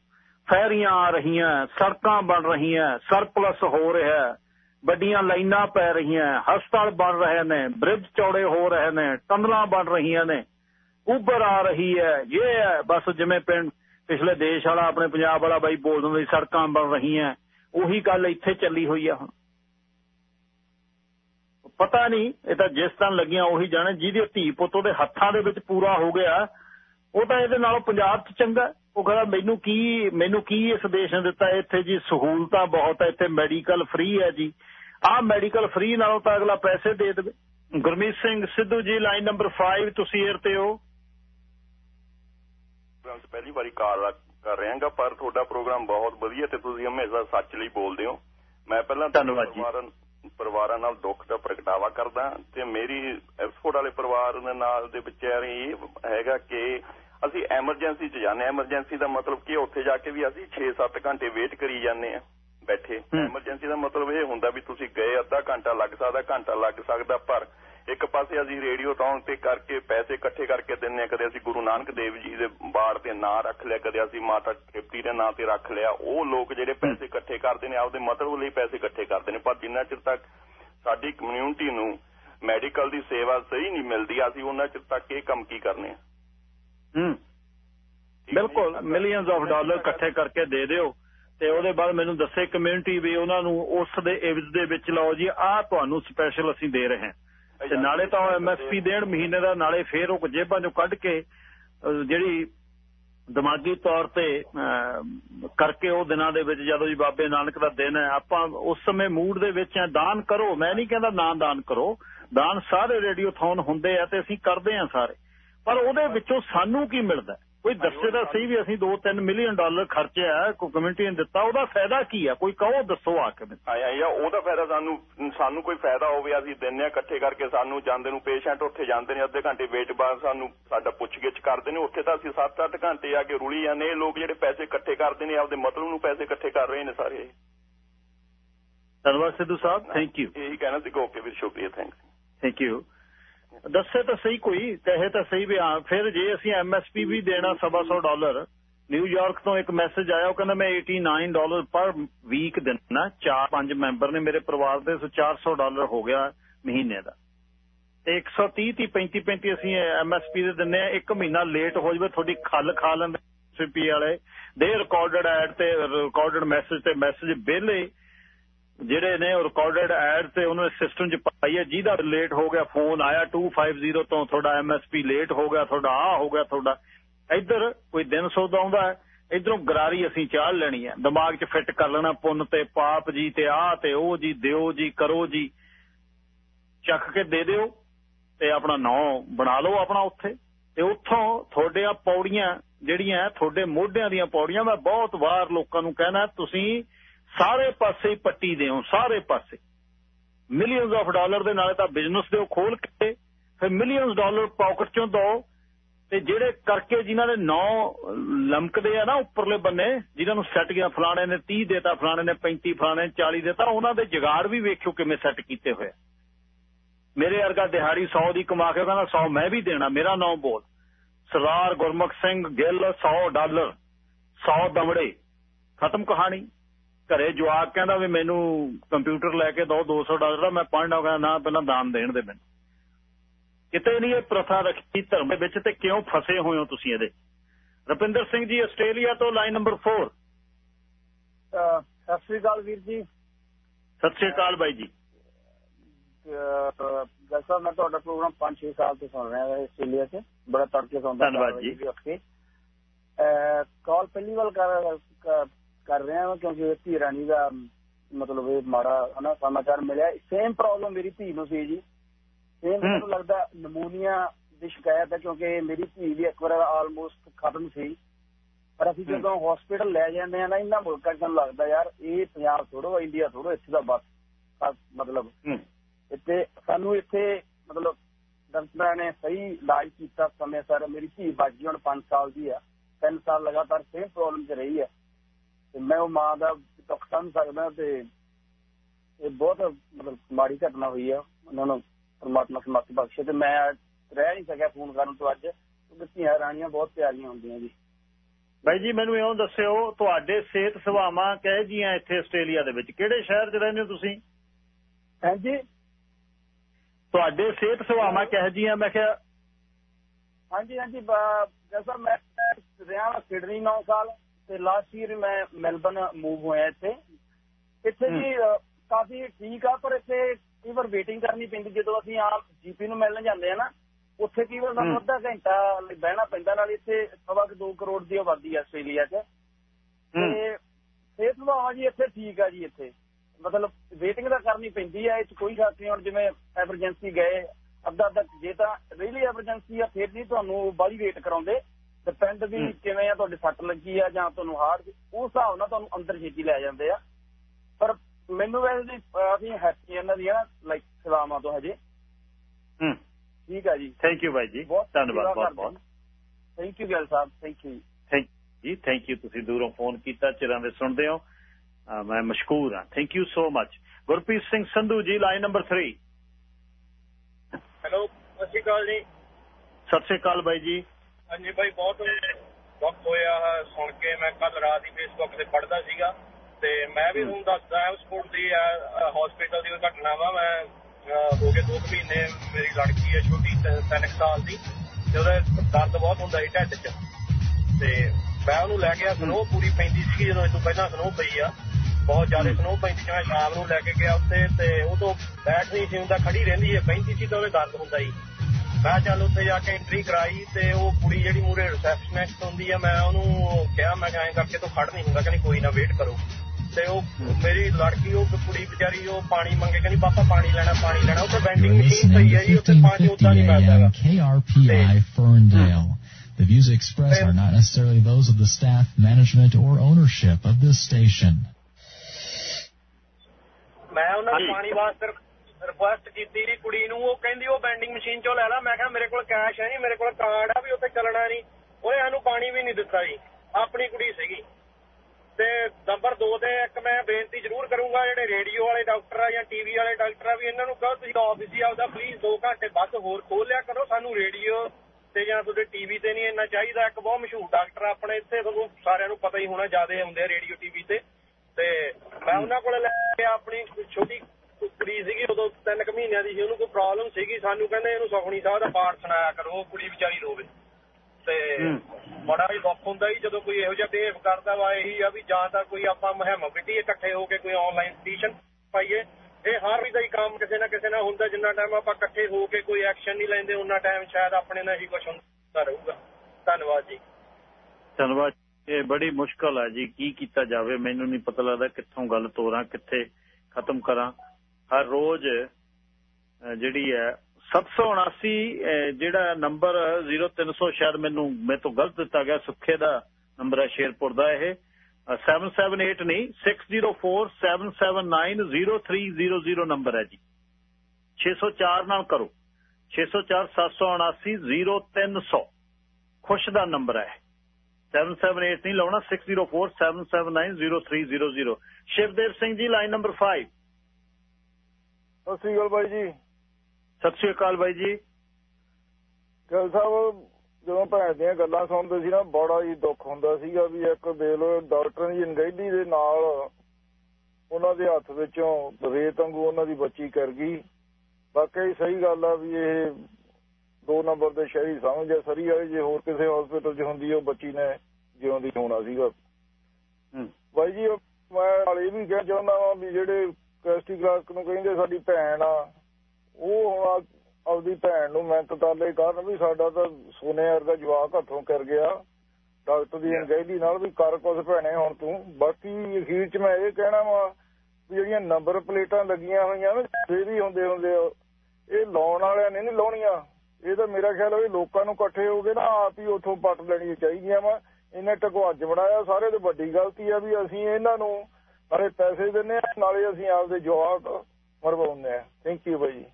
ਫੈਰੀਆਂ ਆ ਰਹੀਆਂ, ਸੜਕਾਂ ਬਣ ਰਹੀਆਂ, ਸਰਪਲਸ ਹੋ ਰਿਹਾ ਵੱਡੀਆਂ ਲਾਈਨਾਂ ਪੈ ਰਹੀਆਂ, ਹਸਪਤਾਲ ਬਣ ਰਹੇ ਨੇ, ਬ੍ਰਿਜ ਚੌੜੇ ਹੋ ਰਹੇ ਨੇ, ਟਨਲਾਂ ਬਣ ਰਹੀਆਂ ਨੇ, ਉਬਰ ਆ ਰਹੀ ਹੈ ਇਹ ਹੈ, ਬਸ ਜਿਵੇਂ ਪਿੰਡ, ਪਿਛਲੇ ਦੇਸ਼ ਵਾਲਾ, ਆਪਣੇ ਪੰਜਾਬ ਵਾਲਾ ਬਾਈ ਬੋਲ ਦਿੰਦਾ ਸੜਕਾਂ ਬਣ ਰਹੀਆਂ, ਉਹੀ ਗੱਲ ਇੱਥੇ ਚੱਲੀ ਹੋਈ ਆ ਹੁਣ। ਪਤਾ ਨਹੀਂ ਇਹ ਤਾਂ ਜਿਸ ਤਰ੍ਹਾਂ ਲੱਗੀਆਂ ਉਹੀ ਜਾਣੇ ਜਿਹਦੀ ਧੀ ਪੁੱਤ ਉਹਦੇ ਹੱਥਾਂ ਦੇ ਵਿੱਚ ਪੂਰਾ ਹੋ ਗਿਆ ਉਹ ਤਾਂ ਇਹਦੇ ਨਾਲੋਂ ਪੰਜਾਬ 'ਚ ਚੰਗਾ। ਉਹ ਕਹਿੰਦਾ ਮੈਨੂੰ ਕੀ ਮੈਨੂੰ ਕੀ ਇਸ ਦੇਸ਼ ਨੇ ਦਿੱਤਾ? ਇੱਥੇ ਜੀ ਸਹੂਲਤਾਂ ਬਹੁਤ ਹੈ ਇੱਥੇ ਮੈਡੀਕਲ ਫ੍ਰੀ ਹੈ ਜੀ। ਆਹ ਮੈਡੀਕਲ ਫ੍ਰੀ ਨਾਲੋਂ ਤਾਂ ਅਗਲਾ ਪੈਸੇ ਦੇ ਦੇਵੇ। ਗੁਰਮੀਤ ਸਿੰਘ ਸਿੱਧੂ ਜੀ ਲਾਈਨ ਨੰਬਰ 5 ਤੁਸੀਂ ਏਅਰ ਤੇ ਹੋ। ਪਹਿਲੀ ਵਾਰੀ ਕਾਲ ਕਰ ਰਿਹਾ ਹਾਂ ਪਰ ਤੁਹਾਡਾ ਪ੍ਰੋਗਰਾਮ ਬਹੁਤ ਵਧੀਆ ਤੇ ਤੁਸੀਂ ਹਮੇਸ਼ਾ ਸੱਚ ਲਈ ਬੋਲਦੇ ਹੋ। ਮੈਂ ਪਹਿਲਾਂ ਧੰਨਵਾਦ ਜੀ। ਪਰਿਵਾਰਾਂ ਨਾਲ ਦੁੱਖ ਦਾ ਪ੍ਰਗਟਾਵਾ ਕਰਦਾ ਤੇ ਮੇਰੀ ਐਕਸਪੋਰਟ ਵਾਲੇ ਪਰਿਵਾਰ ਦੇ ਨਾਲ ਦੇ ਵਿਚਾਰੇ ਇਹ ਹੈਗਾ ਕਿ ਅਸੀਂ ਐਮਰਜੈਂਸੀ 'ਚ ਜਾਂਦੇ ਐਮਰਜੈਂਸੀ ਦਾ ਮਤਲਬ ਕਿ ਉੱਥੇ ਜਾ ਕੇ ਵੀ ਅਸੀਂ 6-7 ਘੰਟੇ ਵੇਟ ਕਰੀ ਜਾਂਦੇ ਆ ਬੈਠੇ। ਐਮਰਜੈਂਸੀ ਦਾ ਮਤਲਬ ਇਹ ਹੁੰਦਾ ਵੀ ਤੁਸੀਂ ਗਏ ਅੱਧਾ ਘੰਟਾ ਲੱਗ ਸਕਦਾ ਘੰਟਾ ਲੱਗ ਸਕਦਾ ਪਰ ਇੱਕ ਪਾਸੇ ਅਸੀਂ ਰੇਡੀਓ ਟਾਉਨ ਤੇ ਕਰਕੇ ਪੈਸੇ ਇਕੱਠੇ ਕਰਕੇ ਦਿੰਨੇ ਆ ਕਦੇ ਅਸੀਂ ਗੁਰੂ ਨਾਨਕ ਦੇਵ ਜੀ ਦੇ ਬਾੜ ਤੇ ਨਾਂ ਰੱਖ ਲਿਆ ਕਦੇ ਅਸੀਂ ਮਾਤਾ ਤ੍ਰਿਪਤੀ ਦੇ ਨਾਂ ਤੇ ਰੱਖ ਲਿਆ। ਉਹ ਲੋਕ ਜਿਹੜੇ ਪੈਸੇ ਇਕੱਠੇ ਕਰਦੇ ਨੇ ਆਪਦੇ ਮਤਲਬ ਲਈ ਪੈਸੇ ਇਕੱਠੇ ਕਰਦੇ ਨੇ। ਪਰ ਜਿੰਨਾ ਚਿਰ ਤੱਕ ਸਾਡੀ ਕਮਿਊਨਿਟੀ ਨੂੰ ਮੈਡੀਕਲ ਦੀ ਸੇਵਾ ਸਹੀ ਨਹੀਂ ਮਿਲਦੀ ਅਸੀਂ ਉਹਨਾਂ ਚਿਰ ਤੱਕ ਇਹ ਕੰਮ ਕੀ ਕਰਨੇ ਆ? ਹੂੰ। ਬਿਲਕੁਲ ਮਿਲੀਅਨਸ ਆਫ ਡਾਲਰ ਇਕੱਠੇ ਕਰਕੇ ਦੇ ਦਿਓ। ਤੇ ਉਹਦੇ ਬਾਅਦ ਮੈਨੂੰ ਦੱਸੇ ਕਮਿਊਨਿਟੀ ਵੀ ਉਹਨਾਂ ਨੂੰ ਉਸ ਦੇ ਇਵਜ਼ ਦੇ ਵਿੱਚ ਲਾਓ ਜੀ ਆਹ ਤੁਹਾਨੂੰ ਸਪੈਸ਼ਲ ਅਸੀਂ ਦੇ ਰਹੇ ਹਾਂ। ਤੇ ਨਾਲੇ ਤਾਂ ਐਮਐਸਪੀ ਦੇਣ ਮਹੀਨੇ ਦਾ ਨਾਲੇ ਫੇਰ ਉਹ ਜੇਬਾਂ ਚੋਂ ਕੱਢ ਕੇ ਜਿਹੜੀ ਦਿਮਾਗੀ ਤੌਰ ਤੇ ਕਰਕੇ ਉਹ ਦਿਨਾਂ ਦੇ ਵਿੱਚ ਜਦੋਂ ਜੀ ਬਾਬੇ ਨਾਨਕ ਦਾ ਦਿਨ ਹੈ ਆਪਾਂ ਉਸ ਸਮੇਂ ਮੂਡ ਦੇ ਵਿੱਚ ਆ ਦਾਨ ਕਰੋ। ਮੈਂ ਨਹੀਂ ਕਹਿੰਦਾ ਨਾ ਦਾਨ ਕਰੋ। ਦਾਨ ਸਾਰੇ ਰੇਡੀਓਥੌਨ ਹੁੰਦੇ ਆ ਤੇ ਅਸੀਂ ਕਰਦੇ ਆ ਸਾਰੇ। ਪਰ ਉਹਦੇ ਵਿੱਚੋਂ ਸਾਨੂੰ ਕੀ ਮਿਲਦਾ? ਕੋਈ ਦੱਸੇ ਤਾਂ ਸਹੀ ਵੀ ਅਸੀਂ 2-3 ਮਿਲੀਅਨ ਡਾਲਰ ਖਰਚਿਆ ਕੋਈ ਕਮਿਊਨਿਟੀ ਨੇ ਦਿੱਤਾ ਉਹਦਾ ਫਾਇਦਾ ਕੀ ਆ ਕੋਈ ਕਹੋ ਦੱਸੋ ਆ ਕੇ। ਆਇਆ ਜਾਂ ਉਹਦਾ ਫਾਇਦਾ ਸਾਨੂੰ ਸਾਨੂੰ ਕੋਈ ਫਾਇਦਾ ਹੋਵੇ ਅਸੀਂ ਦਿੰਨੇ ਆ ਇਕੱਠੇ ਕਰਕੇ ਸਾਨੂੰ ਜਾਂਦੇ ਨੂੰ ਪੇਸ਼ੈਂਟ ਉੱਥੇ ਜਾਂਦੇ ਨੇ ਅੱਧੇ ਘੰਟੇ ਵੇਟ ਬਾਅਦ ਸਾਨੂੰ ਸਾਡਾ ਪੁੱਛਗਿੱਛ ਕਰਦੇ ਨੇ ਉੱਥੇ ਤਾਂ ਅਸੀਂ 7-8 ਘੰਟੇ ਆ ਕੇ ਰੁਲੀ ਜਾਂਦੇ ਇਹ ਲੋਕ ਜਿਹੜੇ ਪੈਸੇ ਇਕੱਠੇ ਕਰਦੇ ਨੇ ਆਪਦੇ ਮਤਲਬ ਨੂੰ ਪੈਸੇ ਇਕੱਠੇ ਕਰ ਰਹੇ ਨੇ ਸਾਰੇ। ਧੰਨਵਾਦ ਸਿੱਧੂ ਸਾਹਿਬ ਥੈਂਕ ਯੂ ਇਹੀ ਕਹਿਣਾ ਸੀ ਓਕੇ ਵੀਰ ਸ਼ੁਕਰੀਆ ਥੈਂਕਸ ਥੈਂਕ ਯੂ ਦੱਸੇ ਤਾਂ ਸਹੀ ਕੋਈ, ਕਹੇ ਤਾਂ ਸਹੀ ਵੀ ਹਾਂ, ਫਿਰ ਜੇ ਅਸੀਂ ਐਮਐਸਪੀ ਵੀ ਦੇਣਾ ਸਵਾ ਸੌ ਡਾਲਰ ਨਿਊਯਾਰਕ ਤੋਂ ਇੱਕ ਮੈਸੇਜ ਆਇਆ, ਉਹ ਕਹਿੰਦਾ ਮੈਂ 89 ਡਾਲਰ ਪਰ ਵੀਕ ਦੇਣਾ ਚਾਰ ਪੰਜ ਮੈਂਬਰ ਨੇ ਮੇਰੇ ਪਰਿਵਾਰ ਦੇ, ਸੋ 400 ਡਾਲਰ ਹੋ ਗਿਆ ਮਹੀਨੇ ਦਾ। ਤੇ 130 30 35 35 ਅਸੀਂ ਐਮਐਸਪੀ ਦੇ ਦਿੰਨੇ ਆ ਇੱਕ ਮਹੀਨਾ ਲੇਟ ਹੋ ਜਾਵੇ, ਤੁਹਾਡੀ ਖੱਲ ਖਾ ਲੈਂਦੇ ਸੀਪੀ ਵਾਲੇ। ਦੇ ਰਿਕਾਰਡਡ ਐਡ ਤੇ ਰਿਕਾਰਡਡ ਮੈਸੇਜ ਤੇ ਮੈਸੇਜ ਬਿੱਲ ਜਿਹੜੇ ਨੇ ਉਹ ਰਿਕਾਰਡਡ ਐਡ ਤੇ ਉਹਨਾਂ ਸਿਸਟਮ 'ਚ ਪਾਈ ਹੈ। ਜਿਹਦਾ ਲੇਟ ਹੋ ਗਿਆ ਫੋਨ ਆਇਆ 250 ਤੋਂ ਤੁਹਾਡਾ ਐਮਐਸਪੀ ਲੇਟ ਹੋ ਗਿਆ, ਤੁਹਾਡਾ ਆ ਹੋ ਗਿਆ, ਤੁਹਾਡਾ। ਇੱਧਰ ਕੋਈ ਦਿਨ ਸੌਦਾ ਆਉਂਦਾ ਹੈ। ਇਧਰੋਂ ਗਰਾਰੀ ਅਸੀਂ ਚਾਲ ਲੈਣੀ ਹੈ। ਦਿਮਾਗ 'ਚ ਫਿੱਟ ਕਰ ਲੈਣਾ, ਪੁੰਨ ਤੇ ਪਾਪ ਜੀ ਤੇ ਆ ਤੇ ਉਹ ਜੀ, ਦਿਓ ਜੀ, ਕਰੋ ਜੀ। ਚੱਕ ਕੇ ਦੇ ਦਿਓ ਤੇ ਆਪਣਾ ਨਾਂ ਬਣਾ ਲਓ ਆਪਣਾ ਉੱਥੇ। ਤੇ ਉੱਥੋਂ ਤੁਹਾਡੇ ਆ ਪੌੜੀਆਂ ਜਿਹੜੀਆਂ, ਤੁਹਾਡੇ ਮੋਢਿਆਂ ਦੀਆਂ ਪੌੜੀਆਂ, ਮੈਂ ਬਹੁਤ ਵਾਰ ਲੋਕਾਂ ਨੂੰ ਕਹਿਣਾ, ਤੁਸੀਂ ਸਾਰੇ ਪਾਸੇ ਪੱਟੀ ਦਿਓ ਸਾਰੇ ਪਾਸੇ। ਮਿਲੀਅਨਸ ਆਫ ਡਾਲਰ ਦੇ ਨਾਲੇ ਤਾਂ ਬਿਜ਼ਨਸ ਦਿਓ ਖੋਲ ਕੇ, ਫਿਰ ਮਿਲੀਅਨਸ ਡਾਲਰ ਪਾਕਟ ਚੋਂ ਦੋ ਤੇ ਜਿਹੜੇ ਕਰਕੇ ਜਿਨ੍ਹਾਂ ਦੇ ਨੌ ਲਮਕਦੇ ਆ ਨਾ ਉੱਪਰਲੇ ਬੰਨੇ, ਜਿਨ੍ਹਾਂ ਨੂੰ ਸੈੱਟ ਗਿਆ ਫਲਾਣੇ ਨੇ 30 ਦੇਤਾ, ਫਲਾਣੇ ਨੇ 35 ਫਲਾਣੇ ਨੇ 40 ਦੇਤਾ, ਉਹਨਾਂ ਦੇ ਜਗਾੜ ਵੀ ਵੇਖਿਓ ਕਿਵੇਂ ਸੈੱਟ ਕੀਤੇ ਹੋਏ ਮੇਰੇ ਵਰਗਾ ਦਿਹਾੜੀ 100 ਦੀ ਕਮਾ ਕੇ ਕਹਿੰਦਾ 100 ਮੈਂ ਵੀ ਦੇਣਾ, ਮੇਰਾ ਨਾਮ ਬੋਲ। ਸਰਦਾਰ ਗੁਰਮੁਖ ਸਿੰਘ ਗਿੱਲ 100 ਡਾਲਰ 100 ਦਮੜੇ। ਖਤਮ ਕਹਾਣੀ। ਘਰੇ ਜਵਾਕ ਕਹਿੰਦਾ ਵੀ ਮੈਨੂੰ ਕੰਪਿਊਟਰ ਲੈ ਕੇ ਦਿਓ 200 ਡਾਲਰ ਦਾ ਮੈਂ ਪੜ੍ਹਨਾ ਕਹਿੰਦਾ ਨਾ ਪਹਿਲਾਂ ਦਾਨ ਦੇਣ ਦੇ ਮੈਨੂੰ। ਕਿਤੇ ਨਹੀਂ ਇਹ ਪ੍ਰਥਾ ਰੱਖੀ ਧਰਮ ਦੇ ਵਿੱਚ ਤੇ ਕਿਉਂ ਫਸੇ ਹੋਏ ਹੋ ਤੁਸੀਂ ਇਹਦੇ? ਰੁਪਿੰਦਰ ਸਿੰਘ ਜੀ ਆਸਟ੍ਰੇਲੀਆ ਤੋਂ ਲਾਈਨ ਨੰਬਰ 4 ਸਤਿ ਸ੍ਰੀ ਅਕਾਲ ਵੀਰ ਜੀ। ਸਤਿ ਸ਼੍ਰੀ ਅਕਾਲ ਬਾਈ ਜੀ। ਜੈਸਾ ਮੈਂ ਤੁਹਾਡਾ ਪ੍ਰੋਗਰਾਮ 5-6 ਸਾਲ ਤੋਂ ਸੁਣ ਰਿਹਾ ਹਾਂ ਆਸਟ੍ਰੇਲੀਆ 'ਚ। ਬੜਾ ਤੜਕੇ ਸੁਣਦਾ ਧੰਨਵਾਦ ਜੀ। ਕਾਲ ਪਹਿਲੀ ਵਾਰ ਕਰ ਕਰ- ਰਿਹਾ ਹਾਂ ਕਿਉਂਕਿ ਇਹ ਧੀ ਰਾਣੀ ਦਾ ਮਤਲਬ ਇਹ ਮਾੜਾ ਹਨਾ ਸਮਾਚਾਰ ਮਿਲਿਆ। ਸੇਮ ਪ੍ਰੋਬਲਮ ਮੇਰੀ ਧੀ ਨੂੰ ਸੀ ਜੀ। ਸੇਮ ਮੈਨੂੰ ਲੱਗਦਾ ਨਮੂਨੀਆ ਦੀ ਸ਼ਿਕਾਇਤ ਹੈ ਕਿਉਂਕਿ ਮੇਰੀ ਧੀ ਵੀ ਇੱਕ ਵਾਰ ਆਲਮੋਸਟ ਖਤਮ ਸੀ। ਪਰ ਅਸੀਂ ਜਦੋਂ ਹਸਪੀਟਲ ਲੈ ਜਾਂਦੇ ਆ ਨਾ ਇਹਨਾਂ ਮੁਲਕਾਂ 'ਚ ਲੱਗਦਾ ਯਾਰ ਇਹ ਪੰਜਾਬ ਥੋੜੋ ਇੰਡੀਆ ਥੋੜੋ ਇੱਥੇ ਦਾ ਬਸ ਮਤਲਬ। ਇੱਥੇ ਸਾਨੂੰ ਇੱਥੇ ਮਤਲਬ ਡਾਕਟਰਾਂ ਨੇ ਸਹੀ ਇਲਾਜ ਕੀਤਾ ਸਮੇਂ ਸਿਰ। ਮੇਰੀ ਧੀ ਗਈ ਹੁਣ 5 ਸਾਲ ਦੀ ਆ। 3 ਸਾਲ ਲਗਾਤਾਰ ਸੇਮ ਪ੍ਰੋਬਲਮ 'ਚ ਰਹੀ ਹੈ ਤੇ ਮੈਂ ਉਹ ਮਾਂ ਦਾ ਦੁੱਖ ਸਮਝ ਸਕਦਾ ਤੇ ਇਹ ਬਹੁਤ ਮਤਲਬ ਮਾੜੀ ਘਟਨਾ ਹੋਈ ਆ ਉਹਨਾਂ ਨੂੰ ਪਰਮਾਤਮਾ ਸਮਤ ਬਖਸ਼ੇ ਤੇ ਮੈਂ ਰਹਿ ਨਹੀਂ ਸਕਿਆ ਫੋਨ ਕਰਨ ਤੋਂ ਅੱਜ ਕਿਉਂਕਿ ਧੀਆਂ ਰਾਣੀਆਂ ਬਹੁਤ ਪਿਆਰੀਆਂ ਹੁੰਦੀਆਂ ਜੀ। ਬਾਈ ਜੀ ਮੈਨੂੰ ਇਉਂ ਦੱਸਿਓ ਤੁਹਾਡੇ ਸਿਹਤ ਸੇਵਾਵਾਂ ਕਹਿ ਜੀਆਂ ਇੱਥੇ ਆਸਟ੍ਰੇਲੀਆ ਦੇ ਵਿੱਚ? ਕਿਹੜੇ ਸ਼ਹਿਰ 'ਚ ਰਹਿੰਦੇ ਹੋ ਤੁਸੀਂ? ਹਾਂਜੀ। ਤੁਹਾਡੇ ਸਿਹਤ ਸੇਵਾਵਾਂ ਕਹਿ ਜੀਆਂ ਮੈਂ ਕਿਹਾ ਹਾਂਜੀ ਹਾਂਜੀ ਜੈਸਾ ਮੈਂ ਰਿਹਾ ਹਾਂ ਸਿਡਨੀ 9 ਸਾਲ। ਤੇ ਲਾਸਟ ਈਅਰ ਮੈਂ ਮੈਲਬਨ ਮੂਵ ਹੋਇਆ ਇੱਥੇ। ਇੱਥੇ ਜੀ ਅ, ਕਾਫੀ ਠੀਕ ਆ ਪਰ ਇੱਥੇ ਕਈ ਵਾਰ ਵੇਟਿੰਗ ਕਰਨੀ ਪੈਂਦੀ ਜਦੋਂ ਅਸੀਂ ਆਪ ਜੀਪੀ ਨੂੰ ਮਿਲਣ ਜਾਂਦੇ ਆ ਨਾ ਉੱਥੇ ਕਈ ਵਾਰ ਸਾਨੂੰ। ਅੱਧਾ ਘੰਟਾ ਬਹਿਣਾ ਪੈਂਦਾ ਨਾਲ ਇੱਥੇ ਸਵਾ ਕੁ 2 ਕਰੋੜ ਦੀ ਆਬਾਦੀ ਆ ਆਸਟ੍ਰੇਲੀਆ 'ਚ। ਤੇ ਸਿਹਤ ਸੁਭਾਵਾਂ ਜੀ ਇੱਥੇ ਠੀਕ ਆ ਜੀ ਇੱਥੇ। ਮਤਲਬ ਵੇਟਿੰਗ ਤਾਂ ਕਰਨੀ ਪੈਂਦੀ ਆ ਇਹ 'ਚ ਕੋਈ ਖਾਸ ਨਹੀਂ ਹੁਣ ਜਿਵੇਂ ਐਮਰਜੈਂਸੀ ਗਏ ਅੱਧਾ ਅੱਧਾ ਜੇ ਤਾਂ ਰੀਲੀ ਐਮਰਜੈਂਸੀ ਆ ਫਿਰ ਨਹੀਂ ਤੁਹਾਨੂੰ ਬਾਹਲੀ ਵੇਟ ਕਰਾਉਂਦੇ। ਡਿਪੈਂਡ ਵੀ ਹੂੰ। ਕਿਵੇਂ ਆ ਤੁਹਾਡੀ ਸੱਟ ਲੱਗੀ ਆ ਜਾਂ ਤੁਹਾਨੂੰ ਹਾਰਟ ਉਸ ਹਿਸਾਬ ਨਾਲ ਤੁਹਾਨੂੰ ਅੰਦਰ ਛੇਤੀ ਲੈ ਜਾਂਦੇ ਆ। ਪਰ ਮੈਨੂੰ ਵੈਸੇ ਅਸੀਂ ਹੈਪੀ ਇਹਨਾਂ ਦੀ ਨਾ ਲਾਈਕ ਸਲਾਮਾਂ ਤੋਂ ਹਜੇ। ਹੂੰ। ਠੀਕ ਆ ਜੀ। ਥੈਂਕ ਯੂ ਬਾਈ ਜੀ। ਬਹੁਤ ਧੰਨਵਾਦ ਬਹੁਤ ਬਹੁਤ। Thank you Gill Sahib. Thank you thank ji thank you ਤੁਸੀਂ ਦੂਰੋਂ ਫੋਨ ਕੀਤਾ ਚਿਰਾਂ ਦੇ ਸੁਣਦੇ ਹੋ। ਮੈਂ ਮਸ਼ਕੂਰ ਹਾਂ। Thank you so much Gurpreet Singh Sandhu ji line number 3 hello ਸਤਿ ਸ਼੍ਰੀ ਅਕਾਲ ਜੀ। ਸਤਿ ਸ਼੍ਰੀ ਅਕਾਲ ਬਾਈ ਜੀ। ਹਾਂਜੀ ਬਾਈ ਬਹੁਤ ਦੁੱਖ ਹੋਇਆ ਸੁਣ ਕੇ। ਮੈਂ ਕੱਲ ਰਾਤ ਹੀ ਫੇਸਬੁੱਕ ਤੇ ਪੜਦਾ ਸੀਗਾ ਤੇ ਮੈਂ ਵੀ ਤੁਹਾਨੂੰ ਦੱਸਦਾ ਹਾਂ ਸਪੋਰਟ ਦੀ ਹਸਪੀਟਲ ਦੀ ਘਟਨਾ ਵਾ। ਮੈਂ ਹੋ ਗਏ 2 ਮਹੀਨੇ ਮੇਰੀ ਲੜਕੀ ਹੈ ਛੋਟੀ 3 ਸਾਲ ਦੀ ਤੇ ਉਹਦਾ ਦਰਦ ਬਹੁਤ ਹੁੰਦਾ ਸੀ ਢਿੱਡ 'ਚ। ਤੇ ਮੈਂ ਉਹਨੂੰ ਲੈ ਗਿਆ ਸਨੋ ਪੂਰੀ ਪੈਂਦੀ ਸੀ ਜਦੋਂ ਇਹ ਤੋਂ ਪਹਿਲਾਂ ਸਨੋ ਪਈ ਆ। ਬਹੁਤ ਜ਼ਿਆਦਾ ਸਨੋ ਪੈਂਦੀ ਜਿਵੇਂ ਸ਼ਾਮ ਨੂੰ ਲੈ ਕੇ ਗਿਆ ਉੱਥੇ ਤੇ ਉਹ ਤੋਂ ਬੈਠ ਨਹੀਂ ਸੀ ਹੁੰਦਾ ਖੜੀ ਰਹਿੰਦੀ ਹੈ ਪੈਂਦੀ ਸੀ ਤਾਂ ਉਹਦੇ ਦਰਦ ਹੁੰਦਾ ਸੀ। ਮੈਂ ਚੱਲ ਉੱਥੇ ਜਾ ਕੇ ਐਂਟਰੀ ਕਰਾਈ ਤੇ ਉਹ ਕੁੜੀ ਜਿਹੜੀ ਮੂਰੇ ਰਿਸੈਪਸ਼ਨਿਸਟ ਹੁੰਦੀ ਆ ਮੈਂ ਉਹਨੂੰ ਕਿਹਾ ਮੈਂ ਐਂ ਕਰਕੇ ਤੋਂ ਖੜ ਨਹੀਂ ਹੁੰਦਾ ਕਹਿੰਦੀ ਕੋਈ ਨਾ ਵੇਟ ਕਰੋ। ਤੇ ਉਹ ਮੇਰੀ ਲੜਕੀ ਉਹ ਕੁੜੀ ਵਿਚਾਰੀ ਉਹ ਪਾਣੀ ਮੰਗੇ ਕਹਿੰਦੀ ਪਾਪਾ ਪਾਣੀ ਲੈਣਾ ਪਾਣੀ ਲੈਣਾ। ਉੱਥੇ ਵੈਂਡਿੰਗ ਮਸ਼ੀਨ ਪਈ ਹੈ ਜੀ ਉੱਥੇ ਪਾਣੀ ਉਦਾਂ ਨਹੀਂ ਮਿਲਦਾ KRPI Ferndale. The views expressed are not necessarily those of the staff, management, or ownership of this station. ਮੈਂ ਉਹਨਾਂ ਪਾਣੀ ਵਾਸਤੇ ਰਿਕੁਐਸਟ ਕੀਤੀ ਜੀ ਕੁੜੀ ਨੂੰ, ਉਹ ਕਹਿੰਦੀ ਉਹ ਵੈਂਡਿੰਗ ਮਸ਼ੀਨ ਚੋਂ ਲੈ ਲੈ। ਮੈਂ ਕਿਹਾ, ਮੇਰੇ ਕੋਲ ਕੈਸ਼ ਹੈ ਨਹੀਂ ਮੇਰੇ ਕੋਲ ਕਾਰਡ ਆ ਵੀ ਉੱਥੇ ਚੱਲਣਾ ਨਹੀਂ ਉਹਨੇ ਸਾਨੂੰ ਪਾਣੀ ਵੀ ਨਹੀਂ ਦਿੱਤਾ ਜੀ, ਆਪਣੀ ਕੁੜੀ ਸੀਗੀ। ਤੇ ਨੰਬਰ 2 ਤੇ ਇੱਕ ਮੈਂ ਬੇਨਤੀ ਜ਼ਰੂਰ ਕਰੂੰਗਾ, ਜਿਹੜੇ ਰੇਡੀਓ ਵਾਲੇ ਡਾਕਟਰ ਆ ਜਾਂ ਟੀਵੀ ਵਾਲੇ ਡਾਕਟਰ ਆ ਵੀ ਇਹਨਾਂ ਨੂੰ ਕਹੋ, ਤੁਸੀਂ ਆਫਿਸ ਹੀ ਆਪਦਾ ਪਲੀਜ਼ 2 ਘੰਟੇ ਵੱਧ ਹੋਰ ਖੋਲ ਲਿਆ ਕਰੋ। ਸਾਨੂੰ ਰੇਡੀਓ ਤੇ ਜਾਂ ਤੁਹਾਡੇ ਟੀਵੀ ਤੇ ਨਹੀਂ ਇੰਨਾ ਚਾਹੀਦਾ। ਇੱਕ ਬਹੁਤ ਮਸ਼ਹੂਰ ਡਾਕਟਰ ਆਪਣੇ ਇੱਥੇ, ਤੁਹਾਨੂੰ ਸਾਰਿਆਂ ਨੂੰ ਪਤਾ ਹੀ ਹੋਣਾ, ਜ਼ਿਆਦਾ ਹੁੰਦੇ ਆ ਰੇਡੀਓ, ਟੀਵੀ ਤੇ। ਤੇ ਮੈਂ ਉਹਨਾਂ ਕੋਲ ਲੈ ਕੇ ਆਪਣੀ ਛੋਟੀ ਕੁੜੀ ਸੀਗੀ ਉਦੋਂ ਤਿੰਨ ਕੁ ਮਹੀਨਿਆਂ ਦੀ ਸੀ ਉਹਨੂੰ ਕੋਈ ਪ੍ਰੋਬਲਮ ਸੀਗੀ ਸਾਨੂੰ ਕਹਿੰਦੇ ਇਹਨੂੰ ਸੁਖਣੀ ਸਾਹਿਬ ਦਾ ਪਾਠ ਸੁਣਾਇਆ ਕਰੋ ਉਹ ਕੁੜੀ ਵਿਚਾਰੀ ਰੋਵੇ। ਤੇ ਬੜਾ ਹੀ ਦੁੱਖ ਹੁੰਦਾ ਜੀ ਜਦੋਂ ਕੋਈ ਇਹੋ ਜਿਹਾ ਬਿਹੇਵ ਕਰਦਾ ਵਾ ਇਹੀ ਆ ਵੀ ਜਾਂ ਤਾਂ ਕੋਈ ਆਪਾਂ ਮੁਹਿੰਮ ਵਿੱਢੀਏ ਇਕੱਠੇ ਹੋ ਕੇ ਕੋਈ ਆਨਲਾਈਨ ਸਟੇਸ਼ਨ ਪਾਈਏ। ਇਹ ਹਰ ਵੀ ਦਾ ਹੀ ਕੰਮ ਕਿਸੇ ਨਾ ਕਿਸੇ ਨਾਲ ਹੁੰਦਾ ਜਿੰਨਾ ਟਾਈਮ ਆਪਾਂ ਇਕੱਠੇ ਹੋ ਕੇ ਕੋਈ ਐਕਸ਼ਨ ਨਹੀਂ ਲੈਂਦੇ ਉਹਨਾਂ ਟਾਈਮ ਸ਼ਾਇਦ ਆਪਣੇ ਨਾਲ ਹੀ ਕੁਝ ਹੁੰਦਾ ਰਹੂਗਾ। ਧੰਨਵਾਦ ਜੀ। ਧੰਨਵਾਦ। ਇਹ ਬੜੀ ਮੁਸ਼ਕਲ ਹੈ ਜੀ ਕੀ ਕੀਤਾ ਜਾਵੇ ਮੈਨੂੰ ਨਹੀਂ ਪਤਾ ਲੱਗਦਾ ਕਿੱਥੋਂ ਗੱਲ ਤੋਰਾਂ ਕਿੱਥੇ ਖਤਮ ਕਰਾਂ। ਹਰ ਰੋਜ਼ ਜਿਹੜੀ ਹੈ 779 ਅਹ, ਜਿਹੜਾ ਨੰਬਰ 0300 ਸ਼ਾਇਦ ਮੈਨੂੰ ਮੇਰੇ ਤੋਂ ਗਲਤ ਦਿੱਤਾ ਗਿਆ ਸੁੱਖੇ ਦਾ ਨੰਬਰ ਹੈ ਸ਼ੇਰਪੁਰ ਦਾ ਇਹ ਅਹ, 778 ਨਹੀਂ 6047790300 ਨੰਬਰ ਹੈ ਜੀ। 604 ਨਾਲ ਕਰੋ। 604 779 0300 ਖੁਸ਼ ਦਾ ਨੰਬਰ ਹੈ। 778 ਨਹੀਂ ਲਾਉਣਾ 6047790300 ਸ਼ਿਵਦੇਵ ਸਿੰਘ ਜੀ ਲਾਈਨ ਨੰਬਰ 5 ਸਤਿ ਸ੍ਰੀ ਅਕਾਲ ਬਾਈ ਜੀ। ਸਤਿ ਸ਼੍ਰੀ ਅਕਾਲ ਬਾਈ ਜੀ। ਗੱਲ ਸਾਹਿਬ ਜਦੋਂ ਭੈਣ ਦੀਆਂ ਗੱਲਾਂ ਸੁਣਦੇ ਸੀ ਨਾ ਬੜਾ ਹੀ ਦੁੱਖ ਹੁੰਦਾ ਸੀਗਾ ਵੀ ਇੱਕ ਦੇ ਲੋ ਡਾਕਟਰ ਦੀ ਅਣਗਹਿਲੀ ਦੇ ਨਾਲ ਉਹਨਾਂ ਦੇ ਹੱਥ ਵਿੱਚੋਂ ਰੇਤ ਵਾਂਗੂ ਉਹਨਾਂ ਦੀ ਬੱਚੀ ਕਰ ਗਈ। ਵਾਕਈ ਸਹੀ ਗੱਲ ਆ ਵੀ ਇਹ ਦੋ ਨੰਬਰ ਦੇ ਸ਼ਹਿਰੀ ਸਮਝਿਆ ਸਰੀ ਵਾਲੀ ਜੇ ਹੋਰ ਕਿਸੇ ਹਸਪੀਟਲ 'ਚ ਹੁੰਦੀ ਉਹ ਬੱਚੀ ਨੇ ਜਿਉਂਦੀ ਹੋਣਾ ਸੀਗਾ। ਬਾਈ ਜੀ ਮੈਂ ਇਹ ਵੀ ਕਹਿਣਾ ਚਾਹੁੰਦਾ ਵਾਂ ਵੀ ਜਿਹੜੇ ਕੈਸਟੀ ਕਲਾਸ ਨੂੰ ਕਹਿੰਦੇ ਸਾਡੀ ਭੈਣ ਆ। ਉਹ ਹੁਣ ਆਪਦੀ ਭੈਣ ਨੂੰ ਮਿਹਨਤ ਤਾਲੇ ਕਰਨ ਵੀ ਸਾਡਾ ਤਾਂ ਸੋਨੇ ਵਰਗਾ ਜਵਾਕ ਹੱਥੋਂ ਕਰ ਗਿਆ। ਡਾਕਟਰ ਦੀ ਅਣਗਹਿਲੀ ਨਾਲ ਵੀ ਕਰ ਕੁਛ ਭੈਣੇ ਹੁਣ ਤੂੰ। ਬਾਕੀ ਅਖੀਰ ਚ ਮੈਂ ਇਹ ਕਹਿਣਾ ਵਾ ਜਿਹੜੀਆਂ ਨੰਬਰ ਪਲੇਟਾਂ ਲੱਗੀਆਂ ਹੋਈਆਂ ਨਾ ਫੇਰ ਵੀ ਹੁੰਦੇ ਹੁੰਦੇ ਇਹ ਲਾਉਣ ਵਾਲਿਆਂ ਨੇ ਨਹੀਂ ਲਾਉਣੀਆਂ। ਇਹ ਤਾਂ ਮੇਰਾ ਖਿਆਲ ਹੈ ਲੋਕਾਂ ਨੂੰ ਇਕੱਠੇ ਹੋ ਕੇ ਨਾ ਆਪ ਹੀ ਉੱਥੋਂ ਪੱਟ ਲੈਣੀਆਂ ਚਾਹੀਦੀਆਂ ਵਾ। ਇਹਨੇ ਟਕਵਾਜ ਬਣਾਇਆ, ਸਾਰੇ ਤੋਂ ਵੱਡੀ ਗਲਤੀ ਆ ਵੀ ਅਸੀਂ ਇਹਨਾਂ ਨੂੰ ਨਾਲੇ ਪੈਸੇ ਦਿੰਨੇ ਆ ਨਾਲੇ ਅਸੀਂ ਆਪਦੇ ਜਵਾਕ ਮਰਵਾਉਂਦੇ ਆ। ਥੈਂਕ ਯੂ ਬਾਈ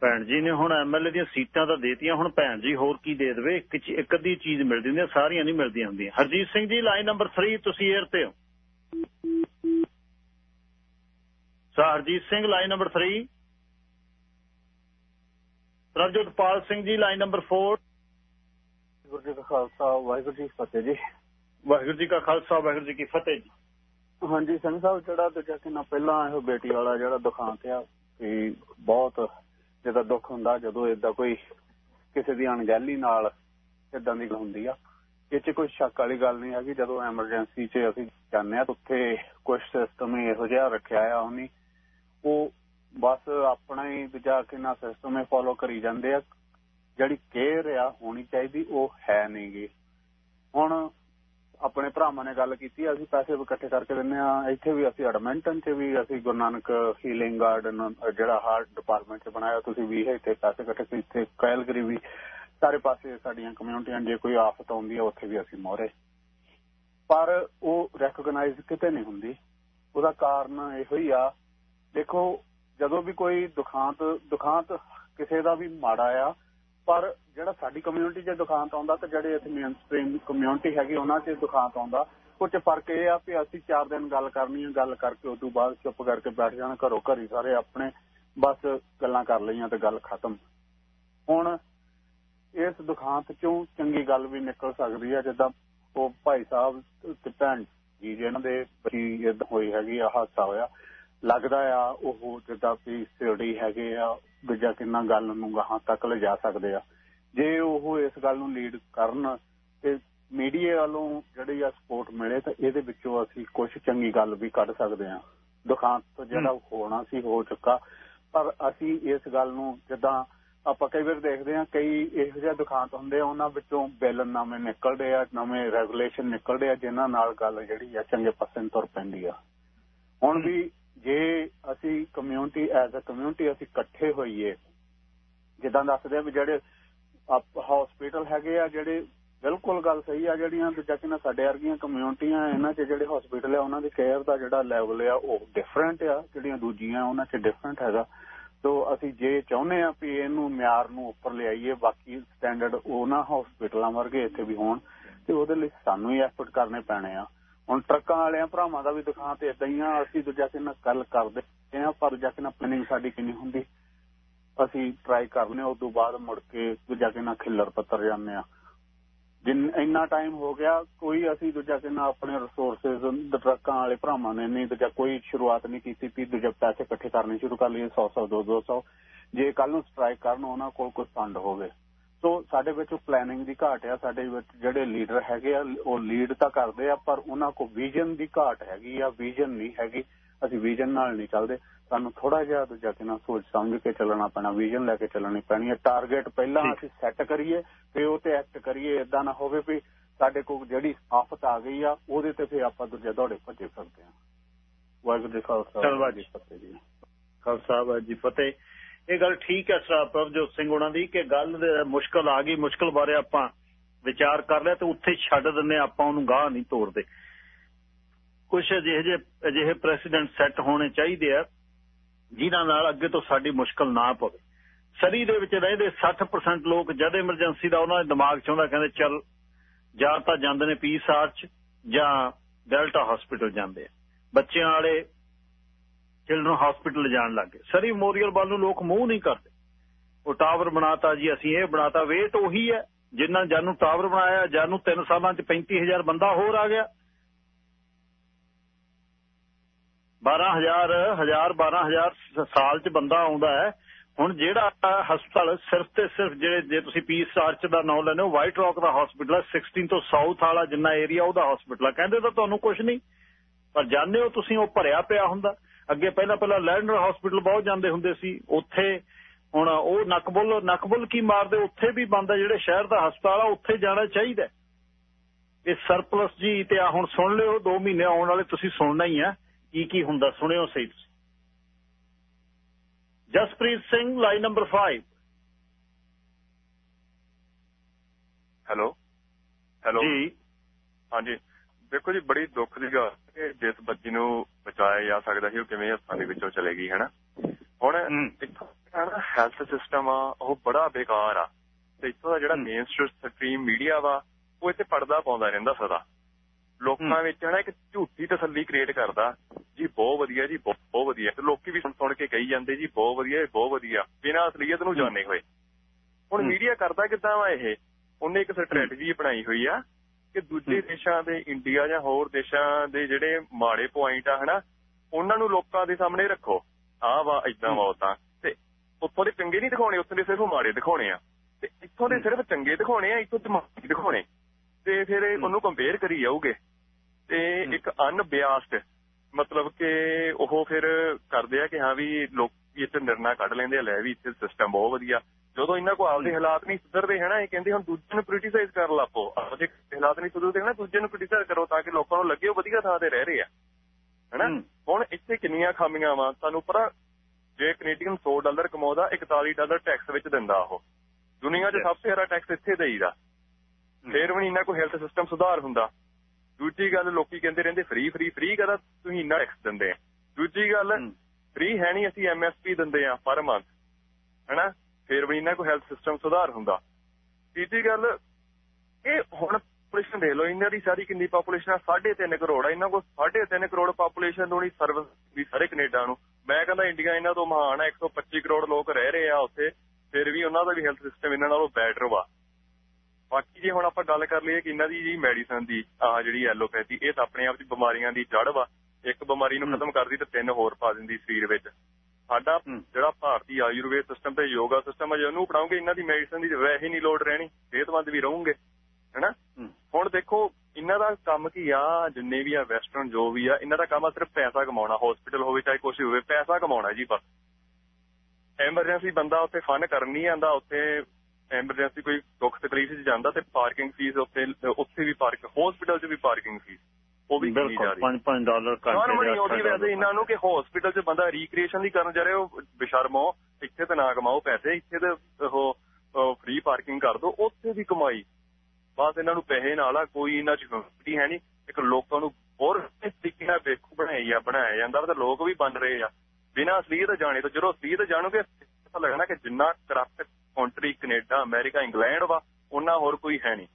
ਭੈਣ ਜੀ ਨੇ ਹੁਣ ਐਮਐਲਏ ਦੀਆਂ ਸੀਟਾਂ ਤਾਂ ਦੇਤੀਆਂ ਹੁਣ ਭੈਣ ਜੀ ਹੋਰ ਕੀ ਦੇ ਦੇਵੇ? ਇੱਕ ਚ- ਇੱਕ ਅੱਧੀ ਚੀਜ਼ ਮਿਲਦੀ ਹੁੰਦੀ ਆ, ਸਾਰੀਆਂ ਨਹੀਂ ਮਿਲਦੀਆਂ ਹੁੰਦੀਆਂ। ਹਰਜੀਤ ਸਿੰਘ ਜੀ ਲਾਈਨ ਨੰਬਰ 3 ਤੁਸੀਂ 에ਅਰ ਤੇ ਹੋ। Sir Harjit Singh line number 3 Prabhjotpal Singh ji line number 4 Guru ji ਕਾ ਖਾਲਸਾ ਵਾਹਿਗੁਰੂ ਜੀ ਫਤਿਹ ਜੀ। ਵਾਹਿਗੁਰੂ ਜੀ ਕਾ ਖਾਲਸਾ, ਵਾਹਿਗੁਰੂ ਜੀ ਕੀ ਫਤਿਹ ਜੀ। ਹਾਂਜੀ, ਸਿੰਘ ਸਾਹਿਬ, ਜਿਹੜਾ ਦੂਜਾ ਕਿੰਨਾ ਪਹਿਲਾਂ ਇਹੋ ਬੇਟੀ ਵਾਲਾ ਜਿਹੜਾ ਦੁਖਾਂਤ ਆ ਕਿ ਬਹੁਤ ਜਿਹਦਾ ਦੁੱਖ ਹੁੰਦਾ ਜਦੋਂ ਇਦਾਂ ਕੋਈ ਕਿਸੇ ਦੀ ਅਣਗਹਿਲੀ ਨਾਲ ਇਦਾਂ ਦੀ ਹੁੰਦੀ ਆ। ਇਹ 'ਚ ਕੋਈ ਸ਼ੱਕ ਵਾਲੀ ਗੱਲ ਨਹੀਂ ਹੈਗੀ, ਜਦੋਂ ਐਮਰਜੈਂਸੀ 'ਚ ਅਸੀਂ ਜਾਂਦੇ ਆ ਤਾਂ ਉੱਥੇ ਕੁਝ ਸਿਸਟਮ ਹੀ ਇਹੋ ਜਿਹਾ ਰੱਖਿਆ ਆ ਉਹਨੇ। ਉਹ ਬਸ ਆਪਣਾ ਹੀ ਦੂਜਾ ਕਿੰਨਾ ਸਿਸਟਮ ਹੀ ਫੋਲੋ ਕਰੀ ਜਾਂਦੇ ਆ। ਜਿਹੜੀ ਕੇਅਰ ਆ ਹੋਣੀ ਚਾਹੀਦੀ, ਉਹ ਹੈ ਨਹੀਂਗੀ ਹੁਣ ਆਪਣੇ ਭਰਾਵਾਂ ਨੇ ਗੱਲ ਕੀਤੀ, ਅਸੀਂ ਪੈਸੇ ਇਕੱਠੇ ਕਰਕੇ ਦਿੰਨੇ ਆ ਇੱਥੇ ਵੀ ਅਸੀਂ ਐਡਮਿੰਟਨ 'ਚ ਵੀ ਅਸੀਂ ਗੁਰੂ ਨਾਨਕ ਹੀਲਿੰਗ ਗਾਰਡਨ ਜਿਹੜਾ ਹਾਰਟ ਡਿਪਾਰਟਮੈਂਟ 'ਚ ਬਣਾਇਆ, ਤੁਸੀਂ ਵੀ ਇੱਥੇ ਪੈਸੇ ਇਕੱਠੇ ਕੀਤੇ ਕੈਲਗਰੀ ਵੀ ਸਾਰੇ ਪਾਸੇ ਸਾਡੀਆਂ ਕਮਿਊਨਿਟੀਆਂ ਜੇ ਕੋਈ ਆਫਤ ਆਉਂਦੀ ਆ ਉੱਥੇ ਵੀ ਅਸੀਂ ਮੋਹਰੇ। ਪਰ ਉਹ ਰੈਕਗਨਾਈਜ਼ ਕਿਤੇ ਨਹੀਂ ਹੁੰਦੀ। ਉਹਦਾ ਕਾਰਨ ਇਹੋ ਹੀ ਆ। ਦੇਖੋ, ਜਦੋਂ ਵੀ ਕੋਈ ਦੁਖਾਂਤ ਦੁਖਾਂਤ ਕਿਸੇ ਦਾ ਵੀ ਮਾੜਾ ਆ ਪਰ ਜਿਹੜਾ ਸਾਡੀ ਕਮਿਊਨਿਟੀ 'ਚ ਦੁਖਾਂਤ ਆਉਂਦਾ ਤੇ ਜਿਹੜੇ ਇੱਥੇ ਮੇਨ ਸਟ੍ਰੀਮ ਕਮਿਊਨਿਟੀ ਹੈਗੀ ਉਹਨਾਂ 'ਚ ਦੁਖਾਂਤ ਆਉਂਦਾ ਉਹ ਫ਼ਰਕ ਇਹ ਆ ਕਿ ਅਸੀਂ 4 ਦਿਨ ਗੱਲ ਕਰਨੀ ਹੈ ਗੱਲ ਕਰਕੇ ਉਸ ਤੋਂ ਬਾਅਦ ਚੁੱਪ ਕਰਕੇ ਬੈਠ ਜਾਣਾ, ਘਰੋਂ ਘਰੀ ਸਾਰੇ ਆਪਣੇ ਬਸ ਗੱਲਾਂ ਕਰ ਲਈਆਂ ਤੇ ਗੱਲ ਖਤਮ। ਹੁਣ ਇਸ ਦੁਖਾਂਤ 'ਚੋਂ ਚੰਗੀ ਗੱਲ ਵੀ ਨਿਕਲ ਸਕਦੀ ਹੈ ਜਿੱਦਾਂ ਉਹ ਭਾਈ ਸਾਹਿਬ ਤੇ ਭੈਣ ਜੀ ਜਿਹਨਾਂ ਦੇ ਬੱਚੀ ਇਦਾਂ ਹੋਈ ਹੈਗੀ ਆ, ਹਾਦਸਾ ਹੋਇਆ ਲੱਗਦਾ ਆ ਉਹ ਜਿੱਦਾਂ ਵੀ ਸਿਰੜੀ ਹੈਗੇ ਆ ਦੂਜਾ ਕਿੰਨਾ ਗੱਲ ਨੂੰ ਗਾਹਾਂ ਤੱਕ ਲਿਜਾ ਸਕਦੇ ਆ। ਜੇ ਉਹ ਇਸ ਗੱਲ ਨੂੰ ਲੀਡ ਕਰਨ ਤੇ ਮੀਡੀਆ ਵੱਲੋਂ ਜਿਹੜੀ ਆ ਸਪੋਰਟ ਮਿਲੇ ਤਾਂ ਇਹਦੇ ਵਿੱਚੋਂ ਅਸੀਂ ਕੁਝ ਚੰਗੀ ਗੱਲ ਵੀ ਕੱਢ ਸਕਦੇ ਆ। ਦੁਖਾਂਤ ਤੋਂ ਜਿਹੜਾ ਹੋਣਾ ਸੀ ਹੋ ਚੁੱਕਾ ਪਰ ਅਸੀਂ ਇਸ ਗੱਲ ਨੂੰ ਜਿੱਦਾਂ ਆਪਾਂ ਕਈ ਵਾਰ ਦੇਖਦੇ ਹਾਂ ਕਈ ਇਹੋ ਜਿਹੇ ਦੁਕਾਨਤ ਹੁੰਦੇ ਆ ਉਹਨਾਂ ਵਿੱਚੋਂ ਬਿੱਲ ਨਵੇਂ ਨਿਕਲਦੇ ਆ ਨਵੇਂ ਰੈਗੂਲੇਸ਼ਨ ਨਿਕਲਦੇ ਆ ਜਿਨ੍ਹਾਂ ਨਾਲ ਗੱਲ ਜਿਹੜੀ ਆ ਚੰਗੇ ਪਾਸੇ ਨੂੰ ਤੁਰ ਪੈਂਦੀ ਆ। ਹੁਣ ਵੀ ਜੇ ਅਸੀਂ ਕਮਿਊਨਿਟੀ ਐਜ਼ ਅ ਕਮਿਊਨਿਟੀ ਅਸੀਂ ਇਕੱਠੇ ਹੋਈਏ, ਜਿੱਦਾਂ ਦੱਸਦੇ ਆ ਵੀ ਜਿਹੜੇ ਹਸਪੀਟਲ ਹੈਗੇ ਆ, ਜਿਹੜੇ ਬਿਲਕੁਲ ਗੱਲ ਸਹੀ ਆ, ਜਿਹੜੀਆਂ ਦੂਜਾ ਕਿ ਸਾਡੇ ਵਰਗੀਆਂ ਕਮਿਊਨਿਟੀਆਂ ਇਹਨਾਂ 'ਚ ਜਿਹੜੇ ਹਸਪੀਟਲ ਆ, ਉਹਨਾਂ ਦੀ ਕੇਅਰ ਦਾ ਜਿਹੜਾ ਲੈਵਲ ਆ, ਉਹ ਡਿਫਰੈਂਟ ਆ, ਜਿਹੜੀਆਂ ਦੂਜੀਆਂ ਉਹਨਾਂ 'ਚ ਡਿਫਰੈਂਟ ਹੈਗਾ। ਸੋ ਅਸੀਂ ਜੇ ਚਾਹੁੰਦੇ ਆ ਵੀ ਇਹਨੂੰ ਮਿਆਰ ਨੂੰ ਉੱਪਰ ਲਿਆਈਏ, ਬਾਕੀ ਸਟੈਂਡਰਡ ਉਹਨਾਂ ਹਸਪੀਟਲਾਂ ਵਰਗੇ ਇੱਥੇ ਵੀ ਹੋਣ, ਤੇ ਉਹਦੇ ਲਈ ਸਾਨੂੰ ਹੀ ਐਫਰਟ ਕਰਨੇ ਪੈਣੇ ਆ। ਹੁਣ ਟਰੱਕਾਂ ਵਾਲਿਆਂ, ਭਰਾਵਾਂ ਦਾ ਵੀ ਦੁਕਾਨ ਤੇ ਇਦਾਂ ਹੀ ਆ, ਅਸੀਂ ਦੂਜਾ ਕਿ ਨਾ ਗੱਲ ਕਰਦੇ ਆ, ਪਰ ਦੂਜਾ ਕਿ ਨਾ ਪਲੈਨਿੰਗ ਸਾਡੀ ਕਿੰਨੀ ਹੁੰਦੀ। ਅਸੀਂ ਟਰਾਈ ਕਰਨੇ ਉਸ ਤੋਂ ਬਾਅਦ ਮੁੜ ਕੇ ਦੂਜਾ ਕਿ ਨਾ ਖਿੱਲਰ ਪੱਤਰ ਜਾਂਦੇ ਆ। ਜਿੰਨ, ਇੰਨਾ ਟਾਈਮ ਹੋ ਗਿਆ, ਕੋਈ ਅਸੀਂ ਦੂਜਾ ਕਿ ਨਾ ਆਪਣੇ ਰਿਸੋਰਸਸ ਟਰੱਕਾਂ ਵਾਲੇ ਭਰਾਵਾਂ ਨੇ ਨਹੀਂ, ਦੂਜਾ ਕੋਈ ਸ਼ੁਰੂਆਤ ਨਹੀਂ ਕੀਤੀ ਵੀ ਦੂਜਾ ਪੈਸੇ ਇਕੱਠੇ ਕਰਨੇ ਸ਼ੁਰੂ ਕਰ ਲਈਏ 100 100 200 200 ਜੇ ਕੱਲ ਨੂੰ ਸਟ੍ਰਾਈਕ ਕਰਨ ਉਹਨਾਂ ਕੋਲ ਕੋਈ ਫੰਡ ਹੋਵੇ ਸੋ ਸਾਡੇ ਵਿੱਚ ਪਲੈਨਿੰਗ ਦੀ ਘਾਟ ਆ ਸਾਡੇ ਵਿੱਚ ਜਿਹੜੇ ਲੀਡਰ ਹੈਗੇ ਆ ਉਹ ਲੀਡ ਤਾਂ ਕਰਦੇ ਆ ਪਰ ਉਹਨਾਂ ਕੋਲ ਵਿਜ਼ਨ ਦੀ ਘਾਟ ਹੈਗੀ ਆ ਵਿਜ਼ਨ ਨਹੀਂ ਹੈਗੀ ਅਸੀਂ ਵਿਜ਼ਨ ਨਾਲ ਨਹੀਂ ਚੱਲਦੇ। ਸਾਨੂੰ ਥੋੜਾ ਜਿਹਾ ਦੂਜਾ ਕਿ ਨਾ ਸੋਚ ਸਮਝ ਕੇ ਚੱਲਣਾ ਪੈਣਾ ਵਿਜ਼ਨ ਲੈ ਕੇ ਚੱਲਣੀ ਪੈਣੀ ਹੈ ਟਾਰਗੇਟ ਪਹਿਲਾਂ ਅਸੀਂ ਸੈੱਟ ਕਰੀਏ ਤੇ ਉਹ ਤੇ ਐਕਟ ਕਰੀਏ ਇਦਾਂ ਨਾ ਹੋਵੇ ਵੀ ਸਾਡੇ ਕੋਲ ਜਿਹੜੀ ਆਫਤ ਆ ਗਈ ਆ ਉਹਦੇ ਤੇ ਫਿਰ ਆਪਾਂ ਦੂਜੇ ਦੌੜੇ ਭੱਜੇ ਫਿਰਦੇ ਆ। ਵਾਹਿਗੁਰੂ ਜੀ ਖਾਲਸਾ ਚਲਵਾ ਜੀ ਫਤਿਹ ਜੀ। ਖਾਲਸਾ ਵਾਹਿਗੁਰੂ ਜੀ ਫਤਿਹ। ਇਹ ਗੱਲ ਠੀਕ ਹੈ ਸਰ, ਪ੍ਰਭਜੋਤ ਸਿੰਘ ਉਹਨਾਂ ਦੀ ਕਿ ਗੱਲ ਦੇ ਮੁਸ਼ਕਲ ਆ ਗਈ, ਮੁਸ਼ਕਲ ਬਾਰੇ ਆਪਾਂ ਵਿਚਾਰ ਕਰ ਲਿਆ ਤੇ ਉੱਥੇ ਛੱਡ ਦਿੰਨੇ ਆਪਾਂ ਉਹਨੂੰ ਗਾਹ ਨਹੀਂ ਤੋਰਦੇ। ਕੁਝ ਅਜਿਹੇ ਜਿਹੇ ਅਜਿਹੇ ਪ੍ਰੈਸੀਡੈਂਟ ਸੈੱਟ ਹੋਣੇ ਚਾਹੀਦੇ ਆ, ਜਿਨ੍ਹਾਂ ਨਾਲ ਅੱਗੇ ਤੋਂ ਸਾਡੀ ਮੁਸ਼ਕਲ ਨਾ ਪਵੇ। ਸਰੀ ਦੇ ਵਿੱਚ ਰਹਿੰਦੇ 60% ਲੋਕ ਜਦ ਐਮਰਜੈਂਸੀ ਦਾ ਉਹਨਾਂ ਦੇ ਦਿਮਾਗ 'ਚ ਆਉਂਦਾ, ਕਹਿੰਦੇ ਚੱਲ, ਜਾਂ ਤਾਂ ਜਾਂਦੇ ਨੇ ਪੀਸ ਆਰਚ ਜਾਂ ਡੈਲਟਾ ਹਸਪੀਟਲ ਜਾਂਦੇ ਆ। ਬੱਚਿਆਂ ਵਾਲੇ ਚਿਲਡਰਨ ਹਸਪੀਟਲ ਜਾਣ ਲੱਗੇ ਸਰੀ ਮੋਰੀਅਲ ਵੱਲ ਨੂੰ ਲੋਕ ਮੂੰਹ ਨਹੀਂ ਕਰਦੇ। ਉਹ ਟਾਵਰ ਬਣਾਤਾ ਜੀ, ਅਸੀਂ ਇਹ ਬਣਾਤਾ। ਵੇਟ ਉਹੀ ਹੈ ਜਿਨ੍ਹਾਂ ਜਾਨੂੰ ਟਾਵਰ ਬਣਾਇਆ, ਜਾਨੂੰ 3 ਸਾਲਾਂ 'ਚ 35000 ਬੰਦਾ ਹੋਰ ਆ ਗਿਆ। 12000 1000 12000 ਸਾਲ 'ਚ ਬੰਦਾ ਆਉਂਦਾ ਹੈ। ਹੁਣ ਜਿਹੜਾ ਹਸਪਤਾਲ, ਸਿਰਫ ਤੇ ਸਿਰਫ ਜਿਹੜੇ, ਜੇ ਤੁਸੀਂ ਪੀਸ ਆਰਚ ਦਾ ਨਾਮ ਲੈਨੇ ਹੋ ਵਾਈਟ ਰੌਕ ਦਾ ਹਸਪੀਟਲ ਹੈ। 16 ਤੋਂ ਸਾਊਥ ਵਾਲਾ ਜਿੰਨਾ ਏਰੀਆ ਉਹਦਾ ਹਸਪੀਟਲ ਹੈ। ਕਹਿੰਦੇ ਤਾਂ ਤੁਹਾਨੂੰ ਕੁਝ ਨਹੀਂ, ਪਰ ਜਾਣਦੇ ਹੋ ਤੁਸੀਂ ਉਹ ਭਰਿਆ ਪਿਆ ਹੁੰਦਾ। ਅੱਗੇ ਪਹਿਲਾਂ ਪਹਿਲਾਂ ਲੈਂਡਰ ਹਸਪੀਟਲ ਬਹੁਤ ਜਾਂਦੇ ਹੁੰਦੇ ਸੀ ਉੱਥੇ ਹੁਣ ਉਹ ਨਕਬੁੱਲ ਨਕਬੁੱਲ ਕੀ ਮਾਰਦੇ ਉੱਥੇ ਵੀ ਬੰਦ ਹੈ ਜਿਹੜੇ ਸ਼ਹਿਰ ਦਾ ਹਸਪਤਾਲ ਆ ਉੱਥੇ ਜਾਣਾ ਚਾਹੀਦਾ। ਇਹ ਸਰਪਲਸ ਜੀ ਤੇ ਆ ਹੁਣ ਸੁਣ ਲਿਓ 2 ਮਹੀਨੇ ਆਉਣ ਵਾਲੇ ਤੁਸੀਂ ਸੁਣਨਾ ਹੀ ਆ ਕੀ ਕੀ ਹੁੰਦਾ ਸੁਣਿਓ ਸਹੀ ਤੁਸੀਂ। Jaspreet Singh line number 5 hello? Hello? Ji. ਹਾਂਜੀ। ਦੇਖੋ ਜੀ ਬੜੀ ਦੁੱਖ ਦੀ ਗੱਲ ਕਿ ਜਿਸ ਬੱਚੀ ਨੂੰ ਬਚਾਇਆ ਜਾ ਸਕਦਾ ਸੀ ਉਹ ਕਿਵੇਂ ਹੱਥਾਂ ਦੇ ਵਿੱਚੋਂ ਚਲੇ ਗਈ ਹੈਨਾ? ਹੁਣ ਇੱਥੋਂ ਦਾ ਹੈਲਥ ਸਿਸਟਮ ਆ ਉਹ ਬੜਾ ਬੇਕਾਰ ਆ। ਤੇ ਇੱਥੋਂ ਦਾ ਜਿਹੜਾ ਮੇਨ ਸਟ੍ਰੀਮ ਮੀਡੀਆ ਵਾ ਉਹ ਇੱਥੇ ਪਰਦਾ ਪਾਉਂਦਾ ਰਹਿੰਦਾ ਸਦਾ। ਲੋਕਾਂ ਵਿੱਚ ਹਨਾ ਇੱਕ ਝੂਠੀ ਤਸੱਲੀ ਕ੍ਰੀਏਟ ਕਰਦਾ ਜੀ ਬਹੁਤ ਵਧੀਆ ਜੀ ਬਹੁਤ ਵਧੀਆ। ਤੇ ਲੋਕੀ ਵੀ ਸੁਣ ਸੁਣ ਕੇ ਕਹੀ ਜਾਂਦੇ ਜੀ ਬਹੁਤ ਵਧੀਆ ਬਹੁਤ ਵਧੀਆ ਬਿਨਾਂ ਅਸਲੀਅਤ ਨੂੰ ਜਾਣੇ ਹੋਏ। ਹੁਣ ਮੀਡੀਆ ਕਰਦਾ ਕਿਦਾਂ ਵਾ ਇਹ? ਉਹਨੇ ਇੱਕ ਸਟ੍ਰੈਟਜੀ ਬਣਾਈ ਹੋਈ ਆ ਕਿ ਦੂਜੇ ਦੇਸ਼ਾਂ ਦੇ ਇੰਡੀਆ ਜਾਂ ਹੋਰ ਦੇਸ਼ਾਂ ਦੇ ਜਿਹੜੇ ਮਾੜੇ ਪੁਆਇੰਟ ਆ ਹਨਾ ਉਹਨਾਂ ਨੂੰ ਲੋਕਾਂ ਦੇ ਸਾਹਮਣੇ ਰੱਖੋ। ਆਹ ਵਾ ਇਦਾਂ ਵਾ ਉਦਾਂ ਤੇ ਉੱਥੋਂ ਦੇ ਚੰਗੇ ਨਹੀਂ ਦਿਖਾਉਣੇ ਉੱਥੋਂ ਦੇ ਸਿਰਫ ਮਾੜੇ ਦਿਖਾਉਣੇ ਆ। ਤੇ ਇੱਥੋਂ ਦੇ ਸਿਰਫ ਚੰਗੇ ਦਿਖਾਉਣੇ ਆ ਇੱਥੋਂ ਦਿਮਾਗੀ ਦਿਖਾਉਣੇ। ਤੇ ਫਿਰ ਉਹਨੂੰ ਕੰਪੇਅਰ ਕਰੀ ਜਾਊਗੇ। ਤੇ ਇੱਕ ਅਨਬਿਆਸਡ ਮਤਲਬ ਕਿ ਉਹ ਫਿਰ ਕਰਦੇ ਆ ਕਿ ਹਾਂ ਵੀ ਲੋਕ ਇੱਥੇ ਨਿਰਣਾ ਕੱਢ ਲੈਂਦੇ ਆ ਲੈ ਵੀ ਇੱਥੇ ਸਿਸਟਮ ਬਹੁਤ ਵਧੀਆ। ਜਦੋਂ ਇਹਨਾਂ ਕੋ ਆਪਦੇ ਹਾਲਾਤ ਨਹੀਂ ਸੁਧਰਦੇ ਹਨਾ ਇਹ ਕਹਿੰਦੇ ਹੁਣ ਦੂਜੇ ਨੂੰ ਕ੍ਰਿਟਿਸਾਈਜ਼ ਕਰਨ ਲੱਪੋ ਆਪਦੇ ਹਾਲਾਤ ਨਹੀਂ ਸੁਧਰਦੇ ਹਨਾ ਦੂਜੇ ਨੂੰ ਕ੍ਰਿਟਿਸਾਈਜ਼ ਕਰੋ ਤਾਂ ਕਿ ਲੋਕਾਂ ਨੂੰ ਲੱਗੇ ਉਹ ਵਧੀਆ ਥਾਂ ਤੇ ਰਹਿ ਰਹੇ ਆ। ਹਨਾ? ਹੁਣ ਇੱਥੇ ਕਿੰਨੀਆਂ ਖਾਮੀਆਂ ਵਾ? ਤੁਹਾਨੂੰ ਪਤਾ ਜੇ ਕੈਨੇਡੀਅਨ 100 ਡਾਲਰ ਕਮਾਉਂਦਾ 41 ਡਾਲਰ ਟੈਕਸ ਵਿੱਚ ਦਿੰਦਾ ਉਹ। ਦੁਨੀਆ 'ਚ ਸਭ ਤੋਂ ਜ਼ਿਆਦਾ ਟੈਕਸ ਇੱਥੇ ਦੇਈਦਾ। ਫੇਰ ਵੀ ਇਹਨਾਂ ਕੋ ਹੈਲਥ ਸਿਸਟਮ ਸੁਧਾਰ ਹੁੰਦਾ। ਦੂਜੀ ਗੱਲ ਲੋਕੀ ਕਹਿੰਦੇ ਰਹਿੰਦੇ ਫ੍ਰੀ ਫ੍ਰੀ ਫ੍ਰੀ ਕਹਦਾ ਤੁਸੀਂ ਇੰਨਾ ਟੈਕਸ ਦਿੰਦੇ ਆ? ਦੂਜੀ ਗੱਲ ਫ੍ਰੀ ਹੈ ਨਹੀਂ ਅਸੀਂ ਐਮਐਸਪੀ ਦਿੰਦੇ ਆ ਪਰ ਮੰਥ ਹੈਨਾ? ਫੇਰ ਵੀ ਇਹਨਾਂ ਕੋ ਹੈਲਥ ਸਿਸਟਮ ਸੁਧਾਰ ਹੁੰਦਾ। ਤੀਜੀ ਗੱਲ ਇਹ ਹੁਣ ਪੋਪੂਲੇਸ਼ਨ ਦੇ ਲੋ ਇਹਨਾਂ ਦੀ ਸਾਰੀ ਕਿੰਨੀ ਪੋਪੂਲੇਸ਼ਨ ਆ 3.5 ਕਰੋੜ ਆ। ਇਹਨਾਂ ਕੋਲ 3.5 ਕਰੋੜ ਪੋਪੂਲੇਸ਼ਨ ਨੂੰ ਨਹੀਂ ਸਰਵਿਸ ਵੀ ਸਾਰੇ ਕੈਨੇਡਾ ਨੂੰ। ਮੈਂ ਕਹਿੰਦਾ ਇੰਡੀਆ ਇਹਨਾਂ ਤੋਂ ਮਹਾਨ ਆ 125 ਕਰੋੜ ਲੋਕ ਰਹਿ ਰਹੇ ਆ ਉੱਥੇ ਫਿਰ ਵੀ ਉਹਨਾਂ ਦਾ ਵੀ ਹੈਲਥ ਸਿਸਟਮ ਇਹਨਾਂ ਨਾਲੋਂ ਬੈਟਰ ਵਾ। ਬਾਕੀ ਜੇ ਹੁਣ ਆਪਾਂ ਗੱਲ ਕਰ ਲਈਏ ਕਿ ਇਹਨਾਂ ਦੀ ਜੀ ਮੈਡੀਸਨ ਦੀ ਆ ਜਿਹੜੀ ਐਲੋਪੈਥੀ ਇਹ ਤਾਂ ਆਪਣੇ ਆਪ ਦੀ ਬਿਮਾਰੀਆਂ ਦੀ ਜੜ ਵਾ। ਇੱਕ ਬਿਮਾਰੀ ਨੂੰ ਖਤਮ ਕਰਦੀ ਤੇ ਤਿੰਨ ਹੋਰ ਪਾ ਦਿੰਦੀ ਸਰੀਰ ਵਿੱਚ। ਸਾਡਾ ਜਿਹੜਾ ਭਾਰਤੀ ਆਯੁਰਵੇਦ ਸਿਸਟਮ ਤੇ ਯੋਗਾ ਸਿਸਟਮ ਹੈ ਜੇ ਉਹਨੂੰ ਅਪਣਾਉਂਗੇ ਇਹਨਾਂ ਦੀ ਮੈਡੀਸਨ ਦੀ ਵੈਸੇ ਨਹੀਂ ਲੋੜ ਰਹਿਣੀ ਸਿਹਤਮੰਦ ਵੀ ਰਹੋਗੇ ਹੈਨਾ? ਹੁਣ ਦੇਖੋ ਇਹਨਾਂ ਦਾ ਕੰਮ ਕੀ ਆ ਜਿੰਨੇ ਵੀ ਆ ਵੈਸਟਰਨ ਜੋ ਵੀ ਆ ਇਹਨਾਂ ਦਾ ਕੰਮ ਆ ਸਿਰਫ ਪੈਸਾ ਕਮਾਉਣਾ ਹਸਪੀਟਲ ਹੋਵੇ ਚਾਹੇ ਕੁਝ ਹੋਵੇ ਪੈਸਾ ਕਮਾਉਣਾ ਜੀ ਬਸ। ਐਮਰਜੈਂਸੀ ਬੰਦਾ ਉੱਥੇ ਫਨ ਕਰਨ ਨਹੀਂ ਆਂਦਾ ਉੱਥੇ ਐਮਰਜੈਂਸੀ ਕੋਈ ਦੁੱਖ ਤਕਲੀਫ 'ਚ ਜਾਂਦਾ ਤੇ ਪਾਰਕਿੰਗ ਫੀਸ ਉੱਥੇ ਉੱਥੇ ਵੀ ਪਾਰਕ ਹਸਪੀਟਲ 'ਚ ਵੀ ਪਾਰਕਿੰਗ ਫੀਸ ਉਹ ਵੀ ਕਿੰਨੀ ਜਾ ਬਿਲਕੁਲ ਰਹੀ 5-5 ਡਾਲਰ ਘੰਟੇ ਦੇ ਉਹਦੀ ਵੈਸੇ ਇਹਨਾਂ ਨੂੰ ਕਿ ਹਸਪੀਟਲ 'ਚ ਬੰਦਾ ਰੀਕ੍ਰੀਏਸ਼ਨ ਦੀ ਕਰਨ ਜਾ ਰਿਹਾ ਉਹ ਬਸ਼ਰਮੋ ਇੱਥੇ ਤੇ ਨਾ ਕਮਾਓ ਪੈਸੇ ਇੱਥੇ ਤੇ ਉਹ ਫ੍ਰੀ ਪਾਰਕਿੰਗ ਕਰ ਦਿਓ ਉੱਥੇ ਵੀ ਕਮਾਈ। ਬਸ ਇਹਨਾਂ ਨੂੰ ਪੈਸੇ ਨਾਲ ਆ ਕੋਈ ਇਹਨਾਂ 'ਚ ਹਿਊਮਿਲਿਟੀ ਹੈ ਨਹੀਂ। ਇੱਕ ਲੋਕਾਂ ਨੂੰ ਹੋਰ ਤਰੀਕੇ ਨਾਲ ਵੇਖੋ ਬਣਾਈ ਆ ਬਣਾਇਆ ਜਾਂਦਾ ਤੇ ਲੋਕ ਵੀ ਬਣ ਰਹੇ ਆ। ਬਿਨਾਂ ਅਸਲੀਅਤ ਜਾਣੇ ਤੋਂ ਜਦੋਂ ਅਸਲੀਅਤ ਜਾਣੋਗੇ ਪਤਾ ਲੱਗਣਾ ਕਿ ਜਿੰਨਾ corrupt country Canada America England ਵਾ ਉਹਨਾਂ ਹੋਰ ਕੋਈ ਹੈ ਨਹੀਂ।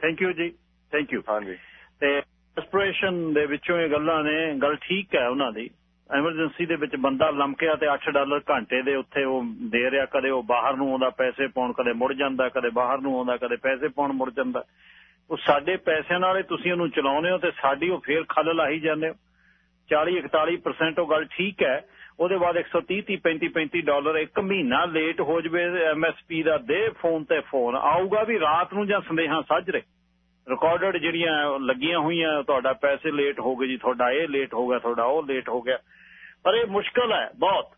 Thank you ji. Thank you ਹਾਂਜੀ। ਤੇ ਐਸਪੀਰੇਸ਼ਨ ਦੇ ਵਿੱਚੋਂ ਇਹ ਗੱਲਾਂ ਨੇ, ਗੱਲ ਠੀਕ ਹੈ ਉਹਨਾਂ ਦੀ। ਐਮਰਜੈਂਸੀ ਦੇ ਵਿੱਚ ਬੰਦਾ ਲਮਕਿਆ ਤੇ 8 ਡਾਲਰ ਘੰਟੇ ਦੇ ਉੱਥੇ ਉਹ ਦੇ ਰਿਹਾ, ਕਦੇ ਉਹ ਬਾਹਰ ਨੂੰ ਆਉਂਦਾ, ਪੈਸੇ ਪਾਉਣ, ਕਦੇ ਮੁੜ ਜਾਂਦਾ, ਕਦੇ ਬਾਹਰ ਨੂੰ ਆਉਂਦਾ, ਕਦੇ ਪੈਸੇ ਪਾਉਣ ਮੁੜ ਜਾਂਦਾ। ਉਹ ਸਾਡੇ ਪੈਸਿਆਂ ਨਾਲੇ ਤੁਸੀਂ ਉਹਨੂੰ ਚਲਾਉਂਦੇ ਹੋ ਤੇ ਸਾਡੀ ਉਹ ਫੇਰ ਖੱਲ ਲਾਹੀ ਜਾਂਦੇ ਹੋ। 40 41% ਉਹ ਗੱਲ ਠੀਕ ਹੈ। ਉਹਦੇ ਬਾਅਦ 130 30 35 35 ਡਾਲਰ ਇੱਕ ਮਹੀਨਾ ਲੇਟ ਹੋ ਜਵੇ ਐਮਐਸਪੀ ਦਾ ਦੇ ਫੋਨ ਤੇ ਫੋਨ। ਆਊਗਾ ਵੀ ਰਾਤ ਨੂੰ ਜਾਂ ਸੰਦੇਹਾਂ ਸਾਜਰੇ ਰਿਕਾਰਡਡ ਜਿਹੜੀਆਂ ਲੱਗੀਆਂ ਹੋਈਆਂ ਤੁਹਾਡਾ ਪੈਸੇ ਲੇਟ ਹੋ ਗਏ ਜੀ ਤੁਹਾਡਾ ਇਹ ਲੇਟ ਹੋ ਗਿਆ ਤੁਹਾਡਾ ਉਹ ਲੇਟ ਹੋ ਗਿਆ। ਪਰ ਇਹ ਮੁਸ਼ਕਲ ਹੈ ਬਹੁਤ।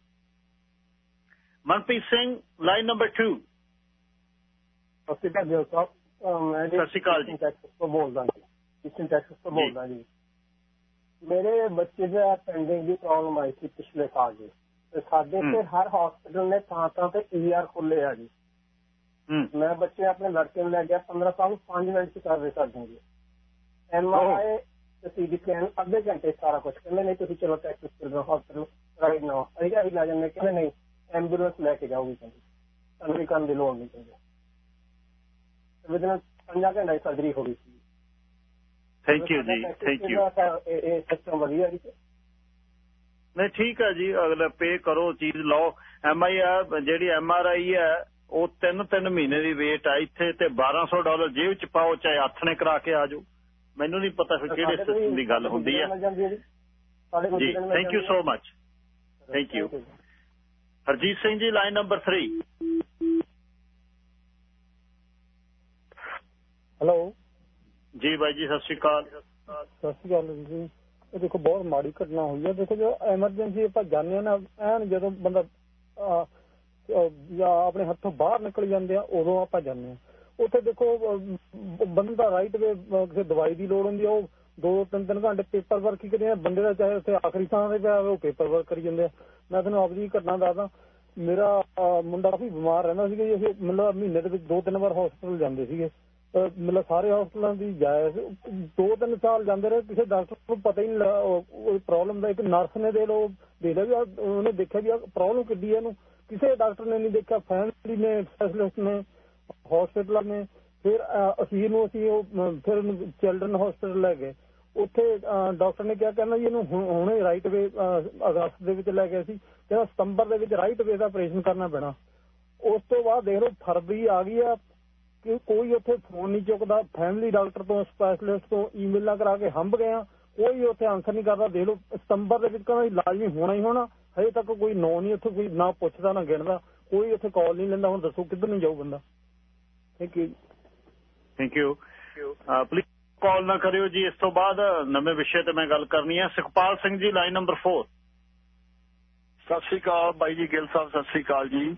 ਮਨਪ੍ਰੀਤ ਸਿੰਘ ਲਾਈਨ ਨੰਬਰ 2 ਸਤਿ ਸ਼੍ਰੀ ਅਕਾਲ ਸਾਹਿਬ ਅਹ ਮੈਂ ਜੀ। ਸਤਿ ਸ਼੍ਰੀ ਅਕਾਲ ਜੀ। ਟੈਕਸਸ ਤੋਂ ਬੋਲਦਾ ਜੀ। ਕਿਚਨ ਟੈਕਸਸ ਤੋਂ ਬੋਲਦਾ ਜੀ। ਮੇਰੇ ਬੱਚੇ ਦਾ ਪੈਂਡਿੰਗ ਦੀ ਪ੍ਰੋਬਲਮ ਆਈ ਸੀ ਪਿਛਲੇ ਸਾਲ ਜੀ। ਤੇ ਸਾਡੇ ਹੂੰ। ਤੇ ਹਰ ਹਸਪੀਟਲ ਨੇ ਥਾਂ ਥਾਂ ਤੇ ਈਆਰ ਖੋਲੇ ਆ ਜੀ। ਹੂੰ ਮੈਂ ਬੱਚੇ ਆਪਣੇ ਲੜਕੇ ਨੂੰ ਲੈ ਗਿਆ 15 ਸਾਲ 5 ਮਿੰਟ ਚ ਕਰ ਰਹੇ ਕਰ ਦੂੰਗੇ ਐਮਆਰਆਈ ਤੇ ਸੀਡੀ ਸਕੈਨ ਅੱਧੇ ਘੰਟੇ 'ਚ ਸਾਰਾ ਕੁਝ ਕਹਿੰਦੇ ਨਹੀਂ ਤੁਸੀਂ ਚਲੋ Texas children hospital right now ਅਸੀਂ ਕਿਹਾ ਅਸੀਂ ਲੈ ਜਾਂਦੇ ਕਹਿੰਦੇ ਨਹੀਂ ਐਂਬੂਲੈਂਸ ਲੈ ਕੇ ਜਾਊਗੀ ਕਹਿੰਦੇ ਤੁਹਾਨੂੰ ਵੀ ਕਰਨ ਦੀ ਲੋੜ ਨਹੀਂ ਕਹਿੰਦੇ ਵਿਦਨ ਪੰਜਾਂ ਘੰਟੇ ਦੀ ਸਰਜਰੀ ਹੋ ਗਈ ਸੀ thank you ji thank you ਇਹ ਇਹ ਸਿਸਟਮ ਵਧੀਆ ਜੀ ਨਹੀਂ ਠੀਕ ਹੈ ਜੀ ਅਗਲਾ ਪੇ ਕਰੋ ਚੀਜ਼ ਲਓ ਐਮਆਈ ਆ ਜਿਹੜੀ ਐਮਆਰਆਈ ਹੈ ਉਹ 3-3 ਮਹੀਨੇ ਦੀ ਵੇਟ ਆ ਇੱਥੇ ਤੇ 1200 ਡਾਲਰ ਜੇਬ ਚ ਪਾਓ ਚਾਹੇ ਹੱਥ ਨੇ ਕਰਾ ਕੇ ਆ ਜਾਓ। ਮੈਨੂੰ ਨਹੀਂ ਪਤਾ ਫਿਰ ਕਿਹੜੇ ਸਿਸਟਮ ਦੀ ਗੱਲ ਹੁੰਦੀ ਹੈ ਜੀ। Thank you so much thank you Harjit Singh ji line number 3 hello ਜੀ ਬਾਈ ਜੀ ਸਤਿ ਸ਼੍ਰੀ ਅਕਾਲ। ਸਤਿ ਸ਼੍ਰੀ ਅਕਾਲ ਜੀ। ਇਹ ਦੇਖੋ ਬਹੁਤ ਮਾੜੀ ਘਟਨਾ ਹੋਈ ਹੈ। ਦੇਖੋ ਜੋ ਐਮਰਜੈਂਸੀ ਆਪਾਂ ਜਾਂਦੇ ਆ ਨਾ ਐਨ ਜਦੋਂ ਬੰਦਾ ਜਾਂ ਆਪਣੇ ਹੱਥੋਂ ਬਾਹਰ ਨਿਕਲ ਜਾਂਦੇ ਆ ਉਦੋਂ ਆਪਾਂ ਜਾਂਦੇ ਆ। ਉੱਥੇ ਦੇਖੋ ਅਹ, ਬੰਦਾ ਰਾਈਟ ਵੇ ਕਿਸੇ ਦਵਾਈ ਦੀ ਲੋੜ ਹੁੰਦੀ ਆ ਉਹ ਦੋ ਤਿੰਨ ਤਿੰਨ ਘੰਟੇ ਪੇਪਰ ਵਰਕ ਹੀ ਕਰਦੇ ਆ ਬੰਦੇ ਦਾ ਚਾਹੇ ਉੱਥੇ ਆਖਰੀ ਥਾਂ ਤੇ ਪਿਆ ਉਹ ਪੇਪਰ ਵਰਕ ਕਰੀ ਜਾਂਦੇ ਆ। ਮੈਂ ਤੁਹਾਨੂੰ ਆਪਦੀ ਘਟਨਾ ਦੱਸਦਾ। ਮੇਰਾ ਮੁੰਡਾ ਕਾਫੀ ਬਿਮਾਰ ਰਹਿੰਦਾ ਸੀਗਾ ਜੀ। ਅਸੀਂ ਮਤਲਬ ਮਹੀਨੇ ਦੇ ਵਿੱਚ ਦੋ ਤਿੰਨ ਵਾਰ ਹਸਪੀਟਲ ਜਾਂਦੇ ਸੀਗੇ। ਮਤਲਬ ਸਾਰੇ ਹਸਪਤਾਲਾਂ ਦੀ ਜਾਇਜ਼ ਦੋ ਤਿੰਨ ਸਾਲ ਜਾਂਦੇ ਰਹੇ। ਕਿਸੇ ਡਾਕਟਰ ਨੂੰ ਪਤਾ ਹੀ ਨਹੀਂ ਉਹ ਪ੍ਰੋਬਲਮ ਦਾ ਇੱਕ ਨਰਸ ਨੇ ਦੇ ਲੋ ਦੇ ਲਿਆ ਵੀ ਉਹਨੇ ਦੇਖਿਆ ਵੀ ਆ ਪ੍ਰੋਬਲਮ ਕਿੱਡੀ ਹੈ ਇਹਨੂੰ। ਕਿਸੇ ਡਾਕਟਰ ਨੇ ਨਹੀਂ ਦੇਖਿਆ ਫੈਮਿਲੀ ਨੇ ਸਪੈਸ਼ਲਿਸਟ ਨੇ ਹਸਪੀਟਲਾਂ ਨੇ, ਫਿਰ ਅਸੀਂ ਨੂੰ ਅਸੀਂ ਉਹ ਫਿਰ ਚਿਲਡਰਨ ਹਸਪੀਟਲ ਲੈ ਗਏ। ਉੱਥੇ ਡਾਕਟਰ ਨੇ ਕਿਹਾ, ਕਹਿੰਦਾ ਜੀ ਇਹਨੂੰ ਹੁਣੇ ਰਾਈਟ ਵੇ ਅਗਸਤ ਦੇ ਵਿੱਚ ਲੈ ਗਏ ਸੀ। ਕਹਿੰਦਾ ਸਤੰਬਰ ਦੇ ਵਿੱਚ ਰਾਈਟ ਵੇ ਦਾ ਆਪਰੇਸ਼ਨ ਕਰਨਾ ਪੈਣਾ। ਉਸ ਤੋਂ ਬਾਅਦ ਦੇਖ ਲਓ, ਫਰਵਰੀ ਆ ਗਈ ਆ, ਕਿ ਕੋਈ ਉੱਥੇ ਫੋਨ ਨਹੀਂ ਚੁੱਕਦਾ। ਫੈਮਿਲੀ ਡਾਕਟਰ ਤੋਂ ਸਪੈਸ਼ਲਿਸਟ ਤੋਂ ਈਮੇਲਾਂ ਕਰਾ ਕੇ ਹੰਬ ਗਏ ਆ। ਕੋਈ ਉੱਥੇ ਆਨਸਰ ਨਹੀਂ ਕਰਦਾ। ਦੇਖ ਲਓ, ਸਤੰਬਰ ਦੇ ਵਿੱਚ ਕਹਿੰਦਾ ਇਲਾਜ ਲਾਜ਼ਮੀ ਹੋਣਾ ਹੀ ਹੋਣਾ। ਹਜੇ ਤੱਕ ਕੋਈ ਨੋ ਨਹੀਂ ਉੱਥੇ ਕੋਈ ਨਾ ਪੁੱਛਦਾ ਨਾ ਗਿਣਦਾ ਕੋਈ ਉੱਥੇ ਕਾਲ ਨਹੀਂ ਲੈਂਦਾ ਹੁਣ ਦੱਸੋ ਕਿੱਧਰ ਨੂੰ ਜਾਊ ਬੰਦਾ? Thank you thank you please call ਨਾ ਕਰਿਓ ਜੀ ਇਸ ਤੋਂ ਬਾਅਦ ਨਵੇਂ ਵਿਸ਼ੇ ਤੇ ਮੈਂ ਗੱਲ ਕਰਨੀ ਹੈ ਸੁਖਪਾਲ ਸਿੰਘ ਜੀ ਲਾਈਨ ਨੰਬਰ 4 ਸਤਿ ਸ਼੍ਰੀ ਅਕਾਲ ਬਾਈ ਜੀ ਗਿੱਲ ਸਾਹਿਬ ਸਤਿ ਸ਼੍ਰੀ ਅਕਾਲ ਜੀ।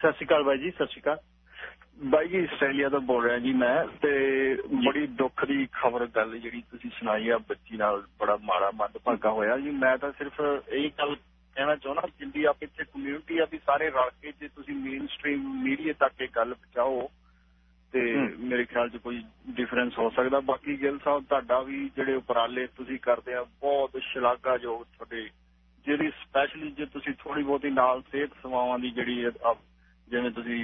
ਸਤਿ ਸ਼੍ਰੀ ਅਕਾਲ ਬਾਈ ਜੀ ਸਤਿ ਸ਼੍ਰੀ ਅਕਾਲ। ਬਾਈ ਜੀ ਆਸਟ੍ਰੇਲੀਆ ਤੋਂ ਬੋਲ ਰਿਹਾ ਜੀ ਮੈਂ ਤੇ ਬੜੀ ਦੁੱਖ ਦੀ ਖਬਰ ਗੱਲ ਜਿਹੜੀ ਤੁਸੀਂ ਸੁਣਾਈ ਆ ਬੱਚੀ ਨਾਲ ਬੜਾ ਮਾੜਾ ਮੰਦਭਾਗਾ ਹੋਇਆ ਜੀ। ਮੈਂ ਤਾਂ ਸਿਰਫ ਇਹ ਗੱਲ ਕਹਿਣਾ ਚਾਹੁੰਦਾ ਜਿੰਦੀ ਆਪ ਇੱਥੇ ਕਮਿਊਨਿਟੀ ਆ ਵੀ ਸਾਰੇ ਰਲ ਕੇ ਜੇ ਤੁਸੀਂ ਮੇਨ ਸਟ੍ਰੀਮ ਮੀਡੀਆ ਤੱਕ ਇਹ ਗੱਲ ਪਹੁੰਚਾਓ ਤੇ ਮੇਰੇ ਖਿਆਲ 'ਚ ਕੋਈ ਡਿਫਰੈਂਸ ਹੋ ਸਕਦਾ। ਬਾਕੀ ਗਿੱਲ ਸਾਹਿਬ ਤੁਹਾਡਾ ਵੀ ਜਿਹੜੇ ਉਪਰਾਲੇ ਤੁਸੀਂ ਕਰਦੇ ਆ ਬਹੁਤ ਸ਼ਲਾਘਾਯੋਗ ਤੁਹਾਡੇ ਜਿਹੜੀ ਸਪੈਸ਼ਲੀ ਜੇ ਤੁਸੀਂ ਥੋੜੀ ਬਹੁਤੀ ਨਾਲ ਸਿਹਤ ਸੇਵਾਵਾਂ ਦੀ ਜਿਹੜੀ ਜਿਵੇਂ ਤੁਸੀਂ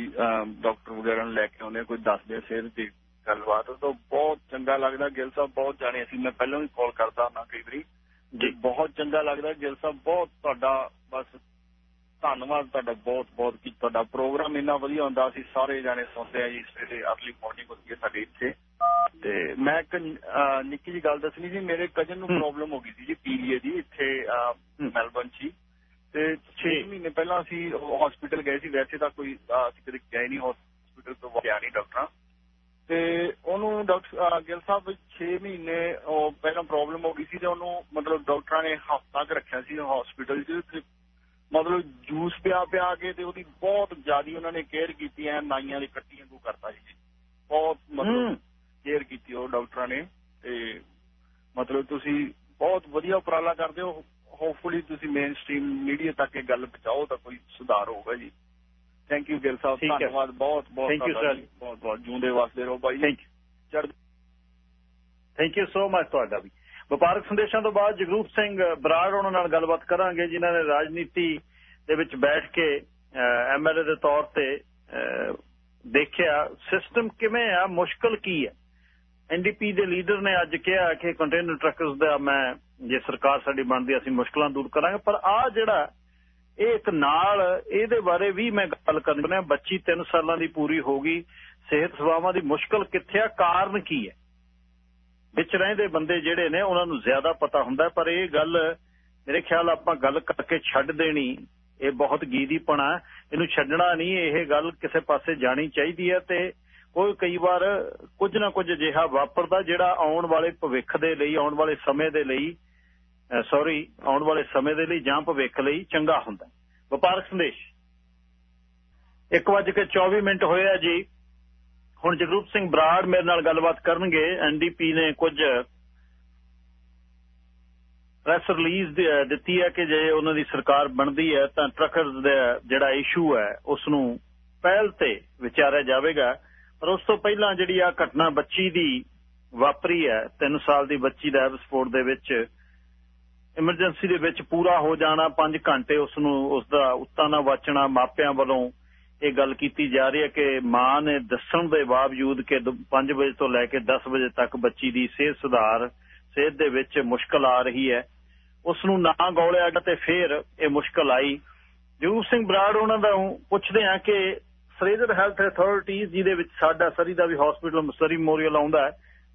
ਡਾਕਟਰ ਵਗੈਰਾ ਨੂੰ ਲੈ ਕੇ ਆਉਂਦੇ ਕੋਈ ਦੱਸਦੇ ਆ ਸਿਹਤ ਦੀ ਗੱਲਬਾਤ ਤਾਂ ਬਹੁਤ ਚੰਗਾ ਲੱਗਦਾ। ਗਿੱਲ ਸਾਹਿਬ ਬਹੁਤ ਜਾਣੇ ਅਸੀਂ ਮੈਂ ਪਹਿਲਾਂ ਵੀ ਕਾਲ ਕਰਦਾ ਹੁੰਦਾ ਕਈ ਵਾਰੀ। ਜੀ। ਬਹੁਤ ਚੰਗਾ ਲੱਗਦਾ ਗਿੱਲ ਸਾਹਿਬ ਬਹੁਤ ਤੁਹਾਡਾ ਬਸ ਧੰਨਵਾਦ ਤੁਹਾਡਾ ਬਹੁਤ ਬਹੁਤ ਕਿ ਤੁਹਾਡਾ ਪ੍ਰੋਗਰਾਮ ਇੰਨਾ ਵਧੀਆ ਹੁੰਦਾ ਅਸੀਂ ਸਾਰੇ ਜਾਣੇ ਸੁਣਦੇ ਆ ਜੀ ਸਵੇਰੇ ਅਰਲੀ ਮਾਰਨਿੰਗ ਹੁੰਦੀ ਹੈ ਸਾਡੇ ਇੱਥੇ। ਤੇ ਮੈਂ ਇੱਕ ਨਿੱਕੀ ਜੀ ਗੱਲ ਦੱਸਣੀ ਸੀ ਮੇਰੇ ਕਜ਼ਨ ਨੂੰ ਪ੍ਰੋਬਲਮ ਹੋ ਗਈ ਸੀ ਜੀ ਪੀਲੀਏ ਦੀ ਇੱਥੇ ਮੈਲਬਨ 'ਚ ਤੇ 6 ਮਹੀਨੇ ਪਹਿਲਾਂ ਅਸੀਂ ਹਸਪੀਟਲ ਗਏ ਸੀ ਵੈਸੇ ਤਾਂ ਕੋਈ ਅਸੀਂ ਕਦੇ ਗਏ ਨਹੀਂ ਹਸਪੀਟਲ ਤੋਂ ਗਿਆ ਨਹੀਂ ਡਾਕਟਰਾਂ। ਤੇ ਉਹਨੂੰ ਡਾਕਟਰ ਗਿਲ ਸਾਹਿਬ 6 ਮਹੀਨੇ ਪਹਿਲਾਂ ਪ੍ਰੋਬਲਮ ਹੋ ਗਈ ਸੀ ਤੇ ਉਹਨੂੰ ਮਤਲਬ ਡਾਕਟਰਾਂ ਨੇ ਹਫ਼ਤਾ ਕੁ ਰੱਖਿਆ ਸੀ ਹਸਪੀਟਲ 'ਚ ਤੇ ਮਤਲਬ ਜੂਸ ਪਿਆ ਪਿਆ ਕੇ ਤੇ ਉਹਦੀ ਬਹੁਤ ਜ਼ਿਆਦੀ ਉਹਨਾਂ ਨੇ ਕੇਅਰ ਕੀਤੀ ਐ ਨਾਈਆਂ ਦੀ ਕੱਟੀ ਵਾਂਗੂ ਕਰਤਾ ਜੀ। ਬਹੁਤ ਮਤਲਬ ਕੇਅਰ ਕੀਤੀ ਉਹ ਡਾਕਟਰਾਂ ਨੇ ਤੇ ਮਤਲਬ ਤੁਸੀਂ ਬਹੁਤ ਵਧੀਆ ਉਪਰਾਲਾ ਕਰਦੇ ਹੋ। ਹੋਪਫੁਲੀ ਤੁਸੀਂ ਮੇਨ ਸਟ੍ਰੀਮ ਮੀਡੀਆ ਤੱਕ ਇਹ ਗੱਲ ਪਹੁੰਚਾਓ ਤਾਂ ਕੋਈ ਸੁਧਾਰ ਹੋਊਗਾ ਜੀ। Thank you Gill Sahib. ਧੰਨਵਾਦ ਬਹੁਤ ਬਹੁਤ ਤੁਹਾਡਾ sir. ਜੀ। ਬਹੁਤ ਬਹੁਤ ਜੂੰਦੇ ਵਾਸਤੇ ਰਹੋ ਬਾਈ thank you thank you so much ਤੁਹਾਡਾ ਵੀ। ਵਪਾਰਕ ਸੰਦੇਸ਼ਾਂ ਤੋਂ ਬਾਅਦ ਜਗਰੂਪ ਸਿੰਘ ਬਰਾੜ ਉਹਨਾਂ ਨਾਲ ਗੱਲਬਾਤ ਕਰਾਂਗੇ ਜਿਨ੍ਹਾਂ ਨੇ ਰਾਜਨੀਤੀ ਦੇ ਵਿੱਚ ਬੈਠ ਕੇ ਐਮਐਲਏ ਦੇ ਤੌਰ ਤੇ ਦੇਖਿਆ ਸਿਸਟਮ ਕਿਵੇਂ ਆ ਮੁਸ਼ਕਲ ਕੀ ਹੈ ਐਨਡੀਪੀ ਦੇ ਲੀਡਰ ਨੇ ਅੱਜ ਕਿਹਾ ਕਿ ਕੰਟੇਨਰ ਟਰੱਕਰਸ ਦਾ ਮੈਂ ਜੇ ਸਰਕਾਰ ਸਾਡੀ ਬਣਦੀ ਅਸੀਂ ਮੁਸ਼ਕਲਾਂ ਦੂਰ ਕਰਾਂਗੇ। ਪਰ ਆ ਜਿਹੜਾ ਇਹ ਇੱਕ ਨਾਲ ਇਹਦੇ ਬਾਰੇ ਵੀ ਮੈਂ ਗੱਲ ਕਰਨੀ ਚਾਹੁੰਦਾ ਬੱਚੀ 3 ਸਾਲਾਂ ਦੀ ਪੂਰੀ ਹੋ ਗਈ, ਸਿਹਤ ਸੇਵਾਵਾਂ ਦੀ ਮੁਸ਼ਕਲ ਕਿੱਥੇ ਆ, ਕਾਰਨ ਕੀ ਹੈ? ਵਿੱਚ ਰਹਿੰਦੇ ਬੰਦੇ ਜਿਹੜੇ ਨੇ, ਉਹਨਾਂ ਨੂੰ ਜ਼ਿਆਦਾ ਪਤਾ ਹੁੰਦਾ ਪਰ ਇਹ ਗੱਲ ਮੇਰੇ ਖਿਆਲ ਆਪਾਂ ਗੱਲ ਕਰਕੇ ਛੱਡ ਦੇਣੀ, ਇਹ ਬਹੁਤ ਗੀਦੀਪਣਾ ਇਹਨੂੰ ਛੱਡਣਾ ਨਹੀਂ, ਇਹ ਗੱਲ ਕਿਸੇ ਪਾਸੇ ਜਾਣੀ ਚਾਹੀਦੀ ਹੈ ਤੇ ਕੋਈ ਕਈ ਵਾਰ ਕੁਝ ਨਾ ਕੁਝ ਅਜਿਹਾ ਵਾਪਰਦਾ ਜਿਹੜਾ ਆਉਣ ਵਾਲੇ ਭਵਿੱਖ ਦੇ ਲਈ, ਆਉਣ ਵਾਲੇ ਸਮੇਂ ਦੇ ਲਈ ਸੌਰੀ ਆਉਣ ਵਾਲੇ ਸਮੇਂ ਦੇ ਲਈ ਜਾਂ ਭਵਿੱਖ ਲਈ ਚੰਗਾ ਹੁੰਦਾ ਵਪਾਰਕ ਸੰਦੇਸ਼। 1:24 ਮਿੰਟ ਹੋਇਆ ਜੀ। ਹੁਣ ਜਗਰੂਪ ਸਿੰਘ ਬਰਾੜ ਮੇਰੇ ਨਾਲ ਗੱਲਬਾਤ ਕਰਨਗੇ। ਐਨਡੀਪੀ ਨੇ ਕੁਝ ਪ੍ਰੈਸ ਰਿਲੀਜ਼ ਦਿੱਤੀ ਹੈ ਕਿ ਜੇ ਉਹਨਾਂ ਦੀ ਸਰਕਾਰ ਬਣਦੀ ਹੈ ਤਾਂ ਟਰੱਕਰਸ ਦਾ ਜਿਹੜਾ ਇਸ਼ੂ ਹੈ ਉਸ ਨੂੰ ਪਹਿਲ ਤੇ ਵਿਚਾਰਿਆ ਜਾਵੇਗਾ। ਪਰ ਉਸ ਤੋਂ ਪਹਿਲਾਂ ਜਿਹੜੀ ਆ ਘਟਨਾ ਬੱਚੀ ਦੀ ਵਾਪਰੀ ਹੈ 3 ਸਾਲ ਦੀ ਬੱਚੀ ਦਾ ਐਵਸਪੋਰਟ ਦੇ ਵਿੱਚ ਐਮਰਜੈਂਸੀ ਦੇ ਵਿੱਚ ਪੂਰਾ ਹੋ ਜਾਣਾ 5 ਘੰਟੇ ਉਸ ਨੂੰ ਉਸ ਦਾ ਉੱਤਾ ਨਾ ਵਾਚਣਾ, ਮਾਪਿਆਂ ਵੱਲੋਂ ਇਹ ਗੱਲ ਕੀਤੀ ਜਾ ਰਹੀ ਹੈ ਕਿ ਮਾਂ ਨੇ ਦੱਸਣ ਦੇ ਬਾਵਜੂਦ ਕਿ 5 ਵਜੇ ਤੋਂ ਲੈ ਕੇ 10 ਵਜੇ ਤੱਕ ਬੱਚੀ ਦੀ ਸਿਹਤ ਸੁਧਾਰ, ਸਿਹਤ ਦੇ ਵਿੱਚ ਮੁਸ਼ਕਲ ਆ ਰਹੀ ਹੈ। ਉਸ ਨੂੰ ਨਾ ਗੋਲਿਆ ਗਿਆ ਤੇ ਫੇਰ ਇਹ ਮੁਸ਼ਕਲ ਆਈ। ਜਗਰੂਪ ਸਿੰਘ ਬਰਾੜ ਉਹਨਾਂ ਦਾ ਪੁੱਛਦੇ ਆ ਕਿ ਫਰੇਜ਼ਰ ਹੈਲਥ ਅਥਾਰਟੀ ਜਿਹਦੇ ਵਿੱਚ ਸਾਡਾ ਸਰੀ ਦਾ ਵੀ ਹਸਪੀਟਲ ਸਰੀ ਮੋਰੀਅਲ ਆਉਂਦਾ ਹੈ,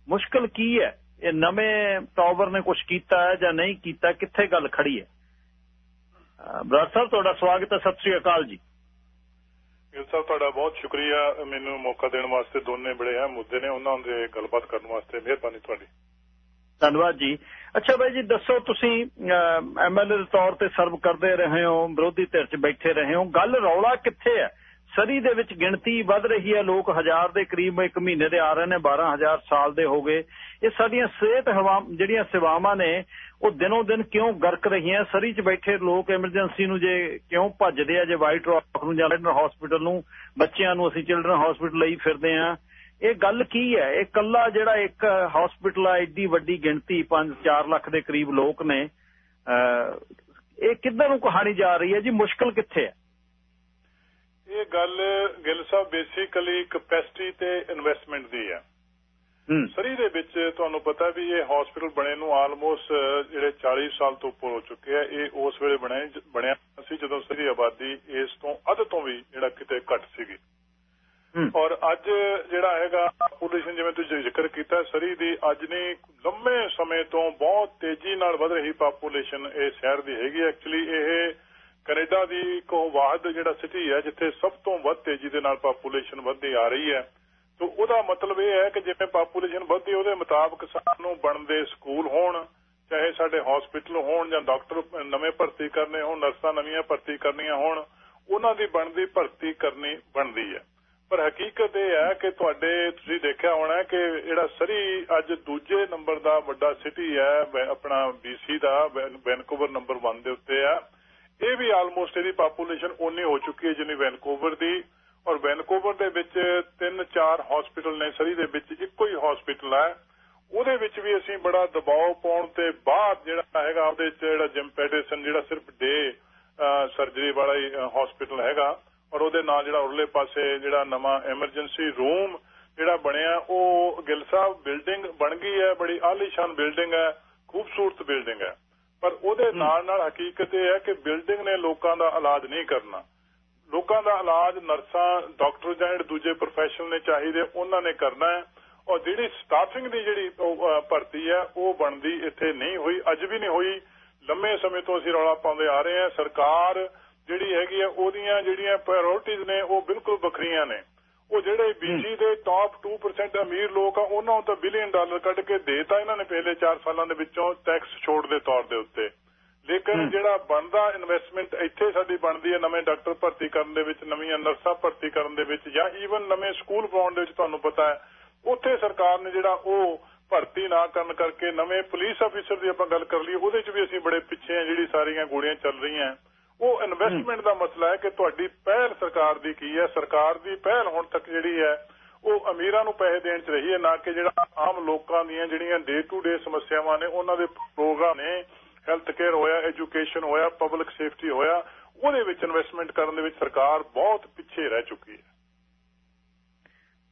ਮੁਸ਼ਕਲ ਕੀ ਹੈ? ਇਹ ਨਵੇਂ ਟਾਵਰ ਨੇ ਕੁਝ ਕੀਤਾ ਹੈ ਜਾਂ ਨਹੀਂ ਕੀਤਾ ਕਿੱਥੇ ਗੱਲ ਖੜੀ ਹੈ? ਬਰਾੜ ਸਾਹਿਬ ਤੁਹਾਡਾ ਸਵਾਗਤ ਹੈ ਸਤਿ ਸ੍ਰੀ ਅਕਾਲ ਜੀ। ਗਿਲ ਸਾਹਿਬ ਤੁਹਾਡਾ ਬਹੁਤ ਸ਼ੁਕਰੀਆ ਮੈਨੂੰ ਮੌਕਾ ਦੇਣ ਵਾਸਤੇ ਦੋਨੇ ਬੜੇ ਅਹਿਮ ਮੁੱਦੇ ਨੇ ਉਹਨਾਂ ਦੇ ਗੱਲਬਾਤ ਕਰਨ ਵਾਸਤੇ ਮਿਹਰਬਾਨੀ ਤੁਹਾਡੀ। ਧੰਨਵਾਦ ਜੀ। ਅੱਛਾ ਬਾਈ ਜੀ ਦੱਸੋ ਤੁਸੀਂ ਐਮਐਲਏ ਦੇ ਤੌਰ ਤੇ ਸਰਵ ਕਰਦੇ ਰਹੇ ਹੋ ਵਿਰੋਧੀ ਧਿਰ 'ਚ ਬੈਠੇ ਰਹੇ ਹੋ ਗੱਲ ਰੌਲਾ ਕਿੱਥੇ ਹੈ? ਸਰੀ ਦੇ ਵਿੱਚ ਗਿਣਤੀ ਵੱਧ ਰਹੀ ਹੈ। ਲੋਕ ਹਜ਼ਾਰ ਦੇ ਕਰੀਬ ਇੱਕ ਮਹੀਨੇ ਦੇ ਆ ਰਹੇ ਨੇ 12000 ਸਾਲ ਦੇ ਹੋ ਗਏ। ਇਹ ਸਾਡੀਆਂ ਸਿਹਤ ਹਵਾ, ਜਿਹੜੀਆਂ ਸੇਵਾਵਾਂ ਨੇ, ਉਹ ਦਿਨੋਂ ਦਿਨ ਕਿਉਂ ਗਰਕ ਰਹੀਆਂ? ਸਰੀ 'ਚ ਬੈਠੇ ਲੋਕ ਐਮਰਜੈਂਸੀ ਨੂੰ ਜੇ ਕਿਉਂ ਭੱਜਦੇ ਆ, ਜੇ ਵਾਈਟ ਰੌਕ ਨੂੰ ਜਾਂ ਚਿਲਡਰਨ ਹਸਪੀਟਲ ਨੂੰ, ਬੱਚਿਆਂ ਨੂੰ ਅਸੀਂ ਚਿਲਡਰਨ ਹਸਪੀਟਲ ਲਈ ਫਿਰਦੇ ਆ। ਇਹ ਗੱਲ ਕੀ ਹੈ? ਇਹ ਕੱਲਾ ਜਿਹੜਾ ਇੱਕ ਹਸਪੀਟਲ ਆ, ਏਡੀ ਵੱਡੀ ਗਿਣਤੀ 5-4 ਲੱਖ ਦੇ ਕਰੀਬ ਲੋਕ ਨੇ। ਇਹ ਕਿੱਧਰ ਨੂੰ ਕਹਾਣੀ ਜਾ ਰਹੀ ਹੈ ਜੀ? ਮੁਸ਼ਕਲ ਕਿੱਥੇ ਹੈ? ਇਹ ਗੱਲ ਗਿੱਲ ਸਾਹਿਬ ਬੇਸਿਕਲੀ ਕਪੈਸਿਟੀ ਤੇ ਇਨਵੈਸਟਮੈਂਟ ਦੀ ਹੈ। ਸਰੀ ਦੇ ਵਿੱਚ ਤੁਹਾਨੂੰ ਪਤਾ ਵੀ ਇਹ ਹਸਪੀਟਲ ਬਣੇ ਨੂੰ ਆਲਮੋਸਟ ਜਿਹੜੇ 40 ਸਾਲ ਤੋਂ ਉੱਪਰ ਹੋ ਚੁੱਕੇ ਆ। ਇਹ ਉਸ ਵੇਲੇ ਬਣਿਆ ਬਣਿਆ ਸੀ ਜਦੋਂ ਸਰੀ ਆਬਾਦੀ ਇਸ ਤੋਂ ਅੱਧ ਤੋਂ ਵੀ ਜਿਹੜਾ ਕਿਤੇ ਘੱਟ ਸੀਗੀ। ਔਰ ਅੱਜ ਜਿਹੜਾ ਹੈਗਾ ਪੋਪੂਲੇਸ਼ਨ ਜਿਵੇਂ ਤੁਸੀਂ ਜ਼ਿਕਰ ਕੀਤਾ ਸਰੀ ਦੀ ਅੱਜ ਨਹੀਂ ਲੰਮੇ ਸਮੇਂ ਤੋਂ ਬਹੁਤ ਤੇਜ਼ੀ ਨਾਲ ਵਧ ਰਹੀ ਪੋਪੂਲੇਸ਼ਨ ਇਹ ਸ਼ਹਿਰ ਦੀ ਹੈਗੀ। ਐਕਚੁਅਲੀ ਇਹ ਕੈਨੇਡਾ ਦੀ ਇੱਕ ਵਾਹਦ ਜਿਹੜਾ ਸਿਟੀ ਹੈ, ਜਿੱਥੇ ਸਭ ਤੋਂ ਵੱਧ ਤੇਜ਼ੀ ਦੇ ਨਾਲ ਪੋਪੂਲੇਸ਼ਨ ਵੱਧਦੀ ਆ ਰਹੀ ਹੈ। ਤੋਂ ਉਹਦਾ ਮਤਲਬ ਇਹ ਹੈ ਕਿ ਜਿਵੇਂ ਪੋਪੂਲੇਸ਼ਨ ਵੱਧਦੀ, ਉਹਦੇ ਮੁਤਾਬਕ ਸਾਨੂੰ ਬਣਦੇ ਸਕੂਲ ਹੋਣ, ਚਾਹੇ ਸਾਡੇ ਹਸਪੀਟਲ ਹੋਣ ਜਾਂ ਡਾਕਟਰ ਨਵੇਂ ਭਰਤੀ ਕਰਨੇ ਹੋਣ, ਨਰਸਾਂ ਨਵੀਆਂ ਭਰਤੀ ਕਰਨੀਆਂ ਹੋਣ, ਉਹਨਾਂ ਦੀ ਬਣਦੀ ਭਰਤੀ ਕਰਨੀ ਬਣਦੀ ਹੈ। ਪਰ ਹਕੀਕਤ ਇਹ ਹੈ ਕਿ ਤੁਹਾਡੇ ਤੁਸੀਂ ਦੇਖਿਆ ਹੋਣਾ ਕਿ ਜਿਹੜਾ ਸਰੀ ਅੱਜ ਦੂਜੇ ਨੰਬਰ ਦਾ ਵੱਡਾ ਸਿਟੀ ਹੈ ਆਪਣਾ BC ਦਾ ਵੈਨਕੂਵਰ ਨੰਬਰ 1 ਦੇ ਉੱਤੇ ਆ। ਇਹ ਵੀ ਆਲਮੋਸਟ ਇਹਦੀ ਪੋਪੂਲੇਸ਼ਨ ਓਨੀ ਹੋ ਚੁੱਕੀ ਹੈ ਜਿੰਨੀ ਵੈਨਕੂਵਰ ਦੀ। ਔਰ ਵੈਨਕੂਵਰ ਦੇ ਵਿੱਚ ਤਿੰਨ ਚਾਰ ਹਸਪੀਟਲ ਨੇ ਸਰੀ ਦੇ ਵਿੱਚ, ਇੱਕੋ ਹੀ ਹਸਪੀਟਲ ਹੈ। ਉਹਦੇ ਵਿੱਚ ਵੀ ਅਸੀਂ ਬੜਾ ਦਬਾਅ ਪਾਉਣ ਤੇ ਬਾਅਦ ਜਿਹੜਾ ਹੈਗਾ ਉਹਦੇ ਚ ਜਿਹੜਾ ਜਿਮ ਪੈਟਰਸਨ ਜਿਹੜਾ ਸਿਰਫ ਡੇ ਸਰਜਰੀ ਵਾਲਾ ਹੀ ਹਸਪੀਟਲ ਹੈਗਾ। ਔਰ ਉਹਦੇ ਨਾਲ ਜਿਹੜਾ ਉਰਲੇ ਪਾਸੇ ਜਿਹੜਾ ਨਵਾਂ ਐਮਰਜੈਂਸੀ ਰੂਮ ਜਿਹੜਾ ਬਣਿਆ, ਉਹ ਗਿੱਲ ਸਾਹਿਬ ਬਿਲਡਿੰਗ ਬਣ ਗਈ ਹੈ। ਬੜੀ ਆਲੀਸ਼ਾਨ ਬਿਲਡਿੰਗ ਹੈ, ਖੂਬਸੂਰਤ ਬਿਲਡਿੰਗ ਹੈ। ਪਰ ਉਹਦੇ ਨਾਲ ਨਾਲ ਹਕੀਕਤ ਇਹ ਹੈ ਕਿ ਬਿਲਡਿੰਗ ਨੇ ਲੋਕਾਂ ਦਾ ਇਲਾਜ ਨਹੀਂ ਕਰਨਾ। ਲੋਕਾਂ ਦਾ ਇਲਾਜ ਨਰਸਾਂ ਡਾਕਟਰ ਜਾਂ ਦੂਜੇ ਪ੍ਰੋਫੈਸ਼ਨਲ ਨੇ ਚਾਹੀਦੇ ਉਹਨਾਂ ਨੇ ਕਰਨਾ ਹੈ। ਔਰ ਜਿਹੜੀ ਸਟਾਫਿੰਗ ਦੀ ਜਿਹੜੀ ਭਰਤੀ ਹੈ ਉਹ ਬਣਦੀ ਇੱਥੇ ਨਹੀਂ ਹੋਈ ਅੱਜ ਵੀ ਨਹੀਂ ਹੋਈ। ਲੰਮੇ ਸਮੇਂ ਤੋਂ ਅਸੀਂ ਰੌਲਾ ਪਾਉਂਦੇ ਆ ਰਹੇ ਹਾਂ। ਸਰਕਾਰ ਜਿਹੜੀ ਹੈਗੀ ਆ ਉਹਦੀਆਂ ਜਿਹੜੀਆਂ ਪ੍ਰਾਇੋਰਟੀਆਂ ਨੇ ਉਹ ਬਿਲਕੁਲ ਵੱਖਰੀਆਂ ਨੇ। ਉਹ ਜਿਹੜੇ ਬੀਜੀ ਦੇ ਟਾਪ 2% ਅਮੀਰ ਲੋਕ ਆ ਉਹਨਾਂ ਨੂੰ ਤਾਂ ਬਿਲੀਅਨ ਡਾਲਰ ਕੱਢ ਕੇ ਦੇਤਾ ਇਹਨਾਂ ਨੇ ਪਹਿਲੇ 4 ਸਾਲਾਂ ਦੇ ਵਿੱਚੋਂ ਟੈਕਸ ਛੋੜ ਦੇ ਤੌਰ ਦੇ ਉੱਤੇ। ਲੇਕਿਨ ਜਿਹੜਾ ਬਣਦਾ ਇਨਵੈਸਟਮੈਂਟ ਇੱਥੇ ਸਾਡੀ ਬਣਦੀ ਹੈ ਨਵੇਂ ਡਾਕਟਰ ਭਰਤੀ ਕਰਨ ਦੇ ਵਿੱਚ ਨਵੀਆਂ ਨਰਸਾਂ ਭਰਤੀ ਕਰਨ ਦੇ ਵਿੱਚ ਜਾਂ ਈਵਨ ਨਵੇਂ ਸਕੂਲ ਬਣਾਉਣ ਦੇ ਵਿੱਚ ਤੁਹਾਨੂੰ ਪਤਾ ਹੈ ਉੱਥੇ ਸਰਕਾਰ ਨੇ ਜਿਹੜਾ ਉਹ ਭਰਤੀ ਨਾ ਕਰਨ ਕਰਕੇ ਨਵੇਂ ਪੁਲਿਸ ਅਫੀਸਰ ਦੀ ਆਪਾਂ ਗੱਲ ਕਰ ਲਈ ਉਹਦੇ 'ਚ ਵੀ ਅਸੀਂ ਬੜੇ ਪਿੱਛੇ ਆ ਜਿਹੜੀ ਸਾਰੀਆਂ ਗੋਲੀਆਂ ਚੱਲ ਰਹੀਆਂ। ਉਹ ਇਨਵੈਸਟਮੈਂਟ ਦਾ ਮਸਲਾ ਹੈ ਕਿ ਤੁਹਾਡੀ ਪਹਿਲ ਸਰਕਾਰ ਦੀ ਕੀ ਹੈ? ਸਰਕਾਰ ਦੀ ਪਹਿਲ ਹੁਣ ਤੱਕ ਜਿਹੜੀ ਹੈ, ਉਹ ਅਮੀਰਾਂ ਨੂੰ ਪੈਸੇ ਦੇਣ 'ਚ ਰਹੀ ਹੈ, ਨਾ ਕਿ ਜਿਹੜਾ ਆਮ ਲੋਕਾਂ ਦੀਆਂ ਜਿਹੜੀਆਂ ਡੇ ਟੂ ਡੇ ਸਮੱਸਿਆਵਾਂ ਨੇ, ਉਹਨਾਂ ਦੇ ਪ੍ਰੋਗਰਾਮ ਨੇ ਹੈਲਥ ਕੇਅਰ ਹੋਇਆ ਐਜੂਕੇਸ਼ਨ ਹੋਇਆ ਪਬਲਿਕ ਸੇਫਟੀ ਹੋਇਆ, ਉਹਦੇ ਵਿੱਚ ਇਨਵੈਸਟਮੈਂਟ ਕਰਨ ਦੇ ਵਿੱਚ ਸਰਕਾਰ ਬਹੁਤ ਪਿੱਛੇ ਰਹਿ ਚੁੱਕੀ ਹੈ।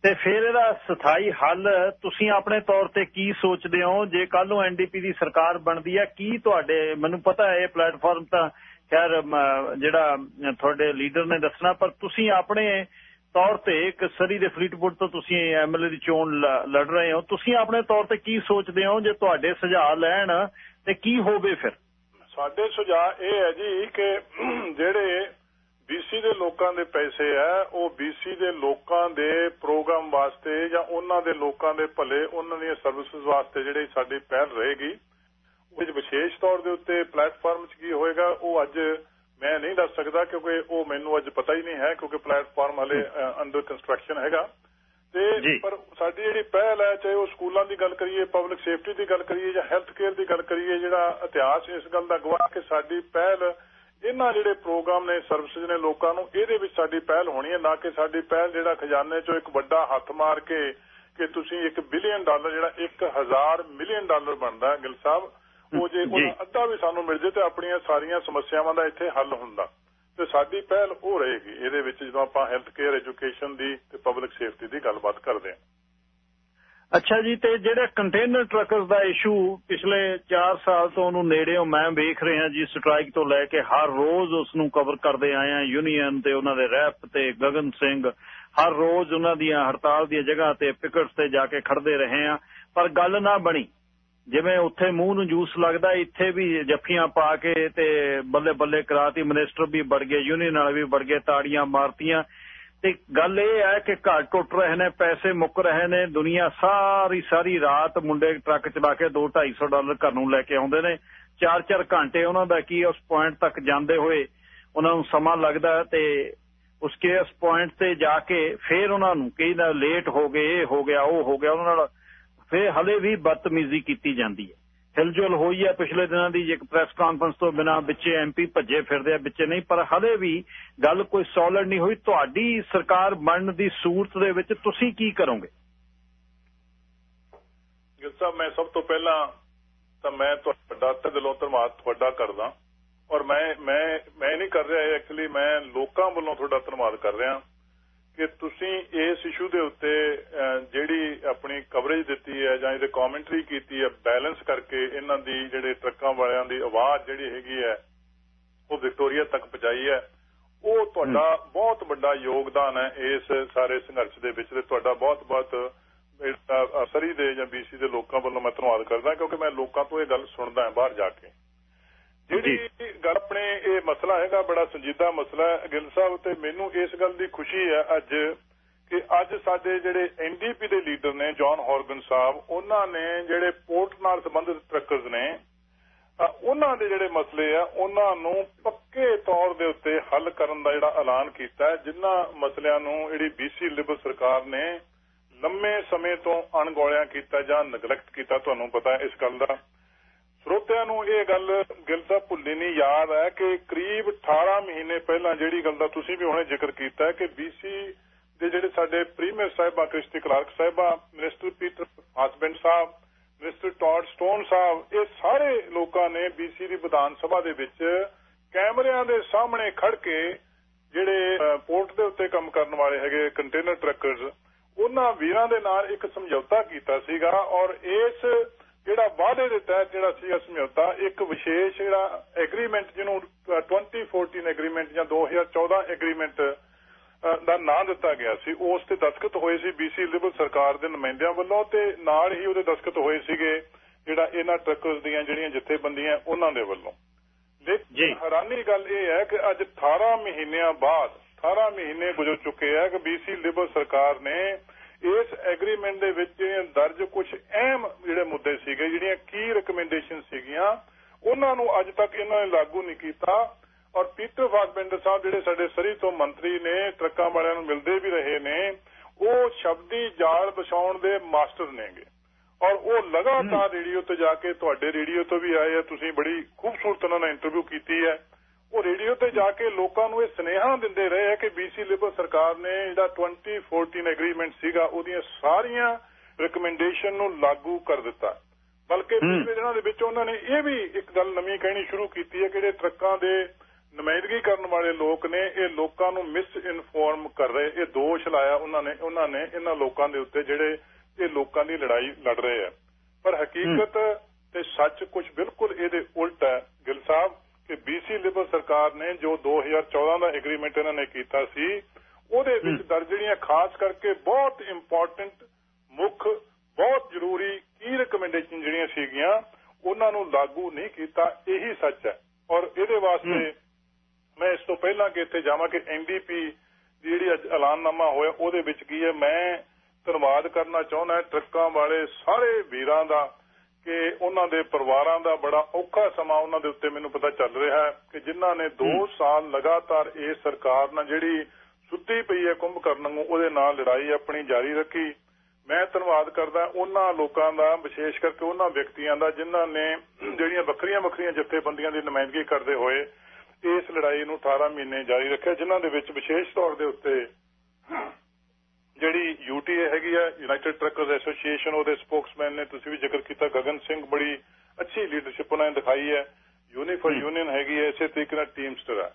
ਤੇ ਫਿਰ ਇਹਦਾ ਸਥਾਈ ਹੱਲ ਤੁਸੀਂ ਆਪਣੇ ਤੌਰ ਤੇ ਕੀ ਸੋਚਦੇ ਹੋ? ਜੇ ਕੱਲ ਨੂੰ ਐਨਡੀਪੀ ਦੀ ਸਰਕਾਰ ਬਣਦੀ ਹੈ, ਕੀ ਤੁਹਾਡੇ, ਮੈਨੂੰ ਪਤਾ ਹੈ ਇਹ ਪਲੇਟਫਾਰਮ ਤਾਂ ਖੈਰ ਜਿਹੜਾ ਤੁਹਾਡੇ ਲੀਡਰ ਨੇ ਦੱਸਣਾ, ਪਰ ਤੁਸੀਂ ਆਪਣੇ ਤੌਰ ਤੇ ਇੱਕ ਸਰੀ ਦੇ ਫਰੀਦਕੋਟ ਤੋਂ ਤੁਸੀਂ ਐਮਐਲਏ ਦੀ ਚੋਣ ਲੜ ਰਹੇ ਹੋ। ਤੁਸੀਂ ਆਪਣੇ ਤੌਰ ਤੇ ਕੀ ਸੋਚਦੇ ਹੋ ਜੇ ਤੁਹਾਡੇ ਸੁਝਾਅ ਲੈਣ ਤੇ ਕੀ ਹੋਵੇ ਫਿਰ? ਸਾਡੇ ਸੁਝਾਅ ਇਹ ਹੈ ਜੀ ਕਿ ਜਿਹੜੇ ਬੀਸੀ ਦੇ ਲੋਕਾਂ ਦੇ ਪੈਸੇ ਆ, ਉਹ ਬੀਸੀ ਦੇ ਲੋਕਾਂ ਦੇ ਪ੍ਰੋਗਰਾਮ ਵਾਸਤੇ ਜਾਂ ਉਹਨਾਂ ਦੇ ਲੋਕਾਂ ਦੇ ਭਲੇ, ਉਹਨਾਂ ਦੀਆਂ ਸਰਵਿਸਿਜ਼ ਵਾਸਤੇ ਜਿਹੜੀ ਸਾਡੀ ਪਹਿਲ ਰਹੇਗੀ। ਉਹ ਵਿਸ਼ੇਸ਼ ਤੌਰ ਦੇ ਉੱਤੇ ਪਲੇਟਫਾਰਮ 'ਚ ਕੀ ਹੋਏਗਾ ਉਹ ਅੱਜ ਮੈਂ ਨਹੀਂ ਦੱਸ ਸਕਦਾ ਕਿਉਂਕਿ ਉਹ ਮੈਨੂੰ ਅੱਜ ਪਤਾ ਹੀ ਨਹੀਂ ਹੈ ਕਿਉਂਕਿ ਪਲੇਟਫਾਰਮ ਹਲੇ ਅੰਡਰ ਕੰਸਟਰਕਸ਼ਨ ਹੈਗਾ। ਤੇ ਪਰ ਸਾਡੀ ਜਿਹੜੀ ਪਹਿਲ ਹੈ ਚਾਹੇ ਉਹ ਸਕੂਲਾਂ ਦੀ ਗੱਲ ਕਰੀਏ ਪਬਲਿਕ ਸੇਫਟੀ ਦੀ ਗੱਲ ਕਰੀਏ ਜਾਂ ਹੈਲਥ ਕੇਅਰ ਦੀ ਗੱਲ ਕਰੀਏ ਜਿਹੜਾ ਇਤਿਹਾਸ ਇਸ ਗੱਲ ਦਾ ਗਵਾਹ ਕਿ ਸਾਡੀ ਪਹਿਲ ਇਹਨਾਂ ਜਿਹੜੇ ਪ੍ਰੋਗਰਾਮ ਨੇ ਸਰਵਿਸਿਜ਼ ਨੇ ਲੋਕਾਂ ਨੂੰ ਇਹਦੇ ਵਿੱਚ ਸਾਡੀ ਪਹਿਲ ਹੋਣੀ ਹੈ ਨਾ ਕਿ ਸਾਡੀ ਪਹਿਲ ਜਿਹੜਾ ਖਜ਼ਾਨੇ 'ਚੋਂ ਇੱਕ ਵੱਡਾ ਹੱਥ ਮਾਰ ਕੇ ਕਿ ਤੁਸੀਂ 1 ਬਿਲੀਅਨ ਡਾਲਰ ਜਿਹੜਾ 1000 ਮਿਲੀਅਨ ਡਾਲਰ ਬਣਦਾ ਗਿਲ ਸਾਹਿਬ। ਉਹ ਜੇ ਉਹਦਾ ਅੱਧਾ ਵੀ ਸਾਨੂੰ ਮਿਲ ਜੇ ਤੇ ਆਪਣੀਆਂ ਸਾਰੀਆਂ ਸਮੱਸਿਆਵਾਂ ਦਾ ਇੱਥੇ ਹੱਲ ਹੁੰਦਾ। ਤੇ ਸਾਡੀ ਪਹਿਲ ਉਹ ਰਹੇਗੀ ਇਹਦੇ ਵਿੱਚ ਜਦੋਂ ਆਪਾਂ ਹੈਲਥ ਕੇਅਰ ਐਜੂਕੇਸ਼ਨ ਦੀ ਤੇ ਪਬਲਿਕ ਸੇਫਟੀ ਦੀ ਗੱਲਬਾਤ ਕਰਦੇ ਹਾਂ। ਅੱਛਾ ਜੀ ਤੇ ਜਿਹੜੇ ਕੰਟੇਨਰ ਟਰੱਕਰਸ ਦਾ ਇਸ਼ੂ ਪਿਛਲੇ 4 ਸਾਲ ਤੋਂ ਉਹਨੂੰ ਨੇੜਿਓਂ ਮੈਂ ਵੇਖ ਰਿਹਾ ਜੀ ਸਟ੍ਰਾਈਕ ਤੋਂ ਲੈ ਕੇ ਹਰ ਰੋਜ਼ ਉਸ ਨੂੰ ਕਵਰ ਕਰਦੇ ਆਏ ਆ ਯੂਨੀਅਨ ਤੇ ਉਹਨਾਂ ਦੇ ਰੈਪ ਤੇ ਗਗਨ ਸਿੰਘ। ਹਰ ਰੋਜ਼ ਉਹਨਾਂ ਦੀਆਂ ਹੜਤਾਲ ਦੀਆਂ ਜਗ੍ਹਾ ਤੇ ਪਿਕਟਸ ਤੇ ਜਾ ਕੇ ਖੜਦੇ ਰਹੇ ਆ ਪਰ ਗੱਲ ਨਾ ਬਣੀ। ਜਿਵੇਂ ਉੱਥੇ ਮੂੰਹ ਨੂੰ ਜੂਸ ਲੱਗਦਾ, ਇੱਥੇ ਵੀ ਜੱਫੀਆਂ ਪਾ ਕੇ ਤੇ ਬੱਲੇ ਬੱਲੇ ਕਰਾਤੀ, ਮਿਨਿਸਟਰ ਵੀ ਵੜ ਗਏ, ਯੂਨੀਅਨ ਵਾਲੇ ਵੀ ਵੜ ਗਏ, ਤਾੜੀਆਂ ਮਾਰਤੀਆਂ। ਤੇ ਗੱਲ ਇਹ ਹੈ ਕਿ ਘਰ ਟੁੱਟ ਰਹੇ ਨੇ, ਪੈਸੇ ਮੁੱਕ ਰਹੇ ਨੇ, ਦੁਨੀਆ ਸਾਰੀ ਸਾਰੀ ਰਾਤ ਮੁੰਡੇ ਟਰੱਕ ਚਲਾ ਕੇ 2 250 ਡਾਲਰ ਘਰ ਨੂੰ ਲੈ ਕੇ ਆਉਂਦੇ ਨੇ। 4-4 ਘੰਟੇ ਉਹਨਾਂ ਦਾ ਕੀ ਉਸ ਪੁਆਇੰਟ ਤੱਕ ਜਾਂਦੇ ਹੋਏ ਉਹਨਾਂ ਨੂੰ ਸਮਾਂ ਲੱਗਦਾ ਤੇ ਉਸਕੇ ਉਸ ਪੁਆਇੰਟ ਤੇ ਜਾ ਕੇ ਫੇਰ ਉਹਨਾਂ ਨੂੰ ਕਈ ਨਾ ਲੇਟ ਹੋ ਗਏ, ਇਹ ਹੋ ਗਿਆ, ਉਹ ਹੋ ਗਿਆ, ਉਹਨਾਂ ਨਾਲ ਫੇਰ ਹਲੇ ਵੀ ਬਦਤਮੀਜ਼ੀ ਕੀਤੀ ਜਾਂਦੀ ਹੈ। ਹਿਲਜੁਲ ਹੋਈ ਹੈ ਪਿਛਲੇ ਦਿਨਾਂ ਦੀ, ਇੱਕ ਪ੍ਰੈਸ ਕਾਨਫਰੰਸ ਤੋਂ ਬਿਨਾ ਵਿੱਚੇ ਐਮਪੀ ਭੱਜੇ ਫਿਰਦੇ ਆ ਵਿੱਚੇ ਨਹੀਂ, ਪਰ ਹਲੇ ਵੀ ਗੱਲ ਕੋਈ ਸੋਲਿਡ ਨਹੀਂ ਹੋਈ। ਤੁਹਾਡੀ ਸਰਕਾਰ ਬਣਨ ਦੀ ਸੂਰਤ ਦੇ ਵਿੱਚ ਤੁਸੀਂ ਕੀ ਕਰੋਗੇ? ਸਾਹਿਬ, ਮੈਂ ਸਭ ਤੋਂ ਪਹਿਲਾਂ ਤਾਂ ਮੈਂ ਤੁਹਾਡਾ ਤੇ ਦਿਲੋਂ ਧੰਨਵਾਦ ਤੁਹਾਡਾ ਕਰਦਾ। ਔਰ ਮੈਂ ਮੈਂ ਮੈਂ ਨਹੀਂ ਕਰ ਰਿਹਾ ਐਕਚੁਅਲੀ ਮੈਂ ਲੋਕਾਂ ਵੱਲੋਂ ਤੁਹਾਡਾ ਧੰਨਵਾਦ ਕਰ ਰਿਹਾ। ਕਿ ਤੁਸੀਂ ਇਸ ਇਸ਼ੂ ਦੇ ਉੱਤੇ ਜਿਹੜੀ ਆਪਣੀ ਕਵਰੇਜ ਦਿੱਤੀ ਹੈ ਜਾਂ ਇਹਦੇ ਕਮੈਂਟਰੀ ਕੀਤੀ ਹੈ ਬੈਲੈਂਸ ਕਰਕੇ ਇਹਨਾਂ ਦੀ ਜਿਹੜੇ ਟਰੱਕਾਂ ਵਾਲਿਆਂ ਦੀ ਆਵਾਜ਼ ਜਿਹੜੀ ਹੈਗੀ ਹੈ ਉਹ ਵਿਕਟੋਰੀਆ ਤੱਕ ਪਹੁੰਚਾਈ ਹੈ ਉਹ ਤੁਹਾਡਾ ਬਹੁਤ ਵੱਡਾ ਯੋਗਦਾਨ ਹੈ ਇਸ ਸਾਰੇ ਸੰਘਰਸ਼ ਦੇ ਵਿੱਚ ਤੇ ਤੁਹਾਡਾ ਬਹੁਤ ਬਹੁਤ ਸਰੀ ਦੇ ਜਾਂ ਬੀਸੀ ਦੇ ਲੋਕਾਂ ਵੱਲੋਂ ਮੈਂ ਧੰਨਵਾਦ ਕਰਦਾ ਕਿਉਂਕਿ ਮੈਂ ਲੋਕਾਂ ਤੋਂ ਇਹ ਗੱਲ ਸੁਣਦਾ ਹਾਂ ਬਾਹਰ ਜਾ ਕੇ। ਜਿਹੜੀ ਗੱਲ ਆਪਣੇ ਇਹ ਮਸਲਾ ਹੈਗਾ, ਬੜਾ ਸੰਜੀਦਾ ਮਸਲਾ ਹੈ। ਗਿਲ ਸਾਹਿਬ, ਤੇ ਮੈਨੂੰ ਇਸ ਗੱਲ ਦੀ ਖੁਸ਼ੀ ਹੈ ਅੱਜ ਕਿ ਅੱਜ ਸਾਡੇ ਜਿਹੜੇ ਐਨਡੀਪੀ ਦੇ ਲੀਡਰ ਨੇ ਜੌਨ ਹੌਰਗਨ ਸਾਹਿਬ, ਉਹਨਾਂ ਨੇ ਜਿਹੜੇ ਪੋਰਟ ਨਾਲ ਸੰਬੰਧਿਤ ਟਰੱਕਰਸ ਨੇ ਉਹਨਾਂ ਦੇ ਜਿਹੜੇ ਮਸਲੇ ਆ, ਉਹਨਾਂ ਨੂੰ ਪੱਕੇ ਤੌਰ ਦੇ ਉੱਤੇ ਹੱਲ ਕਰਨ ਦਾ ਜਿਹੜਾ ਐਲਾਨ ਕੀਤਾ ਜਿਨ੍ਹਾਂ ਮਸਲਿਆਂ ਨੂੰ ਜਿਹੜੀ ਬੀਸੀ ਲਿਬਰ ਸਰਕਾਰ ਨੇ ਲੰਮੇ ਸਮੇਂ ਤੋਂ ਅਣਗੌਲਿਆ ਕੀਤਾ ਜਾਂ ਨਗਲੈਕਟ ਕੀਤਾ, ਤੁਹਾਨੂੰ ਪਤਾ ਇਸ ਗੱਲ ਦਾ। ਸਰੋਤਿਆਂ ਨੂੰ ਇਹ ਗੱਲ ਗਿਲ ਸਾਹਿਬ ਭੁੱਲੀ ਨਹੀਂ, ਯਾਦ ਹੈ ਕਿ ਕਰੀਬ 18 ਮਹੀਨੇ ਪਹਿਲਾਂ ਜਿਹੜੀ ਗੱਲ ਦਾ ਤੁਸੀਂ ਵੀ ਹੁਣੇ ਜ਼ਿਕਰ ਕੀਤਾ ਹੈ ਕਿ ਬੀਸੀ ਦੇ ਜਿਹੜੇ ਸਾਡੇ premier Sahiba, Christy Clark Sahiba, minister Peter Fassbender Sahib, minister Todd Stone Sahib, ਇਹ ਸਾਰੇ ਲੋਕਾਂ ਨੇ ਬੀਸੀ ਦੀ ਵਿਧਾਨ ਸਭਾ ਦੇ ਵਿੱਚ ਕੈਮਰਿਆਂ ਦੇ ਸਾਹਮਣੇ ਖੜ ਕੇ ਜਿਹੜੇ ਪੋਰਟ ਦੇ ਉੱਤੇ ਕੰਮ ਕਰਨ ਵਾਲੇ ਹੈਗੇ ਕੰਟੇਨਰ ਟਰੱਕਰਸ ਉਹਨਾਂ ਵੀਰਾਂ ਦੇ ਨਾਲ ਇੱਕ ਸਮਝੌਤਾ ਕੀਤਾ ਸੀਗਾ ਔਰ ਇਸ ਜਿਹੜਾ ਵਾਅਦੇ ਦੇ ਤਹਿਤ ਜਿਹੜਾ ਸੀ ਸਮਝੌਤਾ ਇੱਕ ਵਿਸ਼ੇਸ਼ ਜਿਹੜਾ ਐਗਰੀਮੈਂਟ ਜਿਹਨੂੰ 2014 ਐਗਰੀਮੈਂਟ ਜਾਂ 2014 ਐਗਰੀਮੈਂਟ ਦਾ ਨਾਂ ਦਿੱਤਾ ਗਿਆ ਸੀ ਉਸ ਤੇ ਦਸਖਤ ਹੋਏ ਸੀ ਬੀਸੀ ਲਿਬਰਲ ਸਰਕਾਰ ਦੇ ਨੁਮਾਇੰਦਿਆਂ ਵੱਲੋਂ ਤੇ ਨਾਲ ਹੀ ਉਹਦੇ ਦਸਖਤ ਹੋਏ ਸੀਗੇ ਜਿਹੜਾ ਇਹਨਾਂ ਟਰੱਕਰਸ ਦੀਆਂ ਜਿਹੜੀਆਂ ਜਥੇਬੰਦੀਆਂ ਉਹਨਾਂ ਦੇ ਵੱਲੋਂ। ਲੇਕਿਨ ਹੈਰਾਨੀ ਗੱਲ ਇਹ ਹੈ ਕਿ ਅੱਜ 18 ਮਹੀਨਿਆਂ ਬਾਅਦ 18 ਮਹੀਨੇ ਗੁਜ਼ਰ ਚੁੱਕੇ ਆ ਕਿ ਬੀਸੀ ਲਿਬਰਲ ਸਰਕਾਰ ਨੇ ਇਸ ਐਗਰੀਮੈਂਟ ਦੇ ਵਿੱਚ ਦਰਜ ਕੁਝ ਅਹਿਮ ਜਿਹੜੇ ਮੁੱਦੇ ਸੀਗੇ ਜਿਹੜੀਆਂ ਕੀ ਰეკਮੈਂਡੇਸ਼ਨ ਸੀਗੀਆਂ ਉਹਨਾਂ ਨੂੰ ਅੱਜ ਤੱਕ ਇਹਨਾਂ ਨੇ ਲਾਗੂ ਨਹੀਂ ਕੀਤਾ ਔਰ ਪੀਟਰ ਫਾਸਬੈਂਡਰ ਸਾਹਿਬ ਜਿਹੜੇ ਸਾਡੇ ਸਰੀ ਤੋਂ ਮੰਤਰੀ ਨੇ ਟਰੱਕਾਂ ਵਾਲਿਆਂ ਨੂੰ ਮਿਲਦੇ ਵੀ ਰਹੇ ਨੇ ਉਹ ਸ਼ਬਦੀ ਜਾਲ ਵਿਛਾਉਣ ਦੇ ਮਾਸਟਰ ਨੇਗੇ। ਔਰ ਉਹ ਲਗਾਤਾਰ ਰੇਡੀਓ ਤੇ ਜਾ ਕੇ ਤੁਹਾਡੇ ਰੇਡੀਓ ਤੋਂ ਵੀ ਆਏ ਆ ਤੁਸੀਂ ਬੜੀ ਖੂਬਸੂਰਤ ਉਹਨਾਂ ਨਾਲ ਇੰਟਰਵਿਊ ਕੀਤੀ ਹੈ। ਉਹ ਰੇਡੀਓ ਤੇ ਜਾ ਕੇ ਲੋਕਾਂ ਨੂੰ ਇਹ ਸਨੇਹਾ ਦਿੰਦੇ ਰਹੇ ਆ ਕਿ ਬੀਸੀ ਲਿਬਰ ਸਰਕਾਰ ਨੇ ਜਿਹੜਾ 2014 ਐਗਰੀਮੈਂਟ ਸੀਗਾ ਉਹਦੀਆਂ ਸਾਰੀਆਂ ਰეკਮੈਂਡੇਸ਼ਨ ਨੂੰ ਲਾਗੂ ਕਰ ਦਿੱਤਾ। ਬਲਕਿ ਪਿਛਲੇ ਦਿਨਾਂ ਦੇ ਵਿੱਚ ਉਹਨਾਂ ਨੇ ਇਹ ਵੀ ਇੱਕ ਗੱਲ ਨਵੀਂ ਕਹਿਣੀ ਸ਼ੁਰੂ ਕੀਤੀ ਹੈ ਕਿ ਜਿਹੜੇ ਟਰੱਕਾਂ ਦੇ ਨੁਮਾਇੰਦਗੀ ਕਰਨ ਵਾਲੇ ਲੋਕ ਨੇ ਇਹ ਲੋਕਾਂ ਨੂੰ ਮਿਸ ਇਨਫੋਰਮ ਕਰ ਰਹੇ ਇਹ ਦੋਸ਼ ਲਾਇਆ ਉਹਨਾਂ ਨੇ ਉਹਨਾਂ ਨੇ ਇਹਨਾਂ ਲੋਕਾਂ ਦੇ ਉੱਤੇ ਜਿਹੜੇ ਇਹ ਲੋਕਾਂ ਦੀ ਲੜਾਈ ਲੜ ਰਹੇ ਆ। ਪਰ ਹਕੀਕਤ ਤੇ ਸੱਚ ਕੁਝ ਬਿਲਕੁਲ ਇਹਦੇ ਉਲਟ ਹੈ ਗਿਲ ਸਾਹਿਬ। ਕਿ ਬੀਸੀ ਲਿਬਰ ਸਰਕਾਰ ਨੇ ਜੋ 2014 ਦਾ ਐਗਰੀਮੈਂਟ ਇਹਨਾਂ ਨੇ ਕੀਤਾ ਸੀ ਉਹਦੇ ਵਿੱਚ ਦਰਜ ਜਿਹੜੀਆਂ ਖਾਸ ਕਰਕੇ ਬਹੁਤ ਇੰਪੋਰਟੈਂਟ ਮੁੱਖ ਬਹੁਤ ਜ਼ਰੂਰੀ ਕੀ ਰეკਮੈਂਡੇਸ਼ਨ ਜਿਹੜੀਆਂ ਸੀਗੀਆਂ ਉਹਨਾਂ ਨੂੰ ਲਾਗੂ ਨਹੀਂ ਕੀਤਾ ਇਹੀ ਸੱਚ ਹੈ। ਔਰ ਇਹਦੇ ਵਾਸਤੇ ਮੈਂ ਇਸ ਤੋਂ ਪਹਿਲਾਂ ਕਿ ਇੱਥੇ ਜਾਵਾਂ ਕਿ ਦੀ ਜਿਹੜੀ ਅੱਜ ਐਲਾਨਨਾਮਾ ਹੋਇਆ ਉਹਦੇ ਵਿੱਚ ਕੀ ਹੈ ਮੈਂ ਧੰਨਵਾਦ ਕਰਨਾ ਚਾਹੁੰਦਾ ਟਰੱਕਾਂ ਵਾਲੇ ਸਾਰੇ ਵੀਰਾਂ ਦਾ ਕਿ ਉਹਨਾਂ ਦੇ ਪਰਿਵਾਰਾਂ ਦਾ ਬੜਾ ਔਖਾ ਸਮਾਂ ਉਹਨਾਂ ਦੇ ਉੱਤੇ ਮੈਨੂੰ ਪਤਾ ਚੱਲ ਰਿਹਾ ਹੈ ਕਿ ਜਿਨ੍ਹਾਂ ਨੇ 2 ਸਾਲ ਲਗਾਤਾਰ ਇਹ ਸਰਕਾਰ ਨਾਲ ਜਿਹੜੀ ਸੁੱਤੀ ਪਈ ਹੈ ਕੁੰਭਕਰਨ ਨੂੰ ਉਹਦੇ ਨਾਲ ਲੜਾਈ ਆਪਣੀ ਜਾਰੀ ਰੱਖੀ। ਮੈਂ ਧੰਨਵਾਦ ਕਰਦਾ ਉਹਨਾਂ ਲੋਕਾਂ ਦਾ ਵਿਸ਼ੇਸ਼ ਕਰਕੇ ਉਹਨਾਂ ਵਿਅਕਤੀਆਂ ਦਾ ਜਿਨ੍ਹਾਂ ਨੇ ਜਿਹੜੀਆਂ ਵੱਖਰੀਆਂ ਵੱਖਰੀਆਂ ਜਥੇਬੰਦੀਆਂ ਦੀ ਨੁਮਾਇੰਦਗੀ ਕਰਦੇ ਹੋਏ ਇਸ ਲੜਾਈ ਨੂੰ 18 ਮਹੀਨੇ ਜਾਰੀ ਰੱਖਿਆ ਜਿਨ੍ਹਾਂ ਦੇ ਵਿੱਚ ਵਿਸ਼ੇਸ਼ ਤੌਰ ਦੇ ਉੱਤੇ ਜਿਹੜੀ ਯੂਟੀਏ ਹੈਗੀ ਆ ਯੂਨਾਈਟਿਡ ਟਰੱਕਰਸ ਐਸੋਸੀਏਸ਼ਨ ਉਹਦੇ ਸਪੋਕਸਮੈਨ ਨੇ ਤੁਸੀਂ ਵੀ ਜ਼ਿਕਰ ਕੀਤਾ ਗਗਨ ਸਿੰਘ ਬੜੀ ਅੱਛੀ ਲੀਡਰਸ਼ਿਪ ਉਹਨਾਂ ਨੇ ਦਿਖਾਈ ਹੈ। ਯੂਨੀਫਰ ਯੂਨੀਅਨ ਹੈਗੀ ਹੈ ਇਸੇ ਤਰੀਕੇ ਨਾਲ ਟੀਮਸਟਰ ਹੈ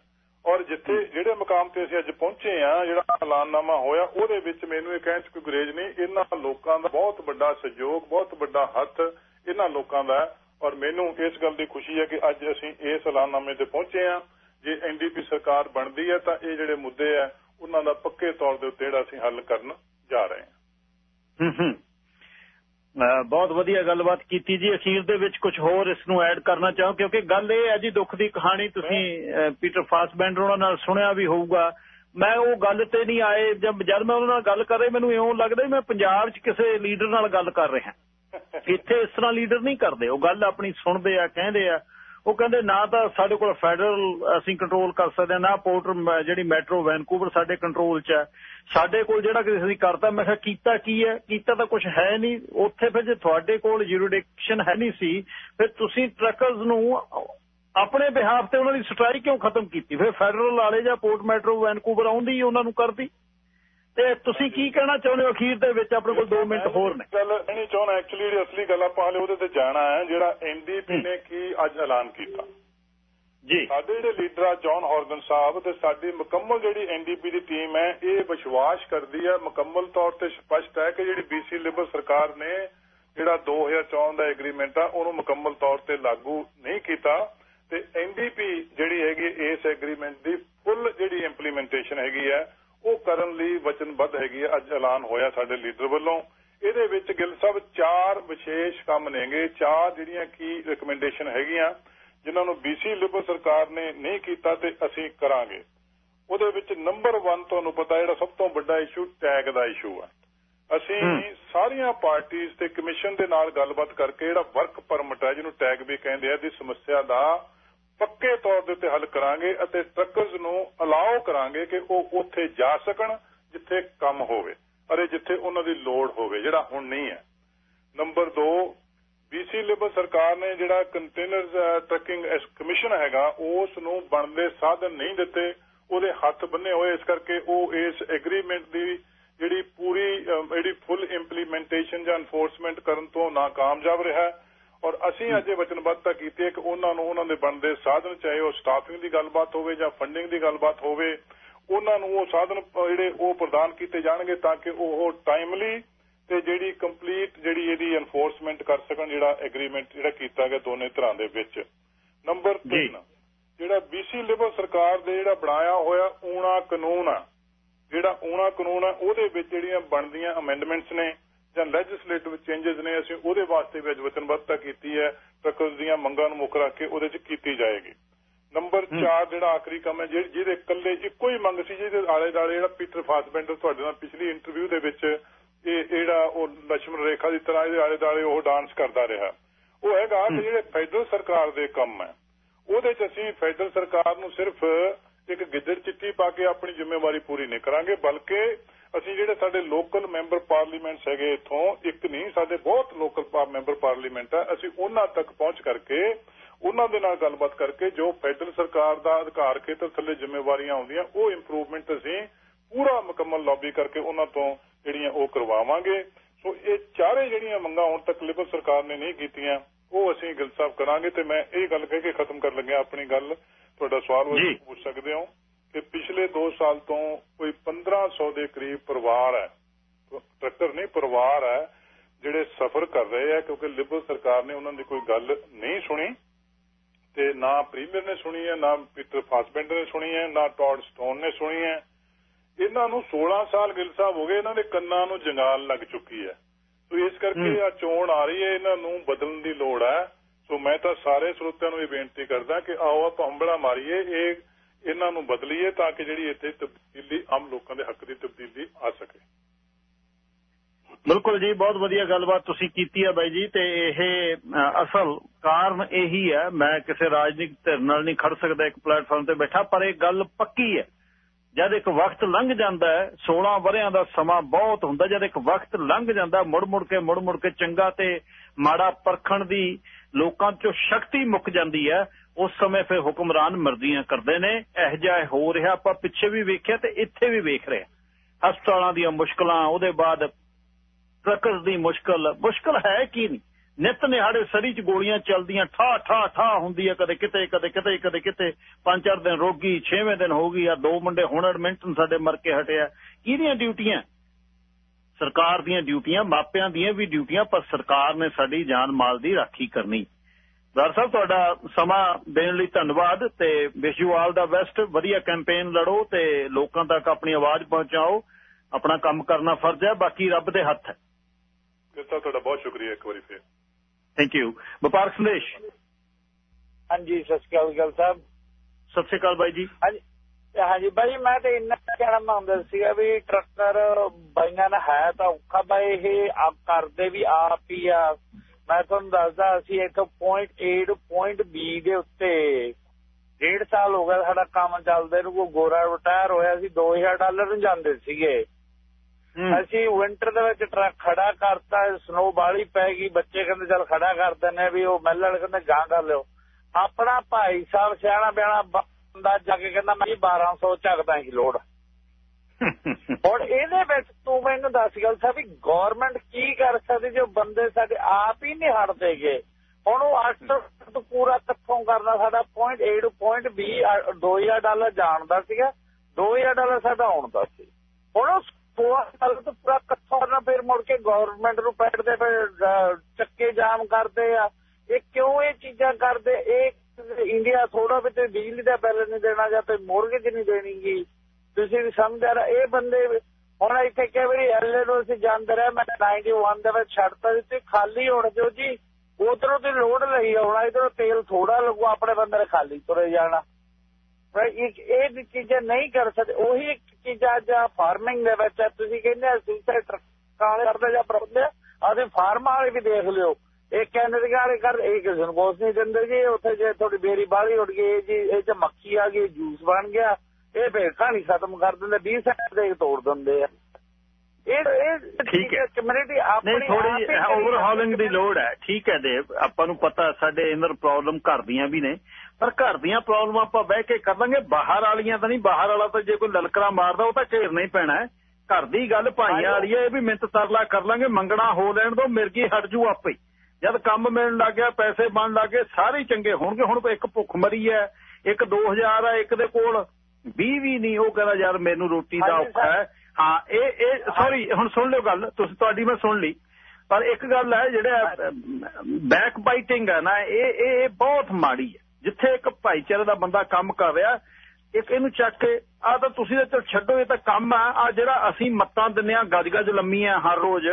ਔਰ ਜਿੱਥੇ ਜਿਹੜੇ ਮਕਾਮ ਤੇ ਅਸੀਂ ਅੱਜ ਪਹੁੰਚੇ ਆ ਜਿਹੜਾ ਐਲਾਨਨਾਮਾ ਹੋਇਆ ਉਹਦੇ ਵਿੱਚ ਮੈਨੂੰ ਇਹ ਕਹਿਣ ਚ ਕੋਈ ਗੁਰੇਜ ਨਹੀਂ ਇਹਨਾਂ ਲੋਕਾਂ ਦਾ ਬਹੁਤ ਵੱਡਾ ਸਹਿਯੋਗ ਬਹੁਤ ਵੱਡਾ ਹੱਥ ਇਹਨਾਂ ਲੋਕਾਂ ਦਾ ਔਰ ਮੈਨੂੰ ਇਸ ਗੱਲ ਦੀ ਖੁਸ਼ੀ ਹੈ ਕਿ ਅੱਜ ਅਸੀਂ ਇਸ ਐਲਾਨਨਾਮੇ ਤੇ ਪਹੁੰਚੇ ਆ। ਜੇ ਐਨਡੀਪੀ ਸਰਕਾਰ ਬਣਦੀ ਹੈ ਤਾਂ ਇਹ ਜਿਹੜੇ ਮੁੱਦੇ ਆ ਉਹਨਾਂ ਦਾ ਪੱਕੇ ਤੌਰ ਦੇ ਉੱਤੇ ਜਿਹੜਾ ਅਸੀਂ ਹੱਲ ਕਰਨ ਜਾ ਰਹੇ ਹਾਂ। ਹੂੰ ਹੂੰ। ਬਹੁਤ ਵਧੀਆ ਗੱਲਬਾਤ ਕੀਤੀ ਜੀ। ਅਖੀਰ ਦੇ ਵਿੱਚ ਕੁਝ ਹੋਰ ਇਸ ਨੂੰ ਐਡ ਕਰਨਾ ਚਾਹਾਂ ਕਿਉਂਕਿ ਗੱਲ ਇਹ ਹੈ ਜੀ ਦੁੱਖ ਦੀ ਕਹਾਣੀ ਤੁਸੀਂ ਪੀਟਰ ਫਾਸਬੈਂਡਰ ਉਹਨਾਂ ਨਾਲ ਸੁਣਿਆ ਵੀ ਹੋਊਗਾ। ਮੈਂ ਉਹ ਗੱਲ ਤੇ ਨਹੀਂ ਆਏ। ਜਦ ਜਦ ਮੈਂ ਉਹਨਾਂ ਨਾਲ ਗੱਲ ਕਰ ਰਿਹਾ ਮੈਨੂੰ ਇਉਂ ਲੱਗਦਾ ਮੈਂ ਪੰਜਾਬ 'ਚ ਕਿਸੇ ਲੀਡਰ ਨਾਲ ਗੱਲ ਕਰ ਰਿਹਾ। ਇੱਥੇ ਇਸ ਤਰ੍ਹਾਂ ਲੀਡਰ ਨਹੀਂ ਕਰਦੇ। ਉਹ ਗੱਲ ਆਪਣੀ ਸੁਣਦੇ ਆ ਕਹਿੰਦੇ ਆ। ਉਹ ਕਹਿੰਦੇ ਨਾ ਤਾਂ ਸਾਡੇ ਕੋਲ ਫੈਡਰਲ ਅਸੀਂ ਕੰਟਰੋਲ ਕਰ ਸਕਦੇ ਹਾਂ, ਨਾ ਪੋਰਟ ਜਿਹੜੀ ਮੈਟਰੋ ਵੈਨਕੂਵਰ ਸਾਡੇ ਕੰਟਰੋਲ 'ਚ ਹੈ। ਸਾਡੇ ਕੋਲ ਜਿਹੜਾ ਕਿਸੇ ਅਸੀਂ ਕਰਤਾ, ਮੈਂ ਕਿਹਾ ਕੀਤਾ ਕੀ ਹੈ? ਕੀਤਾ ਤਾਂ ਕੁਝ ਹੈ ਨਹੀਂ। ਉੱਥੇ ਫਿਰ ਜੇ ਤੁਹਾਡੇ ਕੋਲ ਜੁਰੀਡਿਕਸ਼ਨ ਹੈ ਨਹੀਂ ਸੀ, ਫਿਰ ਤੁਸੀਂ ਟਰੱਕਰਸ ਨੂੰ ਆਪਣੇ ਬਿਹਾਫ ਤੇ ਉਹਨਾਂ ਦੀ ਸਟ੍ਰਾਈਕ ਕਿਉਂ ਖਤਮ ਕੀਤੀ? ਫਿਰ ਫੈਡਰਲ ਵਾਲੇ ਜਾਂ ਪੋਰਟ ਮੈਟਰੋ ਵੈਨਕੂਵਰ ਆਉਂਦੀ ਉਹਨਾਂ ਨੂੰ ਕਰਦੀ। ਤੇ ਤੁਸੀਂ ਕੀ ਕਹਿਣਾ ਚਾਹੁੰਦੇ ਹੋ? ਅਖੀਰ ਦੇ ਵਿੱਚ ਆਪਣੇ ਕੋਲ 2 ਮਿੰਟ ਹੋਰ ਨੇ। ਗੱਲ ਨਹੀਂ ਚਾਹੁੰਦਾ। ਐਕਚੁਅਲੀ ਜਿਹੜੀ ਅਸਲੀ ਗੱਲ ਆਪਾਂ ਹਲੇ ਉਹਦੇ ਤੇ ਜਾਣਾ ਹੈ ਜਿਹੜਾ ਐਨਡੀਪੀ ਨੇ ਕੀ ਅੱਜ ਐਲਾਨ ਕੀਤਾ। ਜੀ। ਸਾਡੇ ਜਿਹੜੇ ਲੀਡਰ ਆ ਜੌਨ ਹਾਰਗਨ ਸਾਹਿਬ ਤੇ ਸਾਡੀ ਮੁਕੰਮਲ ਜਿਹੜੀ ਐਨਡੀਪੀ ਦੀ ਟੀਮ ਹੈ ਇਹ ਵਿਸ਼ਵਾਸ ਕਰਦੀ ਹੈ ਮੁਕੰਮਲ ਤੌਰ ਤੇ ਸਪਸ਼ਟ ਹੈ ਕਿ ਜਿਹੜੀ ਬੀਸੀ ਲਿਬਰ ਸਰਕਾਰ ਨੇ ਜਿਹੜਾ 2014 ਦਾ ਐਗਰੀਮੈਂਟ ਆ ਉਹਨੂੰ ਮੁਕੰਮਲ ਤੌਰ ਤੇ ਲਾਗੂ ਨਹੀਂ ਕੀਤਾ। ਤੇ ਐਨਡੀਪੀ ਜਿਹੜੀ ਹੈਗੀ ਇਸ ਐਗਰੀਮੈਂਟ ਦੀ ਫੁੱਲ ਜਿਹੜੀ ਇੰਪਲੀਮੈਂਟੇਸ਼ਨ ਹੈਗੀ ਹੈ ਉਹ ਕਰਨ ਲਈ ਵਚਨਬੱਧ ਹੈਗੀ ਹੈ ਅੱਜ ਐਲਾਨ ਹੋਇਆ ਸਾਡੇ ਲੀਡਰ ਵੱਲੋਂ। ਇਹਦੇ ਵਿੱਚ ਗਿੱਲ ਸਾਹਿਬ ਚਾਰ ਵਿਸ਼ੇਸ਼ ਕੰਮ ਨੇਗੇ। ਚਾਰ ਜਿਹੜੀਆਂ ਕੀ ਰეკਮੈਂਡੇਸ਼ਨ ਹੈਗੀਆਂ ਜਿਨ੍ਹਾਂ ਨੂੰ ਬੀਸੀ ਲਿਬਰ ਸਰਕਾਰ ਨੇ ਨਹੀਂ ਕੀਤਾ ਤੇ ਅਸੀਂ ਕਰਾਂਗੇ। ਉਹਦੇ ਵਿੱਚ ਨੰਬਰ 1 ਤੁਹਾਨੂੰ ਪਤਾ ਜਿਹੜਾ ਸਭ ਤੋਂ ਵੱਡਾ ਇਸ਼ੂ ਟੈਗ ਦਾ ਇਸ਼ੂ ਹੈ ਅਸੀਂ ਸਾਰੀਆਂ ਪਾਰਟੀਆਂ ਤੇ ਕਮਿਸ਼ਨ ਦੇ ਨਾਲ ਗੱਲਬਾਤ ਕਰਕੇ ਜਿਹੜਾ ਵਰਕ ਪਰਮਿਟ ਹੈ ਜਿਹਨੂੰ ਟੈਗ ਵੀ ਕਹਿੰਦੇ ਆ ਦੀ ਸਮੱਸਿਆ ਦਾ ਪੱਕੇ ਤੌਰ ਦੇ ਉੱਤੇ ਹੱਲ ਕਰਾਂਗੇ ਅਤੇ ਟਰੱਕਰਸ ਨੂੰ ਅਲਾਉ ਕਰਾਂਗੇ ਕਿ ਉਹ ਉੱਥੇ ਜਾ ਸਕਣ, ਜਿੱਥੇ ਕੰਮ ਹੋਵੇ। ਅਰੇ ਜਿੱਥੇ ਉਹਨਾਂ ਦੀ ਲੋੜ ਹੋਵੇ, ਜਿਹੜਾ ਹੁਣ ਨਹੀਂ ਹੈ। ਨੰਬਰ 2 ਬੀਸੀ ਲੇਬਰ ਸਰਕਾਰ ਨੇ ਜਿਹੜਾ ਕੰਟੇਨਰਸ ਟਰੱਕਿੰਗ ਕਮਿਸ਼ਨ ਹੈਗਾ ਉਸ ਨੂੰ ਬਣਦੇ ਸਾਧਨ ਨਹੀਂ ਦਿੱਤੇ। ਉਹਦੇ ਹੱਥ ਬੰਨੇ ਹੋਏ, ਇਸ ਕਰਕੇ ਉਹ ਇਸ ਐਗਰੀਮੈਂਟ ਦੀ ਜਿਹੜੀ ਪੂਰੀ ਜਿਹੜੀ ਫੁੱਲ ਇੰਪਲੀਮੈਂਟੇਸ਼ਨ ਜਾਂ ਐਨਫੋਰਸਮੈਂਟ ਕਰਨ ਤੋਂ ਨਾਕਾਮਯਾਬ ਰਿਹਾ। ਔਰ ਅਸੀਂ ਅੱਜ ਇਹ ਵਚਨਬੱਧਤਾ ਕੀਤੀ ਹੈ ਕਿ ਉਹਨਾਂ ਨੂੰ ਉਹਨਾਂ ਦੇ ਬਣਦੇ ਸਾਧਨ ਚਾਹੇ ਉਹ ਸਟਾਫਿੰਗ ਦੀ ਗੱਲਬਾਤ ਹੋਵੇ ਜਾਂ ਫੰਡਿੰਗ ਦੀ ਗੱਲਬਾਤ ਹੋਵੇ ਉਹਨਾਂ ਨੂੰ ਉਹ ਸਾਧਨ ਜਿਹੜੇ ਉਹ ਪ੍ਰਦਾਨ ਕੀਤੇ ਜਾਣਗੇ ਤਾਂ ਕਿ ਉਹ ਟਾਈਮਲੀ ਤੇ ਜਿਹੜੀ ਕੰਪਲੀਟ ਜਿਹੜੀ ਇਹਦੀ ਐਨਫੋਰਸਮੈਂਟ ਕਰ ਸਕਣ ਜਿਹੜਾ ਐਗਰੀਮੈਂਟ ਜਿਹੜਾ ਕੀਤਾ ਗਿਆ ਦੋਨੇ ਧਿਰਾਂ ਦੇ ਵਿੱਚ। ਨੰਬਰ 3 ਜਿਹੜਾ ਬੀਸੀ ਲਿਬਰ ਸਰਕਾਰ ਦੇ ਜਿਹੜਾ ਬਣਾਇਆ ਹੋਇਆ ਊਣਾ ਕਾਨੂੰਨ ਆ ਜਿਹੜਾ ਊਣਾ ਕਾਨੂੰਨ ਆ ਉਹਦੇ ਵਿੱਚ ਜਿਹੜੀਆਂ ਬਣਦੀਆਂ ਅਮੈਂਡਮੈਂਟਸ ਨੇ ਜਾਂ ਲੈਜਿਸਲੇਟਿਵ ਚੇਂਜਸ ਨੇ ਅਸੀਂ ਉਹਦੇ ਵਾਸਤੇ ਵੀ ਅੱਜ ਵਚਨਬੱਧਤਾ ਕੀਤੀ ਹੈ ਪ੍ਰਕਿਰਤੀ ਦੀਆਂ ਮੰਗਾਂ ਨੂੰ ਮੁੱਖ ਰੱਖ ਕੇ ਉਹਦੇ 'ਚ ਕੀਤੀ ਜਾਏਗੀ। ਨੰਬਰ 4 ਜਿਹੜਾ ਆਖਰੀ ਕੰਮ ਹੈ ਜਿਹਦੇ ਇਕੱਲੇ ਇੱਕੋ ਹੀ ਮੰਗ ਸੀ ਜਿਹਦੇ ਆਲੇ ਦਾਲੇ ਜਿਹੜਾ ਪੀਟਰ ਫਾਸਬੈਂਡਰ ਤੁਹਾਡੇ ਨਾਲ ਪਿਛਲੀ ਇੰਟਰਵਿਊ ਦੇ ਵਿੱਚ ਇਹ ਜਿਹੜਾ ਉਹ ਲక్ష్ਮਣ ਰੇਖਾ ਦੀ ਤਰ੍ਹਾਂ ਇਹਦੇ ਆਲੇ ਦਾਲੇ ਉਹ ਡਾਂਸ ਕਰਦਾ ਰਿਹਾ। ਉਹ ਹੈਗਾ ਕਿ ਜਿਹੜੇ ਫੈਡਰਲ ਸਰਕਾਰ ਦੇ ਕੰਮ ਹੈ ਉਹਦੇ 'ਚ ਅਸੀਂ ਫੈਡਰਲ ਸਰਕਾਰ ਨੂੰ ਸਿਰਫ ਇੱਕ ਗਿੱਦੜ ਚਿੱਠੀ ਪਾ ਕੇ ਆਪਣੀ ਜ਼ਿੰਮੇਵਾਰੀ ਪੂਰੀ ਨਹੀਂ ਕਰਾਂਗੇ ਬਲਕਿ ਅਸੀਂ ਜਿਹੜੇ ਸਾਡੇ ਲੋਕਲ ਮੈਂਬਰ ਪਾਰਲੀਮੈਂਟਸ ਹੈਗੇ ਇੱਥੋਂ ਇੱਕ ਨਹੀਂ ਸਾਡੇ ਬਹੁਤ ਲੋਕਲ ਮੈਂਬਰ ਪਾਰਲੀਮੈਂਟ ਹੈ ਅਸੀਂ ਉਹਨਾਂ ਤੱਕ ਪਹੁੰਚ ਕਰਕੇ ਉਹਨਾਂ ਦੇ ਨਾਲ ਗੱਲਬਾਤ ਕਰਕੇ ਜੋ ਫੈਡਰਲ ਸਰਕਾਰ ਦਾ ਅਧਿਕਾਰ ਖੇਤਰ ਥੱਲੇ ਜ਼ਿੰਮੇਵਾਰੀਆਂ ਆਉਂਦੀਆਂ ਉਹ ਇੰਪਰੂਵਮੈਂਟ ਅਸੀਂ ਪੂਰਾ ਮੁਕੰਮਲ ਲੌਬੀ ਕਰਕੇ ਉਹਨਾਂ ਤੋਂ ਜਿਹੜੀਆਂ ਉਹ ਕਰਵਾਵਾਂਗੇ। ਸੋ ਇਹ ਚਾਰੇ ਜਿਹੜੀਆਂ ਮੰਗਾਂ ਹੁਣ ਤੱਕ ਲਿਬਰ ਸਰਕਾਰ ਨੇ ਨਹੀਂ ਕੀਤੀਆਂ ਉਹ ਅਸੀਂ ਗਿਲ ਸਾਹਿਬ ਕਰਾਂਗੇ ਤੇ ਮੈਂ ਇਹ ਗੱਲ ਕਹਿ ਕੇ ਖਤਮ ਕਰ ਲੱਗਿਆ ਆਪਣੀ ਗੱਲ ਤੁਹਾਡਾ ਸਵਾਲ ਉਹ ਪੁੱਛ ਸਕਦੇ ਹੋ। ਕਿ ਪਿਛਲੇ 2 ਸਾਲ ਤੋਂ ਕੋਈ 1500 ਦੇ ਕਰੀਬ ਪਰਿਵਾਰ ਹੈ। ਟਰੈਕਟਰ ਨਹੀਂ ਪਰਿਵਾਰ ਹੈ ਜਿਹੜੇ ਸਫਰ ਕਰ ਰਹੇ ਆ ਕਿਉਂਕਿ ਲਿਬਰਲ ਸਰਕਾਰ ਨੇ ਉਹਨਾਂ ਦੀ ਕੋਈ ਗੱਲ ਨਹੀਂ ਸੁਣੀ ਤੇ ਨਾ ਪ੍ਰੀਮੀਅਰ ਨੇ ਸੁਣੀ ਹੈ ਨਾ ਪੀਟਰ ਫਾਸਬੈਂਡਰ ਨੇ ਸੁਣੀ ਹੈ ਨਾ ਟੌਡ ਸਟੋਨ ਨੇ ਸੁਣੀ ਹੈ। ਇਹਨਾਂ ਨੂੰ 16 ਸਾਲ ਗਿਲ ਸਾਹਿਬ ਹੋ ਗਏ ਇਹਨਾਂ ਦੇ ਕੰਨਾਂ ਨੂੰ ਜੰਗਾਲ ਲੱਗ ਚੁੱਕੀ ਹੈ। ਸੋ ਇਸ ਕਰਕੇ ਆ ਚੋਣ ਆ ਰਹੀ ਹੈ ਇਹਨਾਂ ਨੂੰ ਬਦਲਣ ਦੀ ਲੋੜ ਹੈ। ਸੋ ਮੈਂ ਤਾਂ ਸਾਰੇ ਸਰੋਤਿਆਂ ਨੂੰ ਇਹ ਬੇਨਤੀ ਕਰਦਾ ਕਿ ਆਓ ਆਪਾਂ ਹੰਬੜਾ ਮਾਰੀਏ ਇਹ ਇਹਨਾਂ ਨੂੰ ਬਦਲੀਏ ਤਾਂ ਕਿ ਜਿਹੜੀ ਇੱਥੇ ਤਬਦੀਲੀ ਆਮ ਲੋਕਾਂ ਦੇ ਹੱਕ ਦੀ ਤਬਦੀਲੀ ਆ ਸਕੇ। ਬਿਲਕੁਲ ਜੀ, ਬਹੁਤ ਵਧੀਆ ਗੱਲਬਾਤ ਤੁਸੀਂ ਕੀਤੀ ਹੈ ਬਾਈ ਜੀ, ਤੇ ਇਹ ਅਸਲ ਕਾਰਨ ਇਹੀ ਹੈ ਮੈਂ ਕਿਸੇ ਰਾਜਨੀਤਿਕ ਧਿਰ ਨਾਲ ਨਹੀਂ ਖੜ ਸਕਦਾ ਇੱਕ ਪਲੇਟਫਾਰਮ ਤੇ ਬੈਠਾ, ਪਰ ਇਹ ਗੱਲ ਪੱਕੀ ਹੈ ਜਦ ਇੱਕ ਵਕਤ ਲੰਘ ਜਾਂਦਾ ਹੈ 16 ਵਰਿਆਂ ਦਾ ਸਮਾਂ ਬਹੁਤ ਹੁੰਦਾ, ਜਦ ਇੱਕ ਵਕਤ ਲੰਘ ਜਾਂਦਾ ਮੁੜ ਮੁੜ ਕੇ ਮੁੜ ਮੁੜ ਕੇ ਚੰਗਾ ਤੇ ਮਾੜਾ ਪਰਖਣ ਦੀ ਲੋਕਾਂ 'ਚੋਂ ਸ਼ਕਤੀ ਮੁੱਕ ਜਾਂਦੀ ਹੈ ਉਸ ਸਮੇਂ ਫਿਰ ਹੁਕਮਰਾਨ ਮਰਜ਼ੀਆਂ ਕਰਦੇ ਨੇ। ਇਹ ਜਿਹਾ ਹੋ ਰਿਹਾ, ਆਪਾਂ ਪਿੱਛੇ ਵੀ ਵੇਖਿਆ ਤੇ ਇੱਥੇ ਵੀ ਵੇਖ ਰਹੇ ਹਸਪਤਾਲਾਂ ਦੀਆਂ ਮੁਸ਼ਕਲਾਂ, ਉਹਦੇ ਬਾਅਦ ਟਰੱਕਰਸ ਦੀ ਮੁਸ਼ਕਲ ਮੁਸ਼ਕਲ ਹੈ ਕੀ ਨਹੀਂ? ਨਿਤ ਨਿਹਾੜੇ ਸਰੀ ਚ ਗੋਲੀਆਂ ਚੱਲਦੀਆਂ ਠਾ ਠਾ ਠਾ ਹੁੰਦੀ ਹੈ ਕਦੇ ਕਿਤੇ ਕਦੇ ਕਿਤੇ ਕਦੇ ਕਿਤੇ। ਪੰਜ, ਚਾਰ ਦਿਨ ਰੋਗੀ 6ਵੇਂ ਦਿਨ ਹੋ ਗਈ, ਆ ਦੋ ਮੁੰਡੇ ਹੁਣ ਐਡਮਿੰਟਨ ਸਾਡੇ ਮਰ ਕੇ ਹਟਿਆ ਕਿਹਦੀਆਂ ਡਿਊਟੀਆਂ? ਸਰਕਾਰ ਦੀਆਂ ਡਿਊਟੀਆਂ, ਮਾਪਿਆਂ ਦੀਆਂ ਵੀ ਡਿਊਟੀਆਂ, ਪਰ ਸਰਕਾਰ ਨੇ ਸਾਡੀ ਜਾਨ ਮਾਲ ਦੀ ਰਾਖੀ ਕਰਨੀ। ਦਰ ਸਾਹਿਬ ਤੁਹਾਡਾ ਸਮਾਂ ਦੇਣ ਲਈ ਧੰਨਵਾਦ ਤੇ wish you all the best. ਵਧੀਆ ਕੈਂਪੇਨ ਲੜੋ ਤੇ ਲੋਕਾਂ ਤੱਕ ਆਪਣੀ ਆਵਾਜ਼ ਪਹੁੰਚਾਓ। ਆਪਣਾ ਕੰਮ ਕਰਨਾ ਫਰਜ਼ ਹੈ ਬਾਕੀ ਰੱਬ ਦੇ ਹੱਥ ਹੈ। ਕਿਰਤਾ ਤੁਹਾਡਾ ਬਹੁਤ ਸ਼ੁਕਰੀਆ ਇੱਕ ਵਾਰੀ ਫੇਰ। ਥੈਂਕ ਯੂ ਵਪਾਰਕ ਸੰਦੇਸ਼। ਹਾਂਜੀ ਸਤਿ ਸ਼੍ਰੀ ਅਕਾਲ ਗੱਲ ਸਾਹਿਬ। ਸਤਿ ਸ਼੍ਰੀ ਅਕਾਲ ਬਾਈ ਜੀ। ਹਾਂਜੀ ਹਾਂਜੀ ਬਾਈ ਮੈਂ ਤੇ ਇੰਨਾ ਕਹਿਣਾ ਮੰਗਦਾ ਸੀਗਾ ਵੀ ਟਰੱਕਰ ਬਾਈਆਂ ਨਾਲ ਹੈ ਤਾਂ ਔਖਾ ਬਾਈ ਇਹ ਆਪ ਕਰਦੇ ਵੀ ਆਪ ਹੀ ਆ। ਮੈਂ ਤੁਹਾਨੂੰ ਦੱਸਦਾ ਅਸੀਂ ਇੱਕ ਪੁਆਇੰਟ A ਤੋਂ ਪੁਆਇੰਟ B ਦੇ ਉੱਤੇ ਡੇਢ ਸਾਲ ਹੋ ਗਿਆ ਸਾਡਾ ਕੰਮ ਚੱਲਦੇ ਨੂੰ ਕੋ ਗੋਰਾ ਰਿਟਾਇਰ ਹੋਇਆ ਸੀ 2000 ਡਾਲਰ ਨੂੰ ਜਾਂਦੇ ਸੀਗੇ। ਅਸੀਂ ਵਿੰਟਰ ਦੇ ਵਿੱਚ ਟਰੱਕ ਖੜਾ ਕਰਤਾ ਸਨੋ ਬਾਲੀ ਪੈ ਗਈ ਬੱਚੇ ਕਹਿੰਦੇ ਚੱਲ ਖੜਾ ਕਰ ਦਿੰਨੇ ਵੀ ਉਹ ਮਹਿਲ ਵਾਲੇ ਕਹਿੰਦੇ ਗਾਂ ਕਰ ਲਿਓ। ਆਪਣਾ ਭਾਈ ਸਾਹਿਬ ਸਿਆਣਾ ਬਿਆਣਾ ਬੰਦਾ ਜਾ ਕੇ ਕਹਿੰਦਾ ਮੈਂ 1200 ਚੱਕਦਾ ਸੀ ਲੋਡ। ਹੁਣ ਇਹਦੇ ਵਿੱਚ ਤੂੰ ਮੈਨੂੰ ਦੱਸ ਗੱਲ ਸਾਹਿਬ ਵੀ ਗਵਰਨਮੈਂਟ ਕੀ ਕਰ ਸਕਦੀ ਜੋ ਬੰਦੇ ਸਾਡੇ ਆਪ ਹੀ ਨਹੀਂ ਹਟਦੇਗੇ ਹੁਣ ਉਹ 8 ਪੂਰਾ ਕਿੱਥੋਂ ਕਰਨਾ ਸਾਡਾ ਪੁਆਇੰਟ A ਤੋਂ ਪੁਆਇੰਟ B 2000 ਡਾਲਰ ਜਾਣਦਾ ਸੀਗਾ 2000 ਡਾਲਰ ਸਾਡਾ ਆਉਂਦਾ ਸੀ। ਹੁਣ ਉਹ ਸਾਲ ਤੋਂ ਪੂਰਾ ਕਿੱਥੋਂ ਕਰਨਾ, ਫਿਰ ਮੁੜ ਕੇ ਗਵਰਨਮੈਂਟ ਨੂੰ ਪੈਟਦੇ ਫਿਰ ਚੱਕੇ ਜਾਮ ਕਰਦੇ ਆ। ਇਹ ਕਿਉਂ ਇਹ ਚੀਜ਼ਾਂ ਕਰਦੇ? ਇਹ ਇੰਡੀਆ ਥੋੜਾ ਵੀ ਤੇ ਬਿਜਲੀ ਦਾ ਬਿੱਲ ਨਹੀਂ ਦੇਣਾ ਜਾਂ ਤੇ ਮੋਰਗੇਜ ਨਹੀਂ ਦੇਣੀਗੀ ਤੁਸੀਂ ਵੀ ਸਮਝਿਆ ਰ ਇਹ ਬੰਦੇ ਹੁਣ ਇੱਥੇ ਕਈ ਵਾਰੀ ਐਲਏ ਨੂੰ ਅਸੀਂ ਜਾਂਦੇ ਰਹੇ, ਮੈਂ 91 ਦੇ ਵਿੱਚ ਛੱਡਤਾ ਦਿੱਤੀ, ਖਾਲੀ ਹੋਣ ਦਿਓ ਜੀ। ਉਧਰੋਂ ਤੇ ਲੋਡ ਲਈ ਆਉਣਾ, ਇਧਰੋਂ ਤੇਲ ਥੋੜਾ ਲੱਗੂ, ਆਪਣੇ ਬੰਦੇ ਨੇ ਖਾਲੀ ਤੁਰੇ ਜਾਣਾ। ਇੱਕ ਇਹ ਚੀਜ਼ਾਂ ਨਹੀਂ ਕਰ ਸਕਦੇ, ਉਹੀ ਚੀਜ਼ਾਂ ਅੱਜ ਫਾਰਮਿੰਗ ਦੇ ਵਿੱਚ ਤੁਸੀਂ ਕਹਿੰਦੇ ਅਸੀਂ ਤੇ ਟਰੱਕਾਂ ਕਰਦੇ ਜਾਂ ਪ੍ਰਬੰਧ ਆਦੇ ਫਾਰਮ ਵਾਲੇ ਵੀ ਦੇਖ ਲਿਓ। ਇਹ ਕੈਨੇਡਾ ਵਾਲੇ ਕਰ, ਇਹ ਕਿਸੇ ਨੂੰ ਕੋਸ ਨਹੀਂ ਦਿੰਦੇ ਜੀ, ਉੱਥੇ ਜੇ ਤੁਹਾਡੀ ਬੇਰੀ ਬਾਲੀ ਉੱਡ ਗਈ ਜੀ, ਇਹ ਚ ਮੱਖੀ ਆ ਗਈ ਜੂਸ ਬਣ ਗਿਆ। ਇਹ ਫੇਰ ਕਹਾਣੀ ਖਤਮ ਕਰ ਦਿੰਦੇ 20 ਸੈਕਿੰਡ ਦੇ ਤੋੜ ਦਿੰਦੇ ਆ। ਇਹ ਇਹ ਠੀਕ ਹੈ। ਕਮਿਊਨਿਟੀ ਆਪਣੀ ਥੋੜੀ ਓਵਰਹਾਲਿੰਗ ਦੀ ਲੋੜ ਹੈ। ਠੀਕ ਹੈ ਦੇਵ ਆਪਾਂ ਨੂੰ ਪਤਾ ਸਾਡੇ ਇਨਰ ਪ੍ਰੋਬਲਮ ਘਰ ਦੀਆਂ ਵੀ ਨੇ। ਪਰ ਘਰ ਦੀਆਂ ਪ੍ਰੋਬਲਮ ਆਪਾਂ ਬਹਿ ਕੇ ਕਰ ਲਾਂਗੇ। ਬਾਹਰ ਵਾਲੀਆਂ ਤਾਂ ਨਹੀਂ ਬਾਹਰ ਵਾਲਾ ਤਾਂ ਜੇ ਕੋਈ ਲਲਕਰਾ ਮਾਰਦਾ ਉਹ ਤਾਂ ਘੇਰਨਾ ਹੀ ਪੈਣਾ ਹੈ। ਘਰ ਦੀ ਗੱਲ ਭਾਈਆਂ ਵਾਲੀ ਹੈ ਇਹ ਵੀ ਮਿੰਤ ਤਰਲਾ ਕਰ ਲਾਂਗੇ। ਮੰਗਣਾ ਹੋ ਲੈਣ ਦੋ ਮਿਰਗੀ ਹਟ ਜੂ ਆਪੇ ਜਦ ਕੰਮ ਮਿਲਣ ਲੱਗ ਗਿਆ ਪੈਸੇ ਬਣ ਲੱਗੇ ਸਾਰੇ ਚੰਗੇ ਹੋਣਗੇ। ਹੁਣ ਇੱਕ ਭੁੱਖ ਮਰੀ ਹੈ ਇੱਕ 2000 ਹੈ ਇੱਕ ਦੇ ਕੋਲ। 20 ਵੀ ਨਹੀਂ ਉਹ ਕਹਿੰਦਾ ਯਾਰ ਮੈਨੂੰ ਰੋਟੀ ਦਾ ਔਖਾ ਹੈ। ਹਾਂ ਇਹ ਇਹ ਸੌਰੀ ਹੁਣ ਸੁਣ ਲਿਓ ਗੱਲ ਤੁਸੀਂ ਤੁਹਾਡੀ ਮੈਂ ਸੁਣ ਲਈ। ਪਰ ਇੱਕ ਗੱਲ ਹੈ ਜਿਹੜਾ ਬੈਕ ਬਾਈਟਿੰਗ ਹੈ ਨਾ ਇਹ ਇਹ ਬਹੁਤ ਮਾੜੀ ਹੈ। ਜਿੱਥੇ ਇੱਕ ਭਾਈਚਾਰੇ ਦਾ ਬੰਦਾ ਕੰਮ ਕਰ ਰਿਹਾ ਇੱਕ ਇਹਨੂੰ ਚੱਕ ਕੇ ਆ ਤਾਂ ਤੁਸੀਂ ਤੇ ਛੱਡੋ ਇਹ ਤਾਂ ਕੰਮ ਆ ਆ ਜਿਹੜਾ ਅਸੀਂ ਮੱਤਾਂ ਦਿੰਨੇ ਆ ਗੱਜ ਗੱਜ ਲੰਮੀਆਂ ਹਰ ਰੋਜ਼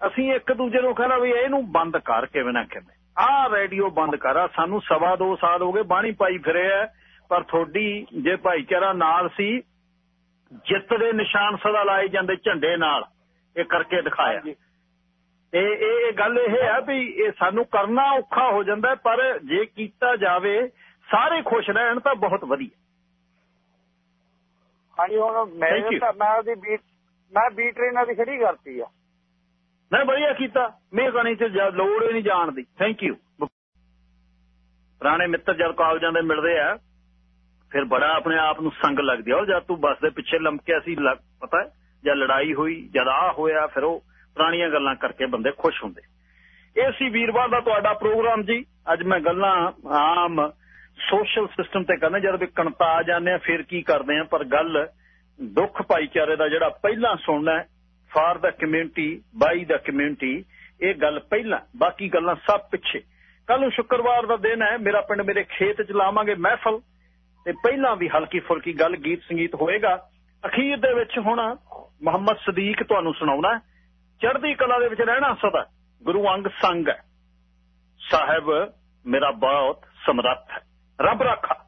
ਅਸੀਂ ਇੱਕ ਦੂਜੇ ਨੂੰ ਕਹਿੰਦਾ ਵੀ ਇਹਨੂੰ ਬੰਦ ਕਰ ਕਿਵੇਂ ਨਾ ਕਿਵੇਂ। ਆਹ ਰੇਡੀਓ ਬੰਦ ਕਰ ਆ ਸਾਨੂੰ ਸਵਾ 2 ਸਾਲ ਹੋ ਗਏ ਬਾਣੀ ਪਾਈ ਫਿਰੇ ਆ ਪਰ ਤੁਹਾਡੀ ਜੇ ਭਾਈਚਾਰਾ ਨਾਲ ਸੀ ਜਿੱਤ ਦੇ ਨਿਸ਼ਾਨ ਸਦਾ ਲਾਏ ਜਾਂਦੇ ਝੰਡੇ ਨਾਲ ਇਹ ਕਰਕੇ ਦਿਖਾਇਆ। ਤੇ ਇਹ ਗੱਲ ਇਹ ਹੈ ਵੀ ਇਹ ਸਾਨੂੰ ਕਰਨਾ ਔਖਾ ਹੋ ਜਾਂਦਾ ਪਰ ਜੇ ਕੀਤਾ ਜਾਵੇ ਸਾਰੇ ਖੁਸ਼ ਰਹਿਣ ਤਾਂ ਬਹੁਤ ਵਧੀਆ। ਹਾਂਜੀ ਹੁਣ ਤਾਂ ਮੈਂ ਉਹਦੀ ਬੀਟ ਮੈਂ ਬੀ ਟ੍ਰੇਨਰ ਦੀ ਖੜੀ ਕਰਤੀ ਆ। ਮੈਂ ਵਧੀਆ ਕੀਤਾ। ਮਿਹਰਬਾਨੀ ਚ ਲੋੜ ਹੀ ਨਹੀਂ ਜਾਣ ਦੀ। ਥੈਂਕ ਯੂ ਪੁਰਾਣੇ ਮਿੱਤਰ ਜਦ ਕਾਲਜਾਂ ਦੇ ਮਿਲਦੇ ਆ ਫਿਰ ਬੜਾ ਆਪਣੇ ਆਪ ਨੂੰ ਸੰਗ ਲੱਗਦੀ ਆ। ਉਹ ਜਦ ਤੂੰ ਬੱਸ ਦੇ ਪਿੱਛੇ ਲੰਮਕਿਆ ਸੀ ਪਤਾ ਜਾਂ ਲੜਾਈ ਹੋਈ, ਜਦ ਆ ਹੋਇਆ, ਫਿਰ ਉਹ ਪੁਰਾਣੀਆਂ ਗੱਲਾਂ ਕਰਕੇ ਬੰਦੇ ਖੁਸ਼ ਹੁੰਦੇ। ਇਹ ਸੀ ਵੀਰਵਾਰ ਦਾ ਤੁਹਾਡਾ ਪ੍ਰੋਗਰਾਮ ਜੀ। ਅੱਜ ਮੈਂ ਗੱਲਾਂ ਆਮ ਸੋਸ਼ਲ ਸਿਸਟਮ ਤੇ ਕਰਨਾ ਜਦ ਵੀ ਕਣਤਾ ਆ ਜਾਂਦੇ ਆ, ਫਿਰ ਕੀ ਕਰਦੇ ਆ? ਪਰ ਗੱਲ ਦੁੱਖ ਭਾਈਚਾਰੇ ਦਾ ਜਿਹੜਾ ਪਹਿਲਾਂ ਸੁਣਨਾ for the community, by the community, ਇਹ ਗੱਲ ਪਹਿਲਾਂ, ਬਾਕੀ ਗੱਲਾਂ ਸਭ ਪਿੱਛੇ। ਕੱਲ ਨੂੰ ਸ਼ੁੱਕਰਵਾਰ ਦਾ ਦਿਨ ਹੈ, ਮੇਰਾ ਪਿੰਡ ਮੇਰੇ ਖੇਤ ਚ ਲਾਵਾਂਗੇ ਮਹਿਫਲ। ਤੇ ਪਹਿਲਾਂ ਵੀ ਹਲਕੀ ਫੁਲਕੀ ਗੱਲ ਗੀਤ ਸੰਗੀਤ ਹੋਏਗਾ। ਅਖੀਰ ਦੇ ਵਿੱਚ ਹੁਣ ਮੁਹੰਮਦ ਸਦੀਕ ਤੁਹਾਨੂੰ ਸੁਣਾਉਣਾ ਚੜ੍ਹਦੀ ਕਲਾ ਦੇ ਵਿੱਚ ਰਹਿਣਾ ਸਦਾ ਗੁਰੂ ਅੰਗ ਸੰਗ ਹੈ। ਸਾਹਿਬ, ਮੇਰਾ ਬਹੁਤ ਸਮਰੱਥ ਹੈ। ਰੱਬ ਰਾਖਾ।